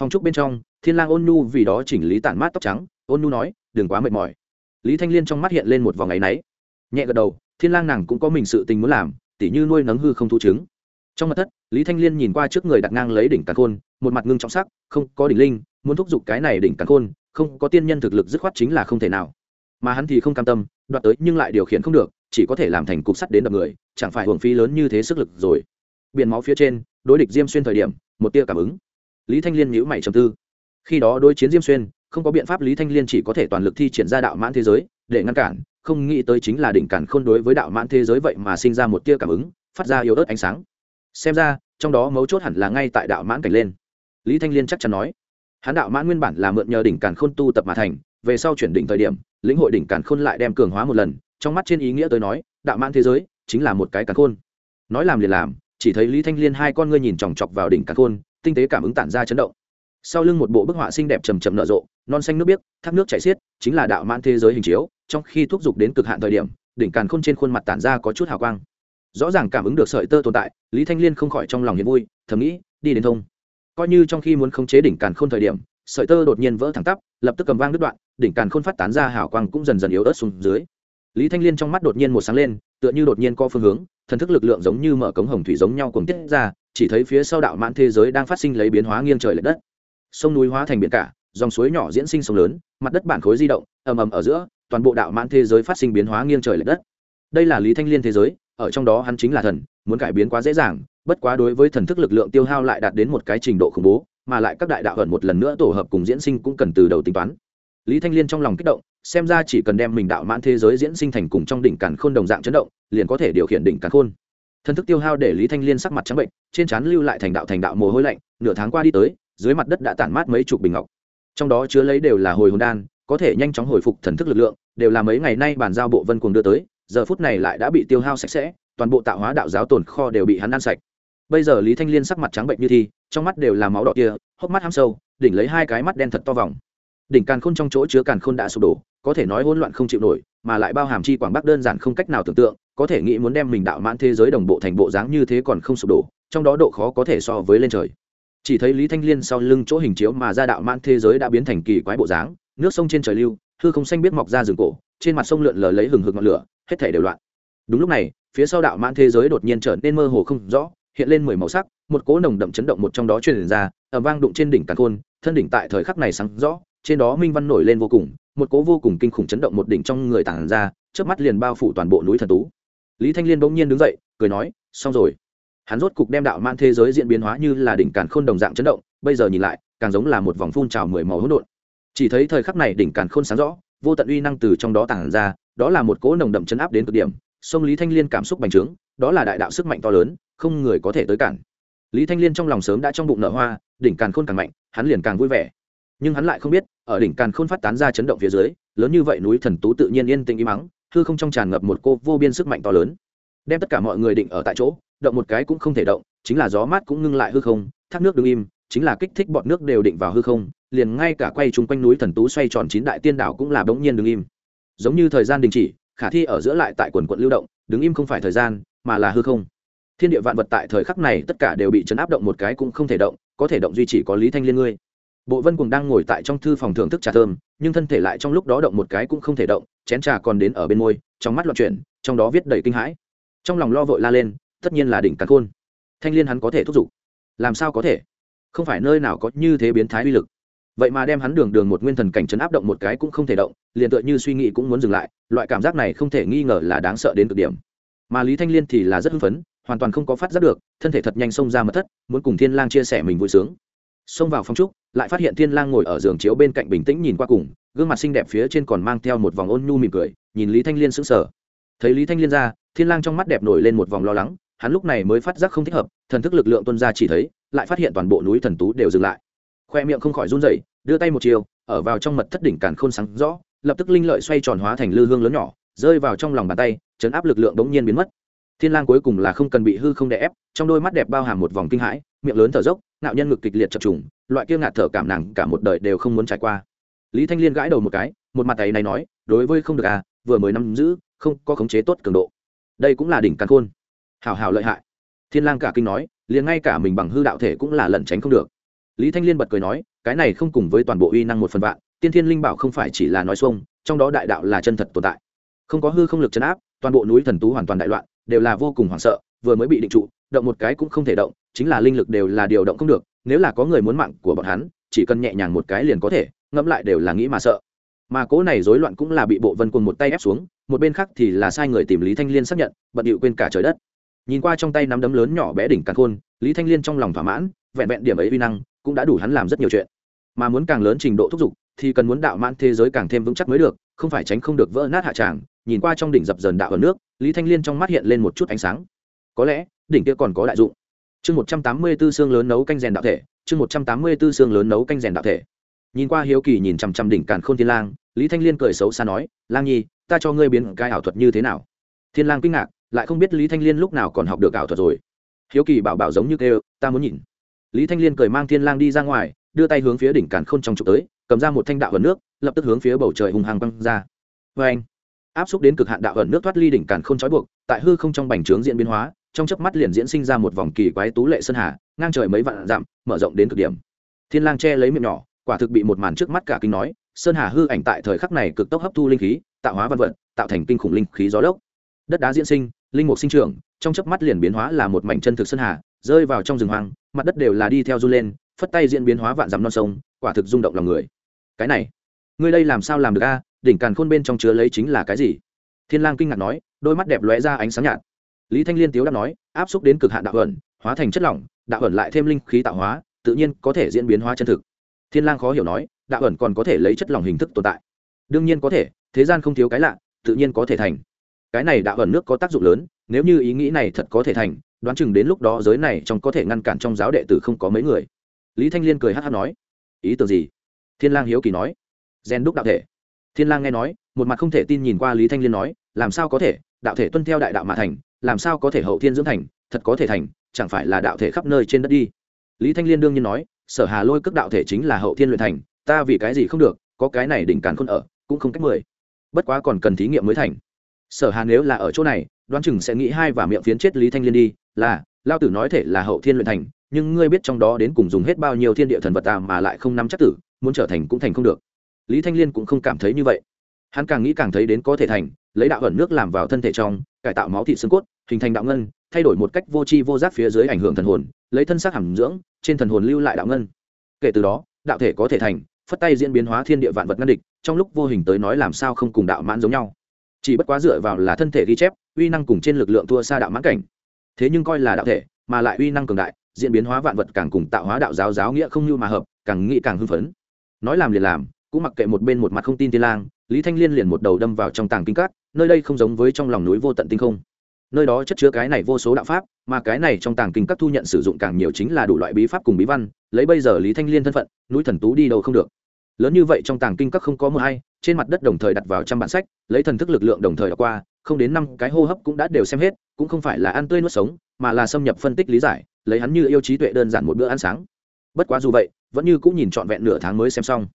Phòng trúc bên trong, thiên lang ôn nhu vì đó chỉnh lý tản mát tóc trắng, ôn nhu nói, đừng quá mệt mỏi. Lý thanh liên trong mắt hiện lên một vòng ngày náy nhẹ gật đầu, thiên lang nàng cũng có mình sự tình muốn làm, tỉ như nuôi nấng hư không thu chứng. trong mặt thất, lý thanh liên nhìn qua trước người đặt ngang lấy đỉnh càn khôn, một mặt ngưng trọng sắc, không có đỉnh linh, muốn thúc giục cái này đỉnh càn khôn, không có tiên nhân thực lực dứt khoát chính là không thể nào. Mà hắn thì không cam tâm, đoạt tới nhưng lại điều khiển không được, chỉ có thể làm thành cục sắt đến đập người, chẳng phải hưởng phí lớn như thế sức lực rồi. Biển máu phía trên, đối địch diêm xuyên thời điểm, một tia cảm ứng. Lý thanh liên nhíu mày trầm tư. Khi đó đối chiến diêm xuyên, không có biện pháp lý thanh liên chỉ có thể toàn lực thi triển ra đạo mãn thế giới, để ngăn cản không nghĩ tới chính là đỉnh cản khôn đối với đạo mãn thế giới vậy mà sinh ra một tia cảm ứng, phát ra yếu ớt ánh sáng. Xem ra, trong đó mấu chốt hẳn là ngay tại đạo mãn cảnh lên. Lý thanh liên chắc chắn nói, hắn đạo mãn nguyên bản là mượn nhờ đỉnh cản khôn tu tập mà thành, về sau chuyển đỉnh thời điểm, lĩnh hội đỉnh cản khôn lại đem cường hóa một lần, trong mắt trên ý nghĩa tới nói, đạo mãn thế giới chính là một cái cản khôn. Nói làm liền làm, chỉ thấy lý thanh liên hai con ngươi nhìn chòng chọc vào đỉnh cản khôn, tinh tế cảm ứng tản ra chấn động. Sau lưng một bộ bức họa xinh đẹp trầm trầm nở rộ, non xanh nước biếc, thác nước chảy xiết, chính là đạo mãn thế giới hình chiếu trong khi thúc giục đến cực hạn thời điểm, đỉnh càn khôn trên khuôn mặt tản ra có chút hào quang. Rõ ràng cảm ứng được sợi tơ tồn tại, lý thanh liên không khỏi trong lòng hiền vui, thầm nghĩ, đi đến thông. Coi như trong khi muốn khống chế đỉnh càn khôn thời điểm, sợi tơ đột nhiên vỡ thẳng tắp, lập tức cầm vang đứt đoạn, đỉnh càn khôn phát tán ra hào quang cũng dần dần yếu ớt xuống dưới. Lý thanh liên trong mắt đột nhiên một sáng lên, tựa như đột nhiên có phương hướng, thần thức lực lượng giống như mở cống hồng thủy giống nhau cùng tiết ra, chỉ thấy phía sau đạo mãn thế giới đang phát sinh lấy biến hóa nghiêng trời l ệ đất. Sông núi hóa thành biển cả, dòng suối nhỏ diễn sinh sông lớn, mặt đất bản khối di động, ầm ầm ở giữa toàn bộ đạo mãn thế giới phát sinh biến hóa nghiêng trời lệch đất. Đây là lý thanh liên thế giới, ở trong đó hắn chính là thần, muốn cải biến quá dễ dàng, bất quá đối với thần thức lực lượng tiêu hao lại đạt đến một cái trình độ khủng bố, mà lại các đại đạo ẩn một lần nữa tổ hợp cùng diễn sinh cũng cần từ đầu tính toán. Lý thanh liên trong lòng kích động, xem ra chỉ cần đem mình đạo mãn thế giới diễn sinh thành cùng trong đỉnh càn khôn đồng dạng chấn động, liền có thể điều khiển đỉnh càn khôn. Thần thức tiêu hao để lý thanh liên sắc mặt trắng bệnh, trên trán lưu lại thành đạo thành đạo mồ hôi lạnh, nửa tháng qua đi tới, dưới mặt đất đã tản mát mấy chục bình ngọc. Trong đó chứa lấy đều là hồi hồn đan có thể nhanh chóng hồi phục thần thức lực lượng, đều là mấy ngày nay bàn giao bộ vân cuồng đưa tới, giờ phút này lại đã bị tiêu hao sạch sẽ, toàn bộ tạo hóa đạo giáo tồn kho đều bị hắn ăn sạch. Bây giờ lý thanh liên sắc mặt trắng bệnh như thi, trong mắt đều là máu đỏ kia, hốc mắt ham sâu, đỉnh lấy hai cái mắt đen thật to vòng. Đỉnh càn khôn trong chỗ chứa càn khôn đã sụp đổ, có thể nói hỗn loạn không chịu nổi, mà lại bao hàm chi quảng bắc đơn giản không cách nào tưởng tượng, có thể nghĩ muốn đem mình đạo mãn thế giới đồng bộ thành bộ dáng như thế còn không sụp đổ, trong đó độ khó có thể so với lên trời. Chỉ thấy lý thanh liên sau lưng chỗ hình chiếu mà ra đạo mãn thế giới đã biến thành kỳ quái bộ dáng nước sông trên trời lưu, hư không xanh biết mọc ra rừng cổ, trên mặt sông lượn lờ lấy hừng hực ngọn lửa, hết thể đều loạn. Đúng lúc này, phía sau đạo mãn thế giới đột nhiên trở nên mơ hồ không rõ, hiện lên mười màu sắc, một cỗ nồng đậm chấn động một trong đó truyền ra ở vang đụng trên đỉnh càn khôn, thân đỉnh tại thời khắc này sáng rõ, trên đó minh văn nổi lên vô cùng, một cỗ vô cùng kinh khủng chấn động một đỉnh trong người tản ra trước mắt liền bao phủ toàn bộ núi thần tú. Lý thanh liên bỗng nhiên đứng dậy, cười nói, xong rồi. Hắn rốt cục đem đạo mãn thế giới diễn biến hóa như là đỉnh càn khôn đồng dạng chấn động, bây giờ nhìn lại, càng giống là một vòng phun trào mười màu hỗn độn chỉ thấy thời khắc này đỉnh càn khôn sáng rõ, vô tận uy năng từ trong đó tản ra, đó là một cỗ nồng đậm chấn áp đến cực điểm, sông lý thanh liên cảm xúc bành trướng, đó là đại đạo sức mạnh to lớn, không người có thể tới cản. Lý thanh liên trong lòng sớm đã trong bụng nở hoa, đỉnh càn khôn càng mạnh, hắn liền càng vui vẻ. Nhưng hắn lại không biết, ở đỉnh càn khôn phát tán ra chấn động phía dưới, lớn như vậy núi thần tú tự nhiên yên tĩnh im mắng hư không trong tràn ngập một cô vô biên sức mạnh to lớn. Đem tất cả mọi người định ở tại chỗ, động một cái cũng không thể động, chính là gió mát cũng ngưng lại hư không, thác nước đứng im, chính là kích thích bọn nước đều định vào hư không liền ngay cả quay chung quanh núi thần tú xoay tròn chín đại tiên đảo cũng là bỗng nhiên đứng im. Giống như thời gian đình chỉ, khả thi ở giữa lại tại quần quận lưu động, đứng im không phải thời gian, mà là hư không. Thiên địa vạn vật tại thời khắc này tất cả đều bị chấn áp động một cái cũng không thể động, có thể động duy chỉ có lý thanh liên ngươi. Bộ vân cùng đang ngồi tại trong thư phòng thưởng thức trà thơm, nhưng thân thể lại trong lúc đó động một cái cũng không thể động, chén trà còn đến ở bên môi, trong mắt loạn chuyển, trong đó viết đầy kinh hãi. Trong lòng lo vội la lên, tất nhiên là đỉnh cắn khôn. Thanh liên hắn có thể thúc giục. Làm sao có thể? Không phải nơi nào có như thế biến thái uy lực vậy mà đem hắn đường đường một nguyên thần cảnh chấn áp động một cái cũng không thể động, liền tựa như suy nghĩ cũng muốn dừng lại, loại cảm giác này không thể nghi ngờ là đáng sợ đến cực điểm. Mà lý thanh liên thì là rất hưng phấn, hoàn toàn không có phát giác được, thân thể thật nhanh xông ra mật thất, muốn cùng thiên lang chia sẻ mình vui sướng. Xông vào phòng trúc, lại phát hiện thiên lang ngồi ở giường chiếu bên cạnh bình tĩnh nhìn qua cùng, gương mặt xinh đẹp phía trên còn mang theo một vòng ôn nhu mỉm cười, nhìn lý thanh liên sững sờ. Thấy lý thanh liên ra, thiên lang trong mắt đẹp nổi lên một vòng lo lắng, hắn lúc này mới phát giác không thích hợp, thần thức lực lượng tuân ra chỉ thấy, lại phát hiện toàn bộ núi thần tú đều dừng lại khoe miệng không khỏi run rẩy, đưa tay một chiều, ở vào trong mật thất đỉnh càn khôn sáng rõ, lập tức linh lợi xoay tròn hóa thành lư hương lớn nhỏ, rơi vào trong lòng bàn tay, chấn áp lực lượng đống nhiên biến mất. Thiên lang cuối cùng là không cần bị hư không đè ép, trong đôi mắt đẹp bao hàm một vòng kinh hãi, miệng lớn thở dốc nạo nhân ngực kịch liệt chập trùng, loại kia ngạt thở cảm nàng cả một đời đều không muốn trải qua. Lý thanh liên gãi đầu một cái, một mặt tay này nói, đối với không được à vừa mới nắm giữ, không có khống chế tốt cường độ. Đây cũng là đỉnh càn khôn. Hảo hảo lợi hại. Thiên lang cả kinh nói, liền ngay cả mình bằng hư đạo thể cũng là lẩn tránh không được lý thanh liên bật cười nói, cái này không cùng với toàn bộ uy năng một phần vạn, tiên thiên linh bảo không phải chỉ là nói xuông, trong đó đại đạo là chân thật tồn tại. Không có hư không lực chấn áp, toàn bộ núi thần tú hoàn toàn đại loạn, đều là vô cùng hoảng sợ, vừa mới bị định trụ, động một cái cũng không thể động, chính là linh lực đều là điều động không được, nếu là có người muốn mạng của bọn hắn, chỉ cần nhẹ nhàng một cái liền có thể, ngẫm lại đều là nghĩ mà sợ. Mà cố này rối loạn cũng là bị bộ vân Quân một tay ép xuống, một bên khác thì là sai người tìm lý thanh liên xác nhận, bận điệu quên cả trời đất. Nhìn qua trong tay nắm đấm lớn nhỏ bé đỉnh càn khôn, lý thanh liên trong lòng thỏa mãn, vẹn vẹn điểm ấy vi năng cũng đã đủ hắn làm rất nhiều chuyện. Mà muốn càng lớn trình độ thúc giục, thì cần muốn đạo mãn thế giới càng thêm vững chắc mới được, không phải tránh không được vỡ nát hạ tràng, nhìn qua trong đỉnh dập dần đạo ở nước, lý thanh liên trong mắt hiện lên một chút ánh sáng. Có lẽ, đỉnh kia còn có đại dụng. Chương một trăm tám mươi b ố xương lớn nấu canh rèn đạo thể, chương một trăm tám mươi b ố xương lớn nấu canh rèn đạo thể. Nhìn qua hiếu kỳ nhìn chằm chằm đỉnh càn k h ô n thiên lang, lý thanh liên cười xấu xa nói, lang nhi, ta cho ngươi biến cái ảo thuật như thế nào? Thiên lang kinh ngạc, lại không biết lý thanh liên lúc nào còn học được ảo thuật rồi. Hiếu kỳ bảo bảo giống như kêu, ta muốn nhìn lý thanh liên cười mang thiên lang đi ra ngoài, đưa tay hướng phía đỉnh càn khôn trong trục tới, cầm ra một thanh đạo ẩn nước, lập tức hướng phía bầu trời hùng hàng băng ra. Vê anh, áp xúc đến cực hạn đạo ẩn nước thoát ly đỉnh càn khôn trói buộc, tại hư không trong bành trướng diễn biến hóa, trong chớp mắt liền diễn sinh ra một vòng kỳ quái tú lệ sơn hà, ngang trời mấy vạn dặm, mở rộng đến cực điểm. Thiên lang che lấy miệng nhỏ, quả thực bị một màn trước mắt cả kinh nói, sơn hà hư ảnh tại thời khắc này cực tốc hấp thu linh khí, tạo hóa văn vận tạo thành kinh khủng linh khí gió lốc. Đất đá diễn sinh, linh mục sinh trưởng, trong chớp mắt liền biến hóa là một mảnh chân thực sơn hà, rơi vào trong rừng hoang mặt đất đều là đi theo du lên, phất tay diễn biến hóa vạn dặm non sông, quả thực rung động lòng người. Cái này, ngươi đây làm sao làm được a? Đỉnh càn khôn bên trong chứa lấy chính là cái gì? Thiên lang kinh ngạc nói, đôi mắt đẹp lóe ra ánh sáng nhạt. Lý thanh liên tiếu đáp nói, áp xúc đến cực hạn đạo ẩn, hóa thành chất lỏng, đạo ẩn lại thêm linh khí tạo hóa, tự nhiên có thể diễn biến hóa chân thực. Thiên lang khó hiểu nói, đạo ẩn còn có thể lấy chất lỏng hình thức tồn tại. Đương nhiên có thể, thế gian không thiếu cái lạ, tự nhiên có thể thành. Cái này đạo ẩn nước có tác dụng lớn, nếu như ý nghĩ này thật có thể thành đoán chừng đến lúc đó giới này trong có thể ngăn cản trong giáo đệ tử không có mấy người. Lý thanh liên cười hát hát nói, ý tưởng gì? Thiên lang hiếu kỳ nói, gen đúc đạo thể. Thiên lang nghe nói, một mặt không thể tin nhìn qua lý thanh liên nói, làm sao có thể? Đạo thể tuân theo đại đạo mà thành, làm sao có thể hậu thiên dưỡng thành? Thật có thể thành, chẳng phải là đạo thể khắp nơi trên đất đi? Lý thanh liên đương nhiên nói, sở hà lôi cước đạo thể chính là hậu thiên luyện thành, ta vì cái gì không được, có cái này đỉnh càn khôn ở, cũng không cách mười. Bất quá còn cần thí nghiệm mới thành. Sở hà nếu là ở chỗ này, đoán chừng sẽ nghĩ hai và miệng phiến chết lý thanh liên đi là, lao tử nói thể là hậu thiên luyện thành, nhưng ngươi biết trong đó đến cùng dùng hết bao nhiêu thiên địa thần vật à mà lại không nắm chắc tử, muốn trở thành cũng thành không được. Lý thanh liên cũng không cảm thấy như vậy. Hắn càng nghĩ càng thấy đến có thể thành, lấy đạo ẩn nước làm vào thân thể trong, cải tạo máu thị xương cốt, hình thành đạo ngân, thay đổi một cách vô tri vô giác phía dưới ảnh hưởng thần hồn, lấy thân xác hàm dưỡng, trên thần hồn lưu lại đạo ngân. Kể từ đó, đạo thể có thể thành, phất tay diễn biến hóa thiên địa vạn vật ngăn địch, trong lúc vô hình tới nói làm sao không cùng đạo mãn giống nhau. Chỉ bất quá dựa vào là thân thể ghi chép, uy năng cùng trên lực lượng thua xa đạo mãn cảnh thế nhưng coi là đạo thể, mà lại uy năng cường đại, diễn biến hóa vạn vật càng cùng tạo hóa đạo giáo giáo nghĩa không như mà hợp, càng nghĩ càng hưng phấn. Nói làm liền làm, cũng mặc kệ một bên một mặt không tin tiên lang, lý thanh liên liền một đầu đâm vào trong tàng kinh cát nơi đây không giống với trong lòng núi vô tận tinh không. Nơi đó chất chứa cái này vô số đạo pháp, mà cái này trong tàng kinh các thu nhận sử dụng càng nhiều chính là đủ loại bí pháp cùng bí văn, lấy bây giờ lý thanh liên thân phận, núi thần tú đi đâu không được. Lớn như vậy trong tàng kinh các không có một hay, trên mặt đất đồng thời đặt vào trăm bản sách, lấy thần thức lực lượng đồng thời đọc qua không đến năm cái hô hấp cũng đã đều xem hết, cũng không phải là ăn tươi nuốt sống, mà là xâm nhập phân tích lý giải, lấy hắn như yêu trí tuệ đơn giản một bữa ăn sáng. Bất quá dù vậy, vẫn như cũng nhìn trọn vẹn nửa tháng mới xem xong.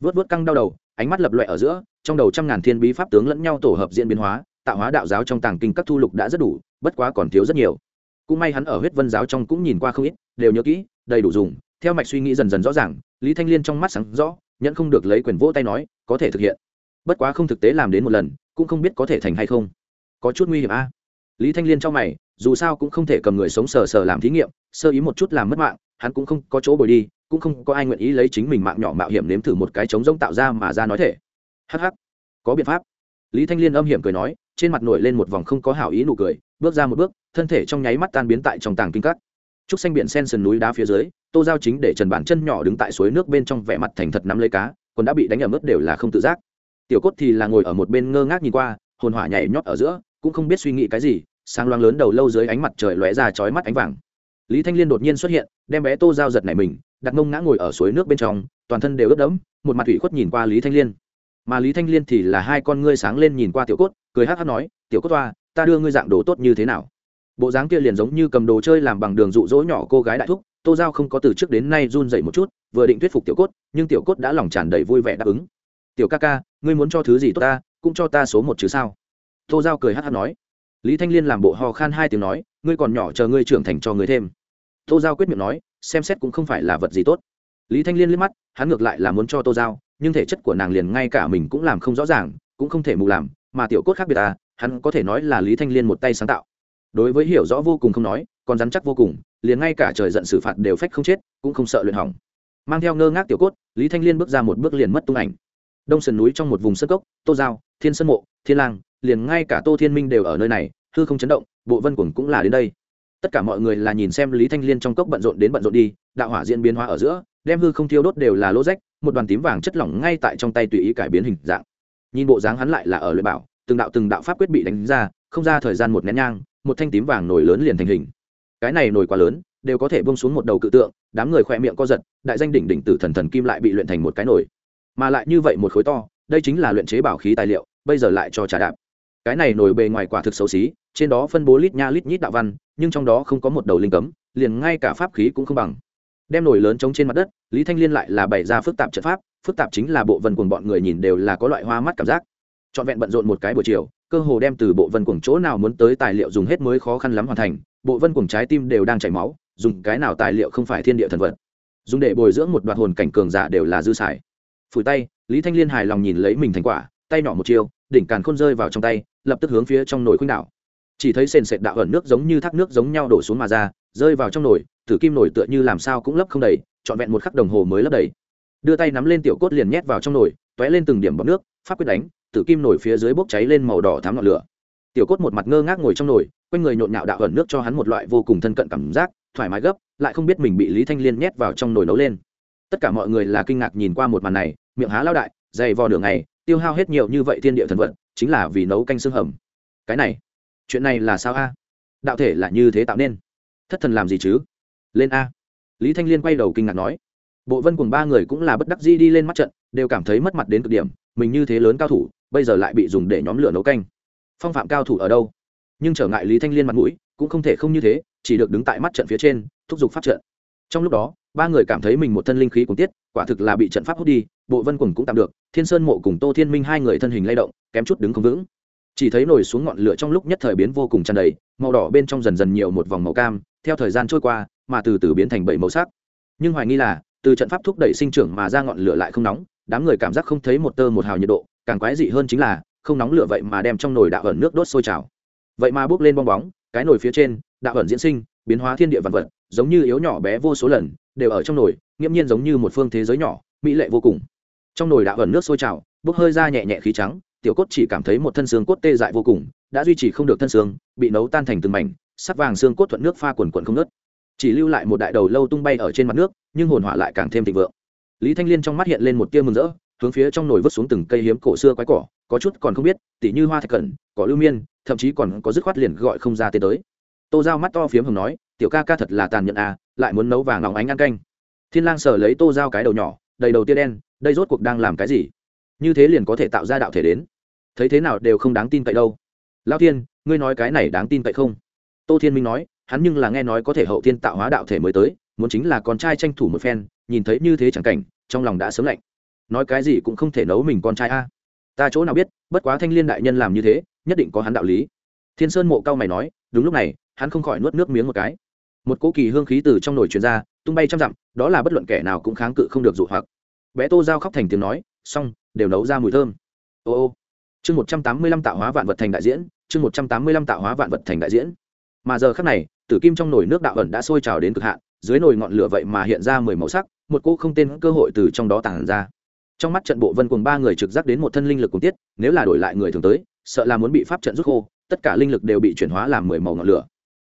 Vớt vớt căng đau đầu, ánh mắt lập loẹ ở giữa, trong đầu trăm ngàn thiên bí pháp tướng lẫn nhau tổ hợp diễn biến hóa, tạo hóa đạo giáo trong tàng kinh các thu lục đã rất đủ, bất quá còn thiếu rất nhiều. Cũng may hắn ở huyết vân giáo trong cũng nhìn qua không ít, đều nhớ kỹ, đầy đủ dùng, theo mạch suy nghĩ dần dần rõ ràng, lý thanh liên trong mắt sáng rõ, nhẫn không được lấy quyền vỗ tay nói, có thể thực hiện. Bất quá không thực tế làm đến một lần cũng không biết có thể thành hay không. Có chút nguy hiểm a. Lý thanh liên trong mày, dù sao cũng không thể cầm người sống sờ sờ làm thí nghiệm, sơ ý một chút làm mất mạng, hắn cũng không có chỗ bồi đi, cũng không có ai nguyện ý lấy chính mình mạng nhỏ mạo hiểm nếm thử một cái trống rỗng tạo ra mà ra nói thể. Hh có biện pháp. Lý thanh liên âm hiểm cười nói, trên mặt nổi lên một vòng không có hảo ý nụ cười, bước ra một bước, thân thể trong nháy mắt tan biến tại trong tàng kinh cắt trúc xanh biển sen sườn núi đá phía dưới, tô giao chính để trần bản chân nhỏ đứng tại suối nước bên trong vẻ mặt thành thật nắm lấy cá còn đã bị đánh ở mức đều là không tự giác tiểu cốt thì là ngồi ở một bên ngơ ngác nhìn qua, hồn hỏa nhảy nhót ở giữa, cũng không biết suy nghĩ cái gì sang loang lớn đầu lâu dưới ánh mặt trời lóe ra chói mắt ánh vàng. Lý thanh liên đột nhiên xuất hiện, đem bé tô giao giật này mình, đặt mông ngã ngồi ở suối nước bên trong, toàn thân đều ướt đẫm, một mặt ủy khuất nhìn qua lý thanh liên. Mà lý thanh liên thì là hai con ngươi sáng lên nhìn qua tiểu cốt, cười hát hát nói, tiểu cốt toa, ta đưa ngươi dạng đồ tốt như thế nào? Bộ dáng kia liền giống như cầm đồ chơi làm bằng đường rụ rỗ nhỏ cô gái đại thúc, tô giao không có từ trước đến nay run dậy một chút, vừa định thuyết phục tiểu cốt, nhưng tiểu cốt đã lòng tràn đầy vui vẻ đáp ứng tiểu ca ca, ngươi muốn cho thứ gì tốt ta, cũng cho ta số một chứ sao? Tô giao cười hát hát nói. Lý thanh liên làm bộ ho khan hai tiếng nói, ngươi còn nhỏ chờ ngươi trưởng thành cho ngươi thêm. Tô giao quyết miệng nói, xem xét cũng không phải là vật gì tốt. Lý thanh liên liếc mắt, hắn ngược lại là muốn cho tô giao, nhưng thể chất của nàng liền ngay cả mình cũng làm không rõ ràng, cũng không thể mù làm, mà tiểu cốt khác biệt à hắn có thể nói là lý thanh liên một tay sáng tạo. Đối với hiểu rõ vô cùng không nói, còn dám chắc vô cùng, liền ngay cả trời giận xử phạt đều phách không chết, cũng không sợ luyện hỏng. Mang theo ngơ ngác tiểu cốt, lý thanh liên bước ra một bước liền mất tung ảnh đông sườn núi trong một vùng sân cốc, tô giao, thiên sơn mộ, thiên lang, liền ngay cả tô thiên minh đều ở nơi này, hư không chấn động, bộ vân cuồng cũng là đến đây. Tất cả mọi người là nhìn xem lý thanh liên trong cốc bận rộn đến bận rộn đi, đạo hỏa diễn biến hóa ở giữa, đem hư không thiêu đốt đều là lỗ rách, một đoàn tím vàng chất lỏng ngay tại trong tay tùy ý cải biến hình dạng. Nhìn bộ dáng hắn lại là ở luyện bảo, từng đạo từng đạo pháp quyết bị đánh ra, không ra thời gian một nén nhang, một thanh tím vàng nổi lớn liền thành hình. Cái này nổi quá lớn, đều có thể bông xuống một đầu cự tượng, đám người khỏe miệng co giật, đại danh đỉnh đỉnh tử thần thần kim lại bị luyện thành một cái nổi mà lại như vậy một khối to, đây chính là luyện chế bảo khí tài liệu, bây giờ lại cho trà đạp. Cái này nổi bề ngoài quả thực xấu xí, trên đó phân bố lít nha lít nhít đạo văn, nhưng trong đó không có một đầu linh cấm, liền ngay cả pháp khí cũng không bằng. Đem nổi lớn chống trên mặt đất, lý thanh liên lại là bày ra phức tạp trận pháp, phức tạp chính là bộ vân cùng bọn người nhìn đều là có loại hoa mắt cảm giác. Trọn vẹn bận rộn một cái buổi chiều, cơ hồ đem từ bộ vân cuồng chỗ nào muốn tới tài liệu dùng hết mới khó khăn lắm hoàn thành, bộ vân cuồng trái tim đều đang chảy máu, dùng cái nào tài liệu không phải thiên địa thần vật. Dùng để bồi dưỡng một đoạn hồn cảnh cường giả đều là dư xài phủi tay, lý thanh liên hài lòng nhìn lấy mình thành quả, tay nhỏ một chiều đỉnh càn khôn rơi vào trong tay, lập tức hướng phía trong nồi khuynh đảo. Chỉ thấy sền sệt đạo ẩn nước giống như thác nước giống nhau đổ xuống mà ra, rơi vào trong nồi thử kim nồi tựa như làm sao cũng lấp không đầy, trọn vẹn một khắc đồng hồ mới lấp đầy. Đưa tay nắm lên tiểu cốt liền nhét vào trong nồi t lên từng điểm bọc nước, pháp quyết đánh, tử kim nổi phía dưới bốc cháy lên màu đỏ thám ngọn lửa. Tiểu cốt một mặt ngơ ngác ngồi trong nồi, quanh người nhộn nhạo đạo ẩn nước cho hắn một loại vô cùng thân cận cảm giác, thoải mái gấp, lại không biết mình bị lý thanh liên nhét vào trong nồi nấu lên tất cả mọi người là kinh ngạc nhìn qua một màn này, miệng há lao đại, dày vò đường ngày tiêu hao hết nhiều như vậy thiên địa thần vận, chính là vì nấu canh xương hầm. Cái này, chuyện này là sao a? Đạo thể là như thế tạo nên? Thất thần làm gì chứ? Lên a. Lý thanh liên quay đầu kinh ngạc nói. Bộ vân cùng ba người cũng là bất đắc dĩ đi lên mắt trận, đều cảm thấy mất mặt đến cực điểm, mình như thế lớn cao thủ, bây giờ lại bị dùng để nhóm lửa nấu canh. Phong phạm cao thủ ở đâu? Nhưng trở ngại lý thanh liên mặt mũi, cũng không thể không như thế, chỉ được đứng tại mắt trận phía trên, thúc giục phát trận. Trong lúc đó ba người cảm thấy mình một thân linh khí cùng tiết, quả thực là bị trận pháp hút đi, bộ vân quần cũng tạm được, thiên sơn mộ cùng tô thiên minh hai người thân hình lay động, kém chút đứng không vững. Chỉ thấy nổi xuống ngọn lửa trong lúc nhất thời biến vô cùng tràn đầy, màu đỏ bên trong dần dần nhiều một vòng màu cam, theo thời gian trôi qua, mà từ từ biến thành bảy màu sắc. Nhưng hoài nghi là, từ trận pháp thúc đẩy sinh trưởng mà ra ngọn lửa lại không nóng, đám người cảm giác không thấy một tơ một hào nhiệt độ, càng quái dị hơn chính là, không nóng lửa vậy mà đem trong nồi đạo ẩn nước đốt sôi trào. Vậy mà bước lên bong bóng, cái nồi phía trên, đạo ẩn diễn sinh, biến hóa thiên địa vạn vật, giống như yếu nhỏ bé vô số lần đều ở trong nồi, nghiễm nhiên giống như một phương thế giới nhỏ, mỹ lệ vô cùng. Trong nồi đã ẩn nước sôi trào, bốc hơi ra nhẹ nhẹ khí trắng, tiểu cốt chỉ cảm thấy một thân xương cốt tê dại vô cùng, đã duy trì không được thân xương, bị nấu tan thành từng mảnh, sắc vàng xương cốt thuận nước pha quần quần không nớt chỉ lưu lại một đại đầu lâu tung bay ở trên mặt nước, nhưng hồn hỏa lại càng thêm thịnh vượng. Lý thanh liên trong mắt hiện lên một tia mừng rỡ, hướng phía trong nồi vứt xuống từng cây hiếm cổ xưa quái cỏ, có chút còn không biết, tỉ như hoa thạch cẩn, cỏ lưu miên, thậm chí còn có dứt khoát liền gọi không ra tên tới. Tô giao mắt to phiếm hồng nói, tiểu ca ca thật là tàn nhẫn à lại muốn nấu vàng óng ánh ăn canh. Thiên lang sờ lấy tô dao cái đầu nhỏ, đầy đầu tia đen, đây rốt cuộc đang làm cái gì? Như thế liền có thể tạo ra đạo thể đến. Thấy thế nào đều không đáng tin cậy đâu. Lao thiên, ngươi nói cái này đáng tin cậy không? Tô thiên minh nói, hắn nhưng là nghe nói có thể hậu thiên tạo hóa đạo thể mới tới, muốn chính là con trai tranh thủ một phen, nhìn thấy như thế chẳng cảnh, trong lòng đã sớm lạnh. Nói cái gì cũng không thể nấu mình con trai a. Ta chỗ nào biết, bất quá thanh liên đại nhân làm như thế, nhất định có hắn đạo lý. Thiên sơn mộ cao mày nói, đúng lúc này, hắn không khỏi nuốt nước miếng một cái một cỗ kỳ hương khí từ trong nồi truyền ra, tung bay trăm dặm, đó là bất luận kẻ nào cũng kháng cự không được dụ hoặc. Bé tô giao khóc thành tiếng nói, xong, đều nấu ra mùi thơm. Ô ô. Chương một trăm tám mươi lăm tạo hóa vạn vật thành đại diễn, chương một trăm tám mươi lăm tạo hóa vạn vật thành đại diễn. Mà giờ khắc này, tử kim trong nồi nước đạo ẩn đã sôi trào đến cực hạn, dưới nồi ngọn lửa vậy mà hiện ra mười màu sắc, một cỗ không tên cơ hội từ trong đó tàn ra. Trong mắt trận bộ vân cùng ba người trực giác đến một thân linh lực cùng tiết, nếu là đổi lại người thường tới, sợ là muốn bị pháp trận rút khô, tất cả linh lực đều bị chuyển hóa làm mười màu ngọn lửa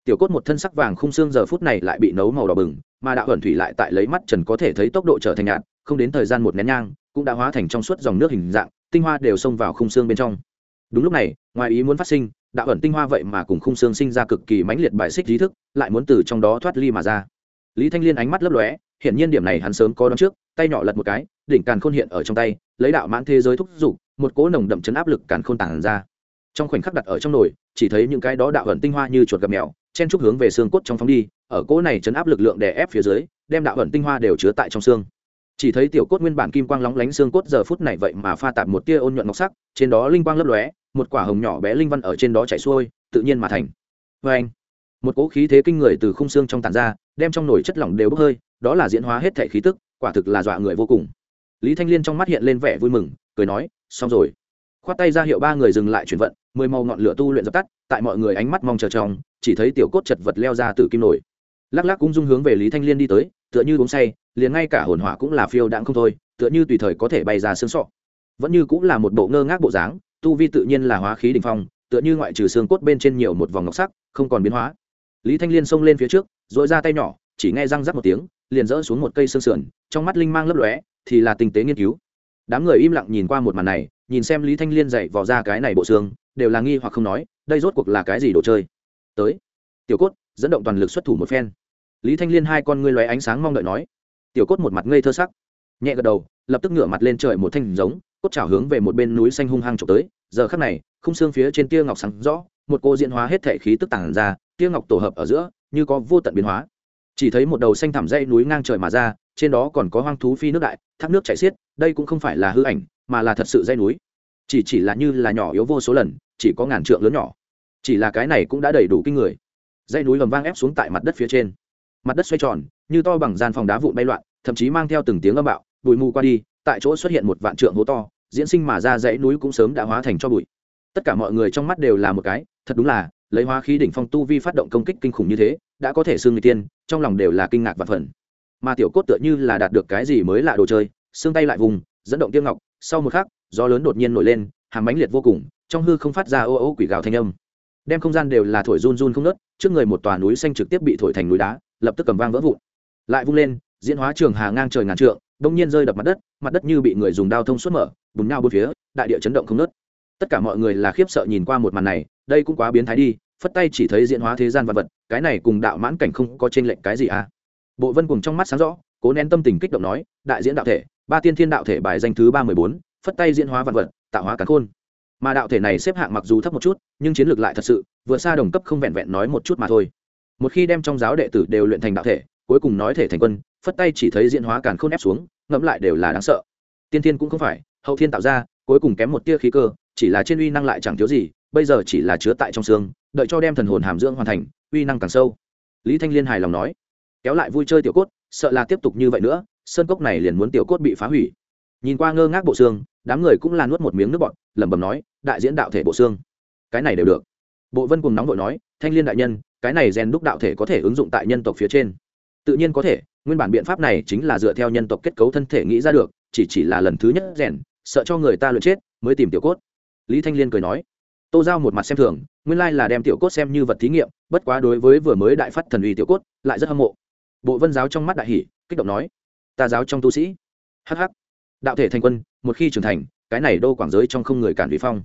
tiểu cốt một thân sắc vàng khung xương giờ phút này lại bị nấu màu đỏ bừng, mà đạo ẩn thủy lại tại lấy mắt trần có thể thấy tốc độ trở thành nhạt, không đến thời gian một nén nhang, cũng đã hóa thành trong suốt dòng nước hình dạng, tinh hoa đều xông vào khung xương bên trong. Đúng lúc này, ngoài ý muốn phát sinh, đạo ẩn tinh hoa vậy mà cùng khung xương sinh ra cực kỳ mãnh liệt bài xích trí thức, lại muốn từ trong đó thoát ly mà ra. Lý thanh liên ánh mắt lấp lóe hiện nhiên điểm này hắn sớm có đón trước, tay nhỏ lật một cái, đỉnh càn khôn hiện ở trong tay, lấy đạo mãn thế giới thúc giục một cỗ nồng đậm chấn áp lực càn khôn tản ra. Trong khoảnh khắc đặt ở trong nồi, chỉ thấy những cái đó đạo ẩn tinh hoa như chuột gặp mèo chen trúc hướng về xương cốt trong phóng đi, ở cỗ này chấn áp lực lượng đè ép phía dưới, đem đạo ẩn tinh hoa đều chứa tại trong xương. Chỉ thấy tiểu cốt nguyên bản kim quang lóng lánh xương cốt giờ phút này vậy mà pha tạp một tia ôn nhuận ngọc sắc, trên đó linh quang lấp lóe, một quả hồng nhỏ bé linh văn ở trên đó chảy xuôi, tự nhiên mà thành. Vê anh một cỗ khí thế kinh người từ khung xương trong tàn ra, đem trong nồi chất lỏng đều bốc hơi, đó là diễn hóa hết thể khí tức, quả thực là dọa người vô cùng. Lý thanh liên trong mắt hiện lên vẻ vui mừng, cười nói, xong rồi. Khoát tay ra hiệu ba người dừng lại chuyển vận, mười màu ngọn lửa tu luyện dập tắt, tại mọi người ánh mắt mong chờ trong chỉ thấy tiểu cốt chật vật leo ra từ kim nổi lắc lắc cũng dung hướng về lý thanh liên đi tới, tựa như uống say, liền ngay cả hồn hỏa cũng là phiêu đãng không thôi, tựa như tùy thời có thể bay ra xương sọ. Vẫn như cũng là một bộ ngơ ngác bộ dáng, tu vi tự nhiên là hóa khí đình phong, tựa như ngoại trừ xương cốt bên trên nhiều một vòng ngọc sắc, không còn biến hóa. Lý thanh liên xông lên phía trước dội ra tay nhỏ, chỉ nghe răng rắc một tiếng, liền rỡ xuống một cây xương sườn, trong mắt linh mang lấp lóe, thì là tinh tế nghiên cứu. Đám người im lặng nhìn qua một màn này, nhìn xem lý thanh liên dạy vò ra cái này bộ xương, đều là nghi hoặc không nói, đây rốt cuộc là cái gì đồ chơi? Tới. Tiểu cốt, dẫn động toàn lực xuất thủ một phen. Lý thanh liên hai con ngươi lóe ánh sáng mong đợi nói. Tiểu cốt một mặt ngây thơ sắc. Nhẹ gật đầu, lập tức ngửa mặt lên trời một thanh giống, cốt trào hướng về một bên núi xanh hung hăng trộm tới. Giờ khắc này, khung xương phía trên tia ngọc sáng rõ, một cô diễn hóa hết thể khí tức tản ra, tia ngọc tổ hợp ở giữa, như có vô tận biến hóa. Chỉ thấy một đầu xanh thảm dây núi ngang trời mà ra, trên đó còn có hoang thú phi nước đại, thác nước chảy xiết, đây cũng không phải là hư ảnh, mà là thật sự dây núi. Chỉ chỉ là như là nhỏ yếu vô số lần, chỉ có ngàn trượng lớn nhỏ chỉ là cái này cũng đã đầy đủ kinh người. Dây núi gầm vang ép xuống tại mặt đất phía trên. Mặt đất xoay tròn, như to bằng gian phòng đá vụn bay loạn, thậm chí mang theo từng tiếng âm bạo, bụi mù qua đi, tại chỗ xuất hiện một vạn trượng hố to, diễn sinh mà ra dãy núi cũng sớm đã hóa thành cho bụi. Tất cả mọi người trong mắt đều là một cái, thật đúng là, lấy hóa khí đỉnh phong tu vi phát động công kích kinh khủng như thế, đã có thể xương người tiên, trong lòng đều là kinh ngạc và phần mà tiểu cốt tựa như là đạt được cái gì mới lạ đồ chơi, xương tay lại vùng, dẫn động tiêu ngọc, sau một khắc, gió lớn đột nhiên nổi lên hàng bánh liệt vô cùng, trong hư không phát ra ô ô quỷ gào thanh âm đem không gian đều là thổi run run không nớt trước người một tòa núi xanh trực tiếp bị thổi thành núi đá, lập tức cầm vang vỡ vụn. Lại vung lên, diễn hóa trường hà ngang trời ngàn trượng đông nhiên rơi đập mặt đất mặt đất như bị người dùng đao thông suốt mở bùn nhau bốn phía, đại địa chấn động không nớt tất cả mọi người là khiếp sợ nhìn qua một màn này, đây cũng quá biến thái đi, phất tay chỉ thấy diễn hóa thế gian vật vật, cái này cùng đạo mãn cảnh không có trên lệnh cái gì à? Bộ vân cùng trong mắt sáng rõ, cố nén tâm tình kích động nói, đại diễn đạo thể, ba tiên thiên đạo thể bài danh thứ ba mười bốn, phất tay diễn hóa vật vật, tạo hóa cắn khôn mà đạo thể này xếp hạng mặc dù thấp một chút, nhưng chiến lược lại thật sự vượt xa đồng cấp không vẹn vẹn nói một chút mà thôi. Một khi đem trong giáo đệ tử đều luyện thành đạo thể, cuối cùng nói thể thành quân, phất tay chỉ thấy diễn hóa càn khôn ép xuống, ngẫm lại đều là đáng sợ. Tiên thiên cũng không phải, hậu thiên tạo ra, cuối cùng kém một tia khí cơ, chỉ là trên uy năng lại chẳng thiếu gì, bây giờ chỉ là chứa tại trong xương, đợi cho đem thần hồn hàm dưỡng hoàn thành, uy năng càng sâu. Lý thanh liên hài lòng nói, kéo lại vui chơi tiểu cốt, sợ là tiếp tục như vậy nữa, sơn cốc này liền muốn tiểu cốt bị phá hủy nhìn qua ngơ ngác bộ xương, đám người cũng là nuốt một miếng nước bọt, lẩm bẩm nói, đại diễn đạo thể bộ xương, cái này đều được. Bộ vân cùng nóng vội nói, thanh liên đại nhân, cái này rèn đúc đạo thể có thể ứng dụng tại nhân tộc phía trên. Tự nhiên có thể, nguyên bản biện pháp này chính là dựa theo nhân tộc kết cấu thân thể nghĩ ra được, chỉ chỉ là lần thứ nhất rèn, sợ cho người ta lượt chết mới tìm tiểu cốt. Lý thanh liên cười nói, tô giao một mặt xem thường, nguyên lai là đem tiểu cốt xem như vật thí nghiệm, bất quá đối với vừa mới đại phát thần uy tiểu cốt, lại rất hâm mộ. Bộ vân giáo trong mắt đại hỷ kích động nói, ta giáo trong tu sĩ. Hh đạo thể thành quân, một khi trưởng thành, cái này đô quảng giới trong không người cản vi phong.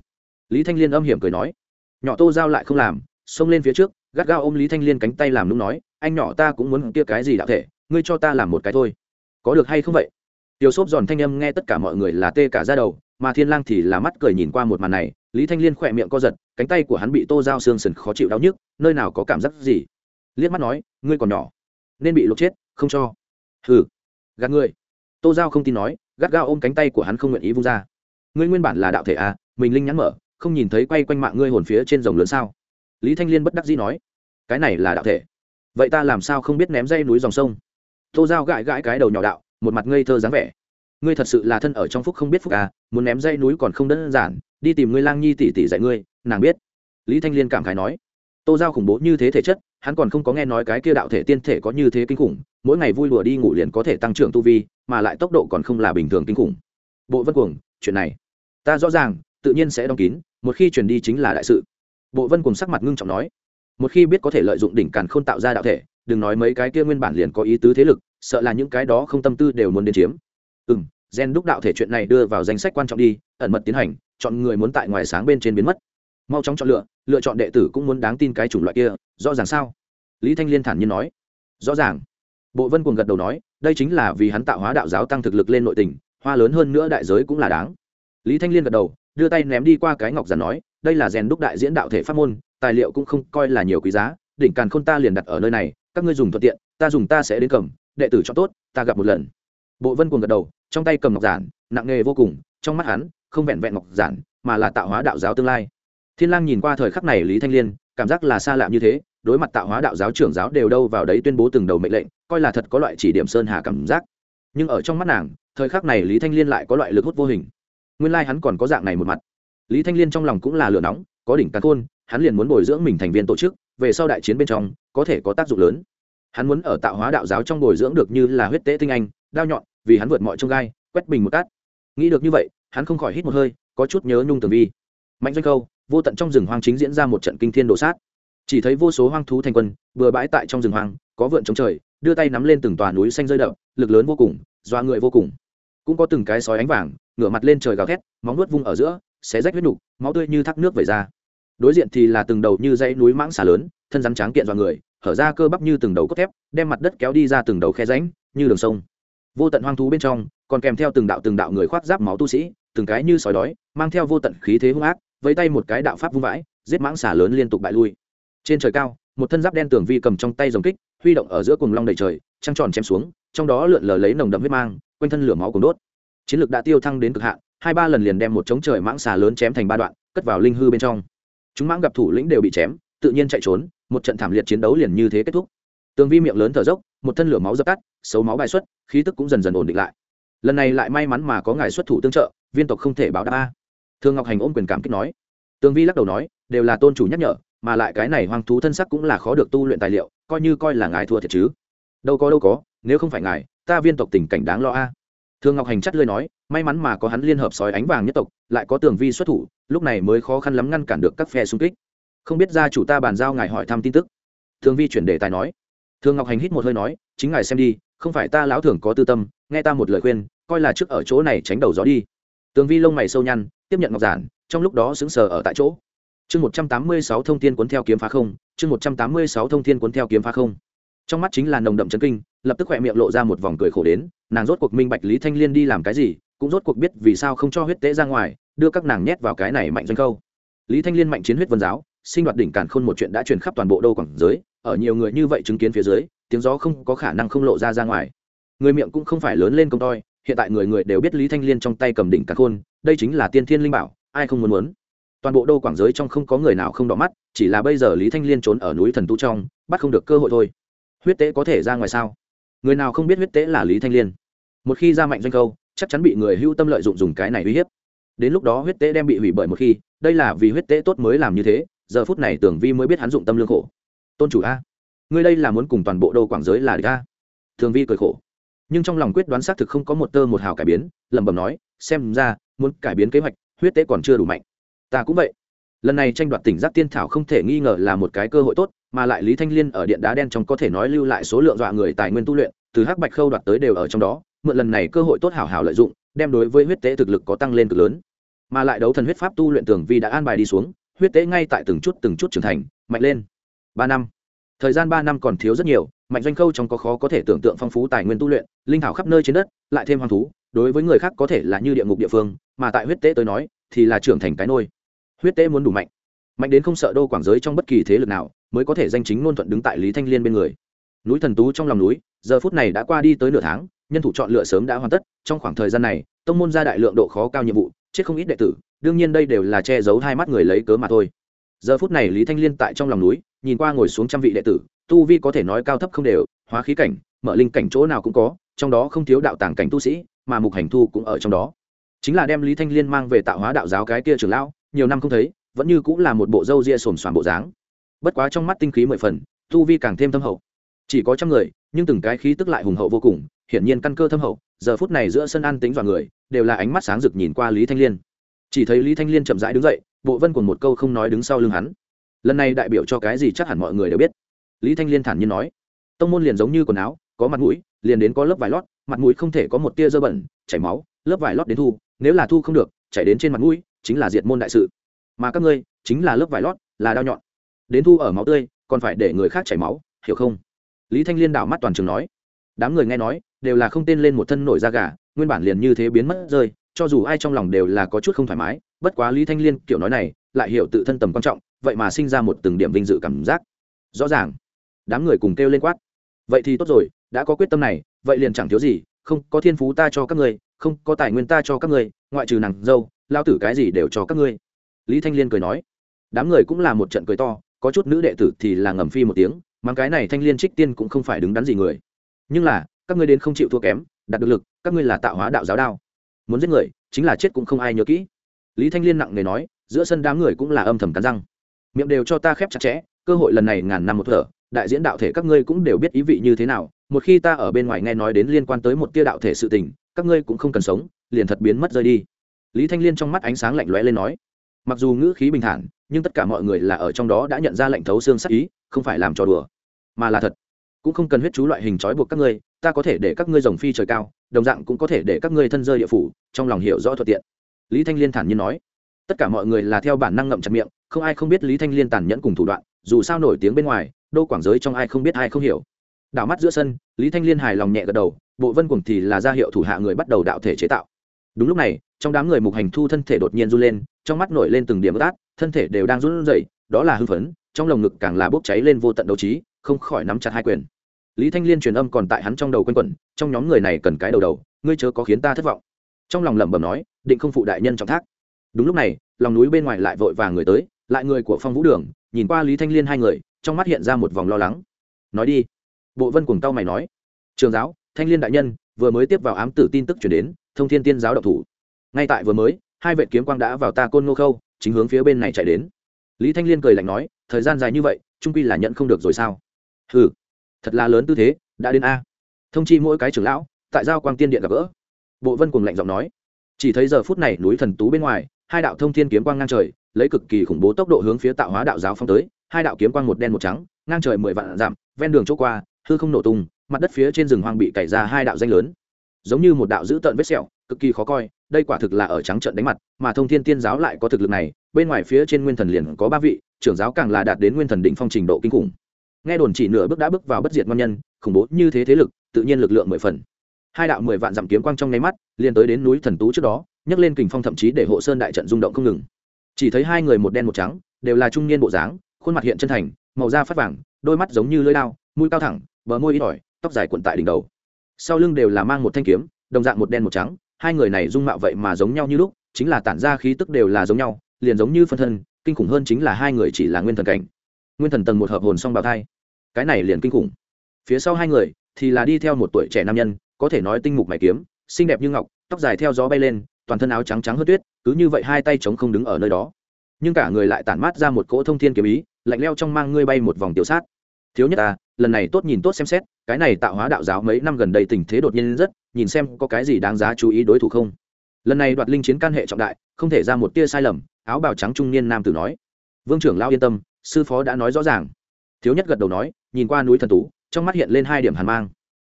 Lý thanh liên âm hiểm cười nói, nhỏ tô giao lại không làm, xông lên phía trước, gắt gao ôm lý thanh liên cánh tay làm nung nói, anh nhỏ ta cũng muốn kia cái gì đạo thể, ngươi cho ta làm một cái thôi. Có được hay không vậy? Tiểu xốp giòn thanh âm nghe tất cả mọi người là tê cả ra đầu, mà thiên lang thì là mắt cười nhìn qua một màn này, lý thanh liên khỏe miệng co giật, cánh tay của hắn bị tô dao xương sần khó chịu đau nhức, nơi nào có cảm giác gì. Liếc mắt nói, ngươi còn nhỏ, nên bị lột chết, không cho. Hừ, gạt ngươi. Tô dao không tin nói gắt gao ôm cánh tay của hắn không nguyện ý vung ra. Ngươi nguyên bản là đạo thể à mình linh nhắn mở, không nhìn thấy quay quanh mạng ngươi hồn phía trên rồng lớn sao? Lý thanh liên bất đắc dĩ nói. Cái này là đạo thể. Vậy ta làm sao không biết ném dây núi dòng sông? Tô Giao gãi gãi cái đầu nhỏ đạo, một mặt ngây thơ dáng vẻ. Ngươi thật sự là thân ở trong phúc không biết phúc à muốn ném dây núi còn không đơn giản, đi tìm ngươi lang nhi tỷ tỷ dạy ngươi, nàng biết. Lý thanh liên cảm khái nói. Tô giao khủng bố như thế thể chất hắn còn không có nghe nói cái kia đạo thể tiên thể có như thế kinh khủng, mỗi ngày vui lùa đi ngủ liền có thể tăng trưởng tu vi, mà lại tốc độ còn không là bình thường kinh khủng. Bộ vân cuồng, chuyện này, ta rõ ràng, tự nhiên sẽ đóng kín, một khi chuyển đi chính là đại sự. Bộ vân cuồng sắc mặt ngưng trọng nói, một khi biết có thể lợi dụng đỉnh càn k h ô n tạo ra đạo thể, đừng nói mấy cái kia nguyên bản liền có ý tứ thế lực, sợ là những cái đó không tâm tư đều muốn đến chiếm. Ừ m gen đúc đạo thể chuyện này đưa vào danh sách quan trọng đi, ẩn mật tiến hành, chọn người muốn tại ngoài sáng bên trên biến mất mau chóng chọn lựa lựa chọn đệ tử cũng muốn đáng tin cái chủng loại kia, rõ ràng sao? Lý thanh liên thản nhiên nói. Rõ ràng. Bộ vân cuồng gật đầu nói, đây chính là vì hắn tạo hóa đạo giáo tăng thực lực lên nội tình, hoa lớn hơn nữa đại giới cũng là đáng. Lý thanh liên gật đầu, đưa tay ném đi qua cái ngọc giản nói, đây là rèn đúc đại diễn đạo thể pháp môn, tài liệu cũng không coi là nhiều quý giá, đỉnh càn khôn ta liền đặt ở nơi này, các ngươi dùng thuận tiện, ta dùng ta sẽ đến cầm, đệ tử cho tốt, ta gặp một lần. Bộ vân cuồng gật đầu, trong tay cầm ngọc giản, nặng nghề vô cùng, trong mắt hắn không vẹn vẹn ngọc giản, mà là tạo hóa đạo giáo tương lai thiên lang nhìn qua thời khắc này lý thanh liên, cảm giác là xa lạ như thế, đối mặt tạo hóa đạo giáo trưởng giáo đều đâu vào đấy tuyên bố từng đầu mệnh lệnh, coi là thật có loại chỉ điểm sơn hà cảm giác. Nhưng ở trong mắt nàng, thời khắc này lý thanh liên lại có loại lực hút vô hình. Nguyên lai hắn còn có dạng này một mặt. Lý thanh liên trong lòng cũng là lửa nóng, có đỉnh cắn khôn, hắn liền muốn bồi dưỡng mình thành viên tổ chức, về sau đại chiến bên trong, có thể có tác dụng lớn. Hắn muốn ở tạo hóa đạo giáo trong bồi dưỡng được như là huyết tế tinh anh, đao nhọn, vì hắn vượt mọi trông gai, quét bình một cát. Nghĩ được như vậy, hắn không khỏi hít một hơi, có chút nhớ nhung tường vi. Mạnh doanh câu vô tận trong rừng hoang chính diễn ra một trận kinh thiên đổ sát. Chỉ thấy vô số hoang thú thành quân vừa bãi tại trong rừng hoang, có vượn chống trời, đưa tay nắm lên từng tòa núi xanh rơi đậm, lực lớn vô cùng doa người vô cùng. Cũng có từng cái sói ánh vàng, ngửa mặt lên trời gào thét, móng nuốt vung ở giữa, xé rách huyết nục, máu tươi như thác nước vẩy ra. Đối diện thì là từng đầu như dãy núi mãng xà lớn, thân rắn tráng kiện dọa người, hở ra cơ bắp như từng đầu cốt thép, đem mặt đất kéo đi ra từng đầu khe ránh như đường sông. Vô tận hoang thú bên trong, còn kèm theo từng đạo từng đạo người khoác giáp máu tu sĩ, từng cái như sói đói, mang theo vô tận khí thế hung ác với tay một cái đạo pháp vung vãi, giết mãng xà lớn liên tục bại lui. Trên trời cao, một thân giáp đen tường vi cầm trong tay dòng kích, huy động ở giữa cùng long đầy trời, trăng tròn chém xuống, trong đó lượn lờ lấy nồng đậm huyết mang, quanh thân lửa máu cùng đốt. Chiến lực đã tiêu thăng đến cực hạn, hai ba lần liền đem một chống trời mãng xà lớn chém thành ba đoạn, cất vào linh hư bên trong. Chúng mãng gặp thủ lĩnh đều bị chém, tự nhiên chạy trốn, một trận thảm liệt chiến đấu liền như thế kết thúc. Tường vi miệng lớn thở dốc, một thân lửa máu dập tắt, xấu máu bài xuất, khí tức cũng dần dần ổn định lại. Lần này lại may mắn mà có ngài xuất thủ tương trợ, viên tộc không thể báo đáp a thương ngọc hành ôm quyền cảm kích nói. Tường vi lắc đầu nói, đều là tôn chủ nhắc nhở, mà lại cái này hoang thú thân sắc cũng là khó được tu luyện tài liệu, coi như coi là ngài thua thiệt chứ. Đâu có đâu có, nếu không phải ngài, ta viên tộc tình cảnh đáng lo a. Thương ngọc hành chắt lơi nói, may mắn mà có hắn liên hợp sói ánh vàng nhất tộc, lại có tường vi xuất thủ, lúc này mới khó khăn lắm ngăn cản được các phe xung kích. Không biết gia chủ ta bàn giao ngài hỏi thăm tin tức. Thường vi chuyển đề tài nói. Thương ngọc hành hít một hơi nói, chính ngài xem đi, không phải ta lão thường có tư tâm, nghe ta một lời khuyên, coi là trước ở chỗ này tránh đầu gió đi. Tường vi lông mày sâu nhăn tiếp nhận ngọc giản, trong lúc đó xứng sờ ở tại chỗ. Chương một trăm tám mươi sáu thông tin cuốn theo kiếm phá không, chương một trăm tám mươi sáu thông tin cuốn theo kiếm phá không. Trong mắt chính là nồng đậm chấn kinh, lập tức khỏe miệng lộ ra một vòng cười khổ đến, nàng rốt cuộc minh bạch lý thanh liên đi làm cái gì, cũng rốt cuộc biết vì sao không cho huyết tế ra ngoài, đưa các nàng nhét vào cái này mạnh doanh câu lý thanh liên mạnh chiến huyết vân giáo, sinh đoạt đỉnh càn khôn một chuyện đã truyền khắp toàn bộ đô quảng giới, ở nhiều người như vậy chứng kiến phía dưới, tiếng gió không có khả năng không lộ ra ra ngoài. Người miệng cũng không phải lớn lên công toi, hiện tại người người đều biết lý thanh liên trong tay cầm đỉnh càn khôn đây chính là tiên thiên linh bảo, ai không muốn muốn? Toàn bộ đô quảng giới trong không có người nào không đỏ mắt, chỉ là bây giờ lý thanh liên trốn ở núi thần tu trong, bắt không được cơ hội thôi. Huyết tế có thể ra ngoài sao? Người nào không biết huyết tế là lý thanh liên? Một khi ra mạnh doanh câu, chắc chắn bị người hưu tâm lợi dụng dùng cái này uy hiếp. Đến lúc đó huyết tế đem bị hủy bởi một khi, đây là vì huyết tế tốt mới làm như thế, giờ phút này tưởng vi mới biết hắn dụng tâm lương khổ. Tôn chủ a, ngươi đây là muốn cùng toàn bộ đô quảng giới là địch a? Thường vi cười khổ. Nhưng trong lòng quyết đoán xác thực không có một tơ một hào cải biến, lẩm bẩm nói, xem ra muốn cải biến kế hoạch, huyết tế còn chưa đủ mạnh. Ta cũng vậy. Lần này tranh đoạt tỉnh giác tiên thảo không thể nghi ngờ là một cái cơ hội tốt, mà lại lý thanh liên ở điện đá đen trong có thể nói lưu lại số lượng dọa người tài nguyên tu luyện, từ hắc bạch khâu đoạt tới đều ở trong đó, mượn lần này cơ hội tốt hảo hảo lợi dụng, đem đối với huyết tế thực lực có tăng lên cực lớn. Mà lại đấu thần huyết pháp tu luyện tường vi đã an bài đi xuống, huyết tế ngay tại từng chút từng chút trưởng thành, mạnh lên. Ba năm. Thời gian ba năm còn thiếu rất nhiều, mạnh doanh khâu trong có khó có thể tưởng tượng phong phú tài nguyên tu luyện, linh thảo khắp nơi trên đất, lại thêm hoang thú đối với người khác có thể là như địa ngục địa phương, mà tại huyết tế tới nói, thì là trưởng thành cái nôi. Huyết tế muốn đủ mạnh. Mạnh đến không sợ đô quảng giới trong bất kỳ thế lực nào mới có thể danh chính ngôn thuận đứng tại lý thanh liên bên người. Núi thần tú trong lòng núi, giờ phút này đã qua đi tới nửa tháng, nhân thủ chọn lựa sớm đã hoàn tất, trong khoảng thời gian này, tông môn ra đại lượng độ khó cao nhiệm vụ, chết không ít đệ tử, đương nhiên đây đều là che giấu hai mắt người lấy cớ mà thôi. Giờ phút này lý thanh liên tại trong lòng núi, nhìn qua ngồi xuống trăm vị đệ tử, tu vi có thể nói cao thấp không đều, hóa khí cảnh, mở linh cảnh chỗ nào cũng có trong đó không thiếu đạo tàng cảnh tu sĩ, mà mục hành thu cũng ở trong đó. Chính là đem lý thanh liên mang về tạo hóa đạo giáo cái kia trường lão, nhiều năm không thấy, vẫn như cũng là một bộ râu ria xồm xoàm bộ dáng. Bất quá trong mắt tinh khí mười phần, tu vi càng thêm thâm hậu. Chỉ có trăm người, nhưng từng cái khí tức lại hùng hậu vô cùng, hiển nhiên căn cơ thâm hậu, giờ phút này giữa sân ăn tính dọa người, đều là ánh mắt sáng rực nhìn qua lý thanh liên. Chỉ thấy lý thanh liên chậm rãi đứng dậy, bộ vân còn một câu không nói đứng sau lưng hắn. Lần này đại biểu cho cái gì chắc hẳn mọi người đều biết. Lý thanh liên thản nhiên nói, tông môn liền giống như quần áo, có mặt mũi liền đến có lớp vải lót, mặt mũi không thể có một tia dơ bẩn, chảy máu, lớp vải lót đến thu, nếu là thu không được, chảy đến trên mặt mũi, chính là diệt môn đại sự. Mà các ngươi, chính là lớp vải lót, là đao nhọn. Đến thu ở máu tươi, còn phải để người khác chảy máu, hiểu không? Lý thanh liên đảo mắt toàn trường nói. Đám người nghe nói, đều là không tên lên một thân nổi da gà, nguyên bản liền như thế biến mất rơi, cho dù ai trong lòng đều là có chút không thoải mái, bất quá lý thanh liên kiểu nói này, lại hiểu tự thân tầm quan trọng, vậy mà sinh ra một từng điểm vinh dự cảm giác. Rõ ràng, đám người cùng kêu lên quát. Vậy thì tốt rồi đã có quyết tâm này, vậy liền chẳng thiếu gì, không có thiên phú ta cho các ngươi, không có tài nguyên ta cho các ngươi, ngoại trừ nàng dâu, lao tử cái gì đều cho các ngươi. Lý thanh liên cười nói. Đám người cũng là một trận cười to, có chút nữ đệ tử thì là ngầm phi một tiếng mang cái này thanh liên trích tiên cũng không phải đứng đắn gì người. Nhưng là, các ngươi đến không chịu thua kém, đạt được lực, các ngươi là tạo hóa đạo giáo đao. Muốn giết người, chính là chết cũng không ai nhớ kỹ. Lý thanh liên nặng nề nói, giữa sân đám người cũng là âm thầm cắn răng. Miệng đều cho ta khép chặt chẽ, cơ hội lần này ngàn năm một thở, đại diễn đạo thể các ngươi cũng đều biết ý vị như thế nào một khi ta ở bên ngoài nghe nói đến liên quan tới một tia đạo thể sự tình, các ngươi cũng không cần sống, liền thật biến mất rơi đi. Lý thanh liên trong mắt ánh sáng lạnh lẽo lên nói. Mặc dù ngữ khí bình thản, nhưng tất cả mọi người là ở trong đó đã nhận ra lệnh thấu xương sắc ý, không phải làm trò đùa, mà là thật. Cũng không cần huyết chú loại hình trói buộc các ngươi, ta có thể để các ngươi rồng phi trời cao, đồng dạng cũng có thể để các ngươi thân rơi địa phủ, trong lòng hiểu rõ thuận tiện. Lý thanh liên thản nhiên nói. Tất cả mọi người là theo bản năng ngậm chặt miệng, không ai không biết lý thanh liên tàn nhẫn cùng thủ đoạn, dù sao nổi tiếng bên ngoài, đô quảng giới trong ai không biết ai không hiểu đảo mắt giữa sân, lý thanh liên hài lòng nhẹ gật đầu, bộ vân cùng thì là ra hiệu thủ hạ người bắt đầu đạo thể chế tạo. Đúng lúc này, trong đám người mục hành thu thân thể đột nhiên run lên, trong mắt nổi lên từng điểm ướt át, thân thể đều đang run rẩy, đó là hưng phấn, trong lồng ngực càng là bốc cháy lên vô tận đấu trí, không khỏi nắm chặt hai quyền. Lý thanh liên truyền âm còn tại hắn trong đầu q u a n quẩn, trong nhóm người này cần cái đầu đầu, ngươi chớ có khiến ta thất vọng. Trong lòng lẩm bẩm nói, định không phụ đại nhân trọng thác. Đúng lúc này, lòng núi bên ngoài lại vội vàng người tới, lại người của phong vũ đường, nhìn qua lý thanh liên hai người, trong mắt hiện ra một vòng lo lắng. Nói đi bộ vân cùng tao mày nói, trường giáo, thanh liên đại nhân, vừa mới tiếp vào ám tử tin tức chuyển đến, thông thiên tiên giáo độc thủ. Ngay tại vừa mới, hai vệ kiếm quang đã vào ta côn ngô khâu, chính hướng phía bên này chạy đến. Lý thanh liên cười lạnh nói, thời gian dài như vậy, trung quy là nhận không được rồi sao? Ừ thật là lớn tư thế, đã đến a. Thông chi mỗi cái trưởng lão, tại giao quang tiên điện gặp gỡ. Bộ vân cùng lạnh giọng nói, chỉ thấy giờ phút này núi thần tú bên ngoài, hai đạo thông thiên kiếm quang ngang trời, lấy cực kỳ khủng bố tốc độ hướng phía tạo hóa đạo giáo phong tới, hai đạo kiếm quang một đen một trắng, ngang trời mười vạn dặm, ven đường chỗ qua hư không nổ tung, mặt đất phía trên rừng hoang bị cày ra hai đạo danh lớn. Giống như một đạo dữ tợn vết sẹo, cực kỳ khó coi, đây quả thực là ở trắng trận đánh mặt, mà thông thiên tiên giáo lại có thực lực này, bên ngoài phía trên nguyên thần liền có ba vị, trưởng giáo càng là đạt đến nguyên thần định phong trình độ kinh khủng. Nghe đồn chỉ nửa bước đã bước vào bất diệt ngon nhân, khủng bố như thế thế lực, tự nhiên lực lượng mười phần. Hai đạo mười vạn dặm kiếm quang trong nháy mắt, liền tới đến núi thần tú trước đó, nhấc lên kình phong thậm chí để hộ sơn đại trận rung động không ngừng. Chỉ thấy hai người một đen một trắng, đều là trung niên bộ dáng, khuôn mặt hiện chân thành, màu da phát vàng, đôi mắt giống như lưỡi lao mũi cao thẳng bờ môi ít ỏi, tóc dài cuộn tại đỉnh đầu. Sau lưng đều là mang một thanh kiếm, đồng dạng một đen một trắng, hai người này dung mạo vậy mà giống nhau như lúc, chính là tản ra khí tức đều là giống nhau, liền giống như phân thân, kinh khủng hơn chính là hai người chỉ là nguyên thần cảnh. Nguyên thần tầng một hợp hồn song bào thai. Cái này liền kinh khủng. Phía sau hai người thì là đi theo một tuổi trẻ nam nhân, có thể nói tinh mục mày kiếm, xinh đẹp như ngọc, tóc dài theo gió bay lên, toàn thân áo trắng trắng hớt tuyết, cứ như vậy hai tay chống không đứng ở nơi đó. Nhưng cả người lại tản mát ra một cỗ thông thiên kiếm ý, lạnh leo trong mang ngươi bay một vòng tiểu sát thiếu nhất ta, lần này tốt nhìn tốt xem xét, cái này tạo hóa đạo giáo mấy năm gần đây tình thế đột nhiên rất, nhìn xem có cái gì đáng giá chú ý đối thủ không. Lần này đoạt linh chiến can hệ trọng đại, không thể ra một tia sai lầm, áo bào trắng trung niên nam tử nói. Vương trưởng lao yên tâm, sư phó đã nói rõ ràng. Thiếu nhất gật đầu nói, nhìn qua núi thần tú, trong mắt hiện lên hai điểm hàn mang.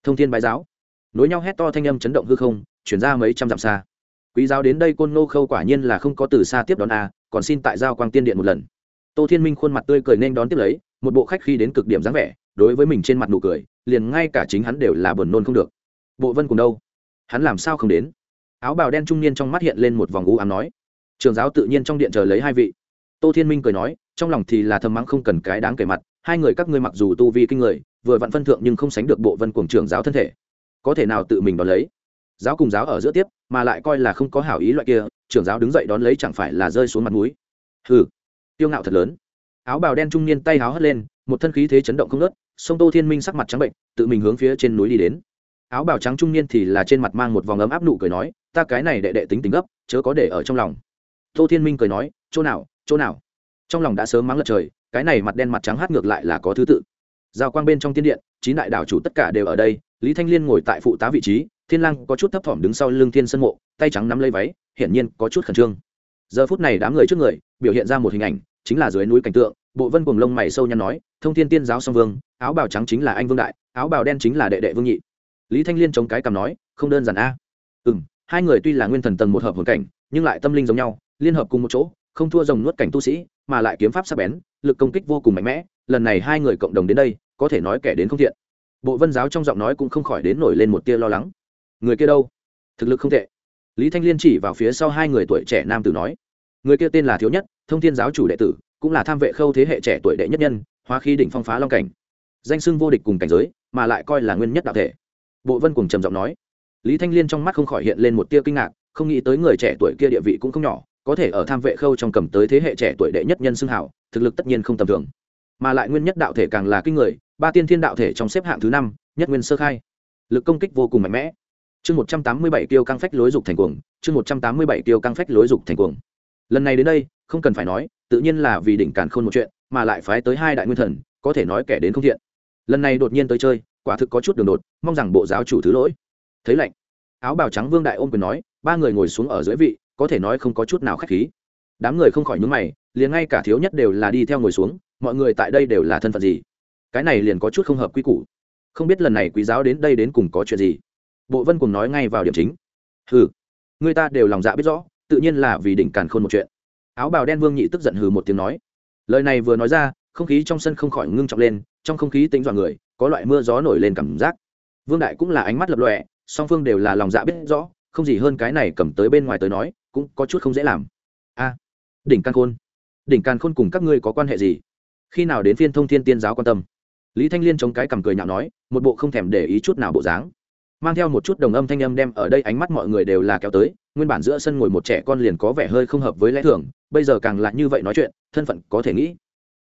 Thông thiên bái giáo. Nối nhau hét to thanh âm chấn động hư không, chuyển ra mấy trăm dặm xa. Quý giáo đến đây côn nô khâu quả nhiên là không có từ xa tiếp đón a, còn xin tại giao quang tiên điện một lần tô thiên minh khuôn mặt tươi cười nên đón tiếp lấy, một bộ khách khi đến cực điểm dáng vẻ, đối với mình trên mặt nụ cười, liền ngay cả chính hắn đều là buồn nôn không được. Bộ vân cùng đâu? Hắn làm sao không đến? Áo bào đen trung niên trong mắt hiện lên một vòng u ám nói. Trường giáo tự nhiên trong điện chờ lấy hai vị. Tô thiên minh cười nói, trong lòng thì là thầm mắng không cần cái đáng kể mặt, hai người các ngươi mặc dù tu vi kinh người, vừa vặn phân thượng nhưng không sánh được bộ vân cùng trường giáo thân thể. Có thể nào tự mình đón lấy? Giáo cùng giáo ở giữa tiếp, mà lại coi là không có hảo ý loại kia trưởng giáo đứng dậy đón lấy chẳng phải là rơi xuống mặt mũi? hừ tiêu ngạo thật lớn. Áo bào đen trung niên tay háo hất lên, một thân khí thế chấn động không ngớt, sông tô thiên minh sắc mặt trắng bệnh, tự mình hướng phía trên núi đi đến. Áo bào trắng trung niên thì là trên mặt mang một vòng ấm áp nụ cười nói, ta cái này đệ đệ tính tính gấp, chớ có để ở trong lòng. Tô thiên minh cười nói, chỗ nào chỗ nào? Trong lòng đã sớm mắng lật trời, cái này mặt đen mặt trắng hát ngược lại là có thứ tự. Giao quang bên trong tiên điện, chín đại đảo chủ tất cả đều ở đây, lý thanh liên ngồi tại phụ tá vị trí, thiên lang có chút thấp thỏm đứng sau lưng thiên sân mộ, tay trắng nắm lấy váy, hiển nhiên có chút khẩn trương. Giờ phút này đám người trước người, biểu hiện ra một hình ảnh chính là dưới núi cảnh tượng, bộ vân cùng lông mày sâu nhăn nói, thông thiên tiên giáo song vương, áo bào trắng chính là anh vương đại, áo bào đen chính là đệ đệ vương nhị. Lý thanh liên chống cái cằm nói, không đơn giản a. Ừ m hai người tuy là nguyên thần tầng một hợp hồn cảnh, nhưng lại tâm linh giống nhau, liên hợp cùng một chỗ, không thua dòng nuốt cảnh tu sĩ, mà lại kiếm pháp sắc bén, lực công kích vô cùng mạnh mẽ, lần này hai người cộng đồng đến đây, có thể nói kẻ đến không thiện. Bộ vân giáo trong giọng nói cũng không khỏi đến nổi lên một tia lo lắng. Người kia đâu? Thực lực không tệ. Lý thanh liên chỉ vào phía sau hai người tuổi trẻ nam tử nói. Người kia tên là thiếu nhất thông thiên giáo chủ đệ tử, cũng là tham vệ khâu thế hệ trẻ tuổi đệ nhất nhân hoa khi đỉnh phong phá long cảnh. Danh xưng vô địch cùng cảnh giới, mà lại coi là nguyên nhất đạo thể. Bộ vân cùng trầm giọng nói. Lý thanh liên trong mắt không khỏi hiện lên một tia kinh ngạc, không nghĩ tới người trẻ tuổi kia địa vị cũng không nhỏ, có thể ở tham vệ khâu trong cầm tới thế hệ trẻ tuổi đệ nhất nhân xưng hảo, thực lực tất nhiên không tầm thường. Mà lại nguyên nhất đạo thể càng là kinh người, ba tiên thiên đạo thể trong xếp hạng thứ năm, nhất nguyên sơ khai. Lực công kích vô cùng mạnh mẽ. Chương một trăm tám mươi bảy tiêu căng phách lối dục thành cuồng, chương một trăm tám mươi bảy tiêu căng phách lối dục thành cuồng. Lần này đến đây không cần phải nói, tự nhiên là vì đỉnh càn khôn một chuyện, mà lại phái tới hai đại nguyên thần, có thể nói kẻ đến không thiện. Lần này đột nhiên tới chơi, quả thực có chút đường đột, mong rằng bộ giáo chủ thứ lỗi. Thấy lạnh, áo bào trắng vương đại ôm quyền nói, ba người ngồi xuống ở dưới vị, có thể nói không có chút nào khách khí. Đám người không khỏi nhúng mày, liền ngay cả thiếu nhất đều là đi theo ngồi xuống, mọi người tại đây đều là thân phận gì? Cái này liền có chút không hợp quy củ. Không biết lần này quý giáo đến đây đến cùng có chuyện gì? Bộ vân cùng nói ngay vào điểm chính. Hừ, người ta đều lòng dạ biết rõ, tự nhiên là vì đỉnh càn khôn một chuyện áo bào đen vương nhị tức giận hừ một tiếng nói. Lời này vừa nói ra, không khí trong sân không khỏi ngưng trọng lên, trong không khí tính dọa người, có loại mưa gió nổi lên cảm giác. Vương đại cũng là ánh mắt lập lọe song phương đều là lòng dạ biết rõ, không gì hơn cái này cầm tới bên ngoài tới nói, cũng có chút không dễ làm. A, đỉnh can khôn. Đỉnh can khôn cùng các ngươi có quan hệ gì? Khi nào đến phiên thông thiên tiên giáo quan tâm? Lý thanh liên chống cái cầm cười nhạo nói, một bộ không thèm để ý chút nào bộ dáng. Mang theo một chút đồng âm thanh âm đem ở đây ánh mắt mọi người đều là kéo tới nguyên bản giữa sân ngồi một trẻ con liền có vẻ hơi không hợp với lẽ thường, bây giờ càng là như vậy nói chuyện, thân phận có thể nghĩ.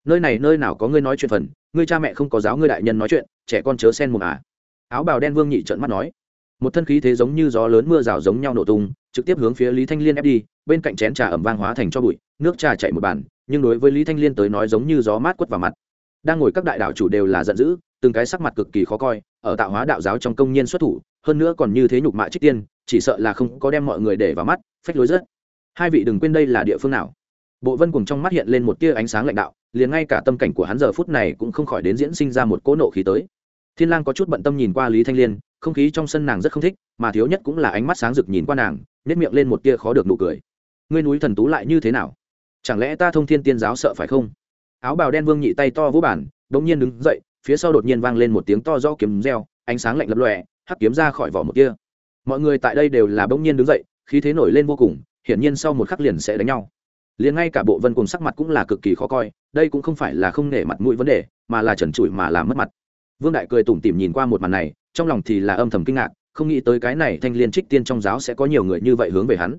Nơi này nơi nào có ngươi nói chuyện phần, ngươi cha mẹ không có giáo ngươi đại nhân nói chuyện, trẻ con chớ sen mồm à? Áo bào đen vương nhị trợn mắt nói. Một thân khí thế giống như gió lớn mưa rào giống nhau nổ tung, trực tiếp hướng phía lý thanh liên ép đi, bên cạnh chén trà ẩm vang hóa thành cho bụi, nước trà chạy một bàn, nhưng đối với lý thanh liên tới nói giống như gió mát quất vào mặt. Đang ngồi các đại đạo chủ đều là giận dữ, từng cái sắc mặt cực kỳ khó coi, ở tạo hóa đạo giáo trong công nhân xuất thủ hơn nữa còn như thế nhục mạ trích tiên, chỉ sợ là không có đem mọi người để vào mắt, phách lối rất hai vị đừng quên đây là địa phương nào. Bộ vân cùng trong mắt hiện lên một tia ánh sáng lãnh đạo, liền ngay cả tâm cảnh của hắn giờ phút này cũng không khỏi đến diễn sinh ra một cỗ nộ khí tới. Thiên lang có chút bận tâm nhìn qua lý thanh liên, không khí trong sân nàng rất không thích, mà thiếu nhất cũng là ánh mắt sáng rực nhìn qua nàng nét miệng lên một tia khó được nụ cười. Ngươi núi thần tú lại như thế nào? Chẳng lẽ ta thông thiên tiên giáo sợ phải không? Áo bào đen vương nhị tay to vũ bản đống nhiên đứng dậy, phía sau đột nhiên vang lên một tiếng to do kiếm reo, ánh sáng lạnh lập lòe hắc kiếm ra khỏi vỏ một kia. Mọi người tại đây đều là bỗng nhiên đứng dậy, khí thế nổi lên vô cùng, hiển nhiên sau một khắc liền sẽ đánh nhau. Liền ngay cả bộ vân cùng sắc mặt cũng là cực kỳ khó coi, đây cũng không phải là không nể mặt mũi vấn đề, mà là trần trụi mà làm mất mặt. Vương đại cười tủm tỉm nhìn qua một màn này, trong lòng thì là âm thầm kinh ngạc, không nghĩ tới cái này thanh liên trích tiên trong giáo sẽ có nhiều người như vậy hướng về hắn.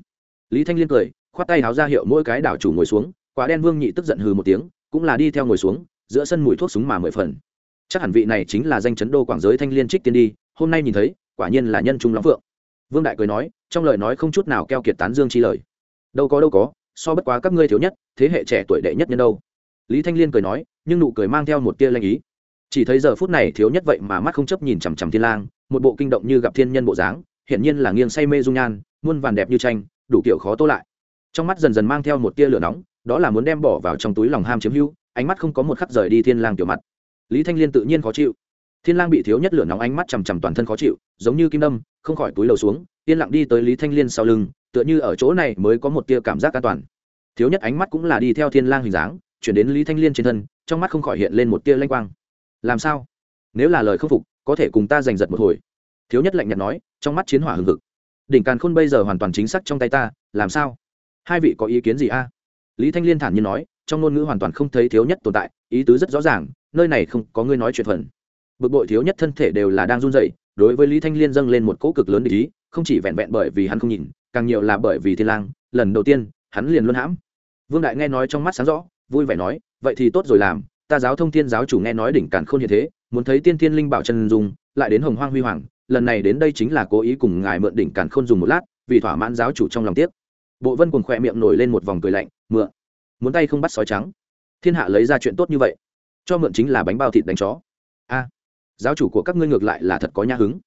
Lý thanh liên cười, khoát tay háo ra hiệu mỗi cái đảo chủ ngồi xuống, quả đen vương nhị tức giận hừ một tiếng, cũng là đi theo ngồi xuống, giữa sân mùi thuốc súng mà mười phần. Chắc hẳn vị này chính là danh chấn đô quảng giới thanh liên trích tiên đi hôm nay nhìn thấy, quả nhiên là nhân trung lắm phượng. Vương đại cười nói, trong lời nói không chút nào keo kiệt tán dương chi lời. Đâu có đâu có, so bất quá các ngươi thiếu nhất, thế hệ trẻ tuổi đệ nhất nhân đâu. Lý thanh liên cười nói, nhưng nụ cười mang theo một tia lanh ý. Chỉ thấy giờ phút này thiếu nhất vậy mà mắt không chấp nhìn chằm chằm thiên lang, một bộ kinh động như gặp thiên nhân bộ dáng, hiển nhiên là nghiêng say mê dung nhan, muôn vàn đẹp như tranh, đủ kiểu khó tô lại. Trong mắt dần dần mang theo một tia lửa nóng, đó là muốn đem bỏ vào trong túi lòng ham chiếm hữu, ánh mắt không có một khắc rời đi thiên lang tiểu mặt. Lý thanh liên tự nhiên khó chịu thiên lang bị thiếu nhất lửa nóng ánh mắt chằm chằm toàn thân khó chịu, giống như kim đâm, không khỏi túi lầu xuống, yên lặng đi tới lý thanh liên sau lưng, tựa như ở chỗ này mới có một tia cảm giác an toàn. Thiếu nhất ánh mắt cũng là đi theo thiên lang hình dáng, chuyển đến lý thanh liên trên thân, trong mắt không khỏi hiện lên một tia lanh quang. Làm sao? Nếu là lời không phục, có thể cùng ta giành giật một hồi. Thiếu nhất lạnh nhạt nói, trong mắt chiến hỏa hừng hực. Đỉnh càn khôn bây giờ hoàn toàn chính xác trong tay ta, làm sao? Hai vị có ý kiến gì a? Lý thanh liên thản nhiên nói, trong ngôn ngữ hoàn toàn không thấy thiếu nhất tồn tại, ý tứ rất rõ ràng, nơi này không có ngươi nói chuyện phần bực bội thiếu nhất thân thể đều là đang run rẩy, đối với lý thanh liên dâng lên một cỗ cực lớn để ý, không chỉ vẹn vẹn bởi vì hắn không nhìn, càng nhiều là bởi vì thiên lang, lần đầu tiên, hắn liền luôn hãm. Vương đại nghe nói trong mắt sáng rõ, vui vẻ nói, vậy thì tốt rồi làm, ta giáo thông thiên giáo chủ nghe nói đỉnh càn khôn hiện thế, muốn thấy tiên thiên linh bảo chân dùng lại đến hồng hoang huy hoàng, lần này đến đây chính là cố ý cùng ngài mượn đỉnh càn khôn dùng một lát, vì thỏa mãn giáo chủ trong lòng tiếc. Bộ vân cùng khỏe miệng nổi lên một vòng cười lạnh, mượn, muốn tay không bắt sói trắng. Thiên hạ lấy ra chuyện tốt như vậy, cho mượn chính là bánh bao thịt đánh chó giáo chủ của các ngươi ngược lại là thật có nhã hứng.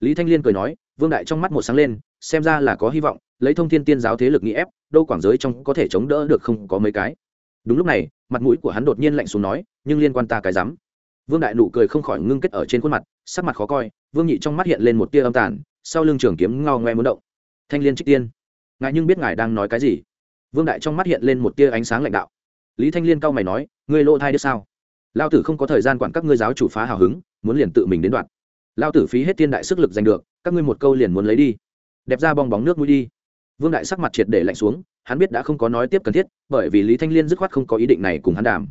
Lý thanh liên cười nói, vương đại trong mắt một sáng lên, xem ra là có hy vọng, lấy thông thiên tiên giáo thế lực nghĩ ép, đâu quảng giới trong có thể chống đỡ được không có mấy cái. Đúng lúc này, mặt mũi của hắn đột nhiên lạnh xuống nói, nhưng liên quan ta cái rắm vương đại nụ cười không khỏi ngưng kết ở trên khuôn mặt, sắc mặt khó coi, vương nhị trong mắt hiện lên một tia âm tàn, sau lưng trường kiếm ngao ngoe muốn động. Thanh liên trích tiên. Ngài nhưng biết ngài đang nói cái gì? Vương đại trong mắt hiện lên một tia ánh sáng lãnh đạo. Lý thanh liên cau mày nói, ngươi lỗ thai đứa sao? Lao tử không có thời gian quản các ngươi giáo chủ phá hào hứng, muốn liền tự mình đến đoạn lao tử phí hết tiên đại sức lực giành được, các ngươi một câu liền muốn lấy đi. Đẹp ra bong bóng nước mũi đi. Vương đại sắc mặt triệt để lạnh xuống, hắn biết đã không có nói tiếp cần thiết, bởi vì lý thanh liên dứt khoát không có ý định này cùng hắn đàm.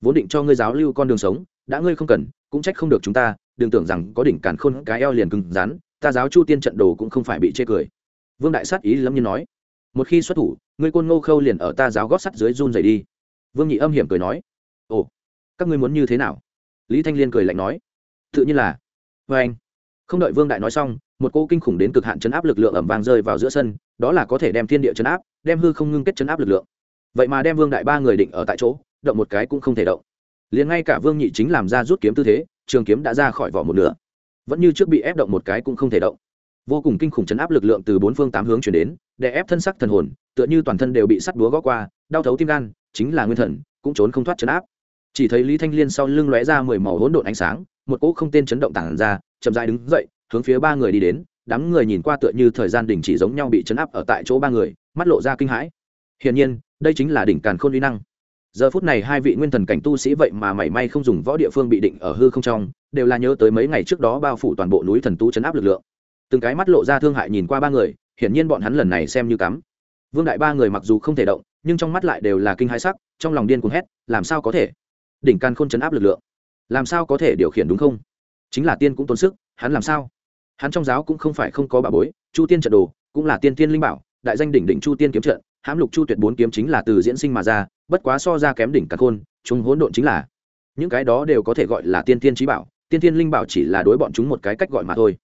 Vốn định cho ngươi giáo lưu con đường sống, đã ngươi không cần, cũng trách không được chúng ta, đừng tưởng rằng có đỉnh càn khôn cái eo liền cứng rắn, ta giáo chu tiên trận đồ cũng không phải bị chê cười. Vương đại sát ý lâm nhiên nói. Một khi xuất thủ, ngươi côn ngô khâu liền ở ta giáo gót sắt dưới run dày đi. Vương nhị âm hiểm cười nói các ngươi muốn như thế nào? Lý thanh liên cười lạnh nói. Tự nhiên là. Vê anh. Không đợi vương đại nói xong, một cô kinh khủng đến cực hạn chấn áp lực lượng ẩm vàng rơi vào giữa sân, đó là có thể đem thiên địa chấn áp, đem hư không ngưng kết chấn áp lực lượng. Vậy mà đem vương đại ba người định ở tại chỗ, động một cái cũng không thể động. Liền ngay cả vương nhị chính làm ra rút kiếm tư thế, trường kiếm đã ra khỏi vỏ một nửa. Vẫn như trước bị ép động một cái cũng không thể động. Vô cùng kinh khủng chấn áp lực lượng từ bốn phương tám hướng chuyển đến để ép thân sắc thần hồn, tựa như toàn thân đều bị sắt búa gó qua, đau thấu tim gan, chính là nguyên thần, cũng trốn không thoát chấn áp chỉ thấy lý thanh liên sau lưng lóe ra mười màu hỗn độn ánh sáng, một cỗ không tên chấn động tản ra, chậm dại đứng dậy, hướng phía ba người đi đến. Đám người nhìn qua tựa như thời gian đình chỉ giống nhau bị chấn áp ở tại chỗ ba người, mắt lộ ra kinh hãi. Hiển nhiên, đây chính là đỉnh càn khôn uy năng. Giờ phút này hai vị nguyên thần cảnh tu sĩ vậy mà mảy may không dùng võ địa phương bị định ở hư không trong, đều là nhớ tới mấy ngày trước đó bao phủ toàn bộ núi thần tu chấn áp lực lượng. Từng cái mắt lộ ra thương hại nhìn qua ba người, hiển nhiên bọn hắn lần này xem như cắm. Vương đại ba người mặc dù không thể động, nhưng trong mắt lại đều là kinh hãi sắc, trong lòng điên cuồng hét, làm sao có thể? Đỉnh can khôn chấn áp lực lượng. Làm sao có thể điều khiển đúng không? Chính là tiên cũng tốn sức, hắn làm sao? Hắn trong giáo cũng không phải không có bà bối, chu tiên trận đồ, cũng là tiên tiên linh bảo, đại danh đỉnh đỉnh chu tiên kiếm trận, hãm lục chu tuyệt bốn kiếm chính là từ diễn sinh mà ra, bất quá so ra kém đỉnh cả khôn, chúng hỗn độn chính là những cái đó đều có thể gọi là tiên tiên trí bảo, tiên tiên linh bảo chỉ là đối bọn chúng một cái cách gọi mà thôi.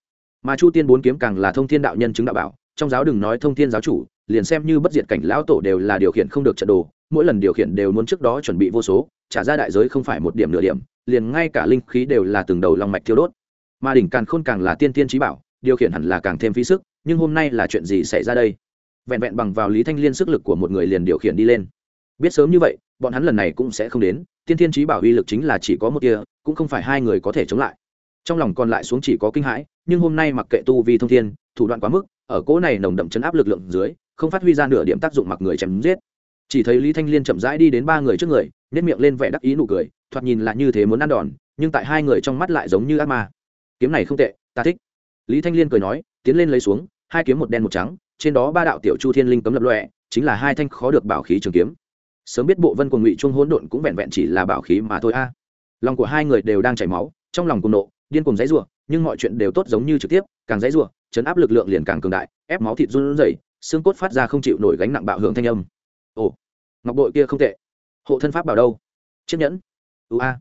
Mà chu tiên bốn kiếm càng là thông thiên đạo nhân chứng đạo bảo, trong giáo đừng nói thông thiên giáo chủ liền xem như bất diệt cảnh lão tổ đều là điều khiển không được trận đồ, mỗi lần điều khiển đều muốn trước đó chuẩn bị vô số, trả ra đại giới không phải một điểm nửa điểm, liền ngay cả linh khí đều là từng đầu lòng mạch thiêu đốt. Mà đỉnh càng khôn càng là tiên tiên trí bảo, điều khiển hẳn là càng thêm phí sức, nhưng hôm nay là chuyện gì xảy ra đây? Vẹn vẹn bằng vào lý thanh liên sức lực của một người liền điều khiển đi lên. Biết sớm như vậy, bọn hắn lần này cũng sẽ không đến, tiên tiên trí bảo uy lực chính là chỉ có một kia cũng không phải hai người có thể chống lại. Trong lòng còn lại xuống chỉ có kinh hãi, nhưng hôm nay mặc kệ tu vi thông thiên, thủ đoạn quá mức, ở cỗ này nồng đậm chấn áp lực lượng dưới không phát huy ra nửa điểm tác dụng mặc người chém giết. Chỉ thấy lý thanh liên chậm rãi đi đến ba người trước người nếp miệng lên vẻ đắc ý nụ cười, thoạt nhìn là như thế muốn ăn đòn, nhưng tại hai người trong mắt lại giống như ác ma. Kiếm này không tệ, ta thích. Lý thanh liên cười nói, tiến lên lấy xuống, hai kiếm một đen một trắng, trên đó ba đạo tiểu chu thiên linh cấm lập lọe chính là hai thanh khó được bảo khí trường kiếm. Sớm biết bộ vân của ngụy trung hỗn độn cũng vẹn vẹn chỉ là bảo khí mà thôi a. Lòng của hai người đều đang chảy máu, trong lòng cùng nộ, điên cùng dãy rủa, nhưng mọi chuyện đều tốt giống như trực tiếp, càng dãy rủa, chấn áp lực lượng liền càng cường đại, ép máu thịt run rẩy xương cốt phát ra không chịu nổi gánh nặng bạo hưởng thanh âm. Ồ, ngọc bội kia không tệ. Hộ thân pháp bảo đâu? Chiếc nhẫn. Ưu a.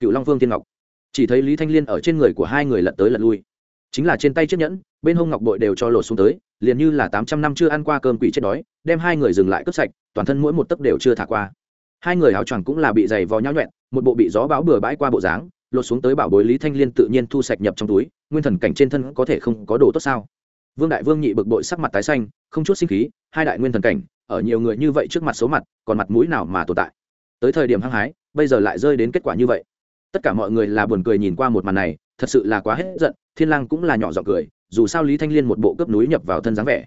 Cựu long vương thiên ngọc. Chỉ thấy lý thanh liên ở trên người của hai người lật tới lật lui. Chính là trên tay chiếc nhẫn, bên hông ngọc bội đều cho lột xuống tới, liền như là tám trăm năm chưa ăn qua cơm quỷ chết đói, đem hai người dừng lại cướp sạch, toàn thân mỗi một tấc đều chưa thả qua. Hai người áo choàng cũng là bị dày vò nhau nhuẹn, một bộ bị gió bão bừa bãi qua bộ dáng, lột xuống tới bảo bối lý thanh liên tự nhiên thu sạch nhập trong túi, nguyên thần cảnh trên thân có thể không có đồ tốt sao? Vương đại vương nhị bực bội sắc mặt tái xanh, không chút sinh khí, hai đại nguyên thần cảnh, ở nhiều người như vậy trước mặt số mặt, còn mặt mũi nào mà tồn tại? Tới thời điểm hăng hái, bây giờ lại rơi đến kết quả như vậy. Tất cả mọi người là buồn cười nhìn qua một màn này, thật sự là quá hết giận, thiên lang cũng là nhỏ giọng cười, dù sao lý thanh liên một bộ cướp núi nhập vào thân dáng vẻ.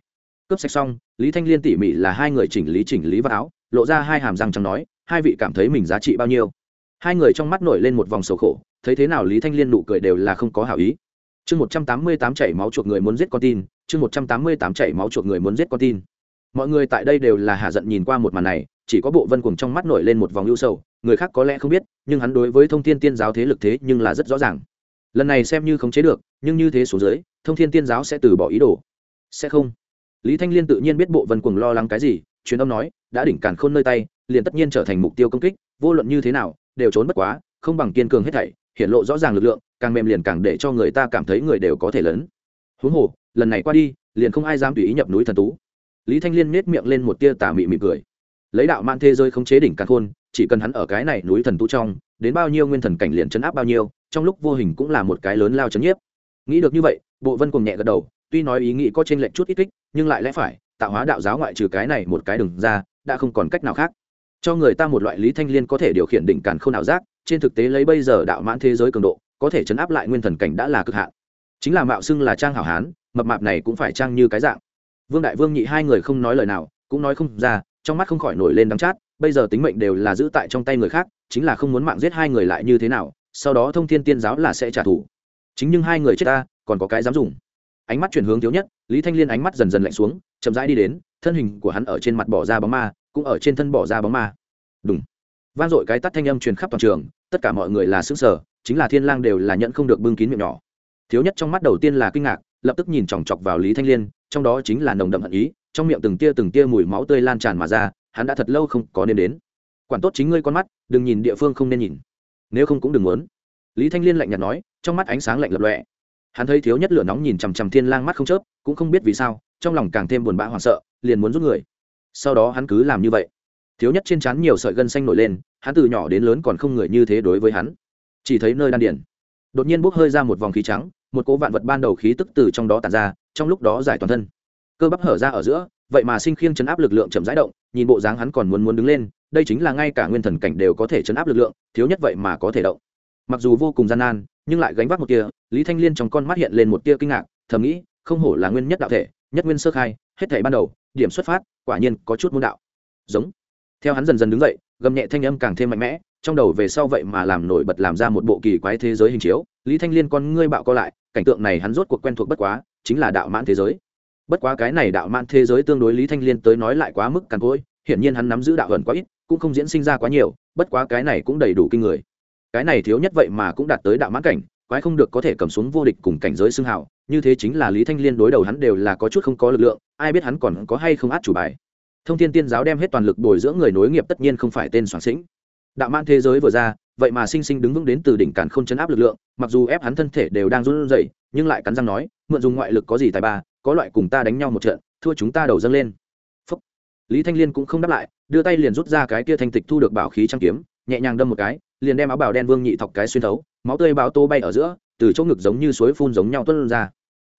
Cướp sạch xong, lý thanh liên tỉ mỉ là hai người chỉnh lý chỉnh lý vào áo, lộ ra hai hàm răng trắng nói, hai vị cảm thấy mình giá trị bao nhiêu? Hai người trong mắt nổi lên một vòng sầu khổ, thấy thế nào lý thanh liên nụ cười đều là không có hảo ý chương một trăm tám mươi tám chảy máu chuộc người muốn giết con tin, chương một trăm tám mươi tám chảy máu chuộc người muốn giết con tin. Mọi người tại đây đều là hạ giận nhìn qua một màn này, chỉ có bộ vân cùng trong mắt nổi lên một vòng ưu sầu, người khác có lẽ không biết, nhưng hắn đối với thông thiên tiên giáo thế lực thế nhưng là rất rõ ràng. Lần này xem như khống chế được, nhưng như thế số dưới, thông thiên tiên giáo sẽ từ bỏ ý đồ. Sẽ không. Lý thanh liên tự nhiên biết bộ vân cùng lo lắng cái gì, truyền âm nói, đã đỉnh càn khôn nơi tay, liền tất nhiên trở thành mục tiêu công kích, vô luận như thế nào, đều trốn bất quá, không bằng kiên cường hết thảy hiện lộ rõ ràng lực lượng, càng mềm liền càng để cho người ta cảm thấy người đều có thể lớn. Huống hồ, lần này qua đi, liền không ai dám tùy ý nhập núi thần tú. Lý thanh liên nết miệng lên một tia tà mị mị cười. Lấy đạo man thế giới không chế đỉnh càng khôn, chỉ cần hắn ở cái này núi thần tú trong, đến bao nhiêu nguyên thần cảnh liền chấn áp bao nhiêu, trong lúc vô hình cũng là một cái lớn lao chấn nhiếp. Nghĩ được như vậy, bộ vân cùng nhẹ gật đầu, tuy nói ý nghĩ có trên lệnh chút ít kích, nhưng lại lẽ phải, tạo hóa đạo giáo ngoại trừ cái này một cái đừng ra, đã không còn cách nào khác cho người ta một loại lý thanh liên có thể điều khiển đỉnh càn không nào giác, trên thực tế lấy bây giờ đạo mãn thế giới cường độ, có thể chấn áp lại nguyên thần cảnh đã là cực hạn. Chính là mạo xưng là trang hảo hán, mập mạp này cũng phải trang như cái dạng. Vương đại vương nhị hai người không nói lời nào, cũng nói không ra, trong mắt không khỏi nổi lên đắng chát, bây giờ tính mệnh đều là giữ tại trong tay người khác, chính là không muốn mạng giết hai người lại như thế nào, sau đó thông thiên tiên giáo là sẽ trả thù. Chính nhưng hai người chết ta, còn có cái dám dùng. Ánh mắt chuyển hướng thiếu nhất, lý thanh liên ánh mắt dần dần lạnh xuống, chậm rãi đi đến, thân hình của hắn ở trên mặt bỏ ra bóng ma cũng ở trên thân bỏ ra bóng ma. Đúng vang dội cái tắt thanh âm truyền khắp toàn trường, tất cả mọi người là xứng sở chính là thiên lang đều là nhận không được bưng kín miệng nhỏ. Thiếu nhất trong mắt đầu tiên là kinh ngạc, lập tức nhìn chòng chọc vào lý thanh liên, trong đó chính là nồng đậm hận ý, trong miệng từng tia từng tia mùi máu tươi lan tràn mà ra, hắn đã thật lâu không có nên đến. Quản tốt chính ngươi con mắt, đừng nhìn địa phương không nên nhìn. Nếu không cũng đừng muốn. Lý thanh liên lạnh nhạt nói, trong mắt ánh sáng lạnh lập lọe hắn thấy thiếu nhất lửa nóng nhìn chằm chằm thiên lang mắt không chớp, cũng không biết vì sao, trong lòng càng thêm buồn bã hoảng sợ, liền muốn rút người sau đó hắn cứ làm như vậy. Thiếu nhất trên trán nhiều sợi gân xanh nổi lên, hắn từ nhỏ đến lớn còn không người như thế đối với hắn. Chỉ thấy nơi đan điển đột nhiên bốc hơi ra một vòng khí trắng, một cỗ vạn vật ban đầu khí tức từ trong đó tàn ra, trong lúc đó giải toàn thân. Cơ bắp hở ra ở giữa, vậy mà sinh khiêng chấn áp lực lượng chậm rãi động, nhìn bộ dáng hắn còn muốn muốn đứng lên, đây chính là ngay cả nguyên thần cảnh đều có thể chấn áp lực lượng, thiếu nhất vậy mà có thể động. Mặc dù vô cùng gian nan, nhưng lại gánh vác một tia, lý thanh liên trong con mắt hiện lên một tia kinh ngạc, thầm nghĩ, không hổ là nguyên nhất đạo thể, nhất nguyên sơ khai hết thể ban đầu, điểm xuất phát, quả nhiên có chút môn đạo. Giống. Theo hắn dần dần đứng dậy, gầm nhẹ thanh âm càng thêm mạnh mẽ, trong đầu về sau vậy mà làm nổi bật làm ra một bộ kỳ quái thế giới hình chiếu. Lý thanh liên con ngươi bạo co lại, cảnh tượng này hắn rốt cuộc quen thuộc bất quá, chính là đạo mãn thế giới. Bất quá cái này đạo mãn thế giới tương đối lý thanh liên tới nói lại quá mức càn cỗi, hiển nhiên hắn nắm giữ đạo ẩn quá ít, cũng không diễn sinh ra quá nhiều, bất quá cái này cũng đầy đủ kinh người. Cái này thiếu nhất vậy mà cũng đạt tới đạo mãn cảnh quái không được có thể cầm xuống vô địch cùng cảnh giới xưng hào, như thế chính là lý thanh liên đối đầu hắn đều là có chút không có lực lượng, ai biết hắn còn có hay không át chủ bài. Thông thiên tiên giáo đem hết toàn lực bồi dưỡng người nối nghiệp tất nhiên không phải tên soạn sĩnh. Đạo man thế giới vừa ra, vậy mà sinh sinh đứng vững đến từ đỉnh cản không chấn áp lực lượng, mặc dù ép hắn thân thể đều đang run rẩy, nhưng lại cắn răng nói, mượn dùng ngoại lực có gì tài ba, có loại cùng ta đánh nhau một trận, thua chúng ta đầu dâng lên. Phúc. lý thanh liên cũng không đáp lại, đưa tay liền rút ra cái kia thanh tịch thu được bảo khí trang kiếm, nhẹ nhàng đâm một cái liền đem áo bào đen vương nhị thọc cái xuyên thấu, máu tươi báo tô bay ở giữa, từ chỗ ngực giống như suối phun giống nhau tuân ra.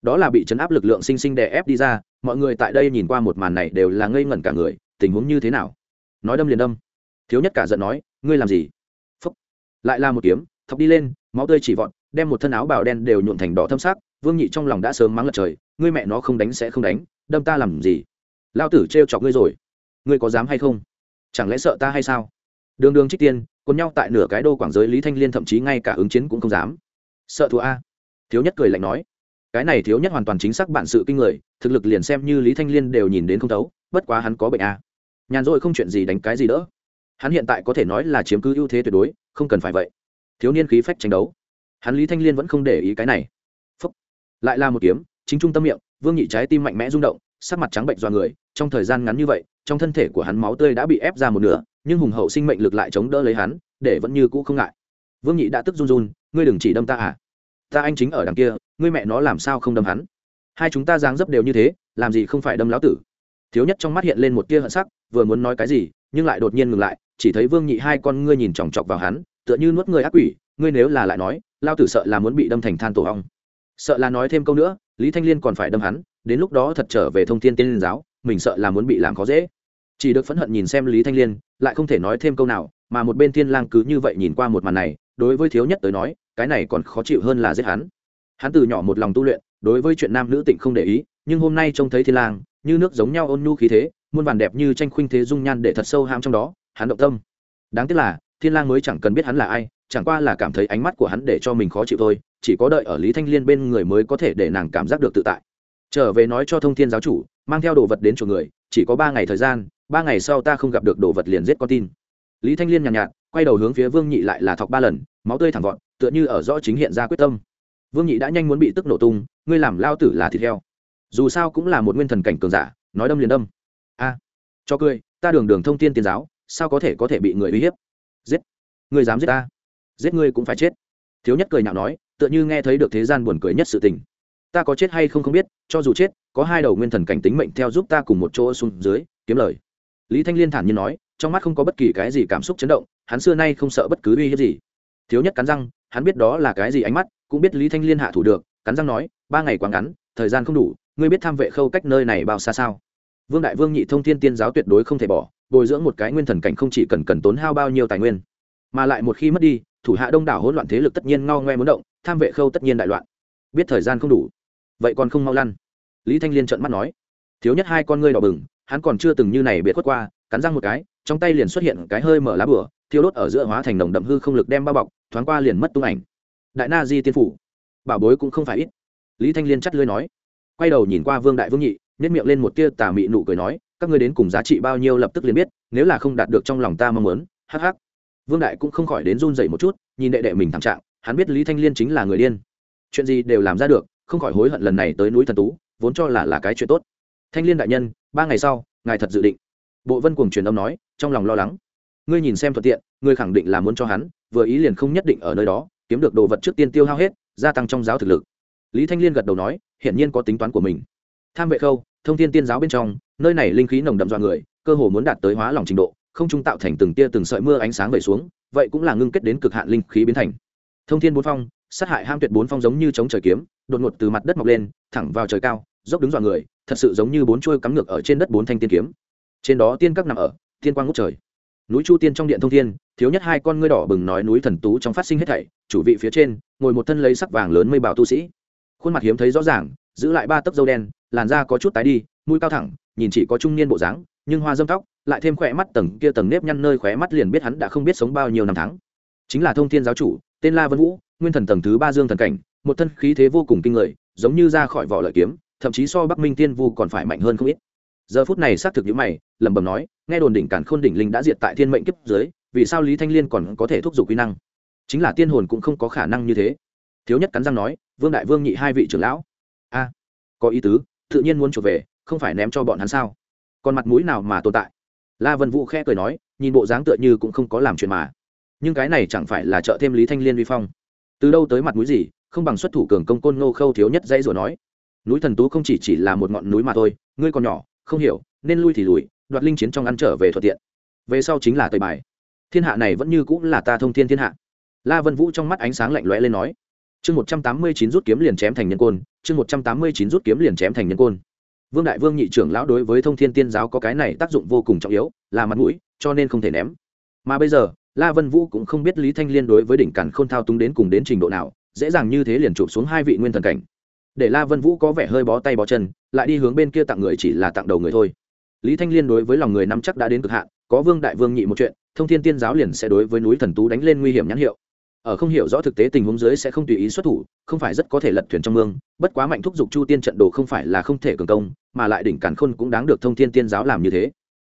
Đó là bị chấn áp lực lượng sinh sinh đè ép đi ra, mọi người tại đây nhìn qua một màn này đều là ngây ngẩn cả người, tình huống như thế nào? Nói đâm liền đâm. Thiếu nhất cả giận nói, ngươi làm gì? Phúc. Lại là một kiếm, thọc đi lên, máu tươi chỉ vọt, đem một thân áo bào đen đều nhuộn thành đỏ thâm sắc, vương nhị trong lòng đã sớm mắng lật trời, ngươi mẹ nó không đánh sẽ không đánh, đâm ta làm gì? Lao tử trêu chọc ngươi rồi. Ngươi có dám hay không? Chẳng lẽ sợ ta hay sao? Đường đường trích tiên còn nhau tại nửa cái đô quảng giới lý thanh liên thậm chí ngay cả ứng chiến cũng không dám. Sợ thua a. Thiếu nhất cười lạnh nói. Cái này thiếu nhất hoàn toàn chính xác bản sự kinh người, thực lực liền xem như lý thanh liên đều nhìn đến không thấu, bất quá hắn có bệnh a. Nhàn rỗi không chuyện gì đánh cái gì đỡ. Hắn hiện tại có thể nói là chiếm cứ ưu thế tuyệt đối, không cần phải vậy. Thiếu niên khí phách tranh đấu. Hắn lý thanh liên vẫn không để ý cái này. Phúc. lại là một kiếm, chính trung tâm miệng, vương nhị trái tim mạnh mẽ rung động, sắc mặt trắng bệnh do người, trong thời gian ngắn như vậy, trong thân thể của hắn máu tươi đã bị ép ra một nửa nhưng hùng hậu sinh mệnh lực lại chống đỡ lấy hắn, để vẫn như cũ không ngại. Vương nhị đã tức run run, ngươi đừng chỉ đâm ta à? Ta anh chính ở đằng kia, ngươi mẹ nó làm sao không đâm hắn? Hai chúng ta giáng dấp đều như thế, làm gì không phải đâm lão tử? Thiếu nhất trong mắt hiện lên một tia hận sắc, vừa muốn nói cái gì, nhưng lại đột nhiên ngừng lại, chỉ thấy vương nhị hai con ngươi nhìn chòng chọc vào hắn, tựa như nuốt người ác quỷ, ngươi nếu là lại nói lao tử sợ là muốn bị đâm thành than tổ hong sợ là nói thêm câu nữa, lý thanh liên còn phải đâm hắn, đến lúc đó thật trở về thông thiên tiên liên giáo, mình sợ là muốn bị làm khó dễ chỉ được phẫn hận nhìn xem lý thanh liên, lại không thể nói thêm câu nào, mà một bên thiên lang cứ như vậy nhìn qua một màn này, đối với thiếu nhất tới nói, cái này còn khó chịu hơn là giết hắn. Hắn từ nhỏ một lòng tu luyện, đối với chuyện nam nữ tịnh không để ý, nhưng hôm nay trông thấy thiên lang, như nước giống nhau ôn nhu khí thế, muôn vàn đẹp như tranh khuynh thế dung nhan để thật sâu ham trong đó, hắn động tâm. Đáng tiếc là, thiên lang mới chẳng cần biết hắn là ai, chẳng qua là cảm thấy ánh mắt của hắn để cho mình khó chịu thôi, chỉ có đợi ở lý thanh liên bên người mới có thể để nàng cảm giác được tự tại. Trở về nói cho thông thiên giáo chủ, mang theo đồ vật đến chỗ người, chỉ có ba ngày thời gian ba ngày sau ta không gặp được đồ vật liền giết con tin. Lý thanh liên nhàn nhạt, nhạt quay đầu hướng phía vương nhị lại là thọc ba lần máu tươi thẳng vọt tựa như ở rõ chính hiện ra quyết tâm. Vương nhị đã nhanh muốn bị tức nổ tung ngươi làm lao tử là thịt heo. Dù sao cũng là một nguyên thần cảnh cường giả nói đâm liền đâm. A cho cười ta đường đường thông tin tiên giáo sao có thể có thể bị người uy hiếp? Giết. Ngươi dám giết ta? Giết ngươi cũng phải chết. Thiếu nhất cười nhạo nói tựa như nghe thấy được thế gian buồn cười nhất sự tình. Ta có chết hay không không biết cho dù chết có hai đầu nguyên thần cảnh tính mệnh theo giúp ta cùng một chỗ xuống dưới kiếm lời lý thanh liên thản nhiên nói, trong mắt không có bất kỳ cái gì cảm xúc chấn động, hắn xưa nay không sợ bất cứ uy hiếp gì. Thiếu nhất cắn răng, hắn biết đó là cái gì ánh mắt, cũng biết lý thanh liên hạ thủ được, cắn răng nói, ba ngày quá ngắn, thời gian không đủ, ngươi biết tham vệ khâu cách nơi này bao xa sao? Vương đại vương nhị thông thiên tiên giáo tuyệt đối không thể bỏ, bồi dưỡng một cái nguyên thần cảnh không chỉ cần cần tốn hao bao nhiêu tài nguyên. Mà lại một khi mất đi, thủ hạ đông đảo hỗn loạn thế lực tất nhiên ngao ngoe muốn động, tham vệ khâu tất nhiên đại loạn. Biết thời gian không đủ, vậy còn không mau lăn. Lý thanh liên trợn mắt nói, thiếu nhất hai con ngươi đỏ bừng hắn còn chưa từng như này biệt khuất qua, cắn răng một cái, trong tay liền xuất hiện cái hơi mở lá bửa thiêu đốt ở giữa hóa thành nồng đậm hư không lực đem bao bọc, thoáng qua liền mất tung ảnh. Đại na di tiên phủ. Bảo bối cũng không phải ít. Lý thanh liên chắt lưới nói. Quay đầu nhìn qua vương đại vương nhị nhét miệng lên một tia tà mị nụ cười nói, các ngươi đến cùng giá trị bao nhiêu lập tức liền biết, nếu là không đạt được trong lòng ta mong muốn hh vương đại cũng không khỏi đến run dậy một chút, nhìn đệ đệ mình thảm trạng, hắn biết lý thanh liên chính là người điên. Chuyện gì đều làm ra được, không khỏi hối hận lần này tới núi thần tú, vốn cho là là cái chuyện tốt thanh liên đại nhân, ba ngày sau, ngài thật dự định. Bộ vân cuồng truyền âm nói, trong lòng lo lắng. Ngươi nhìn xem thuận tiện, ngươi khẳng định là muốn cho hắn, vừa ý liền không nhất định ở nơi đó, kiếm được đồ vật trước tiên tiêu hao hết, gia tăng trong giáo thực lực. Lý thanh liên gật đầu nói, hiển nhiên có tính toán của mình. Tham vệ khâu, thông thiên tiên giáo bên trong, nơi này linh khí nồng đậm do người, cơ hồ muốn đạt tới hóa lỏng trình độ, không trung tạo thành từng tia từng sợi mưa ánh sáng về xuống, vậy cũng là ngưng kết đến cực hạn linh khí biến thành. Thông thiên bốn phong, sát hại ham tuyệt bốn phong giống như chống trời kiếm, đột ngột từ mặt đất mọc lên, thẳng vào trời cao, dốc đứng dọa người thật sự giống như bốn chuôi cắm ngược ở trên đất bốn thanh tiên kiếm. Trên đó tiên các nằm ở, tiên quang ngút trời. Núi chu tiên trong điện thông thiên, thiếu nhất hai con ngươi đỏ bừng nói núi thần tú trong phát sinh hết thảy, chủ vị phía trên, ngồi một thân lấy sắc vàng lớn mây bảo tu sĩ. Khuôn mặt hiếm thấy rõ ràng, giữ lại ba tấc dâu đen, làn da có chút tái đi, mũi cao thẳng, nhìn chỉ có trung niên bộ dáng, nhưng hoa dâm tóc, lại thêm khỏe mắt tầng kia tầng nếp nhăn nơi khóe mắt liền biết hắn đã không biết sống bao nhiêu năm tháng. Chính là thông thiên giáo chủ, tên la vân vũ, nguyên thần tầng thứ ba dương thần cảnh, một thân khí thế vô cùng kinh người, giống như ra khỏi vỏ lợi kiếm thậm chí so bắc minh tiên vu còn phải mạnh hơn không ít. Giờ phút này xác thực những mày, lẩm bẩm nói, nghe đồn đỉnh cản khôn đỉnh linh đã diệt tại thiên mệnh kiếp dưới, vì sao lý thanh liên còn có thể thúc giục quy năng? Chính là tiên hồn cũng không có khả năng như thế. Thiếu nhất cắn răng nói, vương đại vương nhị hai vị trưởng lão. A, có ý tứ, tự nhiên muốn trở về, không phải ném cho bọn hắn sao? Còn mặt mũi nào mà tồn tại? La vân vũ khẽ cười nói, nhìn bộ dáng tựa như cũng không có làm chuyện mà. Nhưng cái này chẳng phải là trợ thêm lý thanh liên vi phong. Từ đâu tới mặt mũi gì, không bằng xuất thủ cường công côn nô khâu thiếu nhất dãy rồi nói núi thần tú không chỉ chỉ là một ngọn núi mà thôi, ngươi còn nhỏ, không hiểu, nên lui thì lùi, đoạt linh chiến trong ăn trở về thuận tiện. Về sau chính là tời bài. Thiên hạ này vẫn như cũng là ta thông thiên thiên hạ. La vân vũ trong mắt ánh sáng lạnh lẽo lên nói. Chương một trăm tám mươi chín rút kiếm liền chém thành nhân côn, chương một trăm tám mươi chín rút kiếm liền chém thành nhân côn. Vương đại vương nhị trưởng lão đối với thông thiên tiên giáo có cái này tác dụng vô cùng trọng yếu, là mặt mũi, cho nên không thể ném. Mà bây giờ, la vân vũ cũng không biết lý thanh liên đối với đỉnh cản k h ô n thao túng đến cùng đến trình độ nào, dễ dàng như thế liền chụp xuống hai vị nguyên thần cảnh để la vân vũ có vẻ hơi bó tay bó chân, lại đi hướng bên kia tặng người chỉ là tặng đầu người thôi. Lý thanh liên đối với lòng người nắm chắc đã đến cực hạn, có vương đại vương nhị một chuyện, thông thiên tiên giáo liền sẽ đối với núi thần tú đánh lên nguy hiểm nhãn hiệu. Ở không hiểu rõ thực tế tình huống dưới sẽ không tùy ý xuất thủ, không phải rất có thể lật thuyền trong mương, bất quá mạnh thúc giục chu tiên trận đồ không phải là không thể cường công, mà lại đỉnh cản khôn cũng đáng được thông thiên tiên giáo làm như thế.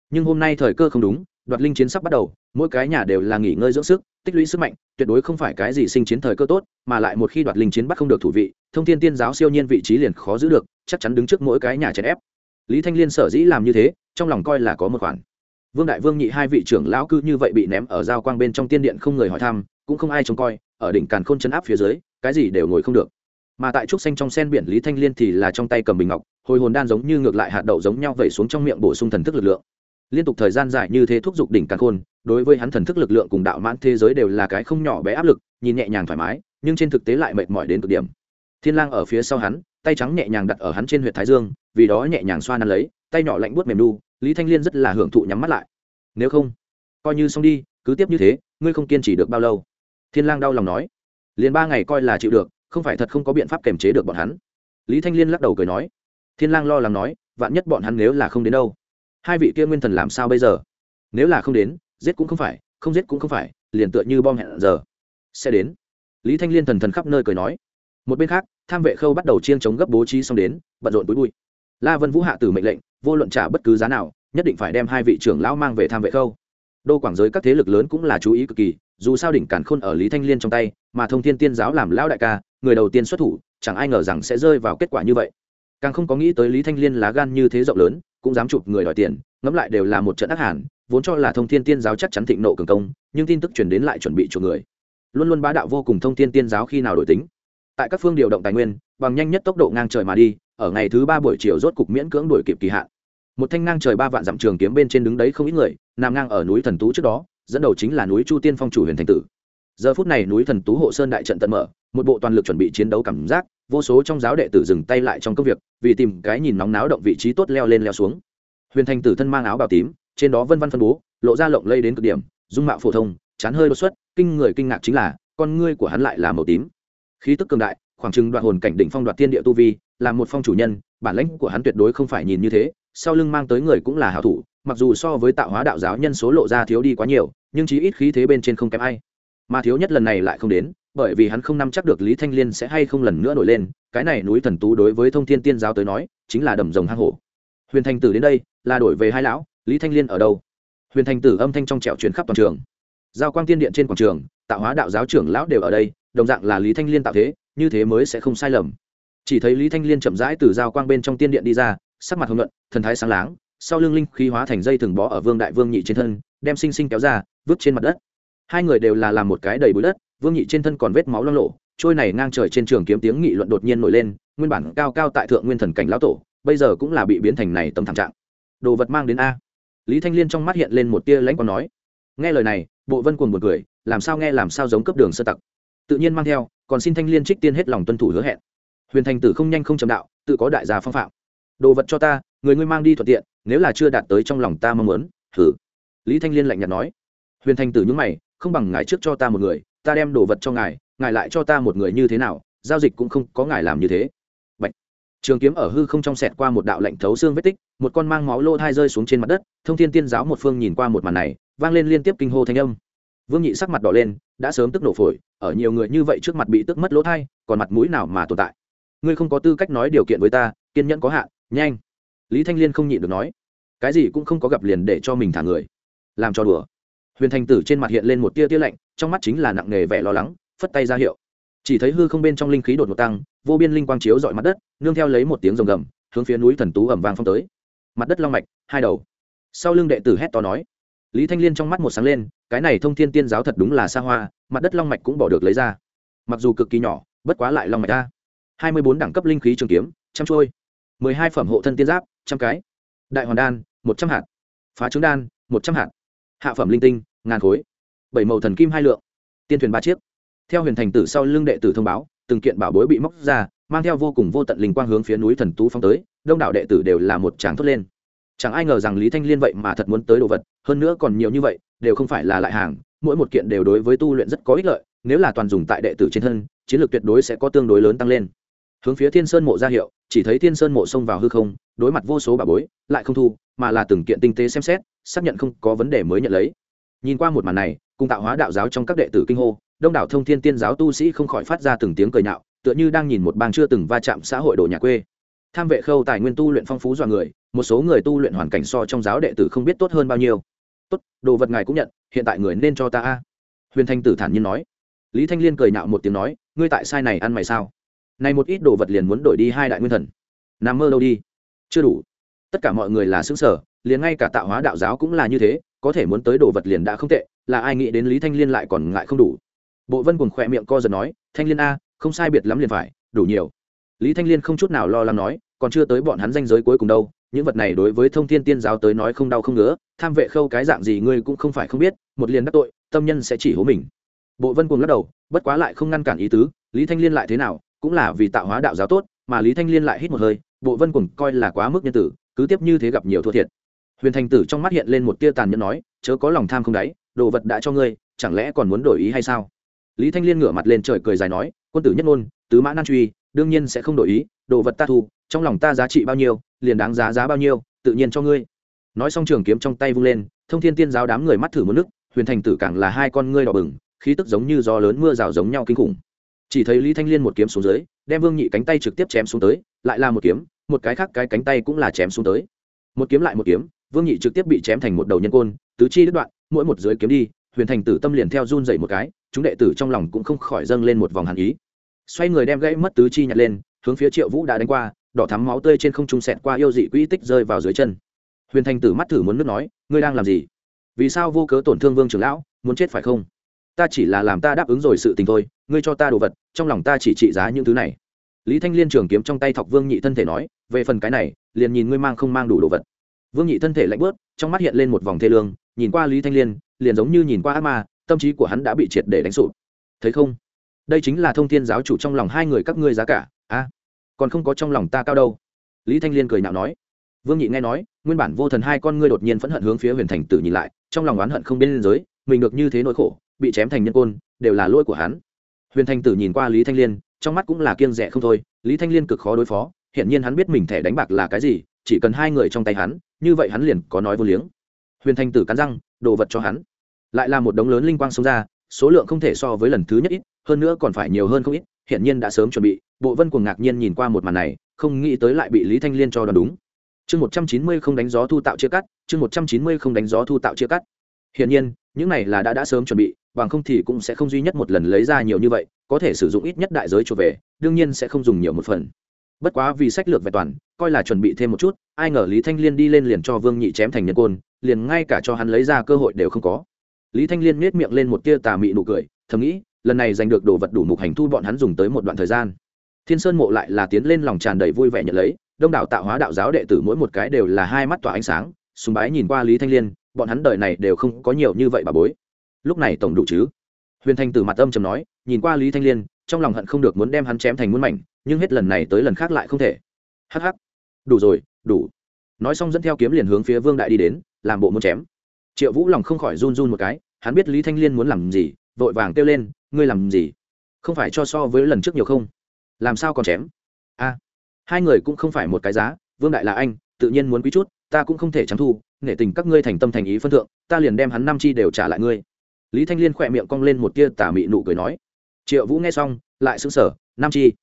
Nhưng hôm nay thời cơ không đúng đoạt linh chiến sắp bắt đầu, mỗi cái nhà đều là nghỉ ngơi dưỡng sức, tích lũy sức mạnh, tuyệt đối không phải cái gì sinh chiến thời cơ tốt, mà lại một khi đoạt linh chiến bắt không được thủ vị, thông thiên tiên giáo siêu nhiên vị trí liền khó giữ được, chắc chắn đứng trước mỗi cái nhà chèn ép. Lý thanh liên sở dĩ làm như thế, trong lòng coi là có một khoản. Vương đại vương nhị hai vị trưởng lão cư như vậy bị ném ở giao quang bên trong tiên điện không người hỏi thăm, cũng không ai trông coi, ở đỉnh càn khôn chấn áp phía dưới, cái gì đều ngồi không được. Mà tại trúc xanh trong sen biển lý thanh liên thì là trong tay cầm bình ngọc, hồi hồn đan giống như ngược lại hạt đậu giống nhau vẩy xuống trong miệng bổ sung thần thức lực lượng liên tục thời gian dài như thế thúc giục đỉnh càng khôn, đối với hắn thần thức lực lượng cùng đạo mãn thế giới đều là cái không nhỏ bé áp lực, nhìn nhẹ nhàng thoải mái, nhưng trên thực tế lại mệt mỏi đến cực điểm. Thiên lang ở phía sau hắn, tay trắng nhẹ nhàng đặt ở hắn trên huyệt thái dương, vì đó nhẹ nhàng xoa nắn lấy, tay nhỏ lạnh buốt mềm đu lý thanh liên rất là hưởng thụ nhắm mắt lại. Nếu không, coi như xong đi, cứ tiếp như thế, ngươi không kiên trì được bao lâu? Thiên lang đau lòng nói. Liền ba ngày coi là chịu được, không phải thật không có biện pháp kiềm chế được bọn hắn. Lý thanh liên lắc đầu cười nói. Thiên lang lo lắng nói, vạn nhất bọn hắn nếu là không đến đâu? Hai vị kia nguyên thần làm sao bây giờ? Nếu là không đến, giết cũng không phải, không giết cũng không phải, liền tựa như bom hẹn giờ. Sẽ đến. Lý thanh liên thần thần khắp nơi cười nói. Một bên khác, tham vệ khâu bắt đầu chiên chống gấp bố trí xong đến, bận rộn túi bụi. La vân vũ hạ tử mệnh lệnh, vô luận trả bất cứ giá nào, nhất định phải đem hai vị trưởng lão mang về tham vệ khâu. Đô quảng giới các thế lực lớn cũng là chú ý cực kỳ, dù sao đỉnh cản khôn ở lý thanh liên trong tay, mà thông thiên tiên giáo làm lão đại ca, người đầu tiên xuất thủ, chẳng ai ngờ rằng sẽ rơi vào kết quả như vậy càng không có nghĩ tới lý thanh liên lá gan như thế rộng lớn, cũng dám chụp người đòi tiền, ngẫm lại đều là một trận ác hẳn vốn cho là thông thiên tiên giáo chắc chắn thịnh nộ cường công, nhưng tin tức truyền đến lại chuẩn bị chuộc người. Luôn luôn bá đạo vô cùng thông thiên tiên giáo khi nào đổi tính. Tại các phương điều động tài nguyên, bằng nhanh nhất tốc độ ngang trời mà đi, ở ngày thứ ba buổi chiều rốt cục miễn cưỡng đuổi kịp kỳ hạn. Một thanh ngang trời ba vạn dặm trường kiếm bên trên đứng đấy không ít người, nằm ngang ở núi thần tú trước đó, dẫn đầu chính là núi chu tiên phong chủ huyền thành tử. Giờ phút này núi thần tú hộ sơn đại trận tận mở, một bộ toàn lực chuẩn bị chiến đấu cảm giác vô số trong giáo đệ tử dừng tay lại trong công việc, vì tìm cái nhìn nóng náo động vị trí tốt leo lên leo xuống. Huyền thành tử thân mang áo bào tím, trên đó vân văn phân bố, lộ ra lộng lây đến cực điểm, dung mạo phổ thông, chán hơi đột xuất, kinh người kinh ngạc chính là, con ngươi của hắn lại là màu tím. Khí tức cường đại, khoảng chừng đoạn hồn cảnh đỉnh phong đoạt thiên địa tu vi, là một phong chủ nhân, bản lãnh của hắn tuyệt đối không phải nhìn như thế, sau lưng mang tới người cũng là hảo thủ, mặc dù so với tạo hóa đạo giáo nhân số lộ ra thiếu đi quá nhiều, nhưng chí ít khí thế bên trên không kém ai. Mà thiếu nhất lần này lại không đến bởi vì hắn không nắm chắc được lý thanh liên sẽ hay không lần nữa nổi lên, cái này núi thần tú đối với thông thiên tiên giáo tới nói, chính là đầm rồng hang hổ. Huyền thành tử đến đây, là đổi về hai lão, lý thanh liên ở đâu? Huyền thành tử âm thanh trong trẻo chuyển khắp toàn trường. Giao quang tiên điện trên quảng trường, tạo hóa đạo giáo trưởng lão đều ở đây, đồng dạng là lý thanh liên tạo thế, như thế mới sẽ không sai lầm. Chỉ thấy lý thanh liên chậm rãi từ giao quang bên trong tiên điện đi ra, sắc mặt hồng nhuận, thần thái sáng láng, sau lưng linh khí hóa thành dây thừng bó ở vương đại vương nhị trên thân, đem sinh sinh kéo ra, vứt trên mặt đất. Hai người đều là làm một cái đầy bụi đất vương nhị trên thân còn vết máu loang lộ trôi này ngang trời trên trường kiếm tiếng nghị luận đột nhiên nổi lên, nguyên bản cao cao tại thượng nguyên thần cảnh lão tổ, bây giờ cũng là bị biến thành này tấm thảm trạng. Đồ vật mang đến a. Lý thanh liên trong mắt hiện lên một tia lãnh còn nói, nghe lời này, bộ vân cuồng một cười, làm sao nghe làm sao giống cấp đường sơ tặc. Tự nhiên mang theo, còn xin thanh liên trích tiên hết lòng tuân thủ hứa hẹn. Huyền thành tử không nhanh không chậm đạo, tự có đại gia phong phạm. Đồ vật cho ta, người ngươi mang đi thuận tiện, nếu là chưa đạt tới trong lòng ta mong muốn, thử. Lý thanh liên lạnh nhạt nói. Huyền thành tử nhúng mày, không bằng ngài trước cho ta một người ta đem đồ vật cho ngài ngài lại cho ta một người như thế nào, giao dịch cũng không có ngài làm như thế. Bạch. trường kiếm ở hư không trong sẹt qua một đạo lạnh thấu xương vết tích, một con mang máu lô thai rơi xuống trên mặt đất, thông thiên tiên giáo một phương nhìn qua một màn này, vang lên liên tiếp kinh hô thanh âm. Vương nhị sắc mặt đỏ lên, đã sớm tức nổ phổi, ở nhiều người như vậy trước mặt bị tức mất lỗ thai, còn mặt mũi nào mà tồn tại? Ngươi không có tư cách nói điều kiện với ta, kiên nhẫn có hạn, nhanh. Lý thanh liên không nhịn được nói, cái gì cũng không có gặp liền để cho mình thả người. Làm cho đùa huyền thành tử trên mặt hiện lên một tia tia lạnh, trong mắt chính là nặng nề vẻ lo lắng, phất tay ra hiệu. Chỉ thấy hư không bên trong linh khí đột ngột tăng, vô biên linh quang chiếu dọi mặt đất, nương theo lấy một tiếng rồng gầm, hướng phía núi thần tú ẩm vang phong tới. Mặt đất long mạch, hai đầu. Sau lưng đệ tử hét to nói. Lý thanh liên trong mắt một sáng lên, cái này thông thiên tiên giáo thật đúng là xa hoa, mặt đất long mạch cũng bỏ được lấy ra. Mặc dù cực kỳ nhỏ, bất quá lại long mạch ra. Hai mươi bốn đẳng cấp linh khí trường kiếm, trăm trôi. mười hai phẩm hộ thân tiên giáp, trăm cái. Đại hoàn đan, một trăm hạt. Phá trứng đan, một trăm hạt hạ phẩm linh tinh, ngàn khối, bảy màu thần kim hai lượng, tiên thuyền ba chiếc. Theo huyền thành tử sau lưng đệ tử thông báo, từng kiện bảo bối bị móc ra, mang theo vô cùng vô tận linh quang hướng phía núi thần tú phong tới, đông đảo đệ tử đều là một tràng thốt lên. Chẳng ai ngờ rằng lý thanh liên vậy mà thật muốn tới đồ vật, hơn nữa còn nhiều như vậy, đều không phải là lại hàng, mỗi một kiện đều đối với tu luyện rất có ích lợi, nếu là toàn dùng tại đệ tử trên thân, chiến lược tuyệt đối sẽ có tương đối lớn tăng lên hướng phía thiên sơn mộ ra hiệu, chỉ thấy thiên sơn mộ xông vào hư không, đối mặt vô số bà bối, lại không thu, mà là từng kiện tinh tế xem xét, xác nhận không có vấn đề mới nhận lấy. Nhìn qua một màn này, cùng tạo hóa đạo giáo trong các đệ tử kinh hô, đông đảo thông thiên tiên giáo tu sĩ không khỏi phát ra từng tiếng cười nhạo tựa như đang nhìn một bang chưa từng va chạm xã hội đồ nhà quê. Tham vệ khâu tài nguyên tu luyện phong phú dọa người, một số người tu luyện hoàn cảnh so trong giáo đệ tử không biết tốt hơn bao nhiêu. Tốt, đồ vật ngài cũng nhận, hiện tại người nên cho ta a. Huyền thanh tử thản nhiên nói. Lý thanh liên cười nhạo một tiếng nói, ngươi tại sai này ăn mày sao? Này một ít đồ vật liền muốn đổi đi hai đại nguyên thần. Nằm mơ đâu đi? Chưa đủ. Tất cả mọi người là xứng sở liền ngay cả tạo hóa đạo giáo cũng là như thế, có thể muốn tới đồ vật liền đã không tệ, là ai nghĩ đến lý thanh liên lại còn ngại không đủ. Bộ vân cùng khỏe miệng co giật nói, thanh liên a, không sai biệt lắm liền phải, đủ nhiều. Lý thanh liên không chút nào lo lắng nói, còn chưa tới bọn hắn danh giới cuối cùng đâu, những vật này đối với thông thiên tiên giáo tới nói không đau không ngứa, tham vệ khâu cái dạng gì ngươi cũng không phải không biết, một liền đắc tội, tâm nhân sẽ chỉ hố mình. Bộ vân cuồng lắc đầu, bất quá lại không ngăn cản ý tứ, lý thanh liên lại thế nào cũng là vì tạo hóa đạo giáo tốt, mà lý thanh liên lại hít một hơi, bộ vân cùng coi là quá mức nhân tử, cứ tiếp như thế gặp nhiều thua thiệt. Huyền thành tử trong mắt hiện lên một tia tàn nhẫn nói, chớ có lòng tham không đáy, đồ vật đã cho ngươi, chẳng lẽ còn muốn đổi ý hay sao? Lý thanh liên ngửa mặt lên trời cười dài nói, quân tử nhất ngôn, tứ mã nan truy, đương nhiên sẽ không đổi ý, đồ vật ta thu, trong lòng ta giá trị bao nhiêu, liền đáng giá giá bao nhiêu, tự nhiên cho ngươi. Nói xong trường kiếm trong tay vung lên, thông thiên tiên giáo đám người mắt thử một nước, huyền thành tử càng là hai con ngươi đỏ bừng, khí tức giống như gió lớn mưa rào giống nhau kinh khủng chỉ thấy lý thanh liên một kiếm xuống dưới, đem vương nhị cánh tay trực tiếp chém xuống tới, lại là một kiếm, một cái khác cái cánh tay cũng là chém xuống tới. Một kiếm lại một kiếm, vương nhị trực tiếp bị chém thành một đầu nhân côn, tứ chi đứt đoạn, mỗi một dưới kiếm đi, huyền thành tử tâm liền theo run dậy một cái, chúng đệ tử trong lòng cũng không khỏi dâng lên một vòng hàn ý. Xoay người đem gãy mất tứ chi nhặt lên, hướng phía triệu vũ đã đánh qua, đỏ thắm máu tươi trên không trung sẹt qua yêu dị quỹ tích rơi vào dưới chân. Huyền thành tử mắt thử muốn nước nói, ngươi đang làm gì? Vì sao vô cớ tổn thương vương trưởng lão, muốn chết phải không? Ta chỉ là làm ta đáp ứng rồi sự tình thôi, ngươi cho ta đồ vật, trong lòng ta chỉ trị giá những thứ này. Lý thanh liên trường kiếm trong tay thọc vương nhị thân thể nói, về phần cái này, liền nhìn ngươi mang không mang đủ đồ vật. Vương nhị thân thể lạnh bớt, trong mắt hiện lên một vòng thê lương, nhìn qua lý thanh liên, liền giống như nhìn qua ác ma, tâm trí của hắn đã bị triệt để đánh sụp. Thấy không? Đây chính là thông thiên giáo chủ trong lòng hai người các ngươi giá cả, a, còn không có trong lòng ta cao đâu. Lý thanh liên cười nhạo nói. Vương nhị nghe nói, nguyên bản vô thần hai con ngươi đột nhiên phẫn hận hướng phía huyền thành tử nhìn lại, trong lòng oán hận không bên giới, mình được như thế nỗi khổ bị chém thành nhân côn, đều là lỗi của hắn. Huyền Thanh tử nhìn qua lý thanh liên, trong mắt cũng là kiêng rẻ không thôi. Lý thanh liên cực khó đối phó hiện nhiên hắn biết mình thẻ đánh bạc là cái gì, chỉ cần hai người trong tay hắn, như vậy hắn liền có nói vô liếng. Huyền thanh tử cắn răng, đồ vật cho hắn. Lại là một đống lớn linh quang xông ra, số lượng không thể so với lần thứ nhất ít, hơn nữa còn phải nhiều hơn không ít hiện nhiên đã sớm chuẩn bị. Bộ vân cuồng ngạc nhiên nhìn qua một màn này, không nghĩ tới lại bị lý thanh liên cho đoán đúng. Chương một trăm chín mươi không đánh gió thu tạo chia cắt, chương một trăm chín mươi không đánh gió thu tạo chia cắt. Hiển nhiên, những này là đã đã sớm chuẩn bị bằng không thì cũng sẽ không duy nhất một lần lấy ra nhiều như vậy, có thể sử dụng ít nhất đại giới trở về, đương nhiên sẽ không dùng nhiều một phần. Bất quá vì sách lược vẹn toàn, coi là chuẩn bị thêm một chút, ai ngờ lý thanh liên đi lên liền cho vương nhị chém thành nhân côn, liền ngay cả cho hắn lấy ra cơ hội đều không có. Lý thanh liên nhét miệng lên một tia tà mị nụ cười, thầm nghĩ, lần này giành được đồ vật đủ mục hành thu bọn hắn dùng tới một đoạn thời gian. Thiên sơn mộ lại là tiến lên lòng tràn đầy vui vẻ nhận lấy, đông đảo tạo hóa đạo giáo đệ tử mỗi một cái đều là hai mắt tỏa ánh sáng, sùng bái nhìn qua lý thanh liên, bọn hắn đời này đều không có nhiều như vậy bà bối lúc này tổng đủ chứ? Huyền thanh từ mặt âm trầm nói, nhìn qua lý thanh liên, trong lòng hận không được muốn đem hắn chém thành muôn mảnh, nhưng hết lần này tới lần khác lại không thể. Hh đủ rồi, đủ. Nói xong dẫn theo kiếm liền hướng phía vương đại đi đến, làm bộ muốn chém. Triệu vũ lòng không khỏi run run một cái, hắn biết lý thanh liên muốn làm gì, vội vàng kêu lên, ngươi làm gì? Không phải cho so với lần trước nhiều không? Làm sao còn chém? A. Hai người cũng không phải một cái giá, vương đại là anh, tự nhiên muốn quý chút, ta cũng không thể trắng thu nể tình các ngươi thành tâm thành ý phân thượng, ta liền đem hắn năm chi đều trả lại ngươi lý thanh liên khỏe miệng cong lên một tia tà mị nụ cười nói, triệu vũ nghe xong, lại xứng sở Nam chi,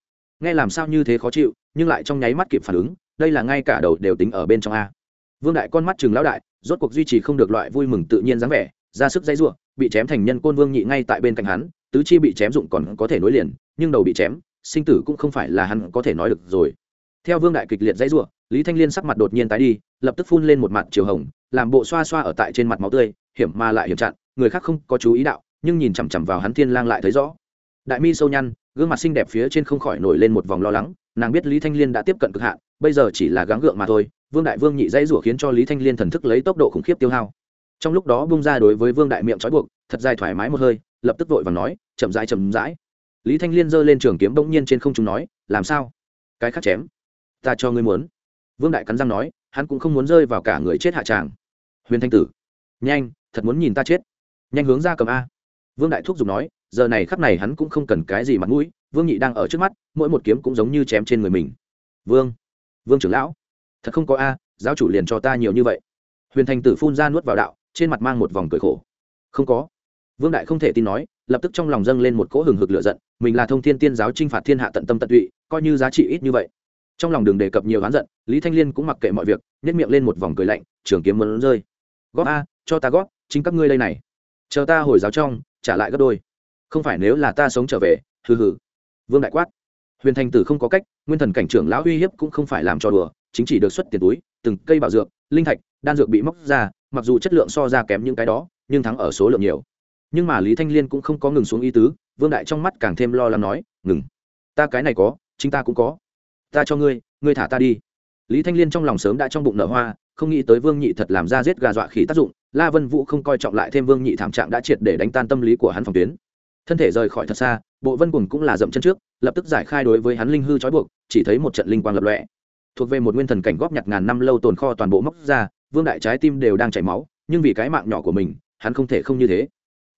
nghe làm sao như thế khó chịu, nhưng lại trong nháy mắt kịp phản ứng, đây là ngay cả đầu đều tính ở bên trong a. Vương đại con mắt chừng lão đại, rốt cuộc duy trì không được loại vui mừng tự nhiên dáng vẻ, ra sức dãy ruộng bị chém thành nhân côn vương nhị ngay tại bên cạnh hắn, tứ chi bị chém dụng còn có thể nối liền, nhưng đầu bị chém, sinh tử cũng không phải là hắn có thể nói được rồi. Theo vương đại kịch liệt dãy ruộng lý thanh liên sắc mặt đột nhiên tái đi, lập tức phun lên một mặt chiều hồng, làm bộ xoa xoa ở tại trên mặt máu tươi, hiểm mà lại hiểm chặn người khác không có chú ý đạo, nhưng nhìn chằm chằm vào hắn thiên lang lại thấy rõ. Đại mi sâu nhăn, gương mặt xinh đẹp phía trên không khỏi nổi lên một vòng lo lắng, nàng biết lý thanh liên đã tiếp cận cực hạn, bây giờ chỉ là gắng gượng mà thôi, vương đại vương nhị dãy rủa khiến cho lý thanh liên thần thức lấy tốc độ khủng khiếp tiêu hao. Trong lúc đó bung ra đối với vương đại miệng trói buộc, thật dài thoải mái một hơi, lập tức vội và nói, chậm rãi chậm rãi. Lý thanh liên giơ lên trường kiếm bỗng nhiên trên không trung nói, làm sao? Cái khác chém. Ta cho ngươi muốn. Vương đại cắn răng nói, hắn cũng không muốn rơi vào cả người chết hạ tràng. Huyền thanh tử, nhanh, thật muốn nhìn ta chết nhanh hướng ra cầm a. Vương đại thúc giục nói, giờ này khắp này hắn cũng không cần cái gì mặt mũi, vương nhị đang ở trước mắt, mỗi một kiếm cũng giống như chém trên người mình. Vương vương trưởng lão, thật không có a, giáo chủ liền cho ta nhiều như vậy. Huyền thành tử phun ra nuốt vào đạo, trên mặt mang một vòng cười khổ. Không có. Vương đại không thể tin nói, lập tức trong lòng dâng lên một cỗ hừng hực lửa giận, mình là thông thiên tiên giáo t r i n h phạt thiên hạ tận tâm tận tụy, coi như giá trị ít như vậy. Trong lòng đường đề cập nhiều oán giận, lý thanh liên cũng mặc kệ mọi việc nhét miệng lên một vòng cười lạnh, trường kiếm muốn rơi. Góp a, cho ta góp, chính các ngươi đây này chờ ta hồi giáo trong, trả lại gấp đôi. Không phải nếu là ta sống trở về, hừ hừ. Vương đại quát. Huyền thành tử không có cách, nguyên thần cảnh trưởng lão uy hiếp cũng không phải làm cho đùa, chính chỉ được xuất tiền túi, từng cây bảo dược, linh thạch, đan dược bị móc ra, mặc dù chất lượng so ra kém những cái đó, nhưng thắng ở số lượng nhiều. Nhưng mà lý thanh liên cũng không có ngừng xuống ý tứ, vương đại trong mắt càng thêm lo lắng nói, ngừng. Ta cái này có, chính ta cũng có. Ta cho ngươi ngươi thả ta đi lý thanh liên trong lòng sớm đã trong bụng nở hoa, không nghĩ tới vương nhị thật làm ra giết gà dọa khỉ tác dụng, la vân vũ không coi trọng lại thêm vương nhị thảm trạng đã triệt để đánh tan tâm lý của hắn phòng tuyến. Thân thể rời khỏi thật xa, bộ vân cùng cũng là dậm chân trước, lập tức giải khai đối với hắn linh hư trói buộc, chỉ thấy một trận linh quang lập lọe thuộc về một nguyên thần cảnh góp nhặt ngàn năm lâu tồn kho toàn bộ móc ra, vương đại trái tim đều đang chảy máu, nhưng vì cái mạng nhỏ của mình, hắn không thể không như thế.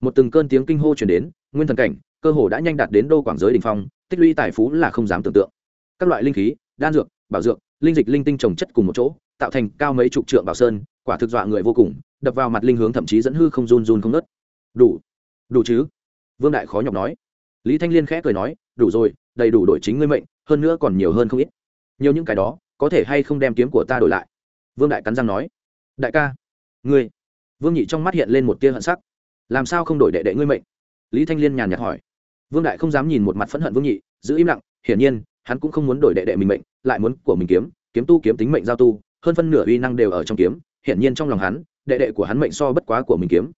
Một từng cơn tiếng kinh hô chuyển đến, nguyên thần cảnh, cơ hồ đã nhanh đạt đến đô quảng giới đình phong, tích lũy tài phú là không dám tưởng tượng. Các loại linh khí, đan dược, bảo dược linh dịch linh tinh trồng chất cùng một chỗ, tạo thành cao mấy chục trượng bảo sơn, quả thực dọa người vô cùng, đập vào mặt linh hướng thậm chí dẫn hư không run run không nớt đủ đủ chứ? Vương đại khó nhọc nói. Lý thanh liên khẽ cười nói, đủ rồi, đầy đủ đổi chính ngươi mệnh, hơn nữa còn nhiều hơn không ít. Nhiều những cái đó, có thể hay không đem kiếm của ta đổi lại? Vương đại cắn răng nói. Đại ca, ngươi. Vương nhị trong mắt hiện lên một tia hận sắc. Làm sao không đổi đệ đệ ngươi mệnh? Lý thanh liên nhàn nhạt hỏi. Vương đại không dám nhìn một mặt phẫn hận vương nhị, giữ im lặng, hiển nhiên, hắn cũng không muốn đổi đệ đệ mình mệnh lại muốn của mình kiếm kiếm tu kiếm tính mệnh giao tu, hơn phân nửa uy năng đều ở trong kiếm, hiển nhiên trong lòng hắn, đệ đệ của hắn mệnh so bất quá của mình kiếm.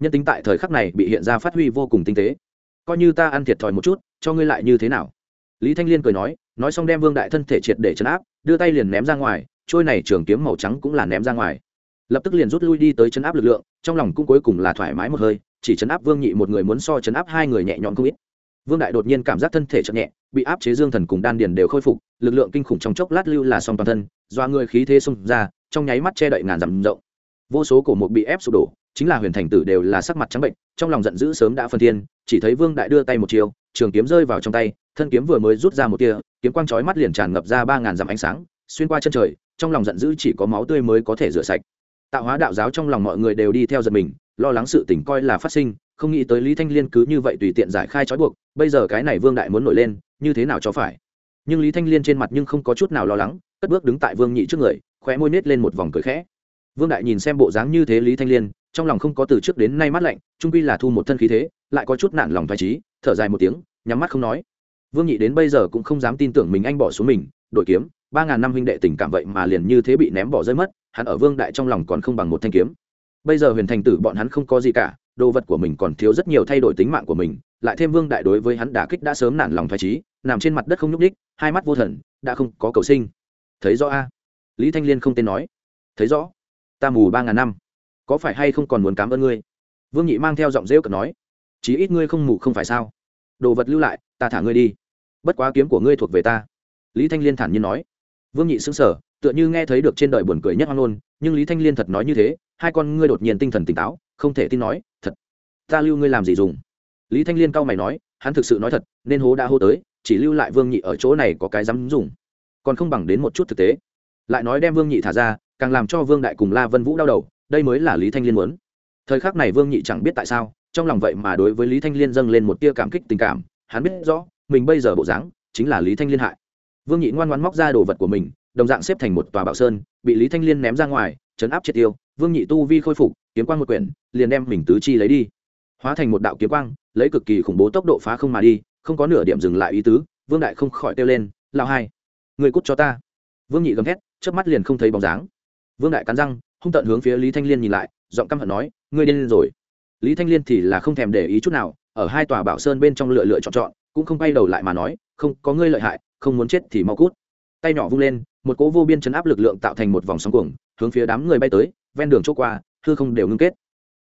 Nhân tính tại thời khắc này bị hiện ra phát huy vô cùng tinh tế. Coi như ta ăn thiệt thòi một chút, cho ngươi lại như thế nào? Lý thanh liên cười nói nói xong đem vương đại thân thể triệt để chấn áp, đưa tay liền ném ra ngoài, trôi này trường kiếm màu trắng cũng là ném ra ngoài. Lập tức liền rút lui đi tới chấn áp lực lượng, trong lòng cũng cuối cùng là thoải mái một hơi, chỉ chấn áp vương nhị một người muốn so chấn áp hai người nhẹ nhõm không ít vương đại đột nhiên cảm giác thân thể chậm nhẹ, bị áp chế dương thần cùng đan điền đều khôi phục, lực lượng kinh khủng trong chốc lát lưu là xong toàn thân, doa người khí thế xông ra, trong nháy mắt che đậy ngàn dặm rộng. Vô số cổ mục bị ép sụp đổ, chính là huyền thành tử đều là sắc mặt trắng bệnh, trong lòng giận dữ sớm đã phân thiên, chỉ thấy vương đại đưa tay một chiều trường kiếm rơi vào trong tay, thân kiếm vừa mới rút ra một tia, kiếm quang chói mắt liền tràn ngập ra ba ngàn dặm ánh sáng, xuyên qua chân trời, trong lòng giận dữ chỉ có máu tươi mới có thể rửa sạch. Tạo hóa đạo giáo trong lòng mọi người đều đi theo giật mình lo lắng sự tình coi là phát sinh, không nghĩ tới lý thanh liên cứ như vậy tùy tiện giải khai trói buộc, bây giờ cái này vương đại muốn nổi lên, như thế nào cho phải? Nhưng lý thanh liên trên mặt nhưng không có chút nào lo lắng, cất bước đứng tại vương nhị trước người, khóe môi nết lên một vòng cười khẽ. Vương đại nhìn xem bộ dáng như thế lý thanh liên, trong lòng không có từ trước đến nay mát lạnh, trung quy là thu một thân khí thế, lại có chút nản lòng thoải trí thở dài một tiếng, nhắm mắt không nói. Vương nhị đến bây giờ cũng không dám tin tưởng mình anh bỏ xuống mình, đội kiếm, ba ngàn năm huynh đệ tình cảm vậy mà liền như thế bị ném bỏ rơi mất, hắn ở vương đại trong lòng còn không bằng một thanh kiếm bây giờ huyền thành tử bọn hắn không có gì cả, đồ vật của mình còn thiếu rất nhiều thay đổi tính mạng của mình, lại thêm vương đại đối với hắn đả kích đã sớm nản lòng thoải trí nằm trên mặt đất không nhúc ních hai mắt vô thần, đã không có cầu sinh. Thấy rõ a? Lý thanh liên không tên nói. Thấy rõ. Ta mù ba ngàn năm. Có phải hay không còn muốn cảm ơn ngươi? Vương nhị mang theo giọng rêu cợt nói. Chí ít ngươi không mù không phải sao? Đồ vật lưu lại, ta thả ngươi đi. Bất quá kiếm của ngươi thuộc về ta. Lý thanh liên thản nhiên nói. Vương nhị xứng sở tựa như nghe thấy được trên đời buồn cười nhất hoang ngôn, nhưng lý thanh liên thật nói như thế, hai con ngươi đột nhiên tinh thần tỉnh táo, không thể tin nói, thật, ta lưu ngươi làm gì dùng? Lý thanh liên cau mày nói, hắn thực sự nói thật, nên hố đã hô tới, chỉ lưu lại vương nhị ở chỗ này có cái dám dùng, còn không bằng đến một chút thực tế. Lại nói đem vương nhị thả ra, càng làm cho vương đại cùng la vân vũ đau đầu, đây mới là lý thanh liên muốn. Thời khắc này vương nhị chẳng biết tại sao, trong lòng vậy mà đối với lý thanh liên dâng lên một tia cảm kích tình cảm, hắn biết rõ, mình bây giờ bộ dáng chính là lý thanh liên hại. Vương nhị ngoan ngoan móc ra đồ vật của mình đồng dạng xếp thành một tòa bảo sơn, bị lý thanh liên ném ra ngoài chấn áp triệt tiêu, vương nhị tu vi khôi phục, kiếm quang một quyển, liền đem mình tứ chi lấy đi. Hóa thành một đạo kiếm quang, lấy cực kỳ khủng bố tốc độ phá không mà đi, không có nửa điểm dừng lại ý tứ, vương đại không khỏi kêu lên lao hai, người cút cho ta. Vương nhị gầm thét trước mắt liền không thấy bóng dáng. Vương đại cắn răng, hung tận hướng phía lý thanh liên nhìn lại, giọng căm hận nói, ngươi điên lên rồi. Lý thanh liên thì là không thèm để ý chút nào, ở hai tòa bảo sơn bên trong lựa lựa chọn chọn, cũng không bay đầu lại mà nói, không, có ngươi lợi hại, không muốn chết thì mau cút. Tay nhỏ vung lên một cỗ vô biên chấn áp lực lượng tạo thành một vòng sóng cuồng, hướng phía đám người bay tới, ven đường chỗ qua, hư không đều ngưng kết.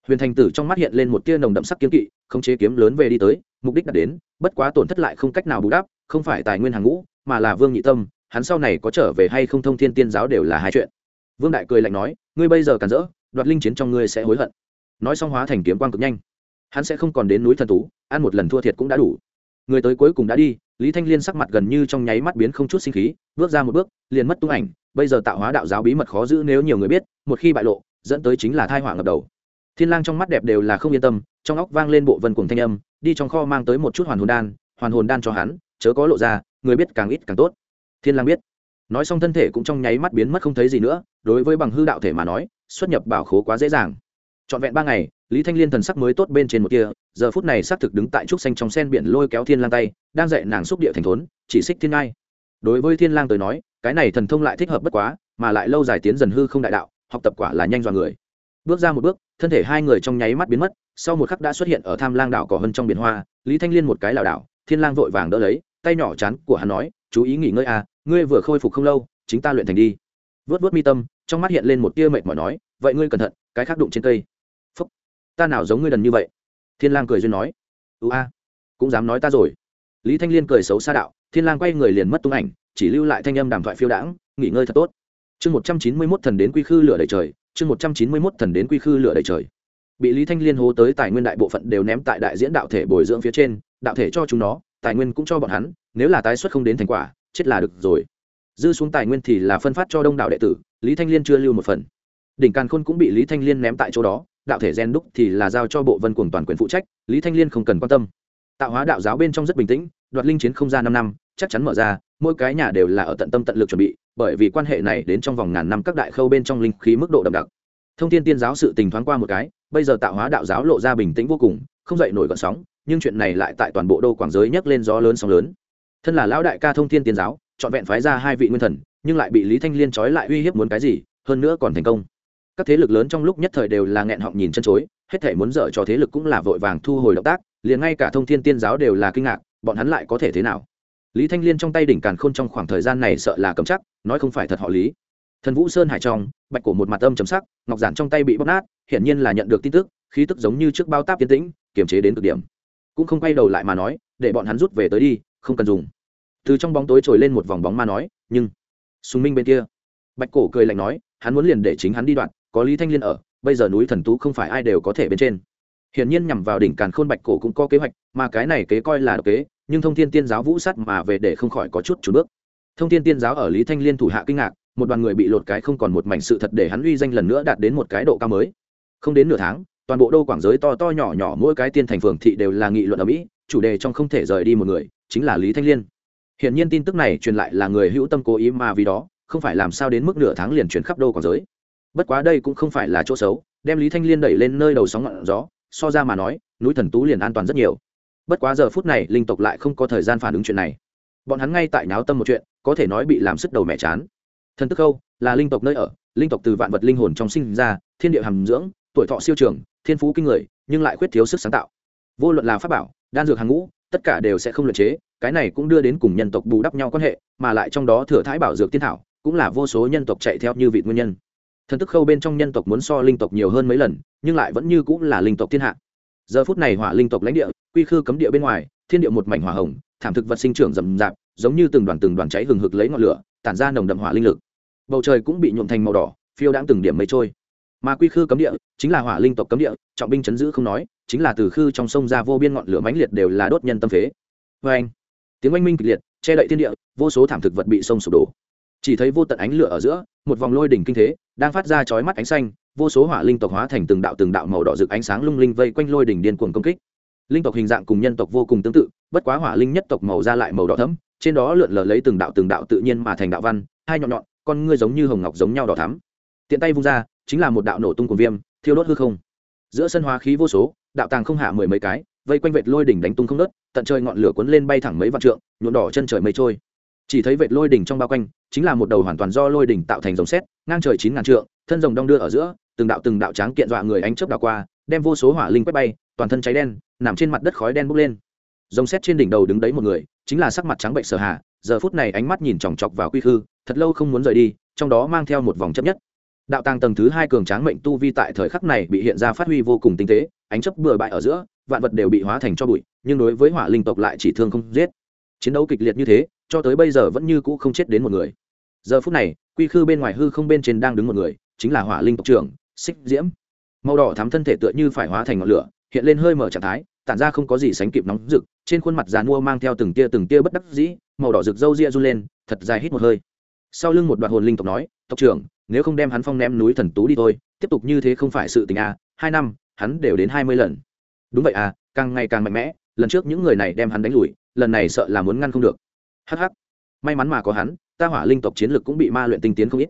Huyền thành tử trong mắt hiện lên một tia nồng đậm sắc kiếm kỵ không chế kiếm lớn về đi tới, mục đích đạt đến, bất quá tổn thất lại không cách nào bù đắp, không phải tài nguyên hàng ngũ, mà là vương nhị tâm, hắn sau này có trở về hay không thông thiên tiên giáo đều là hai chuyện. Vương đại cười lạnh nói, ngươi bây giờ cản rỡ, đoạt linh chiến trong ngươi sẽ hối hận. Nói xong hóa thành kiếm quang cực nhanh. Hắn sẽ không còn đến núi thần tú, ăn một lần thua thiệt cũng đã đủ người tới cuối cùng đã đi, lý thanh liên sắc mặt gần như trong nháy mắt biến không chút sinh khí, bước ra một bước, liền mất tung ảnh, bây giờ tạo hóa đạo giáo bí mật khó giữ nếu nhiều người biết, một khi bại lộ, dẫn tới chính là thai họa ngập đầu. Thiên lang trong mắt đẹp đều là không yên tâm, trong óc vang lên bộ vân cùng thanh âm, đi trong kho mang tới một chút hoàn hồn đan, hoàn hồn đan cho hắn, chớ có lộ ra, người biết càng ít càng tốt. Thiên lang biết. Nói xong thân thể cũng trong nháy mắt biến mất không thấy gì nữa, đối với bằng hư đạo thể mà nói, xuất nhập bảo khố quá dễ dàng trọn vẹn ba ngày, lý thanh liên thần sắc mới tốt bên trên một kia giờ phút này xác thực đứng tại trúc xanh trong sen biển lôi kéo thiên lang tay, đang dạy nàng xúc địa thành thốn, chỉ xích thiên ngai. Đối với thiên lang tới nói, cái này thần thông lại thích hợp bất quá, mà lại lâu dài tiến dần hư không đại đạo, học tập quả là nhanh dọa người. Bước ra một bước, thân thể hai người trong nháy mắt biến mất, sau một khắc đã xuất hiện ở tham lang đảo cỏ hơn trong biển hoa, lý thanh liên một cái lảo đảo, thiên lang vội vàng đỡ lấy, tay nhỏ chán của hắn nói, chú ý nghỉ ngơi à ngươi vừa khôi phục không lâu, chính ta luyện thành đi. Vớt vớt mi tâm, trong mắt hiện lên một tia mệt mỏi nói, vậy ngươi cẩn thận, cái khác đụng trên cây ta nào giống ngươi đần như vậy? Thiên lang cười duyên nói. Ưu a, cũng dám nói ta rồi. Lý thanh liên cười xấu xa đạo, thiên lang quay người liền mất tung ảnh, chỉ lưu lại thanh âm đàm thoại phiêu đãng, nghỉ ngơi thật tốt. Chương một trăm chín mươi mốt thần đến quy khư lửa đầy trời, chương một trăm chín mươi mốt thần đến quy khư lửa đầy trời. Bị lý thanh liên hô tới tài nguyên đại bộ phận đều ném tại đại diễn đạo thể bồi dưỡng phía trên, đạo thể cho chúng nó, tài nguyên cũng cho bọn hắn, nếu là tái xuất không đến thành quả, chết là được rồi. Dư xuống tài nguyên thì là phân phát cho đông đảo đệ tử, lý thanh liên chưa lưu một phần. Đỉnh càn khôn cũng bị lý thanh liên ném tại chỗ đó đạo thể gen đúc thì là giao cho bộ vân cuồng toàn quyền phụ trách, lý thanh liên không cần quan tâm. Tạo hóa đạo giáo bên trong rất bình tĩnh, đoạt linh chiến không ra năm năm, chắc chắn mở ra, mỗi cái nhà đều là ở tận tâm tận lực chuẩn bị, bởi vì quan hệ này đến trong vòng ngàn năm các đại khâu bên trong linh khí mức độ đậm đặc. Thông tin tiên giáo sự tình thoáng qua một cái, bây giờ tạo hóa đạo giáo lộ ra bình tĩnh vô cùng, không dậy nổi gọn sóng, nhưng chuyện này lại tại toàn bộ đô quảng giới nhấc lên gió lớn sóng lớn. Thân là lão đại ca thông thiên tiên giáo, trọn vẹn phái ra hai vị nguyên thần, nhưng lại bị lý thanh liên trói lại uy hiếp muốn cái gì, hơn nữa còn thành công các thế lực lớn trong lúc nhất thời đều là nghẹn họng nhìn chân chối, hết thể muốn dở cho thế lực cũng là vội vàng thu hồi động tác, liền ngay cả thông thiên tiên giáo đều là kinh ngạc, bọn hắn lại có thể thế nào? Lý thanh liên trong tay đỉnh càn khôn trong khoảng thời gian này sợ là cầm chắc, nói không phải thật họ lý. Thần vũ sơn hải trong, bạch cổ một mặt âm chấm sắc, ngọc giản trong tay bị bóp nát, hiển nhiên là nhận được tin tức, khí tức giống như trước bao táp tiến tĩnh, kiềm chế đến cực điểm. Cũng không quay đầu lại mà nói, để bọn hắn rút về tới đi, không cần dùng. Từ trong bóng tối trồi lên một vòng bóng ma nói, nhưng, sùng minh bên kia. Bạch cổ cười lạnh nói, hắn muốn liền để chính hắn đi đoạn có lý thanh liên ở, bây giờ núi thần tú không phải ai đều có thể bên trên. Hiển nhiên nhằm vào đỉnh càn khôn bạch cổ cũng có kế hoạch, mà cái này kế coi là độc kế, nhưng thông thiên tiên giáo vũ sắt mà về để không khỏi có chút chủ bước. Thông thiên tiên giáo ở lý thanh liên thủ hạ kinh ngạc, một đoàn người bị lột cái không còn một mảnh sự thật để hắn uy danh lần nữa đạt đến một cái độ cao mới. Không đến nửa tháng, toàn bộ đô quảng giới to to nhỏ nhỏ mỗi cái tiên thành phường thị đều là nghị luận ở mỹ chủ đề trong không thể rời đi một người, chính là lý thanh liên. Hiển nhiên tin tức này truyền lại là người hữu tâm cố ý mà vì đó, không phải làm sao đến mức nửa tháng liền chuyển khắp đô quảng giới bất quá đây cũng không phải là chỗ xấu, đem lý thanh liên đẩy lên nơi đầu sóng ngọn gió, so ra mà nói, núi thần tú liền an toàn rất nhiều. Bất quá giờ phút này, linh tộc lại không có thời gian phản ứng chuyện này. Bọn hắn ngay tại náo tâm một chuyện, có thể nói bị làm sức đầu mẹ chán. Thần tức khâu là linh tộc nơi ở, linh tộc từ vạn vật linh hồn trong sinh ra, thiên địa hàm dưỡng, tuổi thọ siêu trường, thiên phú kinh người, nhưng lại khuyết thiếu sức sáng tạo. Vô luận là pháp bảo, đan dược hàng ngũ, tất cả đều sẽ không luyện chế, cái này cũng đưa đến cùng nhân tộc bù đắp nhau quan hệ, mà lại trong đó thừa thái bảo dược tiên thảo, cũng là vô số nhân tộc chạy theo như vị nguyên nhân thần tức khâu bên trong nhân tộc muốn so linh tộc nhiều hơn mấy lần, nhưng lại vẫn như cũng là linh tộc thiên hạ. Giờ phút này hỏa linh tộc lãnh địa, quy khư cấm địa bên ngoài, thiên địa một mảnh hỏa hồng, thảm thực vật sinh trưởng rậm rạp, giống như từng đoàn từng đoàn cháy hừng hực lấy ngọn lửa, tản ra nồng đậm hỏa linh lực. Bầu trời cũng bị nhuộm thành màu đỏ, phiêu đãng từng điểm mây trôi. Mà quy khư cấm địa, chính là hỏa linh tộc cấm địa, trọng binh chấn giữ không nói, chính là từ khư trong sông ra vô biên ngọn lửa mãnh liệt đều là đốt nhân tâm phế. Vê anh tiếng oanh minh kịch liệt, che đậy thiên địa, vô số thảm thực vật bị sông sụp đổ chỉ thấy vô tận ánh lửa ở giữa, một vòng lôi đỉnh kinh thế đang phát ra chói mắt ánh xanh, vô số hỏa linh tộc hóa thành từng đạo từng đạo màu đỏ rực ánh sáng lung linh vây quanh lôi đỉnh điên cuồng công kích. Linh tộc hình dạng cùng nhân tộc vô cùng tương tự, bất quá hỏa linh nhất tộc màu ra lại màu đỏ thẫm, trên đó lượn lờ lấy từng đạo từng đạo tự nhiên mà thành đạo văn, hai nhọn nhọn, con ngươi giống như hồng ngọc giống nhau đỏ thắm. Tiện tay vung ra, chính là một đạo nổ tung của viêm, thiêu đốt hư không. Giữa sân hóa khí vô số, đạo tàng không hạ mười mấy cái, vây quanh vệt lôi đỉnh đánh tung không nớt tận trời ngọn lửa cuốn lên bay thẳng mấy vạn trượng, nhuộm đỏ chân trời mây trôi chỉ thấy vệt lôi đỉnh trong bao quanh, chính là một đầu hoàn toàn do lôi đỉnh tạo thành dòng xét ngang trời chín ngàn trượng, thân rồng đong đưa ở giữa, từng đạo từng đạo tráng kiện dọa người ánh chớp đào qua, đem vô số hỏa linh quét bay, toàn thân cháy đen, nằm trên mặt đất khói đen bốc lên. Dòng xét trên đỉnh đầu đứng đấy một người, chính là sắc mặt trắng bệnh sở hạ giờ phút này ánh mắt nhìn chòng chọc vào quy khư, thật lâu không muốn rời đi, trong đó mang theo một vòng chấp nhất. Đạo tàng tầng thứ hai cường tráng mệnh tu vi tại thời khắc này bị hiện ra phát huy vô cùng tinh tế, ánh chấp bừa bãi ở giữa, vạn vật đều bị hóa thành cho bụi, nhưng đối với hỏa linh tộc lại chỉ thương không giết. Chiến đấu kịch liệt như thế cho tới bây giờ vẫn như cũ không chết đến một người. Giờ phút này quy khư bên ngoài hư không bên trên đang đứng một người chính là hỏa linh tộc trưởng xích diễm. Màu đỏ thắm thân thể tựa như phải hóa thành ngọn lửa hiện lên hơi mở trạng thái tản ra không có gì sánh kịp nóng rực trên khuôn mặt dàn mua mang theo từng tia từng tia bất đắc dĩ màu đỏ rực râu ria run lên thật dài hít một hơi. Sau lưng một đoạn hồn linh tộc nói tộc trưởng nếu không đem hắn phong ném núi thần tú đi thôi tiếp tục như thế không phải sự tình à, hai năm hắn đều đến hai mươi lần. Đúng vậy à càng ngày càng mạnh mẽ lần trước những người này đem hắn đánh lùi lần này sợ là muốn ngăn không được hh may mắn mà có hắn, ta hỏa linh tộc chiến lực cũng bị ma luyện tinh tiến không ít.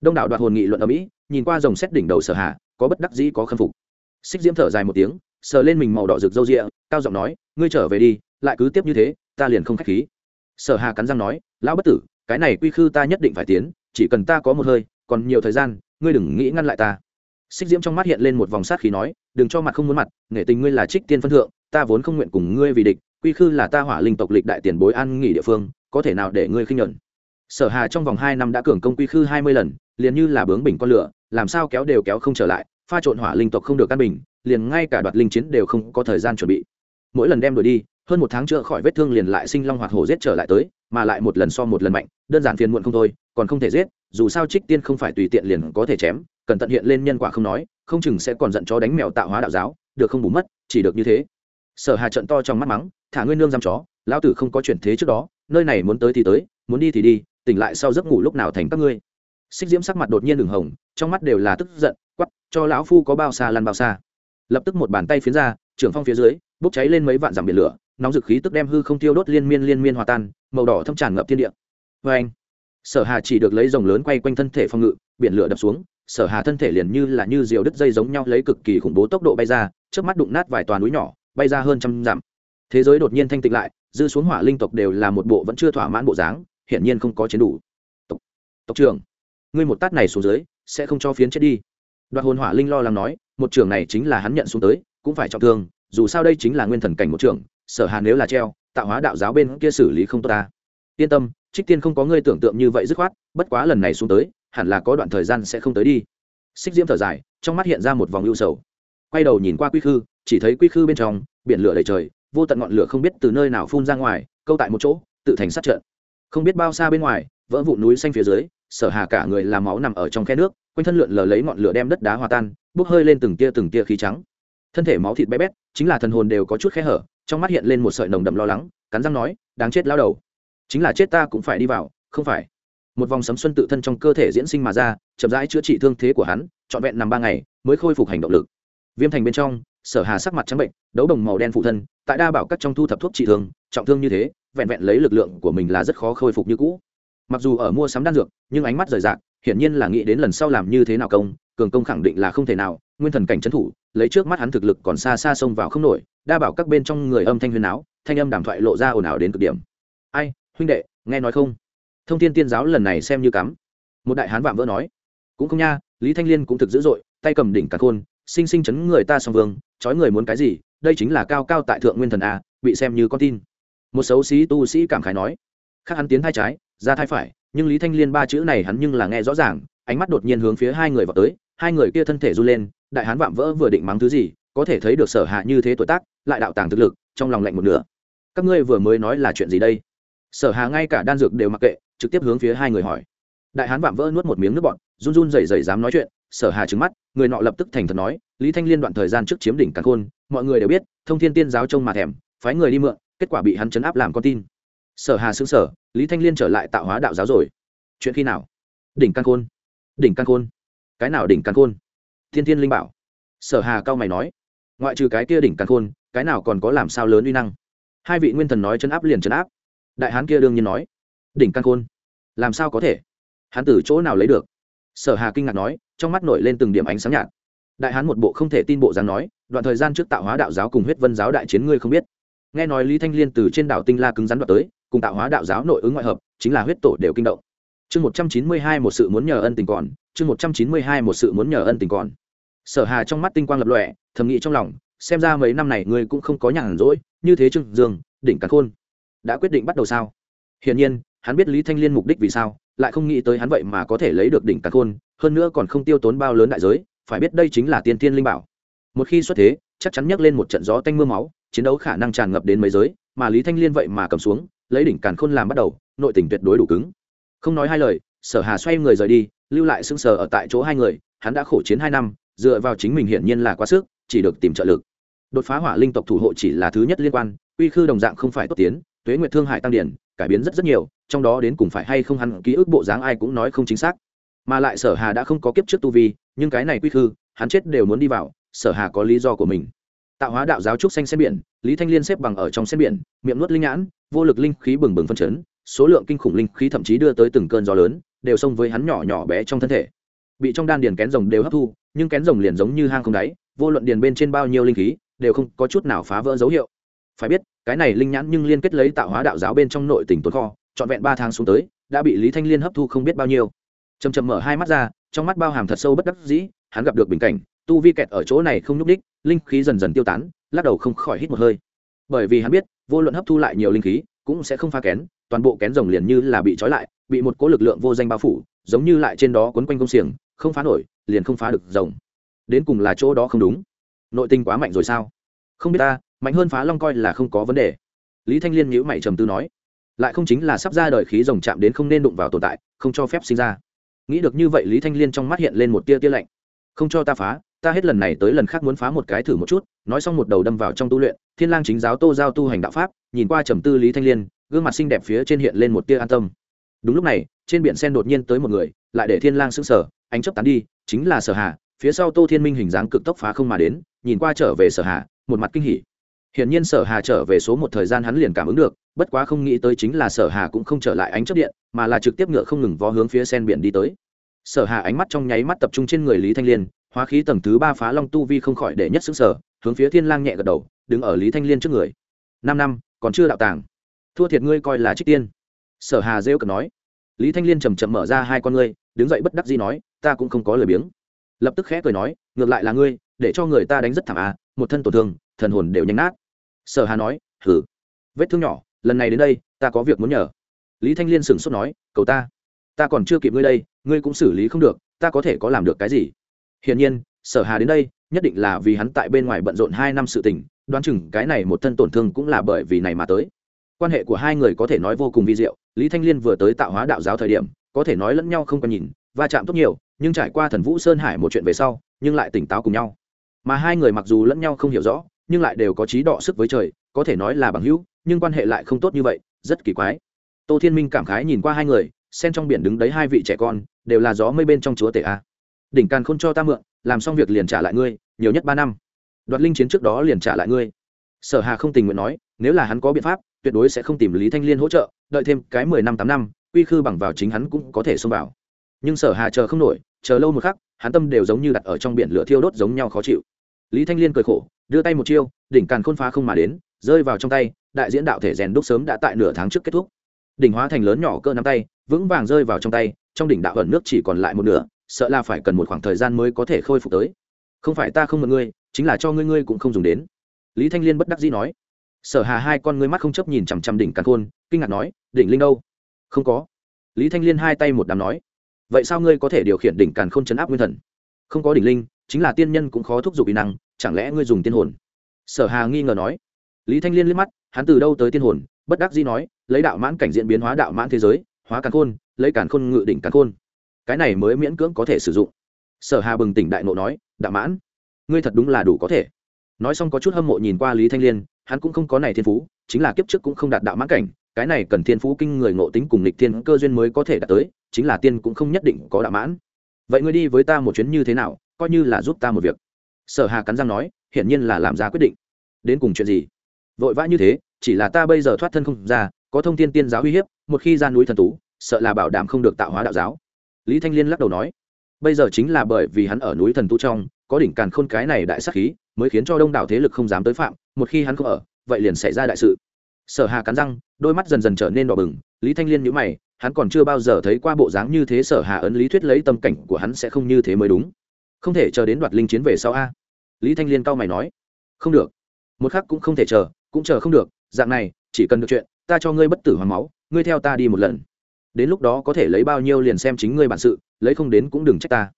Đông đảo đoạt hồn nghị luận ở mỹ, nhìn qua dòng xét đỉnh đầu sở hạ có bất đắc dĩ, có khâm phục. Xích diễm thở dài một tiếng, sờ lên mình màu đỏ rực râu rịa, cao giọng nói, ngươi trở về đi, lại cứ tiếp như thế, ta liền không k h á c h khí. Sở hà cắn răng nói, lão bất tử, cái này quy khư ta nhất định phải tiến, chỉ cần ta có một hơi, còn nhiều thời gian, ngươi đừng nghĩ ngăn lại ta. Xích diễm trong mắt hiện lên một vòng sát khí nói, đừng cho mặt không muốn mặt, nghệ tình ngươi là trích tiên phân thượng, ta vốn không nguyện cùng ngươi vì địch, quy khư là ta hỏa linh tộc lịch đại tiền bối an nghỉ địa phương có thể nào để ngươi khinh nhẫn sở hà trong vòng hai năm đã cường công quy khư hai mươi lần, liền như là bướng bình con lửa, làm sao kéo đều kéo không trở lại, pha trộn hỏa linh tộc không được căn bình, liền ngay cả đoạt linh chiến đều không có thời gian chuẩn bị. Mỗi lần đem đuổi đi, hơn một tháng chữa khỏi vết thương liền lại sinh long hoạt hổ giết trở lại tới, mà lại một lần so một lần mạnh, đơn giản phiền muộn không thôi, còn không thể giết, dù sao trích tiên không phải tùy tiện liền có thể chém cần tận hiện lên nhân quả không nói, không chừng sẽ còn giận chó đánh mèo tạo hóa đạo giáo, được không bù mất, chỉ được như thế. Sở hà trận to trong mắt mắng, thả ngươi nương giam chó, lão tử không có chuyển thế trước đó nơi này muốn tới thì tới, muốn đi thì đi, tỉnh lại sau giấc ngủ lúc nào thành các ngươi. Xích diễm sắc mặt đột nhiên đường hồng, trong mắt đều là tức giận quắp cho lão phu có bao xa lăn bao xa. Lập tức một bàn tay phiến ra, trưởng phong phía dưới, bốc cháy lên mấy vạn dặm biển lửa, nóng dực khí tức đem hư không tiêu đốt liên miên liên miên hòa tan, màu đỏ thâm tràn ngập thiên địa. Vê anh, sở hà chỉ được lấy dòng lớn quay quanh thân thể phong ngự, biển lửa đập xuống, sở hà thân thể liền như là như diều đứt dây giống nhau lấy cực kỳ khủng bố tốc độ bay ra, trước mắt đụng nát vài toàn núi nhỏ, bay ra hơn trăm dặm. Thế giới đột nhiên thanh tịnh lại dư xuống hỏa linh tộc đều là một bộ vẫn chưa thỏa mãn bộ dáng hiển nhiên không có chiến đủ. Tộc, tộc trưởng ngươi một tát này xuống dưới sẽ không cho phiến chết đi. Đoạt hồn hỏa linh lo lắng nói một trưởng này chính là hắn nhận xuống tới cũng phải trọng thương dù sao đây chính là nguyên thần cảnh một trưởng sở hà nếu là treo tạo hóa đạo giáo bên kia xử lý không tốt ta. Yên tâm trích tiên không có ngươi tưởng tượng như vậy dứt khoát bất quá lần này xuống tới hẳn là có đoạn thời gian sẽ không tới đi. Xích diễm thở dài trong mắt hiện ra một vòng ưu sầu. Quay đầu nhìn qua quy khư chỉ thấy quy khư bên trong biển lửa đầy trời vô tận ngọn lửa không biết từ nơi nào phun ra ngoài, câu tại một chỗ, tự thành sát trận. Không biết bao xa bên ngoài, vỡ vụ núi xanh phía dưới, sở hà cả người làm máu nằm ở trong khe nước, quanh thân lượn lờ lấy ngọn lửa đem đất đá hòa tan, bốc hơi lên từng tia từng tia khí trắng. Thân thể máu thịt bé bét, chính là thần hồn đều có chút khe hở, trong mắt hiện lên một sợi nồng đậm lo lắng, cắn răng nói, đáng chết lao đầu. Chính là chết ta cũng phải đi vào, không phải. Một vòng sấm xuân tự thân trong cơ thể diễn sinh mà ra, chậm rãi chữa trị thương thế của hắn, trọn vẹn nằm ba ngày, mới khôi phục hành động lực. Viêm thành bên trong sở hà sắc mặt trắng bệnh, đấu đồng màu đen phụ thân, tại đa bảo các trong thu thập thuốc trị thương, trọng thương như thế, vẹn vẹn lấy lực lượng của mình là rất khó khôi phục như cũ. Mặc dù ở mua sắm đan dược, nhưng ánh mắt rời rạc, hiển nhiên là nghĩ đến lần sau làm như thế nào công, cường công khẳng định là không thể nào, nguyên thần cảnh trấn thủ, lấy trước mắt hắn thực lực còn xa xa xông vào không nổi, đa bảo các bên trong người âm thanh huyền áo thanh âm đàm thoại lộ ra ồn ào đến cực điểm. Ai, huynh đệ, nghe nói không? Thông tin tiên giáo lần này xem như cắm. Một đại hán vạm vỡ nói. Cũng không nha, lý thanh liên cũng thực dữ dội, tay cầm đỉnh cả khôn sinh sinh chấn người ta song vương, trói người muốn cái gì, đây chính là cao cao tại thượng nguyên thần a, bị xem như con tin. Một xấu xí tu sĩ cảm khái nói. Khác hắn tiến thai trái, ra thai phải, nhưng lý thanh liên ba chữ này hắn nhưng là nghe rõ ràng, ánh mắt đột nhiên hướng phía hai người vào tới, hai người kia thân thể run lên, đại hán vạm vỡ vừa định mắng thứ gì, có thể thấy được sở hạ như thế tuổi tác, lại đạo tàng thực lực, trong lòng lạnh một nửa. Các ngươi vừa mới nói là chuyện gì đây? Sở hà ngay cả đan dược đều mặc kệ, trực tiếp hướng phía hai người hỏi. Đại hán vạm vỡ nuốt một miếng nước bọn run run rẩy rẩy dám nói chuyện, sở hà trứng mắt người nọ lập tức thành thật nói, lý thanh liên đoạn thời gian trước chiếm đỉnh càn khôn, mọi người đều biết, thông thiên tiên giáo trông mà thèm, phái người đi mượn, kết quả bị hắn chấn áp làm con tin. Sở hà xứng sở lý thanh liên trở lại tạo hóa đạo giáo rồi. Chuyện khi nào? Đỉnh căn khôn. Đỉnh căn khôn. Cái nào đỉnh căn khôn? Thiên thiên linh bảo. Sở hà cao mày nói, ngoại trừ cái kia đỉnh căn khôn, cái nào còn có làm sao lớn uy năng? Hai vị nguyên thần nói chấn áp liền chấn áp. Đại hán kia đương nhiên nói, đỉnh căn khôn, làm sao có thể? Hắn từ chỗ nào lấy được? Sở hà kinh ngạc nói, trong mắt nổi lên từng điểm ánh sáng nhạt. Đại hán một bộ không thể tin bộ dáng nói, đoạn thời gian trước tạo hóa đạo giáo cùng huyết vân giáo đại chiến ngươi không biết. Nghe nói lý thanh liên từ trên đảo tinh la cứng rắn đoạt tới, cùng tạo hóa đạo giáo nội ứng ngoại hợp, chính là huyết tổ đều kinh động. Chương một trăm chín mươi hai một sự muốn nhờ ân tình còn, chương một trăm chín mươi hai một sự muốn nhờ ân tình còn. Sở hà trong mắt tinh quang lập lọe thầm nghĩ trong lòng, xem ra mấy năm này ngươi cũng không có nhàn rỗi, như thế trương dương, đỉnh cắn khôn, đã quyết định bắt đầu sao? Hiển nhiên, hắn biết lý thanh liên mục đích vì sao lại không nghĩ tới hắn vậy mà có thể lấy được đỉnh càn khôn, hơn nữa còn không tiêu tốn bao lớn đại giới, phải biết đây chính là tiên tiên linh bảo. Một khi xuất thế, chắc chắn nhắc lên một trận gió tanh mưa máu, chiến đấu khả năng tràn ngập đến mấy giới, mà lý thanh liên vậy mà cầm xuống, lấy đỉnh càn khôn làm bắt đầu, nội tình tuyệt đối đủ cứng. Không nói hai lời, sở hà xoay người rời đi, lưu lại sững sờ ở tại chỗ hai người, hắn đã khổ chiến hai năm, dựa vào chính mình hiển nhiên là quá sức, chỉ được tìm trợ lực. Đột phá hỏa linh tộc thủ hộ chỉ là thứ nhất liên quan, uy khư đồng dạng không phải tốt tiến tuế nguyệt thương hại tăng điển, cải biến rất rất nhiều, trong đó đến cùng phải hay không hắn, ký ức bộ dáng ai cũng nói không chính xác. Mà lại sở hà đã không có kiếp trước tu vi, nhưng cái này quy khư, hắn chết đều muốn đi vào, sở hà có lý do của mình. Tạo hóa đạo giáo trúc xanh sen biển, lý thanh liên xếp bằng ở trong sen biển, miệng nuốt linh nhãn, vô lực linh khí bừng bừng phân chấn, số lượng kinh khủng linh khí thậm chí đưa tới từng cơn gió lớn, đều xông với hắn nhỏ nhỏ bé trong thân thể. Bị trong đan điền kén rồng đều hấp thu, nhưng kén rồng liền giống như hang không đáy, vô luận điền bên trên bao nhiêu linh khí, đều không có chút nào phá vỡ dấu hiệu. Phải biết cái này linh nhãn nhưng liên kết lấy tạo hóa đạo giáo bên trong nội tỉnh tồn kho, trọn vẹn ba tháng xuống tới, đã bị lý thanh liên hấp thu không biết bao nhiêu. Chầm chầm mở hai mắt ra, trong mắt bao hàm thật sâu bất đắc dĩ, hắn gặp được bình cảnh, tu vi kẹt ở chỗ này không nhúc đích linh khí dần dần tiêu tán, lắc đầu không khỏi hít một hơi. Bởi vì hắn biết, vô luận hấp thu lại nhiều linh khí, cũng sẽ không pha kén, toàn bộ kén rồng liền như là bị trói lại, bị một cố lực lượng vô danh bao phủ, giống như lại trên đó quấn quanh công xiềng, không phá nổi, liền không phá được rồng. Đến cùng là chỗ đó không đúng. Nội tinh quá mạnh rồi sao? Không biết ta mạnh hơn phá long coi là không có vấn đề. Lý thanh liên nhữ mày trầm tư nói, lại không chính là sắp ra đời khí rồng chạm đến không nên đụng vào tồn tại, không cho phép sinh ra. Nghĩ được như vậy lý thanh liên trong mắt hiện lên một tia tia lạnh. Không cho ta phá, ta hết lần này tới lần khác muốn phá một cái thử một chút, nói xong một đầu đâm vào trong tu luyện, thiên lang chính giáo tô giao tu hành đạo pháp, nhìn qua trầm tư lý thanh liên, gương mặt xinh đẹp phía trên hiện lên một tia an tâm. Đúng lúc này, trên biển sen đột nhiên tới một người, lại để thiên lang sững sờ, ánh chớp tán đi, chính là sở hà, phía sau tô thiên minh hình dáng cực tốc phá không mà đến, nhìn qua trở về sở hà, một mặt kinh hỉ hiển nhiên sở hà trở về số một thời gian hắn liền cảm ứng được, bất quá không nghĩ tới chính là sở hà cũng không trở lại ánh chớp điện, mà là trực tiếp ngựa không ngừng vó hướng phía sen biển đi tới. Sở hà ánh mắt trong nháy mắt tập trung trên người lý thanh liên, hóa khí tầng thứ ba phá long tu vi không khỏi để nhất sức sở hướng phía thiên lang nhẹ gật đầu, đứng ở lý thanh liên trước người. Năm năm, còn chưa đạo tàng. Thua thiệt ngươi coi là trích tiên. Sở hà rêu cợt nói. Lý thanh liên chậm chậm mở ra hai con ngươi, đứng dậy bất đắc dĩ nói, ta cũng không có lời biếng. Lập tức khẽ cười nói, ngược lại là ngươi, để cho người ta đánh rất thảm à một thân tổn thương thần hồn đều nhanh nát. Sở hà nói hử vết thương nhỏ, lần này đến đây, ta có việc muốn nhờ. Lý thanh liên sửng sốt nói, cầu ta ta còn chưa kịp ngươi đây, ngươi cũng xử lý không được, ta có thể có làm được cái gì? Hiển nhiên, sở hà đến đây, nhất định là vì hắn tại bên ngoài bận rộn hai năm sự tình, đoán chừng cái này một thân tổn thương cũng là bởi vì này mà tới. Quan hệ của hai người có thể nói vô cùng vi diệu, lý thanh liên vừa tới tạo hóa đạo giáo thời điểm, có thể nói lẫn nhau không có nhìn, va chạm tốt nhiều, nhưng trải qua thần vũ sơn hải một chuyện về sau, nhưng lại tỉnh táo cùng nhau. Mà hai người mặc dù lẫn nhau không hiểu rõ nhưng lại đều có trí đọ sức với trời, có thể nói là bằng hữu, nhưng quan hệ lại không tốt như vậy, rất kỳ quái. Tô thiên minh cảm khái nhìn qua hai người, sen trong biển đứng đấy hai vị trẻ con, đều là gió mây bên trong chúa tể a. Đỉnh càn không cho ta mượn, làm xong việc liền trả lại ngươi, nhiều nhất ba năm. Đoạt linh chiến trước đó liền trả lại ngươi. Sở hà không tình nguyện nói, nếu là hắn có biện pháp, tuyệt đối sẽ không tìm lý thanh liên hỗ trợ, đợi thêm cái mười năm tám năm uy khư bằng vào chính hắn cũng có thể xông vào. Nhưng sở hà chờ không nổi, chờ lâu một khắc, hắn tâm đều giống như đặt ở trong biển lửa thiêu đốt giống nhau khó chịu. Lý thanh liên cười khổ đưa tay một chiêu, đỉnh càn khôn phá không mà đến, rơi vào trong tay, đại diễn đạo thể rèn đúc sớm đã tại nửa tháng trước kết thúc. Đỉnh hóa thành lớn nhỏ cỡ nắm tay, vững vàng rơi vào trong tay, trong đỉnh đạo ẩn nước chỉ còn lại một nửa, sợ là phải cần một khoảng thời gian mới có thể khôi phục tới. Không phải ta không mượn ngươi, chính là cho ngươi ngươi cũng không dùng đến. Lý thanh liên bất đắc dĩ nói. Sở hà hai con ngươi mắt không chấp nhìn chằm chằm đỉnh càn khôn, kinh ngạc nói, đỉnh linh đâu? Không có. Lý thanh liên hai tay một đám nói. Vậy sao ngươi có thể điều khiển đỉnh càn khôn chấn áp nguyên thần? Không có đỉnh linh chính là tiên nhân cũng khó thúc giục ý năng, chẳng lẽ ngươi dùng tiên hồn? Sở hà nghi ngờ nói. Lý thanh liên liếc mắt, hắn từ đâu tới tiên hồn? Bất đắc dĩ nói, lấy đạo mãn cảnh diễn biến hóa đạo mãn thế giới, hóa càn khôn, lấy càn khôn ngự đỉnh càn khôn. Cái này mới miễn cưỡng có thể sử dụng. Sở hà bừng tỉnh đại nộ nói, đạo mãn, ngươi thật đúng là đủ có thể. Nói xong có chút hâm mộ nhìn qua lý thanh liên, hắn cũng không có này thiên phú, chính là kiếp trước cũng không đạt đạo mãn cảnh, cái này cần thiên phú kinh người ngộ tính cùng lịch thiên cơ duyên mới có thể đạt tới, chính là tiên cũng không nhất định có đạo mãn. Vậy ngươi đi với ta một chuyến như thế nào? Coi như là giúp ta một việc. Sở hà cắn răng nói, hiển nhiên là làm ra quyết định. Đến cùng chuyện gì? Vội vã như thế, chỉ là ta bây giờ thoát thân không ra, có thông tin tiên giáo uy hiếp, một khi ra núi thần tú, sợ là bảo đảm không được tạo hóa đạo giáo. Lý thanh liên lắc đầu nói, bây giờ chính là bởi vì hắn ở núi thần tú trong, có đỉnh càn khôn cái này đại sắc khí, mới khiến cho đông đảo thế lực không dám tới phạm, một khi hắn không ở, vậy liền xảy ra đại sự. Sở hà cắn răng, đôi mắt dần dần trở nên đỏ bừng, lý thanh liên nhíu mày, hắn còn chưa bao giờ thấy qua bộ dáng như thế, sở hà ấn lý thuyết lấy tâm cảnh của hắn sẽ không như thế mới đúng không thể chờ đến đoạt linh chiến về sau a. Lý thanh liên cau mày nói. Không được. Một khắc cũng không thể chờ, cũng chờ không được, dạng này, chỉ cần được chuyện, ta cho ngươi bất tử hoàng máu, ngươi theo ta đi một lần. Đến lúc đó có thể lấy bao nhiêu liền xem chính ngươi bản sự, lấy không đến cũng đừng trách ta.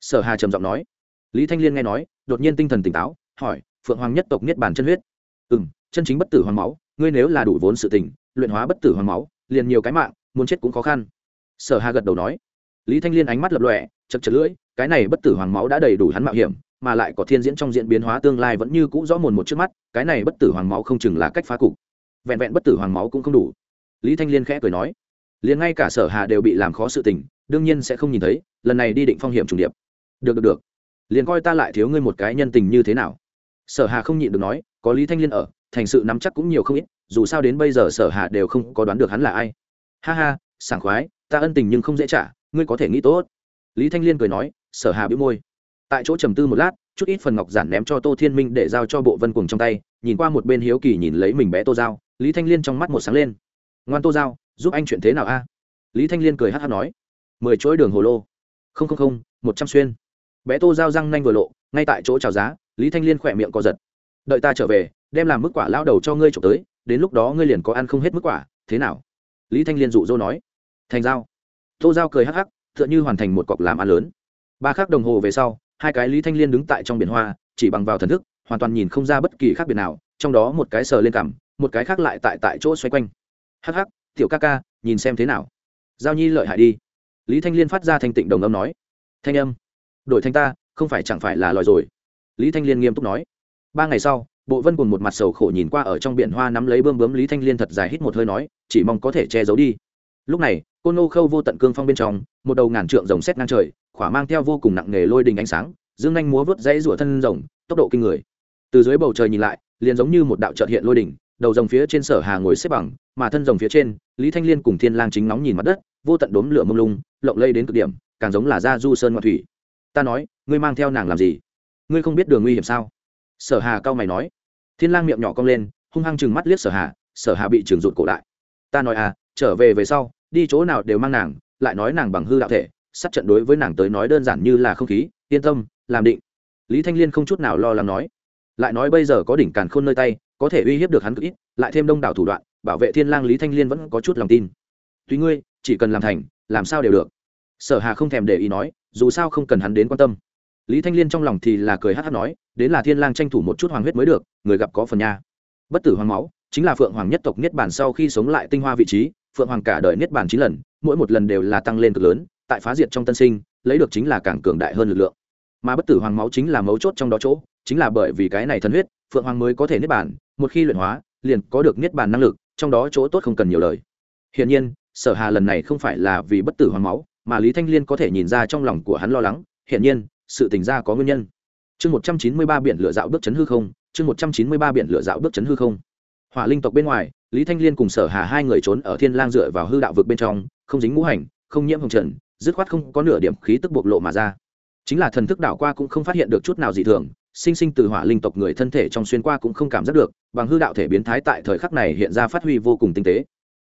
Sở hà trầm giọng nói. Lý thanh liên nghe nói, đột nhiên tinh thần tỉnh táo, hỏi, phượng hoàng nhất tộc niết bàn chân huyết. Ừ m chân chính bất tử hoàng máu, ngươi nếu là đủ vốn sự tình, luyện hóa bất tử hoàng máu, liền nhiều cái mạng, muốn chết cũng khó khăn. Sở hà gật đầu nói. Lý thanh liên ánh mắt lập lọe chật chật lưỡi cái này bất tử hoàng máu đã đầy đủ hắn mạo hiểm, mà lại có thiên diễn trong diễn biến hóa tương lai vẫn như cũ rõ mồn một trước mắt, cái này bất tử hoàng máu không chừng là cách phá cục. Vẹn vẹn bất tử hoàng máu cũng không đủ. Lý thanh liên khẽ cười nói, liền ngay cả sở hà đều bị làm khó sự tình, đương nhiên sẽ không nhìn thấy, lần này đi định phong hiểm trùng điệp. Được được được. Liền coi ta lại thiếu ngươi một cái nhân tình như thế nào. Sở hà không nhịn được nói, có lý thanh liên ở, thành sự nắm chắc cũng nhiều không ít, dù sao đến bây giờ sở hà đều không có đoán được hắn là ai. Ha ha, sảng khoái, ta ân tình nhưng không dễ trả, ngươi có thể nghĩ tốt lý thanh liên cười nói, sở hà bĩu môi. Tại chỗ trầm tư một lát, chút ít phần ngọc giản ném cho tô thiên minh để giao cho bộ vân cùng trong tay, nhìn qua một bên hiếu kỳ nhìn lấy mình bé tô giao, lý thanh liên trong mắt một sáng lên. Ngoan tô giao, giúp anh chuyện thế nào a? Lý thanh liên cười hát hát nói, mười chuỗi đường hồ lô. Không không không, một trăm xuyên. Bé tô giao răng nanh vừa lộ, ngay tại chỗ chào giá, lý thanh liên khỏe miệng co giật. Đợi ta trở về, đem làm mức quả lao đầu cho ngươi trộm tới, đến lúc đó ngươi liền có ăn không hết mức quả, thế nào? Lý thanh liên dụ dỗ nói, thành giao. Tô giao cười hắc hắc tựa như hoàn thành một cọc làm ăn lớn. Ba khắc đồng hồ về sau, hai cái lý thanh liên đứng tại trong biển hoa, chỉ bằng vào thần thức, hoàn toàn nhìn không ra bất kỳ khác biệt nào, trong đó một cái sờ lên cằm một cái khác lại tại tại chỗ xoay quanh. Hắc hắc, tiểu ca ca, nhìn xem thế nào? Giao nhi lợi hại đi. Lý thanh liên phát ra thanh tịnh đồng âm nói. Thanh âm. Đổi thanh ta, không phải chẳng phải là lòi rồi. Lý thanh liên nghiêm túc nói. Ba ngày sau, bộ vân cùng một mặt sầu khổ nhìn qua ở trong biển hoa nắm lấy bơm bướm lý thanh liên thật dài hít một hơi nói, chỉ mong có thể che giấu đi. Lúc này côn nô khâu vô tận cương phong bên trong, một đầu ngàn trượng rồng xét ngang trời, khỏa mang theo vô cùng nặng nề lôi đình ánh sáng, dương nhanh múa vớt dãy rủa thân rồng, tốc độ kinh người. Từ dưới bầu trời nhìn lại, liền giống như một đạo trợt hiện lôi đỉnh đầu rồng phía trên sở hà ngồi xếp bằng, mà thân rồng phía trên, lý thanh liên cùng thiên lang chính nóng nhìn mặt đất, vô tận đốm lửa mông lung, lộng lây đến cực điểm, càng giống là ra du sơn ngoại thủy. Ta nói, ngươi mang theo nàng làm gì? Ngươi không biết đường nguy hiểm sao? Sở hà cao mày nói. Thiên lang miệng nhỏ cong lên, hung hăng chừng mắt liếc sở hà sở hà bị trường rụt cổ lại. Ta nói à trở về về sau đi chỗ nào đều mang nàng, lại nói nàng bằng hư đạo thể, sát trận đối với nàng tới nói đơn giản như là không khí, yên tâm, làm định. Lý thanh liên không chút nào lo lắng nói. Lại nói bây giờ có đỉnh càn khôn nơi tay, có thể uy hiếp được hắn cực ít, lại thêm đông đảo thủ đoạn, bảo vệ thiên lang lý thanh liên vẫn có chút lòng tin. Tuy ngươi, chỉ cần làm thành, làm sao đều được. Sở hà không thèm để ý nói, dù sao không cần hắn đến quan tâm. Lý thanh liên trong lòng thì là cười hát hát nói, đến là thiên lang tranh thủ một chút hoàng huyết mới được, người gặp có phần nha. Bất tử hoàng máu, chính là phượng hoàng nhất tộc niết bản sau khi sống lại tinh hoa vị trí phượng hoàng cả đời niết bàn chín lần, mỗi một lần đều là tăng lên cực lớn, tại phá diệt trong tân sinh, lấy được chính là càng cường đại hơn lực lượng. Mà bất tử hoàng máu chính là mấu chốt trong đó chỗ, chính là bởi vì cái này thân huyết, phượng hoàng mới có thể niết bàn, một khi luyện hóa, liền có được niết bàn năng lực, trong đó chỗ tốt không cần nhiều lời. Hiển nhiên, sở hà lần này không phải là vì bất tử hoàng máu, mà lý thanh liên có thể nhìn ra trong lòng của hắn lo lắng, hiển nhiên, sự tình ra có nguyên nhân. Chương một trăm chín mươi ba biển lửa dạo bước chấn hư không, chương một trăm chín mươi ba biển lửa dạo bước chấn hư không. Hỏa linh tộc bên ngoài lý thanh liên cùng sở hà hai người trốn ở thiên lang dựa vào hư đạo vực bên trong, không dính ngũ hành, không nhiễm hồng trần, dứt khoát không có nửa điểm khí tức bộc lộ mà ra. Chính là thần thức đảo qua cũng không phát hiện được chút nào dị thường, sinh sinh từ hỏa linh tộc người thân thể trong xuyên qua cũng không cảm giác được, bằng hư đạo thể biến thái tại thời khắc này hiện ra phát huy vô cùng tinh tế.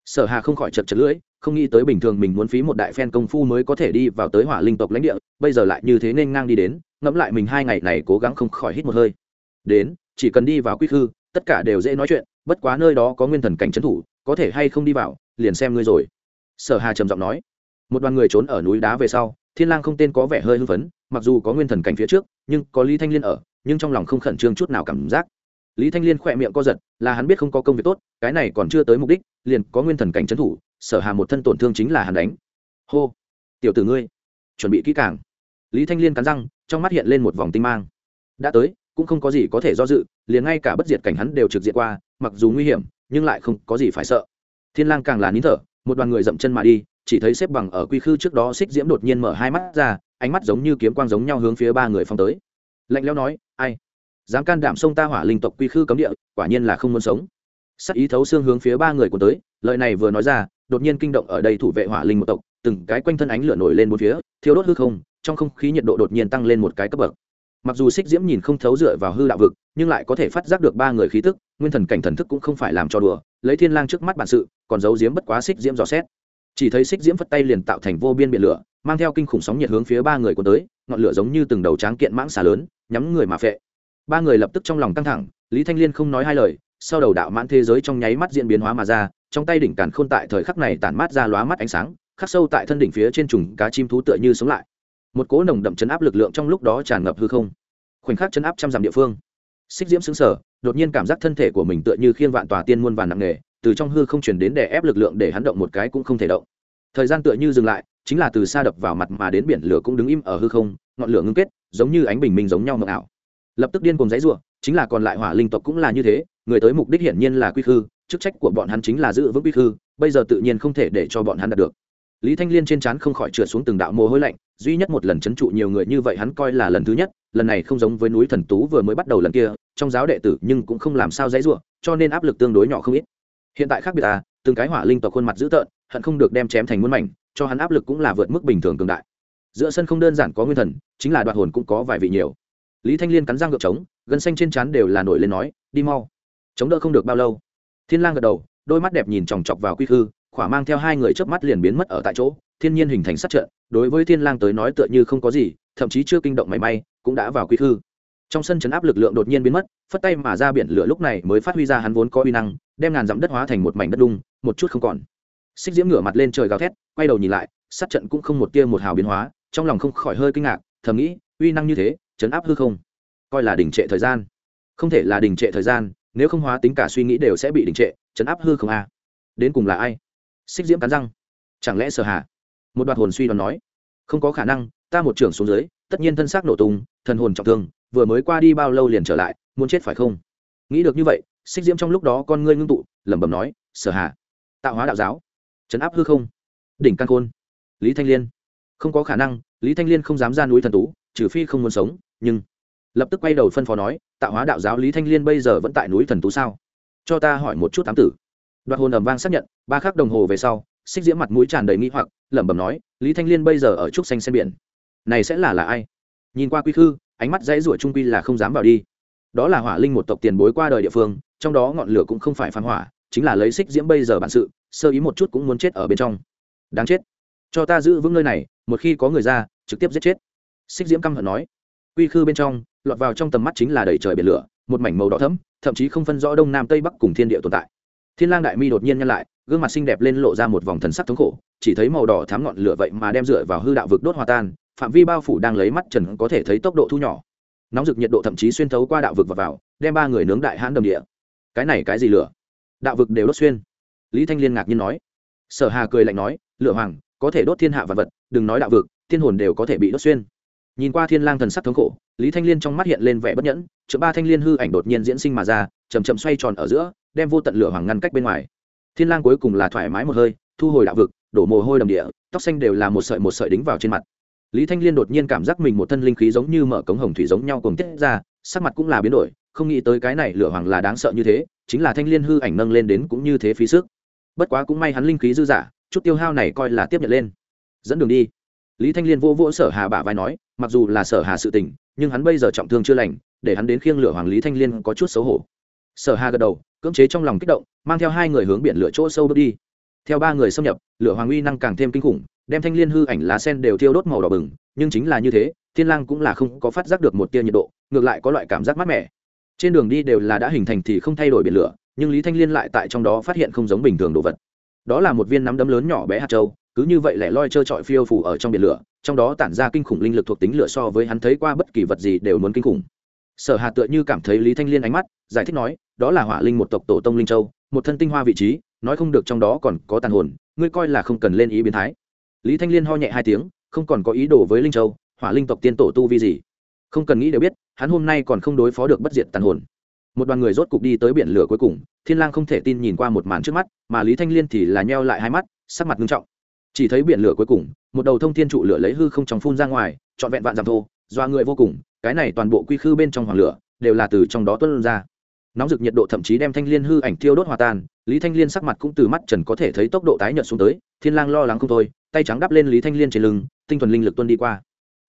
Sở hà không khỏi chật chật lưỡi, không nghĩ tới bình thường mình muốn phí một đại phen công phu mới có thể đi vào tới hỏa linh tộc lãnh địa, bây giờ lại như thế nên ngang đi đến, ngẫm lại mình hai ngày này cố gắng không khỏi hít một hơi. Đến, chỉ cần đi vào quy khư, tất cả đều dễ nói chuyện bất quá nơi đó có nguyên thần cảnh trấn thủ, có thể hay không đi vào, liền xem ngươi rồi. Sở hà trầm giọng nói. Một đoàn người trốn ở núi đá về sau, thiên lang không tên có vẻ hơi hưng phấn, mặc dù có nguyên thần cảnh phía trước, nhưng có lý thanh liên ở, nhưng trong lòng không khẩn trương chút nào cảm giác. Lý thanh liên khỏe miệng co giật, là hắn biết không có công việc tốt, cái này còn chưa tới mục đích, liền có nguyên thần cảnh trấn thủ, sở hà một thân tổn thương chính là hắn đánh. Hô, tiểu tử ngươi, chuẩn bị kỹ càng. Lý thanh liên cắn răng, trong mắt hiện lên một vòng tinh mang. Đã tới, cũng không có gì có thể do dự, liền ngay cả bất diệt cảnh hắn đều trực diện qua mặc dù nguy hiểm, nhưng lại không có gì phải sợ. Thiên lang càng là nín thở, một đoàn người dậm chân mà đi, chỉ thấy xếp bằng ở quy khư trước đó xích diễm đột nhiên mở hai mắt ra, ánh mắt giống như kiếm quang giống nhau hướng phía ba người phong tới. Lạnh lẽo nói, ai? Dám can đảm sông ta hỏa linh tộc quy khư cấm địa, quả nhiên là không muốn sống. Sắc ý thấu xương hướng phía ba người của tới, lời này vừa nói ra, đột nhiên kinh động ở đây thủ vệ hỏa linh một tộc, từng cái quanh thân ánh lửa nổi lên một phía thiếu đốt hư không, trong không khí nhiệt độ đột nhiên tăng lên một cái cấp bậc. Mặc dù xích diễm nhìn không thấu dựa vào hư đạo vực, nhưng lại có thể phát giác được ba người khí tức nguyên thần cảnh thần thức cũng không phải làm cho đùa, lấy thiên lang trước mắt bản sự, còn giấu diếm bất quá xích diễm dò xét. Chỉ thấy xích diễm phất tay liền tạo thành vô biên biển lửa, mang theo kinh khủng sóng nhiệt hướng phía ba người cuốn tới, ngọn lửa giống như từng đầu tráng kiện mãng xà lớn, nhắm người mà phệ. Ba người lập tức trong lòng căng thẳng, lý thanh liên không nói hai lời, sau đầu đạo mãn thế giới trong nháy mắt diễn biến hóa mà ra, trong tay đỉnh càn khôn tại thời khắc này tản mát ra lóa mắt ánh sáng, khắc sâu tại thân đỉnh phía trên trùng cá chim thú tựa như sống lại. Một cỗ nồng đậm chấn áp lực lượng trong lúc đó tràn ngập hư không. Khoảnh khắc chấn áp trăm dặm địa phương xích diễm xứng sở đột nhiên cảm giác thân thể của mình tựa như khiên vạn tòa tiên muôn vàn nặng nề, từ trong hư không chuyển đến để ép lực lượng để hắn động một cái cũng không thể động. Thời gian tựa như dừng lại, chính là từ xa đập vào mặt mà đến biển lửa cũng đứng im ở hư không, ngọn lửa ngưng kết, giống như ánh bình minh giống nhau mờ ảo. Lập tức điên cùng dãy ruộng chính là còn lại hỏa linh tộc cũng là như thế, người tới mục đích hiển nhiên là quy khư, chức trách của bọn hắn chính là giữ vững quy khư, bây giờ tự nhiên không thể để cho bọn hắn đạt được lý thanh liên trên trán không khỏi trượt xuống từng đạo mồ hôi lạnh, duy nhất một lần c h ấ n trụ nhiều người như vậy hắn coi là lần thứ nhất, lần này không giống với núi thần tú vừa mới bắt đầu lần kia, trong giáo đệ tử nhưng cũng không làm sao dãy ruộng cho nên áp lực tương đối nhỏ không ít. Hiện tại khác biệt à từng cái hỏa linh tộc khuôn mặt dữ tợn, hận không được đem chém thành muôn mảnh, cho hắn áp lực cũng là vượt mức bình thường cường đại. Giữa sân không đơn giản có nguyên thần, chính là đoạt hồn cũng có vài vị nhiều. Lý thanh liên cắn răng ngược trống, gân xanh trên trán đều là nổi lên nói, đi mau. Chống đỡ không được bao lâu, thiên lang gật đầu, đôi mắt đẹp nhìn chòng chọc vào quy khư khỏa mang theo hai người chớp mắt liền biến mất ở tại chỗ, thiên nhiên hình thành sát trận, đối với thiên lang tới nói tựa như không có gì, thậm chí chưa kinh động mảy may, cũng đã vào quy thư trong sân chấn áp lực lượng đột nhiên biến mất, phất tay mà ra biển lửa lúc này mới phát huy ra hắn vốn có uy năng, đem ngàn dặm đất hóa thành một mảnh đất đung, một chút không còn. Xích diễm ngửa mặt lên trời gào thét, quay đầu nhìn lại, sát trận cũng không một tia một hào biến hóa, trong lòng không khỏi hơi kinh ngạc, thầm nghĩ, uy năng như thế, chấn áp hư không? Coi là đình trệ thời gian. Không thể là đình trệ thời gian, nếu không hóa tính cả suy nghĩ đều sẽ bị đình trệ, chấn áp hư không a? À. đến cùng là ai? Xích diễm cắn răng. Chẳng lẽ sở hạ một đoạt hồn suy đoán nói. Không có khả năng, ta một trưởng xuống dưới, tất nhiên thân xác nổ tung, thần hồn trọng thương, vừa mới qua đi bao lâu liền trở lại, muốn chết phải không? Nghĩ được như vậy, xích diễm trong lúc đó con ngươi ngưng tụ, lẩm bẩm nói, sở hạ tạo hóa đạo giáo chấn áp hư không, đỉnh căn khôn, lý thanh liên. Không có khả năng, lý thanh liên không dám ra núi thần tú, trừ phi không muốn sống, nhưng lập tức quay đầu phân phó nói, tạo hóa đạo giáo lý thanh liên bây giờ vẫn tại núi thần tú sao? Cho ta hỏi một chút tám tử đoạt hồn ầm vang xác nhận, ba khắc đồng hồ về sau, xích diễm mặt mũi tràn đầy nghĩ hoặc, lẩm bẩm nói, lý thanh liên bây giờ ở trúc xanh sen biển. Này sẽ là là ai? Nhìn qua quy khư, ánh mắt dãy rủa trung quy là không dám vào đi. Đó là hỏa linh một tộc tiền bối qua đời địa phương, trong đó ngọn lửa cũng không phải phán hỏa, chính là lấy xích diễm bây giờ bản sự, sơ ý một chút cũng muốn chết ở bên trong. Đáng chết. Cho ta giữ vững nơi này, một khi có người ra, trực tiếp giết chết. Xích diễm căm hận nói. Quy khư bên trong, lọt vào trong tầm mắt chính là đầy trời biển lửa, một mảnh màu đỏ thẫm, thậm chí không phân rõ đông nam tây bắc cùng thiên địa tồn tại thiên lang đại mi đột nhiên nhăn lại, gương mặt xinh đẹp lên lộ ra một vòng thần sắc thống khổ, chỉ thấy màu đỏ thắm ngọn lửa vậy mà đem dựa vào hư đạo vực đốt hòa tan, phạm vi bao phủ đang lấy mắt trần có thể thấy tốc độ thu nhỏ. Nóng rực nhiệt độ thậm chí xuyên thấu qua đạo vực và vào, đem ba người nướng đại hãn đầm địa. Cái này cái gì lửa? Đạo vực đều đốt xuyên. Lý thanh liên ngạc nhiên nói. Sở hà cười lạnh nói, lửa hoàng, có thể đốt thiên hạ vật vật, đừng nói đạo vực, thiên hồn đều có thể bị đốt xuyên. Nhìn qua thiên lang thần sắc thống khổ, lý thanh liên trong mắt hiện lên vẻ bất nhẫn chợ ba thanh liên hư ảnh đột nhiên diễn sinh mà ra chầm chậm xoay tròn ở giữa đem vô tận lửa hoàng ngăn cách bên ngoài. Thiên lang cuối cùng là thoải mái một hơi, thu hồi đạo vực, đổ mồ hôi đầm địa, tóc xanh đều là một sợi một sợi đính vào trên mặt. Lý thanh liên đột nhiên cảm giác mình một thân linh khí giống như mở cống hồng thủy giống nhau cùng tiết ra, sắc mặt cũng là biến đổi, không nghĩ tới cái này lửa hoàng là đáng sợ như thế, chính là thanh liên hư ảnh nâng lên đến cũng như thế phí sức. Bất quá cũng may hắn linh khí dư giả chút tiêu hao này coi là tiếp nhận lên. Dẫn đường đi. Lý thanh liên vô vỗ sở hà bả vai nói, mặc dù là sở hà sự tình, nhưng hắn bây giờ trọng thương chưa lành, để hắn đến khiêng lửa hoàng lý thanh liên có chút xấu hổ. Sở hà gật đầu cưỡng chế trong lòng kích động, mang theo hai người hướng biển lửa chỗ sâu bước đi. Theo ba người xâm nhập, lửa hoàng uy năng càng thêm kinh khủng, đem thanh liên hư ảnh lá sen đều thiêu đốt màu đỏ bừng, nhưng chính là như thế, thiên lang cũng là không có phát giác được một tia nhiệt độ, ngược lại có loại cảm giác mát mẻ. Trên đường đi đều là đã hình thành thì không thay đổi biển lửa, nhưng lý thanh liên lại tại trong đó phát hiện không giống bình thường đồ vật. Đó là một viên nắm đấm lớn nhỏ bé hạt châu, cứ như vậy lẻ loi trơ trọi phiêu phủ ở trong biển lửa, trong đó tản ra kinh khủng linh lực thuộc tính lửa so với hắn thấy qua bất kỳ vật gì đều muốn kinh khủng. Sở hà tựa như cảm thấy lý thanh liên ánh mắt, giải thích nói đó là hỏa linh một tộc tổ tông linh châu, một thân tinh hoa vị trí, nói không được trong đó còn có tàn hồn, ngươi coi là không cần lên ý biến thái. Lý thanh liên ho nhẹ hai tiếng, không còn có ý đồ với linh châu, hỏa linh tộc tiên tổ tu vi gì? Không cần nghĩ đều biết, hắn hôm nay còn không đối phó được bất diệt tàn hồn. Một đoàn người rốt cục đi tới biển lửa cuối cùng, thiên lang không thể tin nhìn qua một màn trước mắt, mà lý thanh liên thì là nheo lại hai mắt, sắc mặt nghiêm trọng. Chỉ thấy biển lửa cuối cùng, một đầu thông thiên trụ lửa lấy hư không trong phun ra ngoài, trọn vẹn vạn giảm thô doa người vô cùng, cái này toàn bộ quy khư bên trong hoàng lửa, đều là từ trong đó tuôn ra nóng rực nhiệt độ thậm chí đem thanh liên hư ảnh thiêu đốt hòa tan, lý thanh liên sắc mặt cũng từ mắt trần có thể thấy tốc độ tái nhợt xuống tới, thiên lang lo lắng không thôi, tay trắng đắp lên lý thanh liên trên lưng, tinh thuần linh lực tuôn đi qua.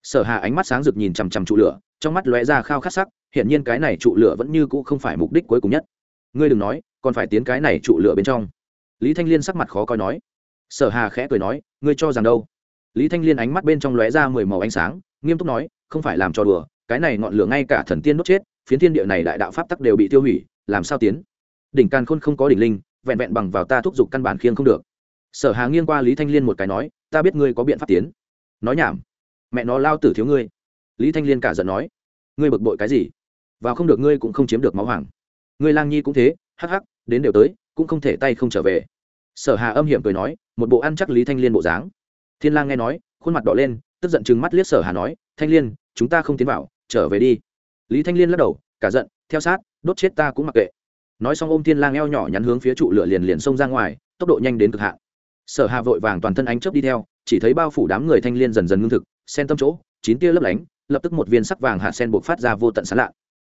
Sở hà ánh mắt sáng rực nhìn chằm chằm trụ lửa, trong mắt lóe ra khao khát sắc hiện nhiên cái này trụ lửa vẫn như cũ không phải mục đích cuối cùng nhất. Ngươi đừng nói, còn phải tiến cái này trụ lửa bên trong. Lý thanh liên sắc mặt khó coi nói. Sở hà khẽ cười nói, ngươi cho rằng đâu? Lý thanh liên ánh mắt bên trong lóe ra mười màu ánh sáng, nghiêm túc nói, không phải làm cho đùa, cái này ngọn lửa ngay cả thần tiên đốt chết phiến thiên địa này đại đạo pháp tắc đều bị tiêu hủy, làm sao tiến? Đỉnh càn khôn không có đỉnh linh, vẹn vẹn bằng vào ta thúc giục căn bản khiêng không được. Sở hà nghiêng qua lý thanh liên một cái nói, ta biết ngươi có biện pháp tiến. Nói nhảm. Mẹ nó, lao tử thiếu ngươi. Lý thanh liên cả giận nói, ngươi bực bội cái gì? Vào không được ngươi cũng không chiếm được máu hoàng. Ngươi lang nhi cũng thế, hắc hắc, đến đều tới, cũng không thể tay không trở về. Sở hà âm hiểm cười nói, một bộ ăn chắc lý thanh liên bộ dáng. Thiên lang nghe nói, khuôn mặt đỏ lên, tức giận chừng mắt liếc sở hà nói, thanh liên, chúng ta không tiến vào, trở về đi lý thanh liên lắc đầu, cả giận, theo sát, đốt chết ta cũng mặc kệ. Nói xong ôm thiên lang eo nhỏ nhắn hướng phía trụ lửa liền liền xông ra ngoài, tốc độ nhanh đến cực hạn. Sở hà vội vàng toàn thân ánh chớp đi theo, chỉ thấy bao phủ đám người thanh liên dần dần ngưng thực, sen tâm chỗ, chín tia lấp lánh, lập tức một viên sắc vàng hạ sen buộc phát ra vô tận sán lạ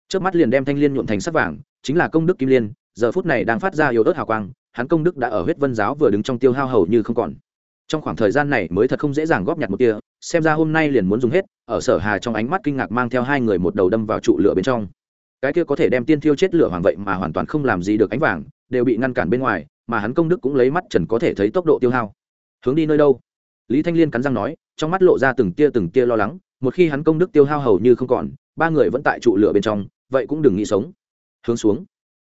trước mắt liền đem thanh liên nhuộn thành sắc vàng, chính là công đức kim liên, giờ phút này đang phát ra yếu ớt hào quang, hắn công đức đã ở huyết vân giáo vừa đứng trong tiêu hao hầu như không còn. Trong khoảng thời gian này mới thật không dễ dàng góp nhặt một tia xem ra hôm nay liền muốn dùng hết, ở sở hà trong ánh mắt kinh ngạc mang theo hai người một đầu đâm vào trụ lửa bên trong. Cái kia có thể đem tiên thiêu chết lửa hoàng vậy mà hoàn toàn không làm gì được ánh vàng, đều bị ngăn cản bên ngoài, mà hắn công đức cũng lấy mắt trần có thể thấy tốc độ tiêu hao. Hướng đi nơi đâu? Lý thanh liên cắn răng nói, trong mắt lộ ra từng tia từng tia lo lắng, một khi hắn công đức tiêu hao hầu như không còn, ba người vẫn tại trụ lửa bên trong, vậy cũng đừng nghĩ sống. Hướng xuống.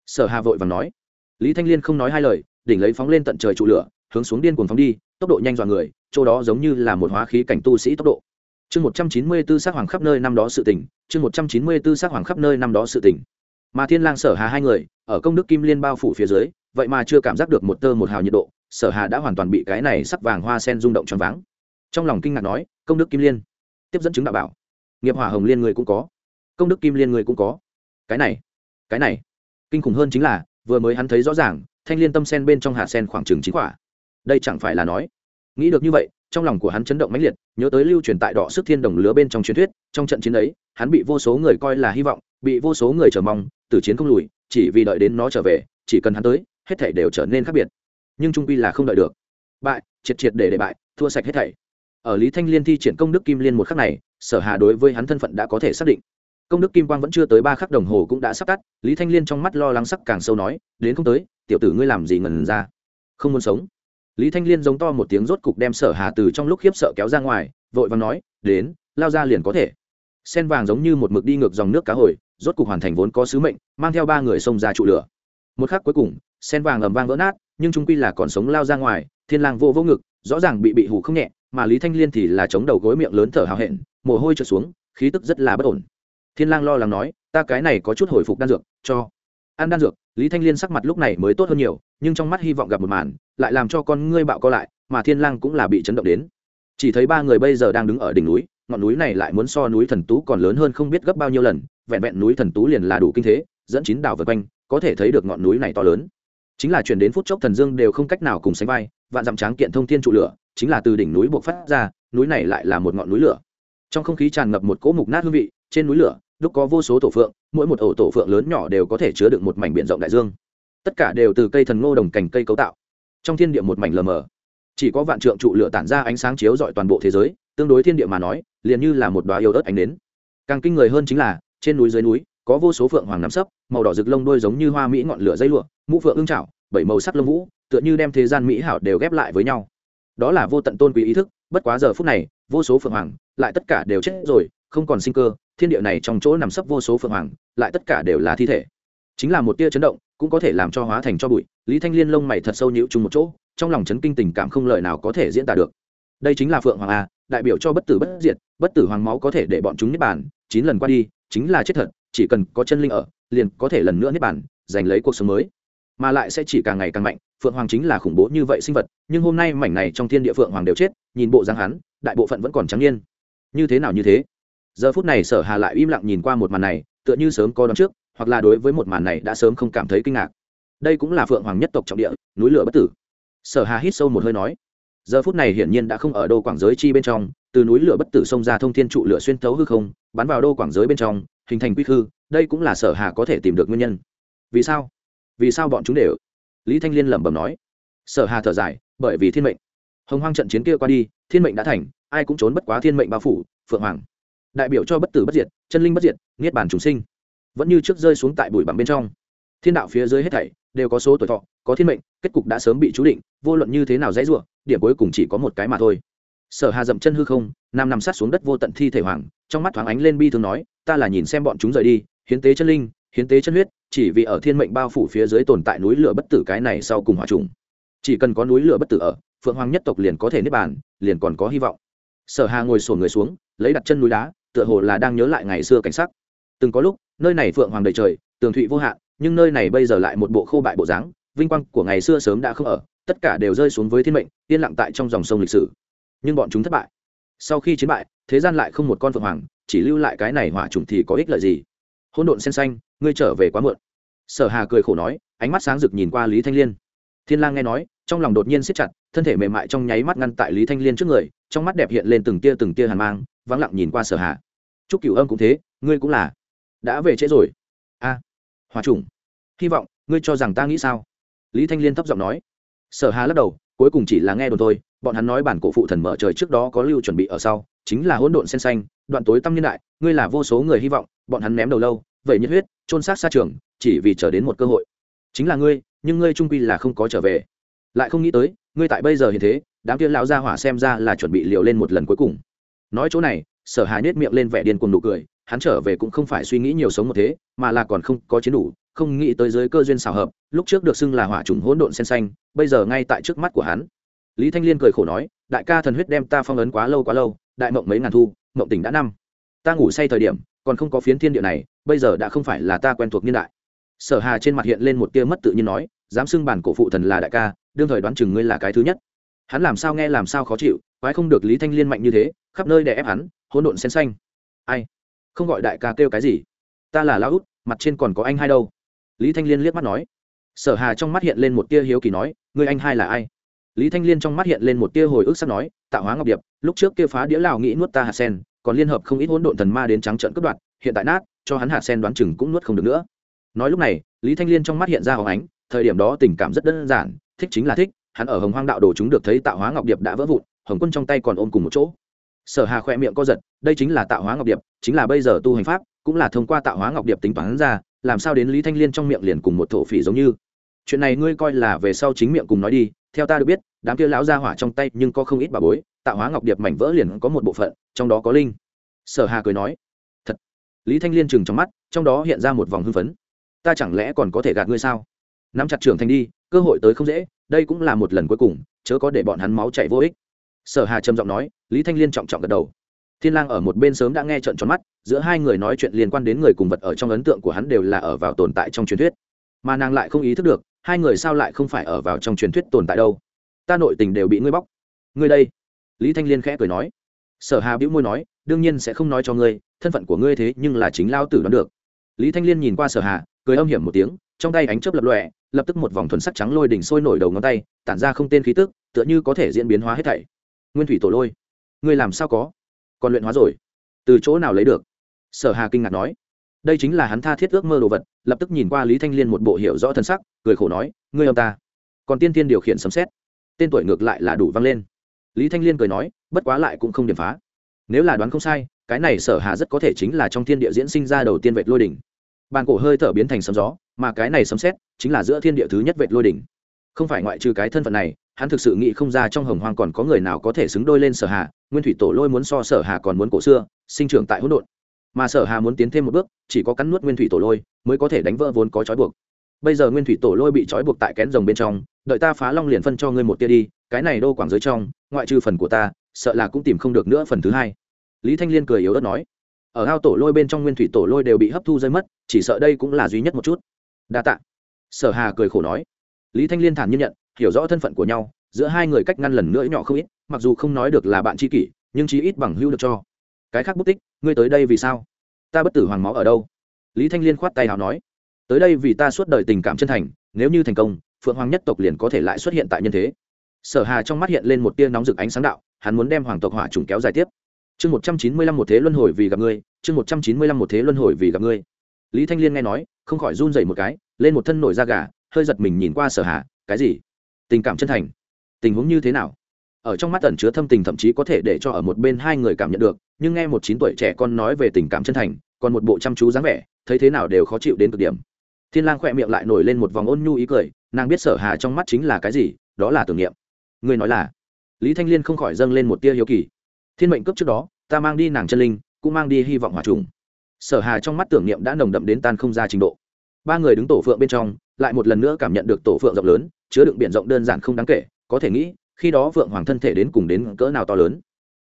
Sở hà vội và nói. Lý thanh liên không nói hai lời, đỉnh lấy phóng lên tận trời trụ lửa, hướng xuống điên cuồng phóng đi, tốc độ nhanh dọa người chỗ đó giống như là một hóa khí cảnh tu sĩ tốc độ. Chương một trăm chín mươi b ố sát hoàng khắp nơi năm đó sự tỉnh chương một trăm chín mươi b ố sát hoàng khắp nơi năm đó sự tỉnh mà thiên lang sở hà hai người, ở công đức kim liên bao phủ phía dưới, vậy mà chưa cảm giác được một tơ một hào nhiệt độ, sở hà đã hoàn toàn bị cái này sắc vàng hoa sen rung động choáng váng. Trong lòng kinh ngạc nói, công đức kim liên, tiếp dẫn chứng đạo bảo. Nghiệp hỏa hồng liên người cũng có, công đức kim liên người cũng có. Cái này cái này. Kinh khủng hơn chính là, vừa mới hắn thấy rõ ràng, thanh liên tâm sen bên trong hạt sen khoảng chừng chín quả. Đây chẳng phải là nói nghĩ được như vậy, trong lòng của hắn chấn động mãnh liệt, nhớ tới lưu truyền tại đỏ sức thiên đồng lứa bên trong truyền thuyết, trong trận chiến ấy, hắn bị vô số người coi là hy vọng, bị vô số người chờ mong từ chiến không lùi, chỉ vì đợi đến nó trở về, chỉ cần hắn tới, hết thảy đều trở nên khác biệt. Nhưng trung quy là không đợi được. Bại, triệt triệt để để bại, thua sạch hết thảy. Ở lý thanh liên thi triển công đức kim liên một khắc này, sở hà đối với hắn thân phận đã có thể xác định. Công đức kim quang vẫn chưa tới ba khắc đồng hồ cũng đã sắp tắt, lý thanh liên trong mắt lo lắng sắc càng sâu nói, đến không tới, tiểu tử ngươi làm gì ngần ra? Không muốn sống lý thanh liên giống to một tiếng rốt cục đem sở hà từ trong lúc khiếp sợ kéo ra ngoài, vội vàng nói, đến, lao ra liền có thể. Sen vàng giống như một mực đi ngược dòng nước cá hồi, rốt cục hoàn thành vốn có sứ mệnh, mang theo ba người xông ra trụ lửa. Một khắc cuối cùng, sen vàng ầm vang vỡ nát, nhưng trung quy là còn sống lao ra ngoài, thiên lang vô vô ngực, rõ ràng bị bị hủ không nhẹ, mà lý thanh liên thì là chống đầu gối miệng lớn thở hào hẹn, mồ hôi trượt xuống, khí tức rất là bất ổn. Thiên lang lo lắng nói, ta cái này có chút hồi phục đan dược, cho ăn đan dược, lý thanh liên sắc mặt lúc này mới tốt hơn nhiều, nhưng trong mắt hy vọng gặp một màn, lại làm cho con ngươi bạo co lại, mà thiên lang cũng là bị chấn động đến. Chỉ thấy ba người bây giờ đang đứng ở đỉnh núi, ngọn núi này lại muốn so núi thần tú còn lớn hơn không biết gấp bao nhiêu lần, vẹn vẹn núi thần tú liền là đủ kinh thế, dẫn chín đảo vượt quanh, có thể thấy được ngọn núi này to lớn. Chính là chuyển đến phút chốc thần dương đều không cách nào cùng sánh vai, vạn dặm tráng kiện thông thiên trụ lửa, chính là từ đỉnh núi buộc phát ra, núi này lại là một ngọn núi lửa. Trong không khí tràn ngập một cỗ mục nát hương vị, trên núi lửa lúc có vô số tổ phượng, mỗi một ổ tổ phượng lớn nhỏ đều có thể chứa được một mảnh biển rộng đại dương. Tất cả đều từ cây thần ngô đồng cành cây cấu tạo. Trong thiên địa một mảnh lờ mờ. Chỉ có vạn trượng trụ lửa tản ra ánh sáng chiếu rọi toàn bộ thế giới, tương đối thiên địa mà nói, liền như là một đoá yêu ớt ánh đến càng kinh người hơn chính là, trên núi dưới núi, có vô số phượng hoàng nắm sấp, màu đỏ rực lông đôi giống như hoa mỹ ngọn lửa dây lụa, mũ phượng ưng trảo, bảy màu sắc lông vũ, tựa như đem thế gian mỹ hảo đều ghép lại với nhau. Đó là vô tận tôn quý ý thức, bất quá giờ phút này, vô số phượng hoàng, lại tất cả đều chết rồi, không còn sinh cơ thiên địa này trong chỗ nằm sấp vô số phượng hoàng, lại tất cả đều là thi thể. Chính là một tia chấn động, cũng có thể làm cho hóa thành cho bụi, lý thanh liên lông mày thật sâu nhịu chung một chỗ, trong lòng chấn kinh tình cảm không lời nào có thể diễn tả được. Đây chính là phượng hoàng a, đại biểu cho bất tử bất diệt, bất tử hoàng máu có thể để bọn chúng niết bàn, chín lần qua đi, chính là chết thật, chỉ cần có chân linh ở, liền có thể lần nữa niết bàn, giành lấy cuộc sống mới. Mà lại sẽ chỉ càng ngày càng mạnh, phượng hoàng chính là khủng bố như vậy sinh vật, nhưng hôm nay mảnh này trong thiên địa phượng hoàng đều chết, nhìn bộ dáng hắn, đại bộ phận vẫn còn trắng nhiên như thế nào như thế? Giờ phút này sở hà lại im lặng nhìn qua một màn này, tựa như sớm có đón trước, hoặc là đối với một màn này đã sớm không cảm thấy kinh ngạc. Đây cũng là phượng hoàng nhất tộc trọng địa, núi lửa bất tử. Sở hà hít sâu một hơi nói, giờ phút này hiển nhiên đã không ở đô quảng giới chi bên trong, từ núi lửa bất tử xông ra thông thiên trụ lửa xuyên thấu hư không, bắn vào đô quảng giới bên trong, hình thành quy khư, đây cũng là sở hà có thể tìm được nguyên nhân. Vì sao? Vì sao bọn chúng đều? Lý thanh liên lẩm bẩm nói. Sở hà thở dài, bởi vì thiên mệnh. Hồng hoang trận chiến kia qua đi, thiên mệnh đã thành, ai cũng trốn bất quá thiên mệnh bao phủ, phượng hoàng đại biểu cho bất tử bất diệt, chân linh bất diệt, niết bàn chúng sinh. Vẫn như trước rơi xuống tại bụi bặm bên trong. Thiên đạo phía dưới hết thảy đều có số tuổi thọ, có thiên mệnh, kết cục đã sớm bị chú định, vô luận như thế nào dễ dụa điểm cuối cùng chỉ có một cái mà thôi. Sở hà dậm chân hư không nam nằm sát xuống đất vô tận thi thể hoàng, trong mắt thoáng ánh lên bi thương nói, ta là nhìn xem bọn chúng rời đi, hiến tế chân linh, hiến tế chân huyết, chỉ vì ở thiên mệnh bao phủ phía dưới tồn tại núi lửa bất tử cái này sau cùng hòa trùng. Chỉ cần có núi lửa bất tử ở, phượng hoàng nhất tộc liền có thể niết bàn, liền còn có hy vọng. Sở hà ngồi sổn người xuống, lấy đặt chân núi đá tựa hồ là đang nhớ lại ngày xưa cảnh sắc. Từng có lúc, nơi này phượng hoàng đầy trời, tường thụy vô hạn, nhưng nơi này bây giờ lại một bộ khô bại bộ dáng, vinh quang của ngày xưa sớm đã không ở, tất cả đều rơi xuống với thiên mệnh, yên lặng tại trong dòng sông lịch sử. Nhưng bọn chúng thất bại. Sau khi chiến bại, thế gian lại không một con phượng hoàng, chỉ lưu lại cái này hỏa trùng thì có ích lợi gì? Hỗn độn sen xanh, ngươi trở về quá muộn. Sở hà cười khổ nói, ánh mắt sáng rực nhìn qua lý thanh liên. Thiên lang nghe nói, trong lòng đột nhiên siết chặt, thân thể mềm mại trong nháy mắt ngăn tại lý thanh liên trước người, trong mắt đẹp hiện lên từng tia từng tia hàn mang, vắng lặng nhìn qua sở hà chúc cửu âm cũng thế ngươi cũng là. Đã về trễ rồi. A à, hòa trùng hy vọng ngươi cho rằng ta nghĩ sao? Lý thanh liên thấp giọng nói. Sở hà lắc đầu cuối cùng chỉ là nghe đồn thôi bọn hắn nói bản cổ phụ thần mở trời trước đó có lưu chuẩn bị ở sau chính là hỗn độn sen xanh đoạn tối tâm niên đại ngươi là vô số người hy vọng bọn hắn ném đầu lâu vậy nhiệt huyết trôn xác xa trường chỉ vì chờ đến một cơ hội. Chính là ngươi nhưng ngươi trung quy là không có trở về. Lại không nghĩ tới ngươi tại bây giờ hiện thế đám kia lão gia hỏa xem ra là chuẩn bị liều lên một lần cuối cùng. Nói chỗ này sở hà nhếch miệng lên vẻ điên cuồng nụ cười, hắn trở về cũng không phải suy nghĩ nhiều sống một thế, mà là còn không có chiến đủ, không nghĩ tới giới cơ duyên xảo hợp, lúc trước được xưng là hỏa trùng hỗn độn sen xanh, bây giờ ngay tại trước mắt của hắn. Lý thanh liên cười khổ nói, đại ca thần huyết đem ta phong ấn quá lâu quá lâu, đại mộng mấy ngàn thu, mộng tỉnh đã năm. Ta ngủ say thời điểm, còn không có phiến thiên địa này, bây giờ đã không phải là ta quen thuộc niên đại. Sở hà trên mặt hiện lên một tia mất tự nhiên nói, dám xưng bản cổ phụ thần là đại ca, đương thời đoán chừng ngươi là cái thứ nhất. Hắn làm sao nghe làm sao khó chịu, quái không được lý thanh liên mạnh như thế khắp nơi để ép hắn, hỗn độn sen xanh. Ai? Không gọi đại ca kêu cái gì? Ta là la út, mặt trên còn có anh hai đâu. Lý thanh liên liếc mắt nói. Sở hà trong mắt hiện lên một tia hiếu kỳ nói người anh hai là ai? Lý thanh liên trong mắt hiện lên một tia hồi ức sắc nói, tạo hóa ngọc điệp, lúc trước kia phá đĩa lào nghĩ nuốt ta hạt sen, còn liên hợp không ít hỗn độn thần ma đến trắng trận cướp đoạt, hiện tại nát, cho hắn hạt sen đoán chừng cũng nuốt không được nữa. Nói lúc này, lý thanh liên trong mắt hiện ra hóng ánh, thời điểm đó tình cảm rất đơn giản, thích chính là thích, hắn ở hồng hoang đạo đồ chúng được thấy tạo hóa ngọc điệp đã vỡ vụn, hồng quân trong tay còn ôm cùng một chỗ sở hà khỏe miệng co giật, đây chính là tạo hóa ngọc điệp, chính là bây giờ tu hành pháp, cũng là thông qua tạo hóa ngọc điệp tính toán ra, làm sao đến lý thanh liên trong miệng liền cùng một thổ phỉ giống như. Chuyện này ngươi coi là về sau chính miệng cùng nói đi, theo ta được biết, đám kia lão ra hỏa trong tay nhưng có không ít bà bối, tạo hóa ngọc điệp mảnh vỡ liền có một bộ phận, trong đó có linh. Sở hà cười nói, thật. Lý thanh liên chừng trong mắt, trong đó hiện ra một vòng hưng phấn. Ta chẳng lẽ còn có thể gạt ngươi sao? Nắm chặt trưởng thành đi, cơ hội tới không dễ, đây cũng là một lần cuối cùng, chớ có để bọn hắn máu chảy vô ích sở hà trầm giọng nói, lý thanh liên trọng trọng gật đầu. Thiên lang ở một bên sớm đã nghe trận tròn mắt, giữa hai người nói chuyện liên quan đến người cùng vật ở trong ấn tượng của hắn đều là ở vào tồn tại trong truyền thuyết. Mà nàng lại không ý thức được, hai người sao lại không phải ở vào trong truyền thuyết tồn tại đâu. Ta nội tình đều bị ngươi bóc. Ngươi đây. Lý thanh liên khẽ cười nói. Sở hà bĩu môi nói, đương nhiên sẽ không nói cho ngươi, thân phận của ngươi thế nhưng là chính lao tử đoán được. Lý thanh liên nhìn qua sở hà, cười âm hiểm một tiếng, trong tay ánh chớp lập lòe, lập tức một vòng thuần sắc trắng lôi đỉnh sôi nổi đầu ngón tay, tản ra không tên khí tức, tựa như có thể diễn biến hóa hết thảy nguyên thủy tổ lôi. Ngươi làm sao có? Còn luyện hóa rồi. Từ chỗ nào lấy được? Sở hà kinh ngạc nói. Đây chính là hắn tha thiết ước mơ đồ vật, lập tức nhìn qua lý thanh liên một bộ hiểu rõ thân sắc, cười khổ nói, ngươi ông ta. Còn tiên tiên điều khiển sấm xét tên tuổi ngược lại là đủ vang lên. Lý thanh liên cười nói, bất quá lại cũng không điểm phá. Nếu là đoán không sai, cái này sở hà rất có thể chính là trong thiên địa diễn sinh ra đầu tiên vệt lôi đỉnh. Bàn cổ hơi thở biến thành sấm gió, mà cái này sấm xét chính là giữa thiên địa thứ nhất vệt lôi đỉnh. Không phải ngoại trừ cái thân phận này hắn thực sự nghĩ không ra trong hồng hoang còn có người nào có thể xứng đôi lên sở hà, nguyên thủy tổ lôi muốn so sở hà còn muốn cổ xưa, sinh trưởng tại hỗn độn. Mà sở hà muốn tiến thêm một bước, chỉ có cắn nuốt nguyên thủy tổ lôi, mới có thể đánh vỡ vốn có trói buộc. Bây giờ nguyên thủy tổ lôi bị trói buộc tại kén rồng bên trong, đợi ta phá long liền phân cho ngươi một tia đi, cái này đô quảng giới trong, ngoại trừ phần của ta, sợ là cũng tìm không được nữa phần thứ hai. Lý thanh liên cười yếu ớt nói. Ở ao tổ lôi bên trong nguyên thủy tổ lôi đều bị hấp thu rơi mất, chỉ sợ đây cũng là duy nhất một chút. Đa tạ. Sở hà cười khổ nói. Lý thanh liên thản nhiên nhận hiểu rõ thân phận của nhau, giữa hai người cách ngăn lần nữa nhỏ không ít, mặc dù không nói được là bạn tri kỷ, nhưng chí ít bằng hưu được cho. Cái khác bút tích, ngươi tới đây vì sao? Ta bất tử hoàng máu ở đâu? Lý thanh liên khoát tay hào nói. Tới đây vì ta suốt đời tình cảm chân thành, nếu như thành công, phượng hoàng nhất tộc liền có thể lại xuất hiện tại nhân thế. Sở hà trong mắt hiện lên một tia nóng rực ánh sáng đạo, hắn muốn đem hoàng tộc hỏa trùng kéo dài tiếp. Chương một trăm chín mươi lăm một thế luân hồi vì gặp ngươi, chương một trăm chín mươi lăm một thế luân hồi vì gặp ngươi. Lý thanh liên nghe nói, không khỏi run dậy một cái, lên một thân nổi da gà, hơi giật mình nhìn qua sở hà, cái gì? Tình cảm chân thành. Tình huống như thế nào? Ở trong mắt tẩn chứa thâm tình thậm chí có thể để cho ở một bên hai người cảm nhận được, nhưng nghe một chín tuổi trẻ con nói về tình cảm chân thành, còn một bộ chăm chú dáng vẻ, thấy thế nào đều khó chịu đến cực điểm. Thiên lang khỏe miệng lại nổi lên một vòng ôn nhu ý cười, nàng biết sở hà trong mắt chính là cái gì, đó là tưởng niệm. Người nói là, lý thanh liên không khỏi dâng lên một tia hiếu kỳ. Thiên mệnh cấp trước đó, ta mang đi nàng chân linh, cũng mang đi hy vọng hòa trùng. Sở hà trong mắt tưởng niệm đã nồng đậm đến tan không ra trình độ. Ba người đứng tổ phượng bên trong lại một lần nữa cảm nhận được tổ phượng rộng lớn, chứa đựng biển rộng đơn giản không đáng kể, có thể nghĩ, khi đó phượng hoàng thân thể đến cùng đến cỡ nào to lớn.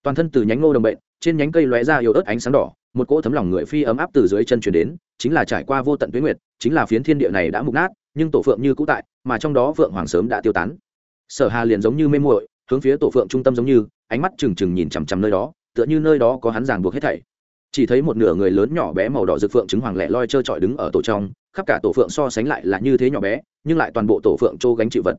Toàn thân từ nhánh ngô đồng bệnh, trên nhánh cây lóe ra yếu ớt ánh sáng đỏ, một cỗ thấm lòng người phi ấm áp từ dưới chân chuyển đến, chính là trải qua vô tận tuyến nguyệt, chính là phiến thiên địa này đã mục nát, nhưng tổ phượng như cũ tại, mà trong đó phượng hoàng sớm đã tiêu tán. Sở hà liền giống như mê muội, hướng phía tổ phượng trung tâm giống như, ánh mắt trừng trừng nhìn chằm chằm nơi đó, tựa như nơi đó có hắn ràng buộc hết thảy chỉ thấy một nửa người lớn nhỏ bé màu đỏ rực phượng trứng hoàng lẻ loi trơ trọi đứng ở tổ trong, khắp cả tổ phượng so sánh lại là như thế nhỏ bé, nhưng lại toàn bộ tổ phượng trô gánh chịu vật.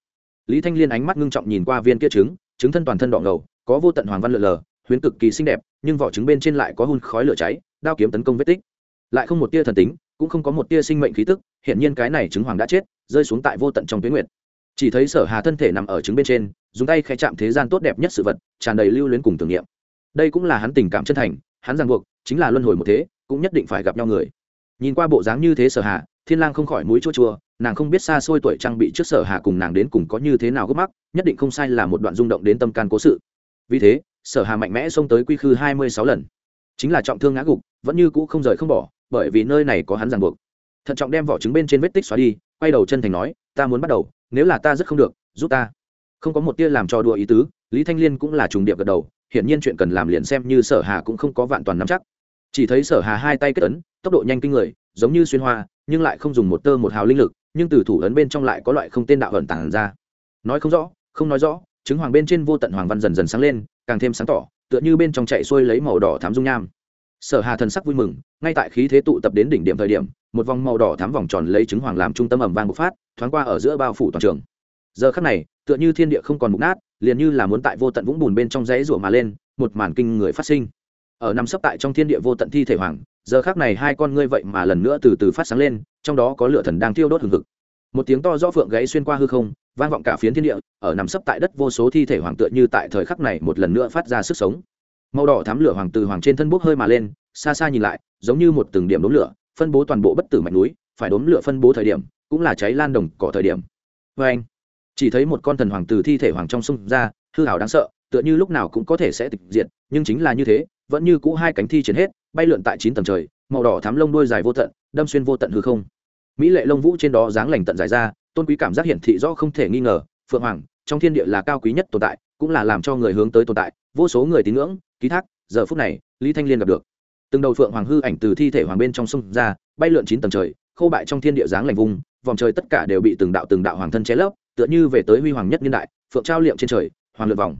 Lý thanh liên ánh mắt ngưng trọng nhìn qua viên kia trứng trứng thân toàn thân đỏ ngầu, có vô tận hoàng văn lợn lờ huyến cực kỳ xinh đẹp, nhưng vỏ trứng bên trên lại có hun khói lửa cháy, đao kiếm tấn công vết tích. Lại không một tia thần tính, cũng không có một tia sinh mệnh khí tức hiện nhiên cái này trứng hoàng đã chết, rơi xuống tại vô tận trong tuyến nguyệt. Chỉ thấy sở hà thân thể nằm ở trứng bên trên, dùng tay khẽ chạm thế gian tốt đẹp nhất sự vật, tràn đầy lưu luyến cùng tưởng niệm. Đây cũng là hắn tình cảm chân thành, hắn ràng buộc chính là luân hồi một thế, cũng nhất định phải gặp nhau người. Nhìn qua bộ dáng như thế sở hà, thiên lang không khỏi mũi chua chua, nàng không biết xa xôi tuổi trang bị trước sở hà cùng nàng đến cùng có như thế nào gấp mắc, nhất định không sai là một đoạn rung động đến tâm can cố sự. Vì thế, sở hà mạnh mẽ xông tới quy khư hai mươi sáu lần. Chính là trọng thương ngã gục, vẫn như cũ không rời không bỏ, bởi vì nơi này có hắn ràng buộc. Thận trọng đem vỏ trứng bên trên vết tích xóa đi, quay đầu chân thành nói, ta muốn bắt đầu, nếu là ta rất không được, giúp ta. Không có một tia làm cho đùa ý tứ, lý thanh liên cũng là trùng điệp gật đầu, hiển nhiên chuyện cần làm liền xem như sở hà cũng không có vạn toàn nắm chắc chỉ thấy sở hà hai tay kết ấn, tốc độ nhanh kinh người, giống như xuyên hoa, nhưng lại không dùng một tơ một hào linh lực, nhưng từ thủ ấn bên trong lại có loại không tên đạo ẩn tàng ra. Nói không rõ, không nói rõ, chứng hoàng bên trên vô tận hoàng văn dần dần sáng lên, càng thêm sáng tỏ, tựa như bên trong chạy xuôi lấy màu đỏ thám dung nham. Sở hà thần sắc vui mừng, ngay tại khí thế tụ tập đến đỉnh điểm thời điểm, một vòng màu đỏ thám vòng tròn lấy chứng hoàng làm trung tâm ẩm vang bộc phát, thoáng qua ở giữa bao phủ toàn trường. Giờ khắc này, tựa như thiên địa không còn mục nát, liền như là muốn tại vô tận vũng bùn bên trong dãy rủa mà lên, một màn kinh người phát sinh ở nằm sấp tại trong thiên địa vô tận thi thể hoàng, giờ khác này hai con ngươi vậy mà lần nữa từ từ phát sáng lên, trong đó có lửa thần đang thiêu đốt hừng hực. Một tiếng to rõ phượng gãy xuyên qua hư không, vang vọng cả phiến thiên địa, ở nằm sấp tại đất vô số thi thể hoàng tựa như tại thời khắc này một lần nữa phát ra sức sống. Màu đỏ thám lửa hoàng từ hoàng trên thân bốc hơi mà lên, xa xa nhìn lại, giống như một từng điểm đốm lửa, phân bố toàn bộ bất tử mạch núi, phải đốm lửa phân bố thời điểm, cũng là cháy lan đồng cỏ thời điểm. Vê anh, chỉ thấy một con thần hoàng từ thi thể hoàng trong sông ra, hư hảo đáng sợ, tựa như lúc nào cũng có thể sẽ tịch diệt, nhưng chính là như thế vẫn như cũ hai cánh thi triển hết, bay lượn tại chín tầng trời, màu đỏ thám lông đuôi dài vô tận, đâm xuyên vô tận hư không. Mỹ lệ lông vũ trên đó dáng lành tận dài ra, tôn quý cảm giác hiển thị rõ không thể nghi ngờ, phượng hoàng, trong thiên địa là cao quý nhất tồn tại, cũng là làm cho người hướng tới tồn tại, vô số người tín ngưỡng, ký thác, giờ phút này, lý thanh liên gặp được. Từng đầu phượng hoàng hư ảnh từ thi thể hoàng bên trong sông ra, bay lượn chín tầng trời, khô bại trong thiên địa dáng lành vùng, vòng trời tất cả đều bị từng đạo từng đạo hoàng thân che lấp, tựa như về tới huy hoàng nhất niên đại, phượng trao liệm trên trời, hoàng lượt vòng.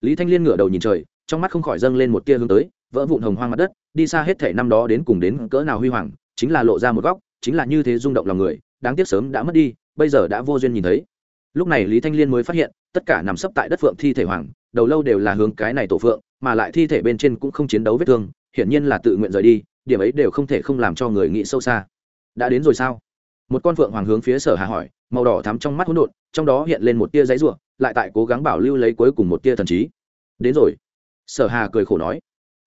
Lý thanh liên ngửa đầu nhìn trời trong mắt không khỏi dâng lên một tia hướng tới, vỡ vụn hồng hoang mặt đất, đi xa hết thể năm đó đến cùng đến cỡ nào huy hoàng, chính là lộ ra một góc, chính là như thế rung động lòng người, đáng tiếc sớm đã mất đi, bây giờ đã vô duyên nhìn thấy. Lúc này lý thanh liên mới phát hiện, tất cả nằm sấp tại đất phượng thi thể hoàng, đầu lâu đều là hướng cái này tổ phượng, mà lại thi thể bên trên cũng không chiến đấu vết thương, hiển nhiên là tự nguyện rời đi, điểm ấy đều không thể không làm cho người nghĩ sâu xa. Đã đến rồi sao? Một con phượng hoàng hướng phía sở hà hỏi, màu đỏ thắm trong mắt hỗn độn, trong đó hiện lên một tia giấy ruộng lại tại cố gắng bảo lưu lấy cuối cùng một tia thần trí. Đến rồi sở hà cười khổ nói,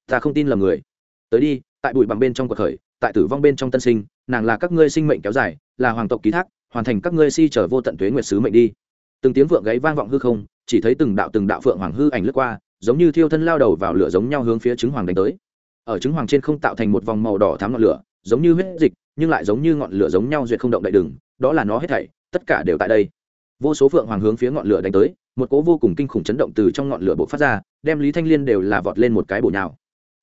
ta không tin lầm người. Tới đi, tại bụi bằng bên trong cuộc khởi, tại tử vong bên trong tân sinh, nàng là các ngươi sinh mệnh kéo dài, là hoàng tộc ký thác, hoàn thành các ngươi si trở vô tận tuế nguyệt sứ mệnh đi. Từng tiếng vượng gáy vang vọng hư không, chỉ thấy từng đạo từng đạo phượng hoàng hư ảnh lướt qua, giống như thiêu thân lao đầu vào lửa giống nhau hướng phía trứng hoàng đánh tới. Ở trứng hoàng trên không tạo thành một vòng màu đỏ thắm ngọn lửa, giống như huyết dịch, nhưng lại giống như ngọn lửa giống nhau duyệt không động đại đừng, đó là nó hết thảy, tất cả đều tại đây. Vô số phượng hoàng hướng phía ngọn lửa đánh tới một cỗ vô cùng kinh khủng chấn động từ trong ngọn lửa bộ phát ra, đem lý thanh liên đều là vọt lên một cái bổ nhào.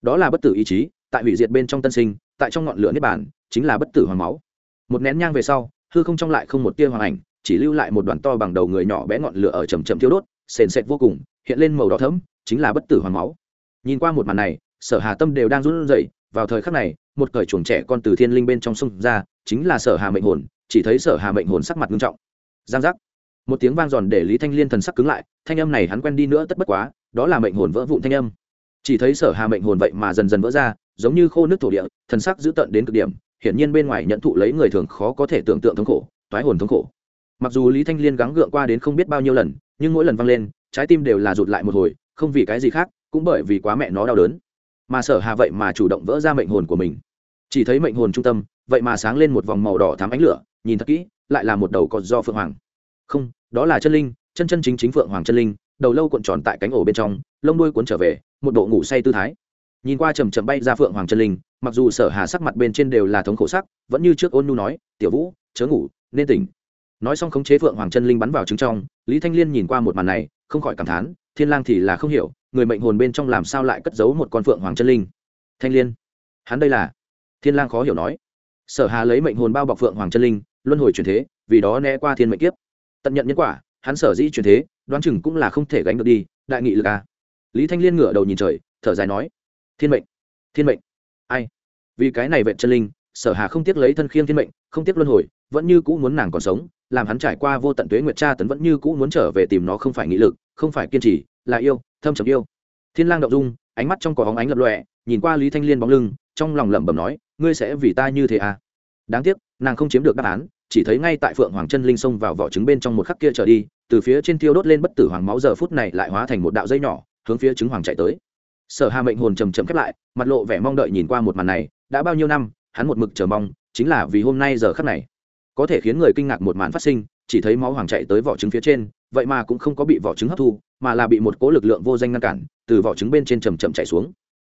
Đó là bất tử ý chí, tại hủy diệt bên trong tân sinh, tại trong ngọn lửa niết bàn, chính là bất tử hoàng máu. Một nén nhang về sau, hư không trong lại không một tia hoàng ảnh, chỉ lưu lại một đoàn to bằng đầu người nhỏ bé ngọn lửa ở chầm chậm thiêu đốt, sền sệt vô cùng, hiện lên màu đỏ thẫm, chính là bất tử hoàng máu. Nhìn qua một màn này, sở hà tâm đều đang run rẩy, vào thời khắc này, một cởi chuồng trẻ con từ thiên linh bên trong sông ra, chính là sở hà mệnh hồn, chỉ thấy sở hà mệnh hồn sắc mặt nghiêm trọng. Giang giác một tiếng vang giòn để lý thanh liên thần sắc cứng lại, thanh âm này hắn quen đi nữa tất bất quá, đó là mệnh hồn vỡ vụn thanh âm. Chỉ thấy sở hà mệnh hồn vậy mà dần dần vỡ ra, giống như khô nước thổ địa, thần sắc dữ tận đến cực điểm, hiển nhiên bên ngoài nhận thụ lấy người thường khó có thể tưởng tượng thống khổ, toái hồn thống khổ. Mặc dù lý thanh liên gắng gượng qua đến không biết bao nhiêu lần, nhưng mỗi lần vang lên, trái tim đều là rụt lại một hồi, không vì cái gì khác, cũng bởi vì quá mẹ nó đau đớn. Mà sở hà vậy mà chủ động vỡ ra mệnh hồn của mình. Chỉ thấy mệnh hồn trung tâm, vậy mà sáng lên một vòng màu đỏ thám ánh lửa, nhìn thật kỹ, lại là một đầu cọt do phượng hoàng không, đó là chân linh, chân chân chính chính phượng hoàng chân linh, đầu lâu cuộn tròn tại cánh ổ bên trong, lông đuôi cuốn trở về, một bộ ngủ say tư thái. Nhìn qua chầm chậm bay ra phượng hoàng chân linh, mặc dù sở hà sắc mặt bên trên đều là thống khổ sắc, vẫn như trước ôn nu nói, tiểu vũ, chớ ngủ, nên tỉnh. Nói xong khống chế phượng hoàng chân linh bắn vào trứng trong, lý thanh liên nhìn qua một màn này, không khỏi cảm thán, thiên lang thì là không hiểu, người mệnh hồn bên trong làm sao lại cất giấu một con phượng hoàng chân linh? Thanh liên, hắn đây là? Thiên lang khó hiểu nói. Sở hà lấy mệnh hồn bao bọc phượng hoàng chân linh, luân hồi chuyển thế, vì đó né qua thiên mệnh kiếp tận nhận nhân quả, hắn sở dĩ chuyển thế, đoán chừng cũng là không thể gánh được đi, đại nghị lực à. lý thanh liên ngửa đầu nhìn trời, thở dài nói, thiên mệnh thiên mệnh. Ai? Vì cái này vệ chân linh, sở hà không tiếc lấy thân khiêng thiên mệnh, không tiếc luân hồi, vẫn như cũ muốn nàng còn sống, làm hắn trải qua vô tận tuế nguyệt tra tấn vẫn như cũ muốn trở về tìm nó không phải nghị lực, không phải kiên trì, là yêu, thâm trầm yêu. Thiên lang động dung, ánh mắt trong cỏ hóng ánh lập lọe nhìn qua lý thanh liên bóng lưng, trong lòng lẩm bẩm nói, ngươi sẽ vì ta như thế à? Đáng tiếc, nàng không chiếm được đáp án chỉ thấy ngay tại phượng hoàng chân linh xông vào vỏ trứng bên trong một khắc kia trở đi, từ phía trên tiêu đốt lên bất tử hoàng máu giờ phút này lại hóa thành một đạo dây nhỏ, hướng phía trứng hoàng chạy tới. Sở hà mệnh hồn trầm trầm khép lại, mặt lộ vẻ mong đợi nhìn qua một màn này, đã bao nhiêu năm, hắn một mực chờ mong, chính là vì hôm nay giờ khắc này. Có thể khiến người kinh ngạc một màn phát sinh, chỉ thấy máu hoàng chạy tới vỏ trứng phía trên, vậy mà cũng không có bị vỏ trứng hấp thu, mà là bị một cỗ lực lượng vô danh ngăn cản, từ vỏ trứng bên trên chầm chậm chạy xuống.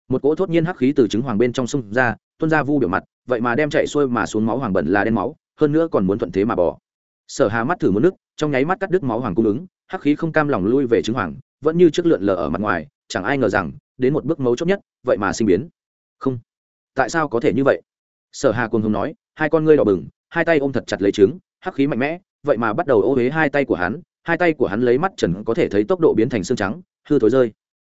Một cỗ thốt nhiên hắc khí từ trứng hoàng bên trong sông ra, tuôn ra vu biểu mặt, vậy mà đem chạy xuôi mà xuống máu hoàng bẩn là đen máu hơn nữa còn muốn thuận thế mà bỏ. Sở hà mắt thử một nước, trong nháy mắt cắt đứt máu hoàng cung ứng, hắc khí không cam lòng lui về trứng hoàng, vẫn như trước lượn lờ ở mặt ngoài, chẳng ai ngờ rằng, đến một bước mấu chốt nhất, vậy mà sinh biến. Không. Tại sao có thể như vậy? Sở hà cùng hùng nói, hai con ngươi đỏ bừng, hai tay ôm thật chặt lấy trứng, hắc khí mạnh mẽ, vậy mà bắt đầu ô huế hai tay của hắn, hai tay của hắn lấy mắt trần có thể thấy tốc độ biến thành xương trắng, hư thối rơi.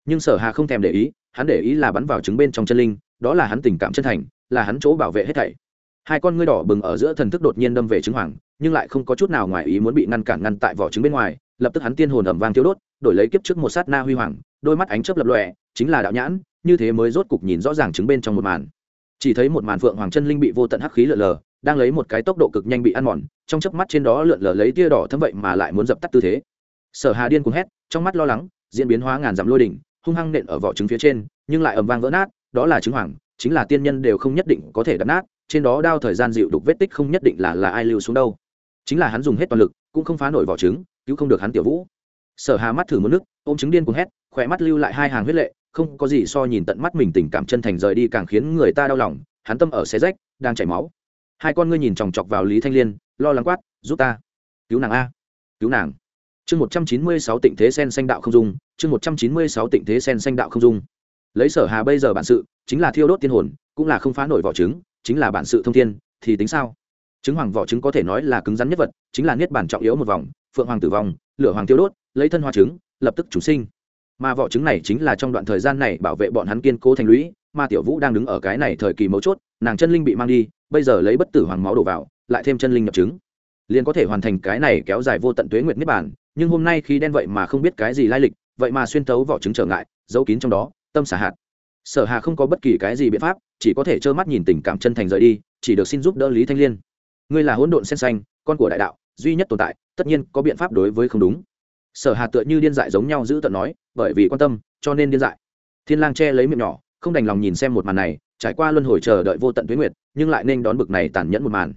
Nhưng sở hà không thèm để ý, hắn để ý là bắn vào trứng bên trong chân linh, đó là hắn tình cảm chân thành, là hắn chỗ bảo vệ hết thảy hai con ngươi đỏ bừng ở giữa thần thức đột nhiên đâm về trứng hoàng, nhưng lại không có chút nào ngoài ý muốn bị ngăn cản ngăn tại vỏ trứng bên ngoài, lập tức hắn tiên hồn ẩm vang thiếu đốt, đổi lấy kiếp trước một sát na huy hoàng, đôi mắt ánh chớp lập lòe, chính là đạo nhãn, như thế mới rốt cục nhìn rõ ràng trứng bên trong một màn. Chỉ thấy một màn phượng hoàng chân linh bị vô tận hắc khí lượn lờ, đang lấy một cái tốc độ cực nhanh bị ăn mòn, trong chớp mắt trên đó lượn lờ lấy tia đỏ thấm vậy mà lại muốn dập tắt tư thế. Sở hà điên cuồng hét, trong mắt lo lắng, diễn biến hóa ngàn dặm lôi đỉnh, hung hăng nện ở vỏ trứng phía trên, nhưng lại ầm vang vỡ nát, đó là trứng hoàng, chính là tiên nhân đều không nhất định có thể đập nát trên đó đao thời gian dịu đục vết tích không nhất định là là ai lưu xuống đâu. Chính là hắn dùng hết toàn lực, cũng không phá nổi vỏ trứng, cứu không được hắn tiểu vũ. Sở hà mắt thử một nước, ôm trứng điên cuồng hét, khỏe mắt lưu lại hai hàng huyết lệ, không có gì so nhìn tận mắt mình tình cảm chân thành rời đi càng khiến người ta đau lòng, hắn tâm ở xé rách, đang chảy máu. Hai con ngươi nhìn chòng chọc vào lý thanh liên, lo lắng quát, giúp ta, cứu nàng a, cứu nàng. Chương một trăm chín mươi sáu tịnh thế sen xanh đạo không dung, chương một trăm chín mươi sáu tịnh thế sen xanh đạo không dung. Lấy sở hà bây giờ bản sự, chính là thiêu đốt tiên hồn, cũng là không phá nổi vỏ trứng chính là bản sự thông thiên, thì tính sao? Trứng hoàng vỏ trứng có thể nói là cứng rắn nhất vật, chính là niết bản trọng yếu một vòng, phượng hoàng tử vong, lửa hoàng tiêu đốt, lấy thân hoa trứng, lập tức chủ sinh. Mà vỏ trứng này chính là trong đoạn thời gian này bảo vệ bọn hắn kiên cố thành lũy, mà tiểu vũ đang đứng ở cái này thời kỳ mấu chốt, nàng chân linh bị mang đi, bây giờ lấy bất tử hoàng máu đổ vào, lại thêm chân linh nhập trứng. Liền có thể hoàn thành cái này kéo dài vô tận tuế nguyệt niết bản nhưng hôm nay khi đen vậy mà không biết cái gì lai lịch, vậy mà xuyên thấu vỏ trứng trở ngại, giấu kín trong đó, tâm xả hạt. Sở hà không có bất kỳ cái gì biện pháp chỉ có thể trơ mắt nhìn tình cảm chân thành rời đi, chỉ được xin giúp đỡ lý thanh liên. Ngươi là hỗn độn sen xanh, con của đại đạo, duy nhất tồn tại, tất nhiên có biện pháp đối với không đúng. Sở hà tựa như điên dại giống nhau giữ tận nói, bởi vì quan tâm, cho nên điên dại. Thiên lang che lấy miệng nhỏ, không đành lòng nhìn xem một màn này, trải qua luân hồi chờ đợi vô tận tuyến nguyệt, nhưng lại nên đón bực này tàn nhẫn một màn.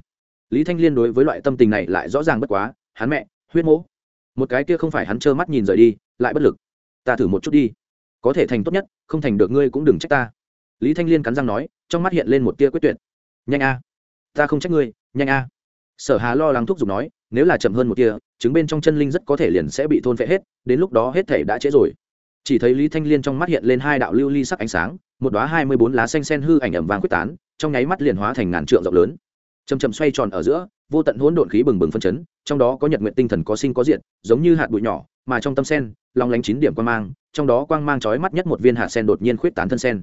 Lý thanh liên đối với loại tâm tình này lại rõ ràng bất quá, hắn mẹ, huyết mỗ một cái kia không phải hắn trơ mắt nhìn rời đi, lại bất lực. Ta thử một chút đi. Có thể thành tốt nhất, không thành được ngươi cũng đừng trách ta lý thanh liên cắn răng nói, trong mắt hiện lên một tia quyết tuyệt. Nhanh a. Ta không trách ngươi, nhanh a. Sở hà lo lắng thúc giục nói, nếu là chậm hơn một tia, chứng bên trong chân linh rất có thể liền sẽ bị thôn phệ hết, đến lúc đó hết thể đã trễ rồi. Chỉ thấy lý thanh liên trong mắt hiện lên hai đạo lưu ly sắc ánh sáng, một đóa hai mươi bốn lá xanh sen hư ảnh ẩm vàng quyết tán, trong nháy mắt liền hóa thành ngàn trượng rộng lớn. Chầm chầm xoay tròn ở giữa, vô tận hỗn độn khí bừng bừng phân chấn, trong đó có nhật nguyện tinh thần có sinh có diện giống như hạt bụi nhỏ, mà trong tâm sen, long lánh chín điểm quang mang, trong đó quang mang trói mắt nhất một viên hạt sen đột nhiên khuyết tán thân sen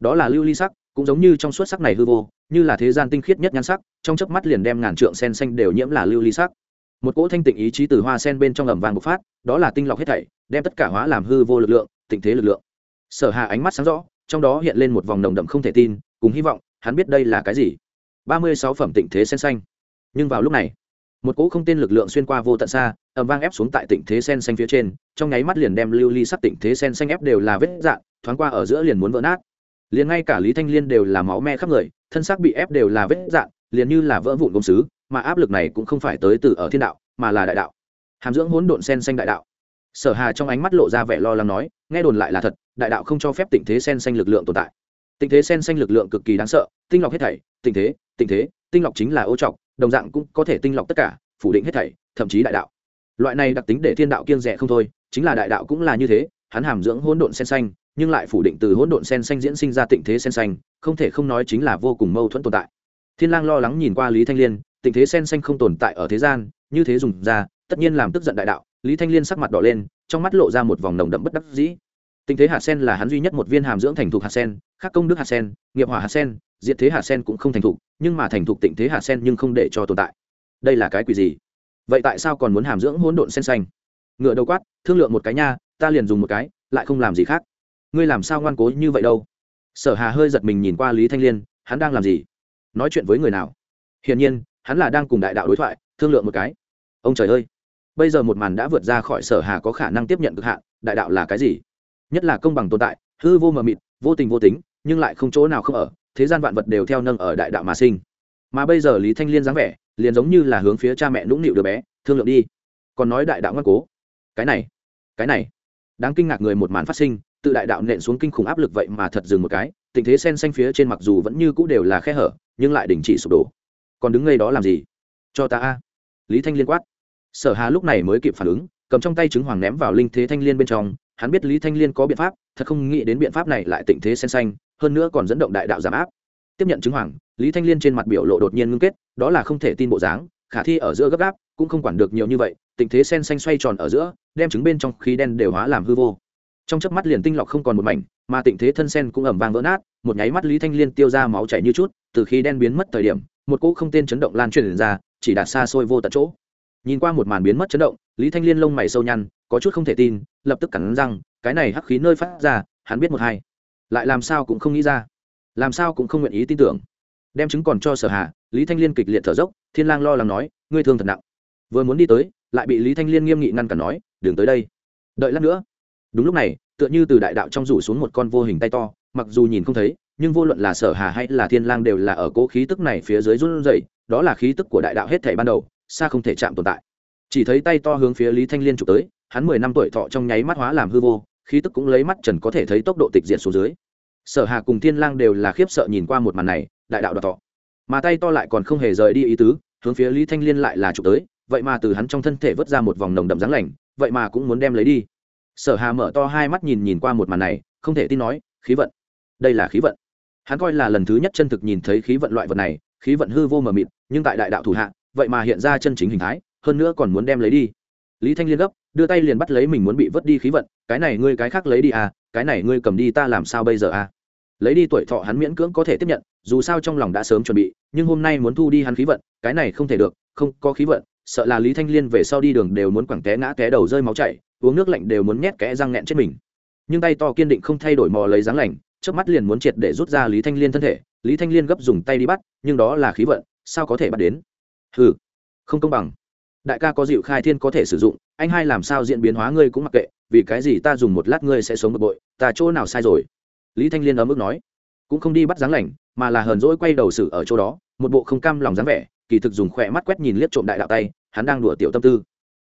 đó là lưu ly sắc, cũng giống như trong suốt sắc này hư vô, như là thế gian tinh khiết nhất nhan sắc, trong chớp mắt liền đem ngàn trượng sen xanh đều nhiễm là lưu ly sắc. Một cỗ thanh tịnh ý chí từ hoa sen bên trong ẩm vàng bộc phát, đó là tinh lọc hết thảy, đem tất cả hóa làm hư vô lực lượng, tịnh thế lực lượng. Sở hà ánh mắt sáng rõ, trong đó hiện lên một vòng nồng đậm không thể tin, cùng hy vọng, hắn biết đây là cái gì? Ba mươi sáu phẩm tịnh thế sen xanh. Nhưng vào lúc này, một cỗ không tên lực lượng xuyên qua vô tận xa ẩm vang ép xuống tại tịnh thế sen xanh phía trên, trong nháy mắt liền đem lưu ly sắc tịnh thế sen xanh ép đều là vết dạn thoáng qua ở giữa liền muốn vỡ nát liền ngay cả lý thanh liên đều là máu me khắp người, thân xác bị ép đều là vết dạn, liền như là vỡ vụn công sứ, mà áp lực này cũng không phải tới từ ở thiên đạo, mà là đại đạo. Hàm dưỡng hỗn độn sen xanh đại đạo. Sở hà trong ánh mắt lộ ra vẻ lo lắng nói, nghe đồn lại là thật, đại đạo không cho phép tình thế sen xanh lực lượng tồn tại. Tình thế sen xanh lực lượng cực kỳ đáng sợ, tinh lọc hết thảy tình thế tình thế, tinh lọc chính là ô trọc, đồng dạng cũng có thể tinh lọc tất cả, phủ định hết thảy, thậm chí đại đạo. Loại này đặc tính để thiên đạo kiêng rẻ không thôi, chính là đại đạo cũng là như thế, hắn hàm dưỡng hỗn độn sen xanh nhưng lại phủ định từ hỗn độn sen xanh diễn sinh ra tịnh thế sen xanh, không thể không nói chính là vô cùng mâu thuẫn tồn tại. Thiên lang lo lắng nhìn qua lý thanh liên, tịnh thế sen xanh không tồn tại ở thế gian, như thế dùng ra, tất nhiên làm tức giận đại đạo, lý thanh liên sắc mặt đỏ lên, trong mắt lộ ra một vòng nồng đậm bất đắc dĩ. Tịnh thế hạt sen là hắn duy nhất một viên hàm dưỡng thành thục hạt sen, khác công đức hạt sen, nghiệp hỏa hạt sen diện thế hạt sen cũng không thành thục, nhưng mà thành thục tịnh thế hạt sen nhưng không để cho tồn tại. Đây là cái quỷ gì? Vậy tại sao còn muốn hàm dưỡng hỗn độn sen xanh? Ngựa đầu quát, thương lượng một cái nha, ta liền dùng một cái, lại không làm gì khác ngươi làm sao ngoan cố như vậy đâu? Sở hà hơi giật mình nhìn qua lý thanh liên, hắn đang làm gì? Nói chuyện với người nào? Hiển nhiên, hắn là đang cùng đại đạo đối thoại, thương lượng một cái. Ông trời ơi! Bây giờ một màn đã vượt ra khỏi sở hà có khả năng tiếp nhận cực hạn, đại đạo là cái gì? Nhất là công bằng tồn tại, hư vô mờ mịt, vô tình vô tính, nhưng lại không chỗ nào không ở, thế gian vạn vật đều theo nâng ở đại đạo mà sinh. Mà bây giờ lý thanh liên dáng vẻ, liền giống như là hướng phía cha mẹ nũng nịu đứa bé, thương lượng đi. Còn nói đại đạo ngoan cố. Cái này cái này. Đáng kinh ngạc người một màn phát sinh tự đại đạo nện xuống kinh khủng áp lực vậy mà thật dừng một cái, tình thế sen xanh phía trên mặc dù vẫn như cũ đều là khe hở, nhưng lại đình chỉ sụp đổ. Còn đứng ngay đó làm gì? Cho ta a. Lý thanh liên quát. Sở hà lúc này mới kịp phản ứng, cầm trong tay trứng hoàng ném vào linh thế thanh liên bên trong, hắn biết lý thanh liên có biện pháp, thật không nghĩ đến biện pháp này lại tình thế sen xanh, hơn nữa còn dẫn động đại đạo giảm áp. Tiếp nhận trứng hoàng, lý thanh liên trên mặt biểu lộ đột nhiên ngưng kết, đó là không thể tin bộ dáng, khả thi ở giữa gấp gáp, cũng không quản được nhiều như vậy, tình thế sen xanh xoay tròn ở giữa, đem trứng bên trong khí đen đều hóa làm hư vô trong chớp mắt liền tinh lọc không còn một mảnh, mà tịnh thế thân sen cũng ẩm vàng vỡ nát, một nháy mắt lý thanh liên tiêu ra máu chảy như chút, từ khi đen biến mất thời điểm, một cỗ không tên chấn động lan truyền ra, chỉ đạt xa xôi vô tận chỗ. Nhìn qua một màn biến mất chấn động, lý thanh liên lông mày sâu nhăn, có chút không thể tin, lập tức cắn răng, cái này hắc khí nơi phát ra, hắn biết một hai. Lại làm sao cũng không nghĩ ra, làm sao cũng không nguyện ý tin tưởng. Đem chứng còn cho sở hạ lý thanh liên kịch liệt thở dốc, thiên lang lo lắng nói, ngươi thương thật nặng. Vừa muốn đi tới, lại bị lý thanh liên nghiêm nghị ngăn cản nói, đừng tới đây. Đợi lát nữa đúng lúc này, tựa như từ đại đạo trong rủ xuống một con vô hình tay to, mặc dù nhìn không thấy, nhưng vô luận là sở hà hay là thiên lang đều là ở cố khí tức này phía dưới run rẩy, đó là khí tức của đại đạo hết thể ban đầu, xa không thể chạm tồn tại. Chỉ thấy tay to hướng phía lý thanh liên chụp tới, hắn mười năm tuổi thọ trong nháy mắt hóa làm hư vô, khí tức cũng lấy mắt trần có thể thấy tốc độ tịch diệt xuống dưới. Sở hà cùng thiên lang đều là khiếp sợ nhìn qua một màn này, đại đạo đoạt thọ. Mà tay to lại còn không hề rời đi ý tứ, hướng phía lý thanh liên lại là chụp tới, vậy mà từ hắn trong thân thể vớt ra một vòng nồng đậm dáng lạnh vậy mà cũng muốn đem lấy đi sở hà mở to hai mắt nhìn nhìn qua một màn này, không thể tin nói, khí vận. Đây là khí vận. Hắn coi là lần thứ nhất chân thực nhìn thấy khí vận loại vật này, khí vận hư vô mờ mịt, nhưng tại đại đạo thủ hạ, vậy mà hiện ra chân chính hình thái, hơn nữa còn muốn đem lấy đi. Lý thanh liên gấp, đưa tay liền bắt lấy mình muốn bị vớt đi khí vận, cái này ngươi cái khác lấy đi à cái này ngươi cầm đi ta làm sao bây giờ à? Lấy đi tuổi thọ hắn miễn cưỡng có thể tiếp nhận, dù sao trong lòng đã sớm chuẩn bị, nhưng hôm nay muốn thu đi hắn khí vận, cái này không thể được, không có khí vận, sợ là lý thanh liên về sau đi đường đều muốn quẳng té ngã té đầu rơi máu chảy uống nước lạnh đều muốn nhét kẽ răng nghẹn chết mình. Nhưng tay to kiên định không thay đổi mò lấy dáng lành trước mắt liền muốn triệt để rút ra lý thanh liên thân thể. Lý thanh liên gấp dùng tay đi bắt, nhưng đó là khí vận, sao có thể bắt đến? Ừ không công bằng. Đại ca có dịu khai thiên có thể sử dụng, anh hai làm sao diễn biến hóa ngươi cũng mặc kệ, vì cái gì ta dùng một lát ngươi sẽ sống bực bội, ta chỗ nào sai rồi? Lý thanh liên ở mức nói. Cũng không đi bắt dáng lành, mà là hờn dỗi quay đầu xử ở chỗ đó, một bộ không cam lòng dáng vẻ, kỳ thực dùng khỏe mắt quét nhìn liếc trộm đại đạo tay, hắn đang đùa tiểu tâm tư.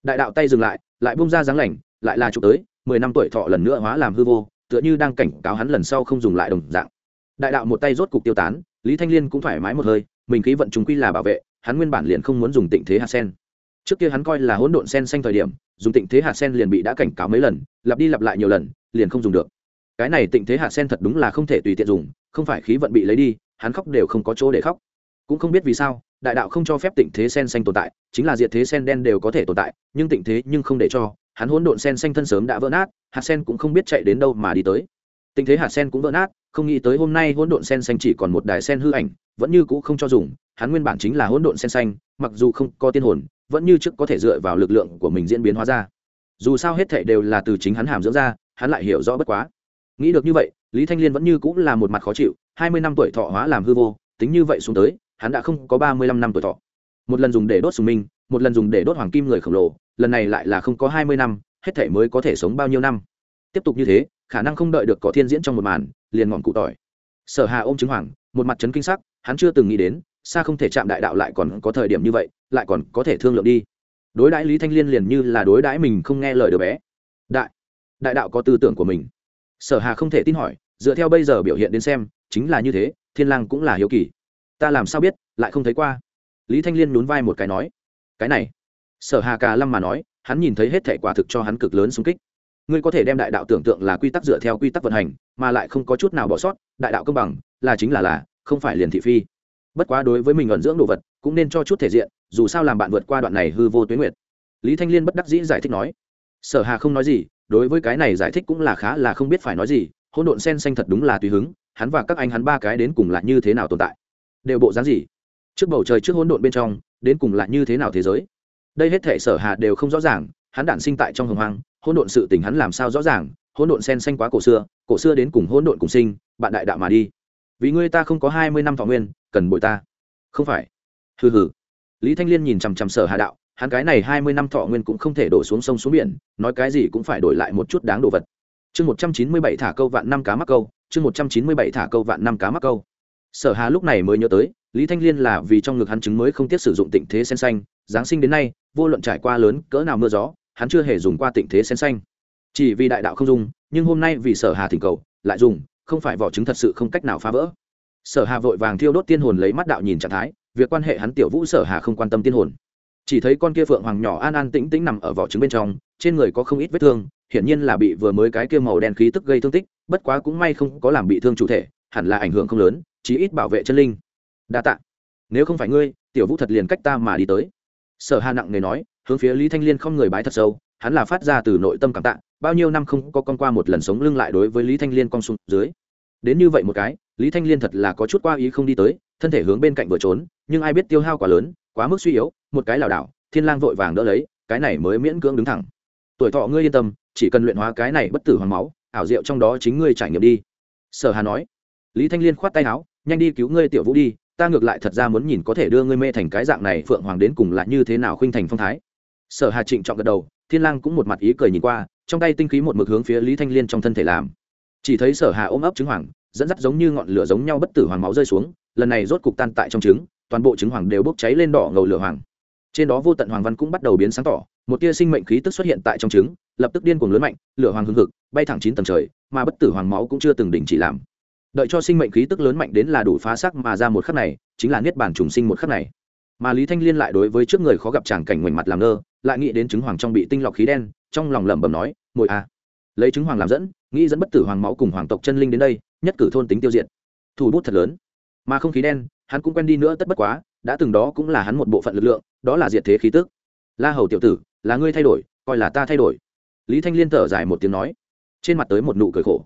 Đại đạo tay dừng lại lại bung ra dáng lành, lại là chụp tới, mười năm tuổi thọ lần nữa hóa làm hư vô, tựa như đang cảnh cáo hắn lần sau không dùng lại đồng dạng. Đại đạo một tay rốt cục tiêu tán, lý thanh liên cũng thoải mái một hơi, mình khí vận chúng quy là bảo vệ, hắn nguyên bản liền không muốn dùng tịnh thế hạt sen. Trước kia hắn coi là hỗn độn sen xanh thời điểm, dùng tịnh thế hạt sen liền bị đã cảnh cáo mấy lần, lặp đi lặp lại nhiều lần, liền không dùng được. Cái này tịnh thế hạt sen thật đúng là không thể tùy tiện dùng, không phải khí vận bị lấy đi, hắn khóc đều không có chỗ để khóc. Cũng không biết vì sao đại đạo không cho phép tịnh thế sen xanh tồn tại, chính là diệt thế sen đen đều có thể tồn tại, nhưng tịnh thế nhưng không để cho, hắn hỗn độn sen xanh thân sớm đã vỡ nát, hạt sen cũng không biết chạy đến đâu mà đi tới. Tình thế hạt sen cũng vỡ nát, không nghĩ tới hôm nay hỗn độn sen xanh chỉ còn một đài sen hư ảnh, vẫn như cũ không cho dùng, hắn nguyên bản chính là hỗn độn sen xanh, mặc dù không có tiên hồn, vẫn như trước có thể dựa vào lực lượng của mình diễn biến hóa ra. Dù sao hết thệ đều là từ chính hắn hàm dưỡng ra, hắn lại hiểu rõ bất quá. Nghĩ được như vậy, lý thanh liên vẫn như cũng là một mặt khó chịu, hai mươi năm tuổi thọ hóa làm hư vô, tính như vậy xuống tới hắn đã không có ba mươi lăm năm tuổi thọ. Một lần dùng để đốt sùng minh, một lần dùng để đốt hoàng kim người khổng lồ, lần này lại là không có hai mươi năm, hết thể mới có thể sống bao nhiêu năm. Tiếp tục như thế, khả năng không đợi được cỏ thiên diễn trong một màn, liền ngọn cụ tỏi. Sở hà ôm chứng hoàng, một mặt trấn kinh sắc, hắn chưa từng nghĩ đến, xa không thể chạm đại đạo lại còn có thời điểm như vậy, lại còn có thể thương lượng đi. Đối đãi lý thanh liên liền như là đối đãi mình không nghe lời đứa bé. Đại đại đạo có tư tưởng của mình. Sở hà không thể tin hỏi, dựa theo bây giờ biểu hiện đến xem, chính là như thế, thiên lang cũng là hiếu kỳ ta làm sao biết, lại không thấy qua. Lý thanh liên nhún vai một cái nói, cái này, sở hà cà lâm mà nói, hắn nhìn thấy hết thể quả thực cho hắn cực lớn xung kích. Ngươi có thể đem đại đạo tưởng tượng là quy tắc dựa theo quy tắc vận hành, mà lại không có chút nào bỏ sót, đại đạo công bằng, là chính là là, không phải liền thị phi. Bất quá đối với mình ẩn dưỡng đồ vật, cũng nên cho chút thể diện, dù sao làm bạn vượt qua đoạn này hư vô tuyến nguyệt. Lý thanh liên bất đắc dĩ giải thích nói, sở hà không nói gì, đối với cái này giải thích cũng là khá là không biết phải nói gì, hỗn độn sen xanh thật đúng là tùy hứng, hắn và các anh hắn ba cái đến cùng là như thế nào tồn tại đều bộ dáng gì? Trước bầu trời trước hỗn độn bên trong, đến cùng là như thế nào thế giới? Đây hết thể sở hà đều không rõ ràng, hắn đản sinh tại trong hồng hoang, hỗn độn sự tình hắn làm sao rõ ràng, hỗn độn sen xanh quá cổ xưa cổ xưa đến cùng hỗn độn cùng sinh, bạn đại đạo mà đi. Vì ngươi ta không có hai mươi năm thọ nguyên, cần bội ta. Không phải. Hừ hừ. Lý thanh liên nhìn chằm chằm sở hà đạo, hắn cái này hai mươi năm thọ nguyên cũng không thể đổ xuống sông xuống biển, nói cái gì cũng phải đổi lại một chút đáng đồ vật. Chương một trăm chín mươi bảy thả câu vạn năm cá mắc câu, chương một trăm chín mươi bảy thả câu vạn năm cá mắc câu sở hà lúc này mới nhớ tới, lý thanh liên là vì trong ngực hắn chứng mới không tiếc sử dụng tịnh thế sen xanh, giáng sinh đến nay, vô luận trải qua lớn cỡ nào mưa gió, hắn chưa hề dùng qua tịnh thế sen xanh. Chỉ vì đại đạo không dùng, nhưng hôm nay vì sở hà thỉnh cầu, lại dùng, không phải vỏ trứng thật sự không cách nào phá vỡ. Sở hà vội vàng thiêu đốt tiên hồn lấy mắt đạo nhìn trạng thái, việc quan hệ hắn tiểu vũ sở hà không quan tâm tiên hồn. Chỉ thấy con kia phượng hoàng nhỏ an an tĩnh tĩnh nằm ở vỏ trứng bên trong, trên người có không ít vết thương, hiển nhiên là bị vừa mới cái kia màu đen khí tức gây thương tích, bất quá cũng may không có làm bị thương chủ thể, hẳn là ảnh hưởng không lớn chí ít bảo vệ chân linh. Đa tạ. Nếu không phải ngươi, tiểu vũ thật liền cách ta mà đi tới. Sở hà nặng người nói, hướng phía lý thanh liên không người bái thật sâu, hắn là phát ra từ nội tâm cảm tạ, bao nhiêu năm không có con qua một lần sống lưng lại đối với lý thanh liên con xuống dưới. Đến như vậy một cái, lý thanh liên thật là có chút qua ý không đi tới, thân thể hướng bên cạnh vừa trốn, nhưng ai biết tiêu hao quá lớn, quá mức suy yếu, một cái lảo đảo, thiên lang vội vàng đỡ lấy, cái này mới miễn cưỡng đứng thẳng. Tuổi thọ ngươi yên tâm, chỉ cần luyện hóa cái này bất tử hoàng máu, ảo diệu trong đó chính ngươi trải nghiệm đi. Sở hà nói lý thanh liên khoát tay áo, nhanh đi cứu ngươi tiểu vũ đi, ta ngược lại thật ra muốn nhìn có thể đưa ngươi mê thành cái dạng này, phượng hoàng đến cùng là như thế nào khuynh thành phong thái. Sở hà trịnh trọng gật đầu, thiên lang cũng một mặt ý cười nhìn qua, trong tay tinh khí một mực hướng phía lý thanh liên trong thân thể làm. Chỉ thấy sở hà ôm ấp trứng hoàng, dẫn dắt giống như ngọn lửa giống nhau bất tử hoàng máu rơi xuống, lần này rốt cục tan tại trong trứng, toàn bộ trứng hoàng đều bốc cháy lên đỏ ngầu lửa hoàng. Trên đó vô tận hoàng văn cũng bắt đầu biến sáng tỏ, một tia sinh mệnh khí tức xuất hiện tại trong trứng, lập tức điên cuồng lớn mạnh, lửa hoàng hương hực, bay thẳng chín tầng trời, mà bất tử hoàng máu cũng chưa từng đình chỉ làm đợi cho sinh mệnh khí tức lớn mạnh đến là đủ phá sắc mà ra một khắc này, chính là niết bàn trùng sinh một khắc này. Mà lý thanh liên lại đối với trước người khó gặp tràng cảnh ngoảnh mặt làm ngơ, lại nghĩ đến chứng hoàng trong bị tinh lọc khí đen, trong lòng lẩm bẩm nói mồi a à. lấy chứng hoàng làm dẫn, nghĩ dẫn bất tử hoàng máu cùng hoàng tộc chân linh đến đây, nhất cử thôn tính tiêu diệt. Thủ bút thật lớn. Mà không khí đen, hắn cũng quen đi nữa tất bất quá, đã từng đó cũng là hắn một bộ phận lực lượng, đó là diệt thế khí tức. La hầu tiểu tử, là ngươi thay đổi, coi là ta thay đổi. Lý thanh liên thở dài một tiếng nói, trên mặt tới một nụ cười khổ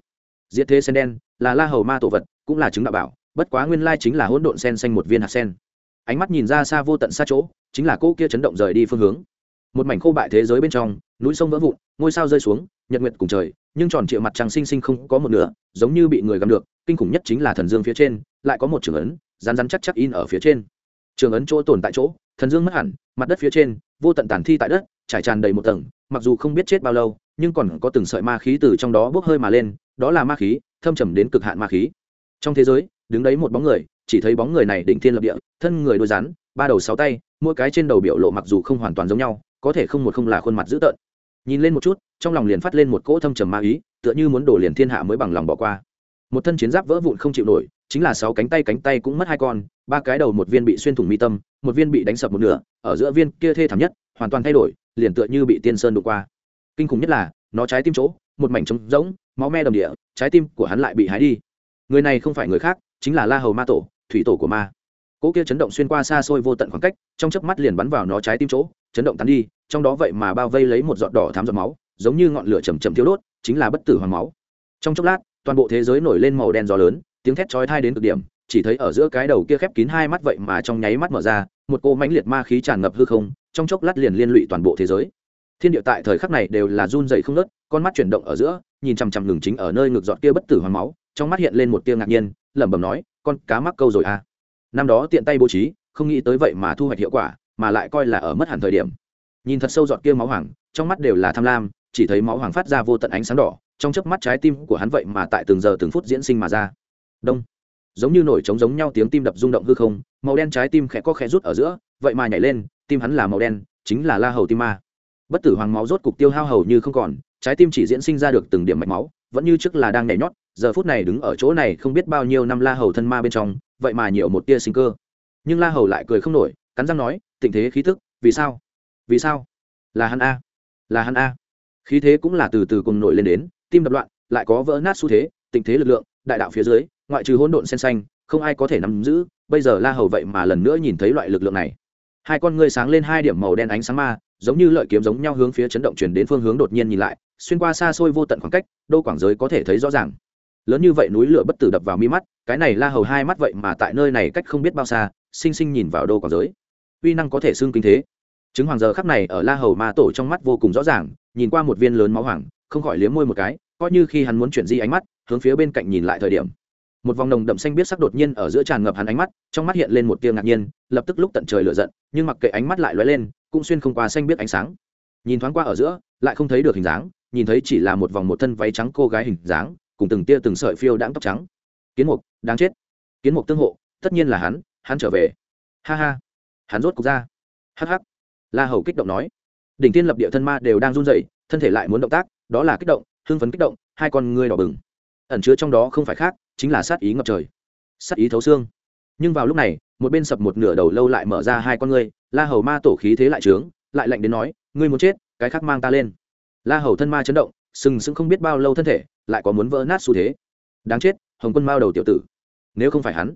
diệt thế sen đen, là la hầu ma tổ vật, cũng là chứng đạo bảo, bất quá nguyên lai chính là hỗn độn sen xanh một viên hạt sen. Ánh mắt nhìn ra xa vô tận xa chỗ, chính là cô kia chấn động rời đi phương hướng. Một mảnh khô bại thế giới bên trong, núi sông vỡ vụn, ngôi sao rơi xuống, nhật nguyệt cùng trời, nhưng tròn trịa mặt trăng sinh sinh không có một nửa, giống như bị người gắm được, kinh khủng nhất chính là thần dương phía trên, lại có một trường ấn rán rán chắc chắc in ở phía trên. Trường ấn chỗ tồn tại chỗ, thần dương mất hẳn, mặt đất phía trên, vô tận tản thi tại đất, trải tràn đầy một tầng, mặc dù không biết chết bao lâu, nhưng còn có từng sợi ma khí từ trong đó bốc hơi mà lên đó là ma khí, thâm trầm đến cực hạn ma khí. Trong thế giới, đứng đấy một bóng người, chỉ thấy bóng người này định thiên lập địa, thân người đôi rắn, ba đầu sáu tay, mỗi cái trên đầu biểu lộ mặc dù không hoàn toàn giống nhau, có thể không một không là khuôn mặt dữ tợn. Nhìn lên một chút, trong lòng liền phát lên một cỗ thâm trầm ma ý, tựa như muốn đổ liền thiên hạ mới bằng lòng bỏ qua. Một thân chiến giáp vỡ vụn không chịu nổi, chính là sáu cánh tay cánh tay cũng mất hai con, ba cái đầu một viên bị xuyên thủng mi tâm, một viên bị đánh sập một nửa, ở giữa viên kia thê thảm nhất, hoàn toàn thay đổi, liền tựa như bị tiên sơn đụng qua. Kinh khủng nhất là, nó trái tim chỗ, một mảnh trống rỗng máu me đầm địa, trái tim của hắn lại bị hái đi. Người này không phải người khác, chính là la hầu ma tổ, thủy tổ của ma. Cỗ kia chấn động xuyên qua xa xôi vô tận khoảng cách, trong chớp mắt liền bắn vào nó trái tim chỗ, chấn động tắn đi, trong đó vậy mà bao vây lấy một giọt đỏ thám giọt máu, giống như ngọn lửa chầm chầm thiếu đốt, chính là bất tử hoàng máu. Trong chốc lát, toàn bộ thế giới nổi lên màu đen gió lớn, tiếng thét chói thai đến cực điểm, chỉ thấy ở giữa cái đầu kia khép kín hai mắt vậy mà trong nháy mắt mở ra, một cô mãnh liệt ma khí tràn ngập hư không, trong chốc lát liền liên lụy toàn bộ thế giới thiên địa tại thời khắc này đều là run dày không nớt con mắt chuyển động ở giữa, nhìn chằm chằm ngừng chính ở nơi ngược giọt kia bất tử hoàng máu, trong mắt hiện lên một tia ngạc nhiên, lẩm bẩm nói, con cá mắc câu rồi à? Năm đó tiện tay bố trí, không nghĩ tới vậy mà thu hoạch hiệu quả, mà lại coi là ở mất hẳn thời điểm. Nhìn thật sâu giọt kia máu hoàng, trong mắt đều là tham lam, chỉ thấy máu hoàng phát ra vô tận ánh sáng đỏ, trong chớp mắt trái tim của hắn vậy mà tại từng giờ từng phút diễn sinh mà ra. Đông. Giống như nổi trống giống nhau tiếng tim đập rung động hư không, màu đen trái tim khẽ có khẽ rút ở giữa, vậy mà nhảy lên, tim hắn là màu đen, chính là la hầu tim ma bất tử hoàng máu rốt cục tiêu hao hầu như không còn, trái tim chỉ diễn sinh ra được từng điểm mạch máu, vẫn như trước là đang nhảy nhót, giờ phút này đứng ở chỗ này không biết bao nhiêu năm la hầu thân ma bên trong, vậy mà nhiều một tia sinh cơ. Nhưng la hầu lại cười không nổi, cắn răng nói tình thế khí thức, vì sao? Vì sao? Là hắn a, là hắn a. Khí thế cũng là từ từ cùng nổi lên đến, tim đập loạn, lại có vỡ nát xu thế tình thế lực lượng, đại đạo phía dưới, ngoại trừ hỗn độn sen xanh, không ai có thể nắm giữ, bây giờ la hầu vậy mà lần nữa nhìn thấy loại lực lượng này. Hai con ngươi sáng lên hai điểm màu đen ánh sáng ma giống như lợi kiếm giống nhau hướng phía chấn động chuyển đến phương hướng đột nhiên nhìn lại, xuyên qua xa xôi vô tận khoảng cách, đô quảng giới có thể thấy rõ ràng. Lớn như vậy núi lửa bất tử đập vào mi mắt, cái này la hầu hai mắt vậy mà tại nơi này cách không biết bao xa, sinh sinh nhìn vào đô quảng giới. Uy năng có thể xưng kinh thế. Chứng hoàng giờ khắc này ở la hầu ma tổ trong mắt vô cùng rõ ràng, nhìn qua một viên lớn máu hoàng, không khỏi liếm môi một cái, coi như khi hắn muốn chuyển di ánh mắt, hướng phía bên cạnh nhìn lại thời điểm một vòng nồng đậm xanh biết sắc đột nhiên ở giữa tràn ngập hắn ánh mắt, trong mắt hiện lên một tia ngạc nhiên, lập tức lúc tận trời lửa giận, nhưng mặc kệ ánh mắt lại lóe lên, cũng xuyên không qua xanh biết ánh sáng. Nhìn thoáng qua ở giữa, lại không thấy được hình dáng, nhìn thấy chỉ là một vòng một thân váy trắng cô gái hình dáng, cùng từng tia từng sợi phiêu đãng tóc trắng. Kiến mục, đáng chết. Kiến mục tương hộ, tất nhiên là hắn hắn trở về. Ha ha. Hắn rốt cục ra. Hắc hắc. La hầu kích động nói. Đỉnh tiên lập địa thân ma đều đang run rẩy, thân thể lại muốn động tác, đó là kích động, hưng phấn kích động, hai con ngươi đỏ bừng. Ẩn chứa trong đó không phải khác chính là sát ý ngập trời. Sát ý thấu xương. Nhưng vào lúc này, một bên sập một nửa đầu lâu lại mở ra hai con ngươi, la hầu ma tổ khí thế lại trướng, lại lạnh đến nói, ngươi muốn chết, cái khác mang ta lên. La hầu thân ma chấn động, sừng sững không biết bao lâu thân thể, lại có muốn vỡ nát xu thế. Đáng chết, hồng quân mao đầu tiểu tử. Nếu không phải hắn,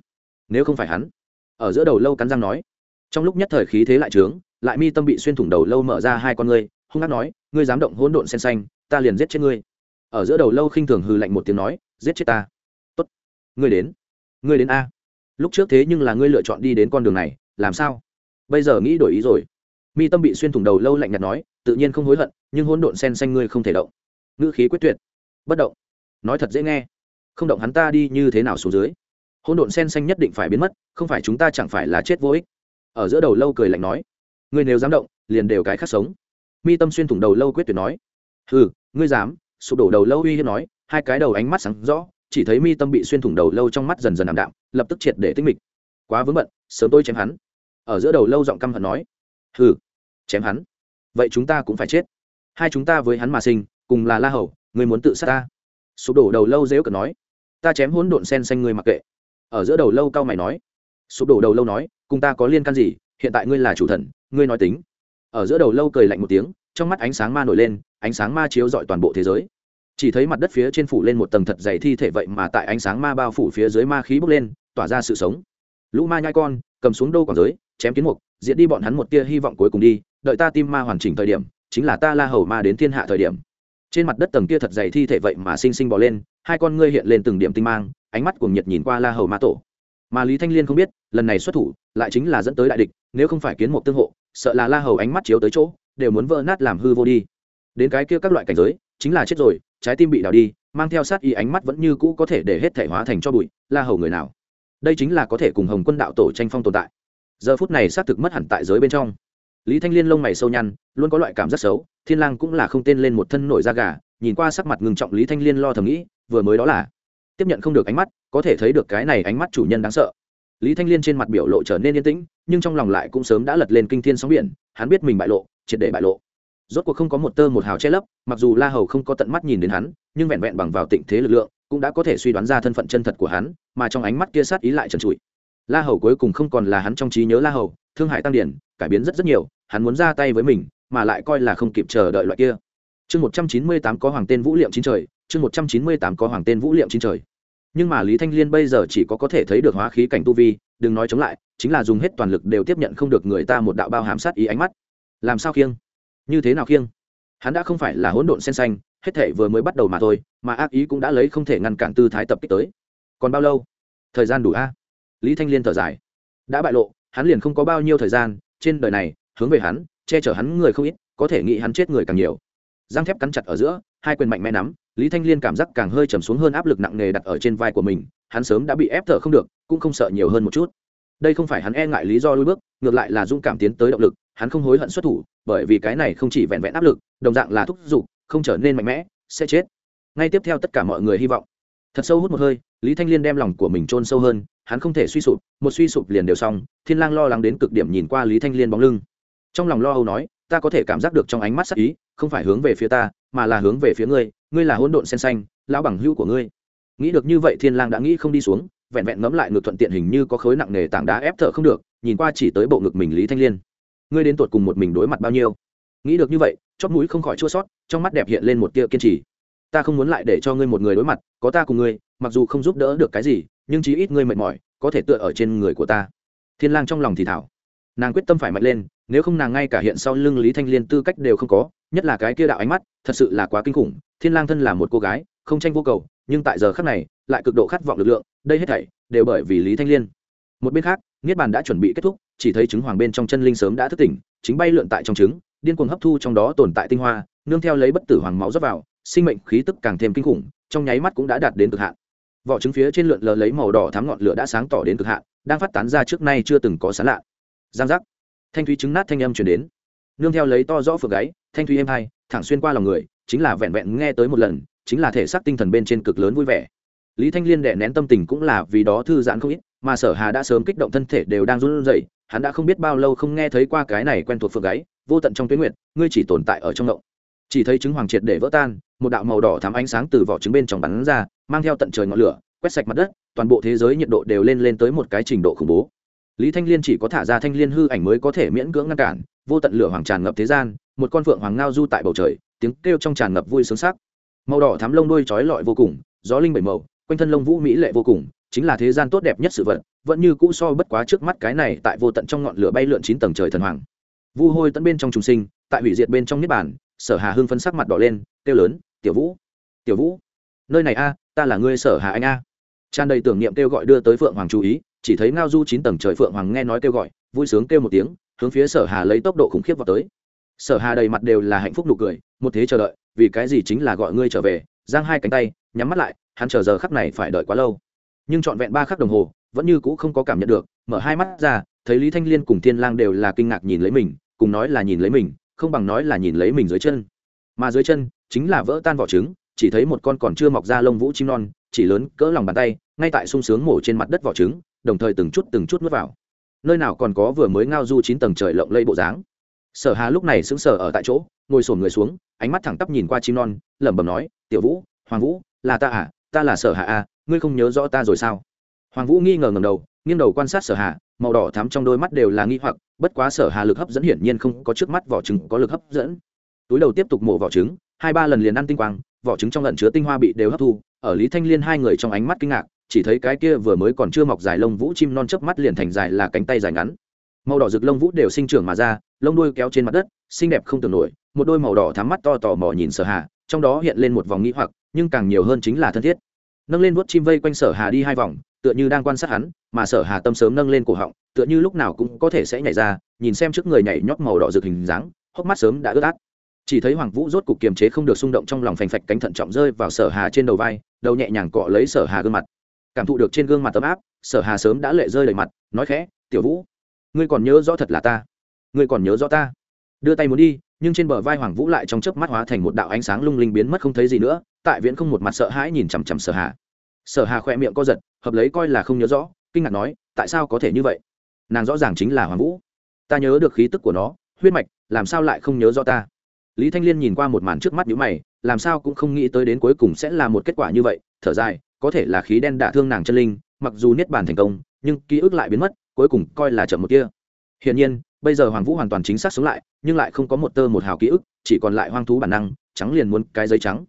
nếu không phải hắn. Ở giữa đầu lâu cắn răng nói. Trong lúc nhất thời khí thế lại trướng, lại mi tâm bị xuyên thủng đầu lâu mở ra hai con ngươi, hung hát nói, ngươi dám động hỗn độn sen xanh, ta liền giết chết ngươi. Ở giữa đầu lâu khinh thường hư lạnh một tiếng nói, giết chết ta ngươi đến ngươi đến a. Lúc trước thế nhưng là ngươi lựa chọn đi đến con đường này, làm sao? Bây giờ nghĩ đổi ý rồi. Mi tâm bị xuyên thủng đầu lâu lạnh nhạt nói, tự nhiên không hối hận, nhưng hỗn độn sen xanh ngươi không thể động. Ngữ khí quyết tuyệt. Bất động. Nói thật dễ nghe. Không động hắn ta đi như thế nào xuống dưới? Hỗn độn sen xanh nhất định phải biến mất, không phải chúng ta chẳng phải là chết vô ích? Ở giữa đầu lâu cười lạnh nói, ngươi nếu dám động, liền đều cái khác sống. Mi tâm xuyên thủng đầu lâu quyết tuyệt nói ừ ngươi dám, sụp đổ đầu lâu uy hiếp nói, hai cái đầu ánh mắt sáng rõ chỉ thấy mi tâm bị xuyên thủng đầu lâu trong mắt dần dần ảm đạm, lập tức triệt để tinh mịch. Quá vướng bận, sớm tôi chém hắn. Ở giữa đầu lâu giọng căm hận nói, hừ, chém hắn? Vậy chúng ta cũng phải chết. Hai chúng ta với hắn mà sinh, cùng là la hầu người muốn tự sát ta? Sụp đổ đầu lâu dễu cợt nói, ta chém hỗn độn sen xanh ngươi mặc kệ. Ở giữa đầu lâu cao mày nói, sụp đổ đầu lâu nói, cùng ta có liên can gì, hiện tại ngươi là chủ thần, ngươi nói tính. Ở giữa đầu lâu cười lạnh một tiếng, trong mắt ánh sáng ma nổi lên, ánh sáng ma chiếu dọi toàn bộ thế giới chỉ thấy mặt đất phía trên phủ lên một tầng thật dày thi thể vậy mà tại ánh sáng ma bao phủ phía dưới ma khí bốc lên, tỏa ra sự sống. Lũ ma nhai con, cầm xuống đâu quảng giới, chém kiến mục diễn đi bọn hắn một tia hy vọng cuối cùng đi, đợi ta tim ma hoàn chỉnh thời điểm, chính là ta la hầu ma đến thiên hạ thời điểm. Trên mặt đất tầng kia thật dày thi thể vậy mà sinh sinh bỏ lên, hai con ngươi hiện lên từng điểm tinh mang, ánh mắt cùng nhiệt nhìn qua la hầu ma tổ. Mà lý thanh liên không biết, lần này xuất thủ, lại chính là dẫn tới đại địch, nếu không phải kiến mục tương hộ, sợ là la hầu ánh mắt chiếu tới chỗ, đều muốn vỡ nát làm hư vô đi đến cái kia các loại cảnh giới, chính là chết rồi, trái tim bị đào đi, mang theo sát ý ánh mắt vẫn như cũ có thể để hết thể hóa thành cho bụi, la hầu người nào. Đây chính là có thể cùng hồng quân đạo tổ tranh phong tồn tại. Giờ phút này xác thực mất hẳn tại giới bên trong. Lý thanh liên lông mày sâu nhăn, luôn có loại cảm giác xấu, thiên lang cũng là không tên lên một thân nổi da gà, nhìn qua sắc mặt ngừng trọng lý thanh liên lo thầm nghĩ, vừa mới đó là tiếp nhận không được ánh mắt, có thể thấy được cái này ánh mắt chủ nhân đáng sợ. Lý thanh liên trên mặt biểu lộ trở nên yên tĩnh, nhưng trong lòng lại cũng sớm đã lật lên kinh thiên sóng biển, hắn biết mình bại lộ, triệt để bại lộ rốt cuộc không có một tơ một hào che lấp, mặc dù la hầu không có tận mắt nhìn đến hắn, nhưng vẹn vẹn bằng vào tịnh thế lực lượng, cũng đã có thể suy đoán ra thân phận chân thật của hắn, mà trong ánh mắt kia sát ý lại trần trụi. La hầu cuối cùng không còn là hắn trong trí nhớ la hầu, thương hại tăng điển, cải biến rất rất nhiều, hắn muốn ra tay với mình, mà lại coi là không kịp chờ đợi loại kia. Chương một trăm chín mươi tám có hoàng tên vũ liệm chín trời, chương một trăm chín mươi tám có hoàng tên vũ liệm chín trời. Nhưng mà lý thanh liên bây giờ chỉ có có thể thấy được hóa khí cảnh tu vi, đừng nói chống lại, chính là dùng hết toàn lực đều tiếp nhận không được người ta một đạo bao hàm sát ý ánh mắt. Làm sao khiêng? Như thế nào khiêng? Hắn đã không phải là hỗn độn sen xanh, hết thể vừa mới bắt đầu mà thôi, mà ác ý cũng đã lấy không thể ngăn cản tư thái tập kích tới. Còn bao lâu? Thời gian đủ a? Lý thanh liên thở dài. Đã bại lộ, hắn liền không có bao nhiêu thời gian, trên đời này, hướng về hắn, che chở hắn người không ít, có thể nghĩ hắn chết người càng nhiều. Giang thép cắn chặt ở giữa, hai quyền mạnh mẽ nắm, lý thanh liên cảm giác càng hơi trầm xuống hơn áp lực nặng nề đặt ở trên vai của mình, hắn sớm đã bị ép thở không được, cũng không sợ nhiều hơn một chút. Đây không phải hắn e ngại lý do lui bước, ngược lại là dũng cảm tiến tới động lực hắn không hối hận xuất thủ, bởi vì cái này không chỉ vẹn vẹn áp lực, đồng dạng là thúc giục, không trở nên mạnh mẽ, sẽ chết. Ngay tiếp theo tất cả mọi người hy vọng. Thật sâu hút một hơi, lý thanh liên đem lòng của mình chôn sâu hơn, hắn không thể suy sụp, một suy sụp liền đều xong, thiên lang lo lắng đến cực điểm nhìn qua lý thanh liên bóng lưng. Trong lòng lo âu nói, ta có thể cảm giác được trong ánh mắt sắc ý, không phải hướng về phía ta, mà là hướng về phía ngươi ngươi là hỗn độn sen xanh, lão bằng hữu của ngươi. Nghĩ được như vậy thiên lang đã nghĩ không đi xuống, vẹn vẹn ngẫm lại ngược thuận tiện hình như có khối nặng nề tảng đá ép thở không được, nhìn qua chỉ tới bộ ngực mình lý thanh liên ngươi đến tuột cùng một mình đối mặt bao nhiêu? Nghĩ được như vậy chót mũi không khỏi chua sót, trong mắt đẹp hiện lên một tia kiên trì. Ta không muốn lại để cho ngươi một người đối mặt, có ta cùng ngươi, mặc dù không giúp đỡ được cái gì, nhưng chí ít ngươi mệt mỏi, có thể tựa ở trên người của ta. Thiên lang trong lòng thì thảo. Nàng quyết tâm phải mạnh lên, nếu không nàng ngay cả hiện sau lưng lý thanh liên tư cách đều không có, nhất là cái kia đạo ánh mắt, thật sự là quá kinh khủng. Thiên lang thân là một cô gái, không tranh vô cầu, nhưng tại giờ khắc này, lại cực độ khát vọng lực lượng, đây hết thảy đều bởi vì lý thanh liên. Một bên khác niết bàn đã chuẩn bị kết thúc, chỉ thấy trứng hoàng bên trong chân linh sớm đã thức tỉnh, chính bay lượn tại trong trứng, điên cuồng hấp thu trong đó tồn tại tinh hoa, nương theo lấy bất tử hoàng máu rót vào, sinh mệnh khí tức càng thêm kinh khủng, trong nháy mắt cũng đã đạt đến cực hạn. Vỏ trứng phía trên lượn lờ lấy màu đỏ thắm ngọn lửa đã sáng tỏ đến cực hạn, đang phát tán ra trước nay chưa từng có sán lạ. Giang giác. Thanh thúy trứng nát thanh âm chuyển đến. Nương theo lấy to rõ phượng gáy, thanh thúy êm hai, thẳng xuyên qua lòng người, chính là vẹn vẹn nghe tới một lần, chính là thể xác tinh thần bên trên cực lớn vui vẻ. Lý thanh liên đệ nén tâm tình cũng là vì đó thư giãn không ít mà sở hà đã sớm kích động thân thể đều đang run rẩy, hắn đã không biết bao lâu không nghe thấy qua cái này quen thuộc phượng gáy, vô tận trong tuyến nguyệt, ngươi chỉ tồn tại ở trong ngộng. Chỉ thấy trứng hoàng triệt để vỡ tan, một đạo màu đỏ thắm ánh sáng từ vỏ trứng bên trong bắn ra, mang theo tận trời ngọn lửa, quét sạch mặt đất, toàn bộ thế giới nhiệt độ đều lên lên tới một cái trình độ khủng bố. Lý thanh liên chỉ có thả ra thanh liên hư ảnh mới có thể miễn cưỡng ngăn cản, vô tận lửa hoàng tràn ngập thế gian, một con phượng hoàng ngao du tại bầu trời, tiếng kêu trong tràn ngập vui sướng sắc. Màu đỏ thắm lông đuôi trói lọi vô cùng, gió linh bảy màu, quanh thân lông vũ mỹ lệ vô cùng chính là thế gian tốt đẹp nhất sự vật, vẫn như cũ so bất quá trước mắt cái này tại vô tận trong ngọn lửa bay lượn chín tầng trời thần hoàng. Vu hôi tận bên trong trùng sinh, tại hủy diệt bên trong niết bản sở hà hưng phân sắc mặt đỏ lên, kêu lớn, tiểu vũ tiểu vũ, nơi này a, ta là ngươi sở hà anh a. Tràn đầy tưởng niệm kêu gọi đưa tới phượng hoàng chú ý, chỉ thấy ngao du chín tầng trời phượng hoàng nghe nói kêu gọi, vui sướng kêu một tiếng, hướng phía sở hà lấy tốc độ khủng khiếp vào tới. Sở hà đầy mặt đều là hạnh phúc nụ cười, một thế chờ đợi, vì cái gì chính là gọi ngươi trở về? Giang hai cánh tay, nhắm mắt lại, hắn chờ giờ khắc này phải đợi quá lâu nhưng trọn vẹn ba khắc đồng hồ, vẫn như cũ không có cảm nhận được, mở hai mắt ra, thấy lý thanh liên cùng thiên lang đều là kinh ngạc nhìn lấy mình, cùng nói là nhìn lấy mình, không bằng nói là nhìn lấy mình dưới chân. Mà dưới chân, chính là vỡ tan vỏ trứng, chỉ thấy một con còn chưa mọc ra lông vũ chim non, chỉ lớn cỡ lòng bàn tay, ngay tại sung sướng mổ trên mặt đất vỏ trứng, đồng thời từng chút từng chút nuốt vào. Nơi nào còn có vừa mới ngao du chín tầng trời lộng lây bộ dáng. Sở hà lúc này sững sờ ở tại chỗ, ngồi sổm người xuống, ánh mắt thẳng tắp nhìn qua chim non, lẩm bẩm nói, tiểu vũ, hoàng vũ, là ta à? Ta là sở hà à? Ngươi không nhớ rõ ta rồi sao? Hoàng vũ nghi ngờ ngầm đầu, nghiêng đầu quan sát sở hà, màu đỏ thắm trong đôi mắt đều là nghi hoặc, bất quá sở hà lực hấp dẫn hiển nhiên không có trước mắt vỏ trứng có lực hấp dẫn. Túi đầu tiếp tục mổ vỏ trứng, hai ba lần liền ăn tinh quang, vỏ trứng trong lận chứa tinh hoa bị đều hấp thu, ở lý thanh liên hai người trong ánh mắt kinh ngạc, chỉ thấy cái kia vừa mới còn chưa mọc dài lông vũ chim non chớp mắt liền thành dài là cánh tay dài ngắn. Màu đỏ rực lông vũ đều sinh trưởng mà ra, lông đuôi kéo trên mặt đất, xinh đẹp không tưởng nổi, một đôi màu đỏ thắm mắt to tò mò nhìn sở hà, trong đó hiện lên một vòng nghĩ hoặc, nhưng càng nhiều hơn chính là thân thiết nâng lên vuốt chim vây quanh sở hà đi hai vòng, tựa như đang quan sát hắn, mà sở hà tâm sớm nâng lên cổ họng, tựa như lúc nào cũng có thể sẽ nhảy ra, nhìn xem trước người nhảy nhót màu đỏ rực hình dáng, hốc mắt sớm đã ướt át. Chỉ thấy hoàng vũ rốt cục kiềm chế không được xung động trong lòng phành phạch cánh thận trọng rơi vào sở hà trên đầu vai, đầu nhẹ nhàng cọ lấy sở hà gương mặt. Cảm thụ được trên gương mặt tấm áp, sở hà sớm đã lệ rơi đầy mặt, nói khẽ, tiểu vũ, ngươi còn nhớ rõ thật là ta? Ngươi còn nhớ rõ ta? Đưa tay muốn đi nhưng trên bờ vai hoàng vũ lại trong chớp mắt hóa thành một đạo ánh sáng lung linh biến mất không thấy gì nữa, tại viễn không một mặt sợ hãi nhìn chằm chằm sở hà. Sở hà khỏe miệng co giật, hợp lấy coi là không nhớ rõ, kinh ngạc nói, tại sao có thể như vậy? Nàng rõ ràng chính là hoàng vũ. Ta nhớ được khí tức của nó, huyết mạch, làm sao lại không nhớ rõ ta? Lý thanh liên nhìn qua một màn trước mắt nhữ mày, làm sao cũng không nghĩ tới đến cuối cùng sẽ là một kết quả như vậy, thở dài, có thể là khí đen đả thương nàng chân linh, mặc dù niết bàn thành công, nhưng ký ức lại biến mất, cuối cùng coi là chậm một kia hiển nhiên bây giờ hoàng vũ hoàn toàn chính xác sống lại, nhưng lại không có một tơ một hào ký ức, chỉ còn lại hoang thú bản năng, trắng liền muốn cái giấy trắng.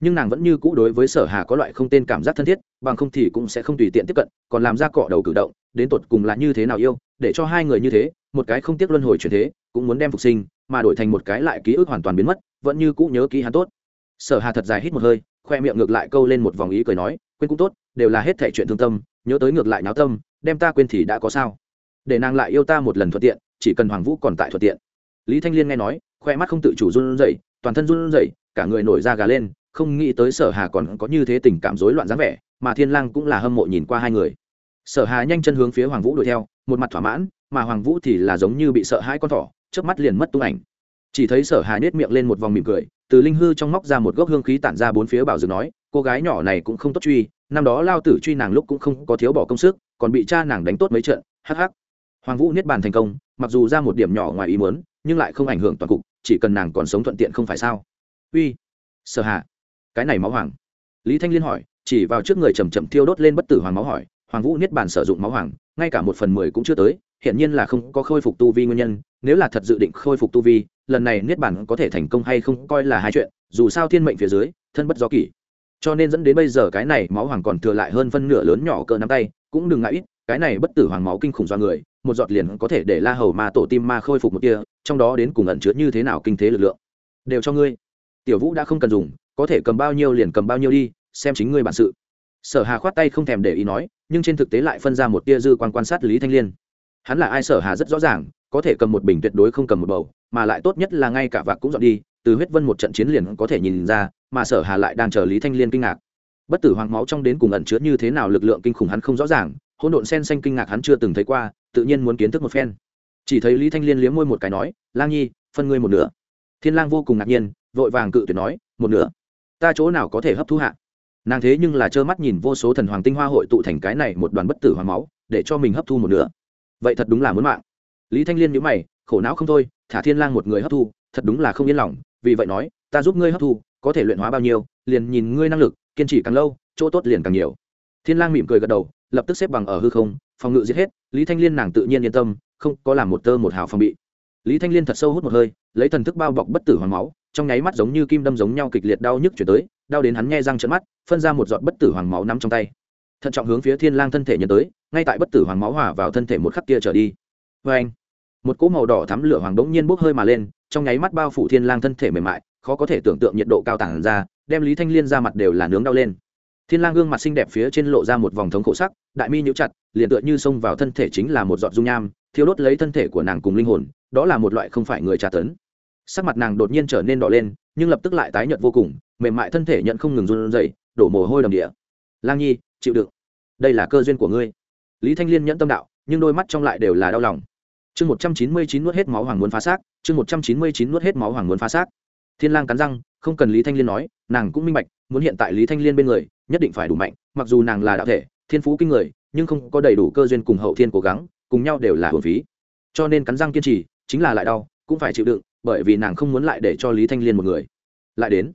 Nhưng nàng vẫn như cũ đối với sở hà có loại không tên cảm giác thân thiết, bằng không thì cũng sẽ không tùy tiện tiếp cận, còn làm ra cọ đầu cử động, đến tột cùng là như thế nào yêu, để cho hai người như thế, một cái không tiếc luân hồi chuyển thế, cũng muốn đem phục sinh, mà đổi thành một cái lại ký ức hoàn toàn biến mất, vẫn như cũ nhớ ký hắn tốt. Sở hà thật dài hít một hơi, khoe miệng ngược lại câu lên một vòng ý cười nói, quên cũng tốt, đều là hết thể chuyện thương tâm, nhớ tới ngược lại náo tâm, đem ta quên thì đã có sao. Để nàng lại yêu ta một lần thuận tiện chỉ cần hoàng vũ còn tại thuận tiện. Lý thanh liên nghe nói, khoe mắt không tự chủ run rẩy, toàn thân run rẩy, cả người nổi da gà lên, không nghĩ tới sở hà còn có như thế tình cảm rối loạn dáng vẻ, mà thiên lang cũng là hâm mộ nhìn qua hai người. Sở hà nhanh chân hướng phía hoàng vũ đuổi theo, một mặt thỏa mãn, mà hoàng vũ thì là giống như bị sợ hãi con thỏ, chớp mắt liền mất tung ảnh. Chỉ thấy sở hà nhếch miệng lên một vòng mỉm cười, từ linh hư trong móc ra một gốc hương khí tản ra bốn phía bảo dược nói, cô gái nhỏ này cũng không tốt truy, năm đó lao tử truy nàng lúc cũng không có thiếu bỏ công sức, còn bị cha nàng đánh tốt mấy trận, hắc hắc hoàng vũ niết bàn thành công mặc dù ra một điểm nhỏ ngoài ý muốn nhưng lại không ảnh hưởng toàn cục chỉ cần nàng còn sống thuận tiện không phải sao? Uy sở hạ, cái này máu hoàng. Lý thanh liên hỏi chỉ vào trước người chầm chậm thiêu đốt lên bất tử hoàng máu hỏi hoàng vũ niết bàn sử dụng máu hoàng ngay cả một phần mười cũng chưa tới hiện nhiên là không có khôi phục tu vi nguyên nhân nếu là thật dự định khôi phục tu vi lần này niết bàn có thể thành công hay không coi là hai chuyện dù sao thiên mệnh phía dưới thân bất do kỷ. Cho nên dẫn đến bây giờ cái này máu hoàng còn thừa lại hơn phân nửa lớn nhỏ cỡ nắm tay cũng đừng ngại ít cái này bất tử hoàng máu kinh khủng do người một giọt liền có thể để la hầu ma tổ tim ma khôi phục một kia trong đó đến cùng ẩn chứa như thế nào kinh thế lực lượng? Đều cho ngươi. Tiểu vũ đã không cần dùng, có thể cầm bao nhiêu liền cầm bao nhiêu đi, xem chính ngươi bản sự. Sở hà khoát tay không thèm để ý nói, nhưng trên thực tế lại phân ra một tia dư quan quan sát lý thanh liên. Hắn là ai sở hà rất rõ ràng, có thể cầm một bình tuyệt đối không cầm một bầu, mà lại tốt nhất là ngay cả vạc cũng dọn đi, từ huyết vân một trận chiến liền có thể nhìn ra, mà sở hà lại đang chờ lý thanh liên kinh ngạc. Bất tử hoàng máu trong đến cùng ẩn chứa như thế nào lực lượng kinh khủng hắn không rõ ràng, hỗn độn sen xanh kinh ngạc hắn chưa từng thấy qua tự nhiên muốn kiến thức một phen. Chỉ thấy lý thanh liên liếm môi một cái nói, lang nhi, phân ngươi một nửa. Thiên lang vô cùng ngạc nhiên, vội vàng cự tuyệt nói, một nửa? Ta chỗ nào có thể hấp thu hạ? Nàng thế nhưng là trơ mắt nhìn vô số thần hoàng tinh hoa hội tụ thành cái này một đoàn bất tử hoàng máu, để cho mình hấp thu một nửa. Vậy thật đúng là muốn mạng. Lý thanh liên nhíu mày, khổ não không thôi, thả thiên lang một người hấp thu, thật đúng là không yên lòng, vì vậy nói, ta giúp ngươi hấp thu, có thể luyện hóa bao nhiêu, liền nhìn ngươi năng lực, kiên trì càng lâu, chỗ tốt liền càng nhiều thiên lang mỉm cười gật đầu, lập tức xếp bằng ở hư không, phòng ngự giết hết, lý thanh liên nàng tự nhiên yên tâm, không có làm một tơ một hào phòng bị. Lý thanh liên thật sâu hút một hơi, lấy thần thức bao bọc bất tử hoàng máu, trong nháy mắt giống như kim đâm giống nhau kịch liệt đau nhức chuyển tới, đau đến hắn nghe răng trận mắt, phân ra một giọt bất tử hoàng máu nắm trong tay. Thận trọng hướng phía thiên lang thân thể nhận tới, ngay tại bất tử hoàng máu hòa vào thân thể một khắc kia trở đi. Với anh, một cỗ màu đỏ thắm lửa hoàng đống nhiên bốc hơi mà lên, trong nháy mắt bao phủ thiên lang thân thể mềm mại, khó có thể tưởng tượng nhiệt độ cao tàng ra, đem lý thanh liên ra mặt đều là nướng đau lên thiên lang gương mặt xinh đẹp phía trên lộ ra một vòng thống khổ sắc, đại mi nhíu chặt, liền tựa như xông vào thân thể chính là một giọt dung nham, thiêu đốt lấy thân thể của nàng cùng linh hồn, đó là một loại không phải người trả tấn. Sắc mặt nàng đột nhiên trở nên đỏ lên, nhưng lập tức lại tái nhợt vô cùng, mềm mại thân thể nhận không ngừng run rẩy, đổ mồ hôi đầm địa. Lang nhi, chịu đựng. Đây là cơ duyên của ngươi. Lý thanh liên nhẫn tâm đạo, nhưng đôi mắt trong lại đều là đau lòng. Chương một trăm chín mươi chín nuốt hết máu hoàng muốn phá xác, chương một trăm chín mươi chín nuốt hết máu hoàng muốn phá xác. Thiên lang cắn răng, không cần lý thanh liên nói, nàng cũng minh bạch muốn hiện tại lý thanh liên bên người, nhất định phải đủ mạnh, mặc dù nàng là đạo thể, thiên phú kinh người, nhưng không có đầy đủ cơ duyên cùng hậu thiên cố gắng, cùng nhau đều là hồn phí. Cho nên cắn răng kiên trì, chính là lại đau, cũng phải chịu đựng, bởi vì nàng không muốn lại để cho lý thanh liên một người. Lại đến,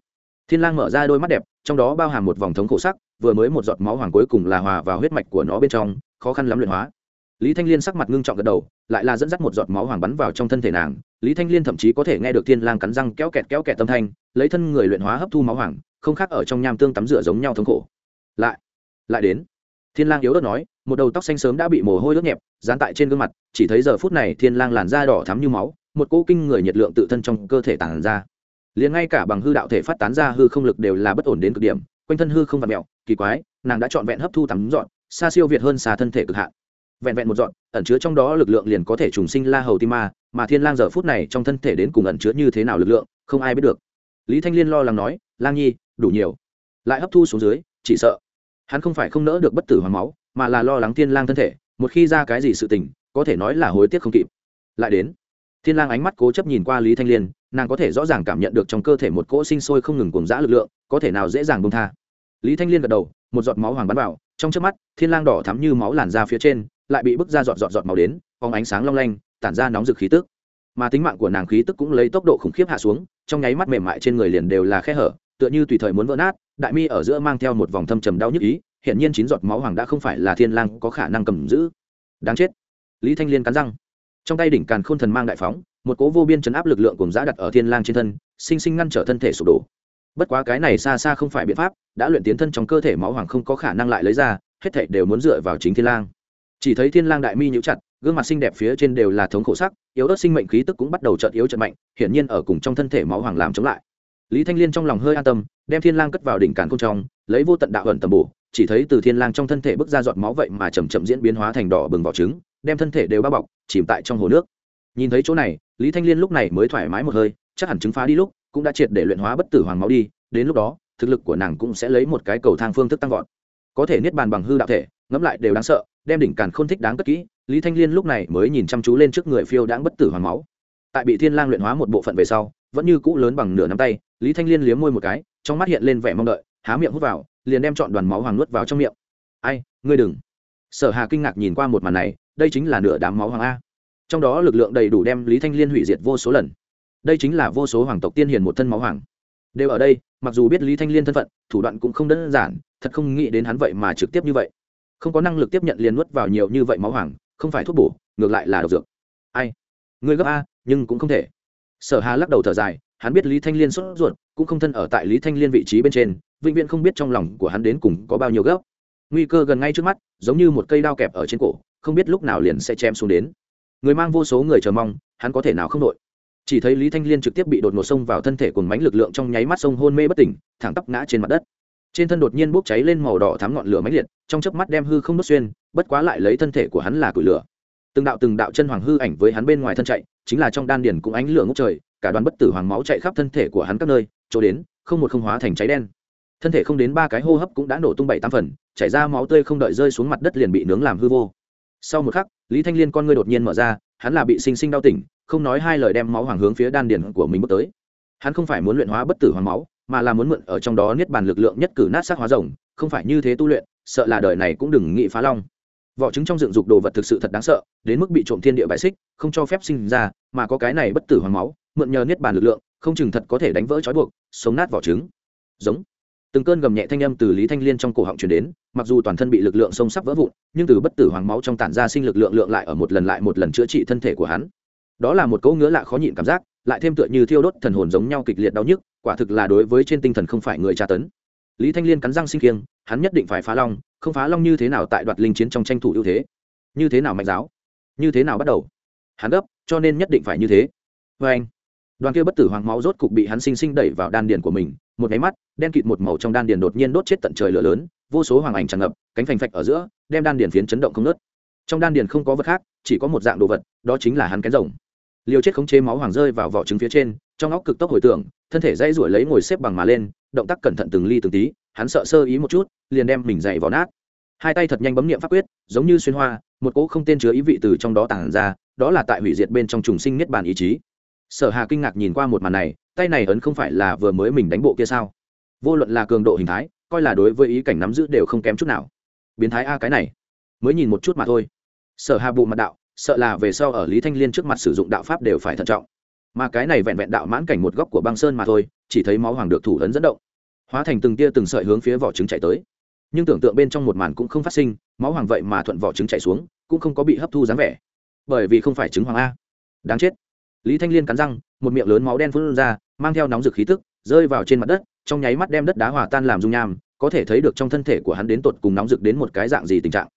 thiên lang mở ra đôi mắt đẹp, trong đó bao hàm một vòng thống khổ sắc, vừa mới một giọt máu hoàng cuối cùng là hòa vào huyết mạch của nó bên trong, khó khăn lắm luyện hóa. Lý thanh liên sắc mặt ngưng trọng gật đầu, lại là dẫn dắt một giọt máu hoàng bắn vào trong thân thể nàng. Lý thanh liên thậm chí có thể nghe được thiên lang cắn răng kéo kẹt kéo kẹt tâm thanh lấy thân người luyện hóa hấp thu máu hoàng, không khác ở trong nham tương tắm rửa giống nhau thống khổ. Lại lại đến. Thiên lang yếu ớt nói, một đầu tóc xanh sớm đã bị mồ hôi ướt nhẹp, dán tại trên gương mặt, chỉ thấy giờ phút này thiên lang làn da đỏ thắm như máu, một cỗ kinh người nhiệt lượng tự thân trong cơ thể tản ra. Liền ngay cả bằng hư đạo thể phát tán ra hư không lực đều là bất ổn đến cực điểm, quanh thân hư không vặn mèo, kỳ quái, nàng đã chọn vẹn hấp thu tắm dọn, xa siêu việt hơn xa thân thể cực hạn. Vẹn vẹn một dọn, ẩn chứa trong đó lực lượng liền có thể trùng sinh la hầu tim ma, mà thiên lang giờ phút này trong thân thể đến cùng ẩn chứa như thế nào lực lượng, không ai biết được lý thanh liên lo lắng nói, lang nhi, đủ nhiều. Lại hấp thu xuống dưới, chỉ sợ hắn không phải không nỡ được bất tử hoàng máu, mà là lo lắng thiên lang thân thể, một khi ra cái gì sự tình, có thể nói là hối tiếc không kịp. Lại đến, thiên lang ánh mắt cố chấp nhìn qua lý thanh liên, nàng có thể rõ ràng cảm nhận được trong cơ thể một cỗ sinh sôi không ngừng cuồng dã lực lượng, có thể nào dễ dàng buông tha. Lý thanh liên gật đầu, một giọt máu hoàng bắn vào, trong chớp mắt, thiên lang đỏ thắm như máu làn ra phía trên, lại bị bức ra giọt giọt giọt màu đến, phóng ánh sáng long lanh, tản ra nóng rực khí tức mà tính mạng của nàng khí tức cũng lấy tốc độ khủng khiếp hạ xuống, trong nháy mắt mềm mại trên người liền đều là khe hở, tựa như tùy thời muốn vỡ nát, đại mi ở giữa mang theo một vòng thâm trầm đau nhức ý hiện nhiên chín giọt máu hoàng đã không phải là thiên lang có khả năng cầm giữ. Đáng chết. Lý thanh liên cắn răng. Trong tay đỉnh càn khôn thần mang đại phóng, một cố vô biên chấn áp lực lượng cùng giã đặt ở thiên lang trên thân, sinh sinh ngăn trở thân thể sụp đổ. Bất quá cái này xa xa không phải biện pháp, đã luyện tiến thân trong cơ thể máu hoàng không có khả năng lại lấy ra, hết thảy đều muốn dựa vào chính thiên lang. Chỉ thấy thiên lang đại mi nhíu chặt gương mặt xinh đẹp phía trên đều là thống khổ sắc, yếu ớt sinh mệnh khí tức cũng bắt đầu chợt yếu chợt mạnh, hiển nhiên ở cùng trong thân thể máu hoàng làm chống lại. Lý thanh liên trong lòng hơi an tâm, đem thiên lang cất vào đỉnh càn công trong, lấy vô tận đạo ẩn tầm bổ, chỉ thấy từ thiên lang trong thân thể bước ra giọt máu vậy mà chậm chậm diễn biến hóa thành đỏ bừng vỏ trứng, đem thân thể đều bao bọc, chìm tại trong hồ nước. Nhìn thấy chỗ này, lý thanh liên lúc này mới thoải mái một hơi, chắc hẳn trứng phá đi lúc cũng đã triệt để luyện hóa bất tử hoàng máu đi, đến lúc đó, thực lực của nàng cũng sẽ lấy một cái cầu thang phương thức tăng vọt. Có thể niết bàn bằng hư đạo thể, ngẫm lại đều đáng sợ, đem đỉnh càn khôn thích đáng cất kỹ lý thanh liên lúc này mới nhìn chăm chú lên trước người phiêu đãng bất tử hoàng máu. Tại bị thiên lang luyện hóa một bộ phận về sau, vẫn như cũ lớn bằng nửa nắm tay, lý thanh liên liếm môi một cái, trong mắt hiện lên vẻ mong đợi, há miệng hút vào, liền đem chọn đoàn máu hoàng nuốt vào trong miệng. Ai, ngươi đừng. Sở hà kinh ngạc nhìn qua một màn này, đây chính là nửa đám máu hoàng a. Trong đó lực lượng đầy đủ đem lý thanh liên hủy diệt vô số lần. Đây chính là vô số hoàng tộc tiên hiền một thân máu hoàng. Đều ở đây, mặc dù biết lý thanh liên thân phận, thủ đoạn cũng không đơn giản, thật không nghĩ đến hắn vậy mà trực tiếp như vậy. Không có năng lực tiếp nhận liền nuốt vào nhiều như vậy máu hoàng không phải thuốc bổ, ngược lại là độc dược. Ai? Người gấp a, nhưng cũng không thể. Sở hà lắc đầu thở dài, hắn biết lý thanh liên sốt ruột, cũng không thân ở tại lý thanh liên vị trí bên trên, vĩnh viễn không biết trong lòng của hắn đến cùng có bao nhiêu gấp. Nguy cơ gần ngay trước mắt, giống như một cây đao kẹp ở trên cổ, không biết lúc nào liền sẽ chém xuống đến. Người mang vô số người chờ mong, hắn có thể nào không đội? Chỉ thấy lý thanh liên trực tiếp bị đột ngột xông vào thân thể cùng mánh lực lượng trong nháy mắt sông hôn mê bất tỉnh, thẳng tắp ngã trên mặt đất trên thân đột nhiên bốc cháy lên màu đỏ thắm ngọn lửa mãnh liệt, trong chớp mắt đem hư không đốt xuyên, bất quá lại lấy thân thể của hắn là củi lửa. Từng đạo từng đạo chân hoàng hư ảnh với hắn bên ngoài thân chạy, chính là trong đan điền cũng ánh lửa ngốc trời, cả đoàn bất tử hoàng máu chạy khắp thân thể của hắn các nơi, chỗ đến, không một không hóa thành cháy đen. Thân thể không đến ba cái hô hấp cũng đã nổ tung bảy tam phần, chảy ra máu tươi không đợi rơi xuống mặt đất liền bị nướng làm hư vô. Sau một khắc, lý thanh liên con ngươi đột nhiên mở ra, hắn là bị sinh sinh đau tỉnh, không nói hai lời đem máu hoàng hướng phía đan điền của mình bước tới. Hắn không phải muốn luyện hóa bất tử hoàng máu mà là muốn mượn ở trong đó niết bàn lực lượng nhất cử nát xác hóa rồng, không phải như thế tu luyện, sợ là đời này cũng đừng nghĩ phá long. Vỏ trứng trong dựng dục đồ vật thực sự thật đáng sợ, đến mức bị trộm thiên địa bại xích, không cho phép sinh ra, mà có cái này bất tử hoàng máu, mượn nhờ niết bàn lực lượng, không chừng thật có thể đánh vỡ trói buộc, sống nát vỏ trứng. Giống. Từng cơn gầm nhẹ thanh âm từ lý thanh liên trong cổ họng truyền đến, mặc dù toàn thân bị lực lượng sông sắp vỡ vụn, nhưng từ bất tử hoàng máu trong tản ra sinh lực lượng lượng lại ở một lần lại một lần chữa trị thân thể của hắn. Đó là một cỗ ngứa lạ khó nhịn cảm giác lại thêm tựa như thiêu đốt thần hồn giống nhau kịch liệt đau nhức, quả thực là đối với trên tinh thần không phải người tra tấn. Lý thanh liên cắn răng sinh kiêng hắn nhất định phải phá long, không phá long như thế nào tại đoạt linh chiến trong tranh thủ ưu thế? Như thế nào mạnh giáo? Như thế nào bắt đầu? Hắn gấp, cho nên nhất định phải như thế. Vê anh, đoàn kia bất tử hoàng máu rốt cục bị hắn sinh sinh đẩy vào đan điền của mình, một cái mắt, đen kịt một màu trong đan điền đột nhiên đốt chết tận trời lửa lớn, vô số hoàng ảnh tràn ngập, cánh phành phạch ở giữa, đem đan điền phiến chấn động không nớt trong đan điền không có vật khác, chỉ có một dạng đồ vật, đó chính là hắn kén rồng liều chết khống chế máu hoàng rơi vào vỏ trứng phía trên, trong óc cực tốc hồi tưởng, thân thể dãy ruổi lấy ngồi xếp bằng mà lên, động tác cẩn thận từng ly từng tí, hắn sợ sơ ý một chút, liền đem mình dày vỏ nát. Hai tay thật nhanh bấm nghiệm pháp quyết, giống như xuyên hoa, một cỗ không tên chứa ý vị từ trong đó tản ra, đó là tại hủy diệt bên trong trùng sinh niết bàn ý chí. Sở hà kinh ngạc nhìn qua một màn này, tay này ấn không phải là vừa mới mình đánh bộ kia sao? Vô luận là cường độ hình thái, coi là đối với ý cảnh nắm giữ đều không kém chút nào. Biến thái a cái này, mới nhìn một chút mà thôi. Sở hà bộ mặt đạo sợ là về sau ở lý thanh liên trước mặt sử dụng đạo pháp đều phải thận trọng. Mà cái này vẹn vẹn đạo mãn cảnh một góc của băng sơn mà thôi, chỉ thấy máu hoàng được thủ ấn dẫn động. Hóa thành từng tia từng sợi hướng phía vỏ trứng chạy tới. Nhưng tưởng tượng bên trong một màn cũng không phát sinh, máu hoàng vậy mà thuận vỏ trứng chạy xuống, cũng không có bị hấp thu dáng vẻ. Bởi vì không phải trứng hoàng a. Đáng chết. Lý thanh liên cắn răng, một miệng lớn máu đen phun ra, mang theo nóng rực khí tức, rơi vào trên mặt đất, trong nháy mắt đem đất đá hòa tan làm dung nham, có thể thấy được trong thân thể của hắn đến tột cùng nóng rực đến một cái dạng gì tình trạng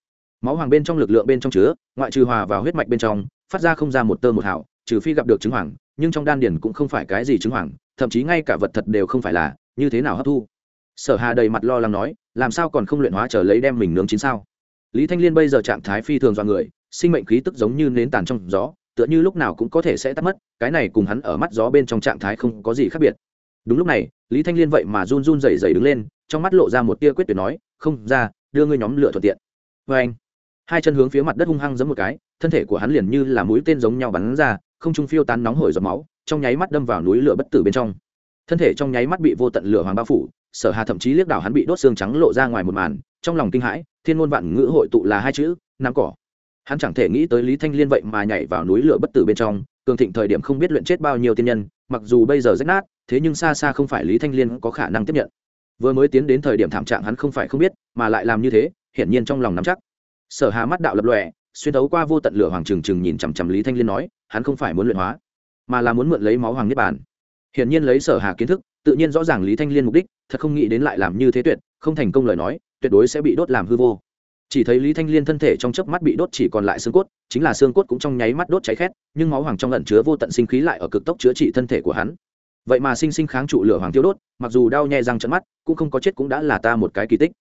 máu hoàng bên trong lực lượng bên trong chứa, ngoại trừ hòa vào huyết mạch bên trong, phát ra không ra một tơ một hảo trừ phi gặp được chứng hoàng, nhưng trong đan điển cũng không phải cái gì chứng hoàng, thậm chí ngay cả vật thật đều không phải là, như thế nào hấp thu? Sở hà đầy mặt lo lắng nói, làm sao còn không luyện hóa trở lấy đem mình nướng chín sao? Lý thanh liên bây giờ trạng thái phi thường do người, sinh mệnh khí tức giống như nến tàn trong gió, tựa như lúc nào cũng có thể sẽ tắt mất, cái này cùng hắn ở mắt gió bên trong trạng thái không có gì khác biệt. Đúng lúc này, lý thanh liên vậy mà run run rẩy rẩy đứng lên, trong mắt lộ ra một tia quyết tuyệt nói, không, ra, đưa ngươi nhóm lửa thuận tiện. Vê anh hai chân hướng phía mặt đất hung hăng giẫm một cái, thân thể của hắn liền như là mũi tên giống nhau bắn ra, không trung phiêu tán nóng hổi giọt máu, trong nháy mắt đâm vào núi lửa bất tử bên trong. Thân thể trong nháy mắt bị vô tận lửa hoàng bao phủ, sở hà thậm chí liếc đảo hắn bị đốt xương trắng lộ ra ngoài một màn, trong lòng kinh hãi, thiên ngôn vạn ngữ hội tụ là hai chữ, nắm cỏ. Hắn chẳng thể nghĩ tới lý thanh liên vậy mà nhảy vào núi lửa bất tử bên trong, cường thịnh thời điểm không biết luyện chết bao nhiêu tiên nhân, mặc dù bây giờ rách nát, thế nhưng xa xa không phải lý thanh liên có khả năng tiếp nhận. Vừa mới tiến đến thời điểm thảm trạng hắn không phải không biết, mà lại làm như thế, hiển nhiên trong lòng nắm chắc sở hà mắt đạo lập lòe, xuyên tấu qua vô tận lửa hoàng trừng trừng nhìn chằm chằm lý thanh liên nói, hắn không phải muốn luyện hóa, mà là muốn mượn lấy máu hoàng niết bàn. Hiển nhiên lấy sở hà kiến thức, tự nhiên rõ ràng lý thanh liên mục đích, thật không nghĩ đến lại làm như thế tuyệt, không thành công lời nói, tuyệt đối sẽ bị đốt làm hư vô. Chỉ thấy lý thanh liên thân thể trong chớp mắt bị đốt chỉ còn lại xương cốt, chính là xương cốt cũng trong nháy mắt đốt cháy khét, nhưng máu hoàng trong lẩn chứa vô tận sinh khí lại ở cực tốc chữa trị thân thể của hắn. Vậy mà sinh sinh kháng trụ lửa hoàng tiêu đốt, mặc dù đau nhè răng trận mắt, cũng không có chết cũng đã là ta một cái kỳ tích.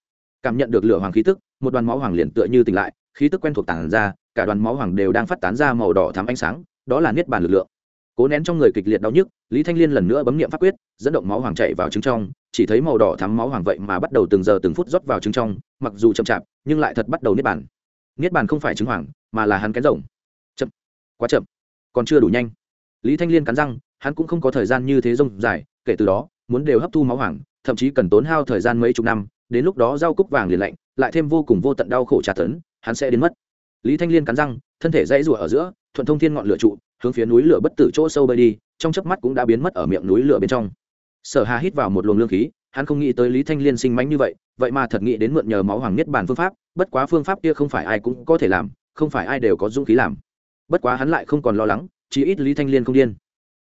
Cảm nhận được lửa hoàng khí tức một đoàn máu hoàng liền tựa như tỉnh lại, khí tức quen thuộc tản ra, cả đoàn máu hoàng đều đang phát tán ra màu đỏ thắm ánh sáng, đó là niết bàn lực lượng. Cố nén trong người kịch liệt đau nhức, lý thanh liên lần nữa bấm nghiệm pháp quyết, dẫn động máu hoàng chạy vào trứng trong, chỉ thấy màu đỏ thắm máu hoàng vậy mà bắt đầu từng giờ từng phút rót vào trứng trong, mặc dù chậm chạp, nhưng lại thật bắt đầu niết bàn. Niết bàn không phải trứng hoàng, mà là hắn cái rồng. Chậm. Quá chậm. Còn chưa đủ nhanh. Lý thanh liên cắn răng, hắn cũng không có thời gian như thế rông dài, kể từ đó, muốn đều hấp thu máu hoàng, thậm chí cần tốn hao thời gian mấy chục năm, đến lúc đó rau cúc vàng liền lạnh lại thêm vô cùng vô tận đau khổ tra tấn, hắn sẽ đến mất. Lý thanh liên cắn răng, thân thể dãy rủa ở giữa, thuận thông thiên ngọn lửa trụ, hướng phía núi lửa bất tử chỗ sâu bơi đi, trong chớp mắt cũng đã biến mất ở miệng núi lửa bên trong. Sở hà hít vào một luồng lương khí, hắn không nghĩ tới lý thanh liên sinh mánh như vậy vậy mà thật nghĩ đến mượn nhờ máu hoàng niết bàn phương pháp, bất quá phương pháp kia không phải ai cũng có thể làm, không phải ai đều có dũng khí làm. Bất quá hắn lại không còn lo lắng chỉ ít lý thanh liên không điên.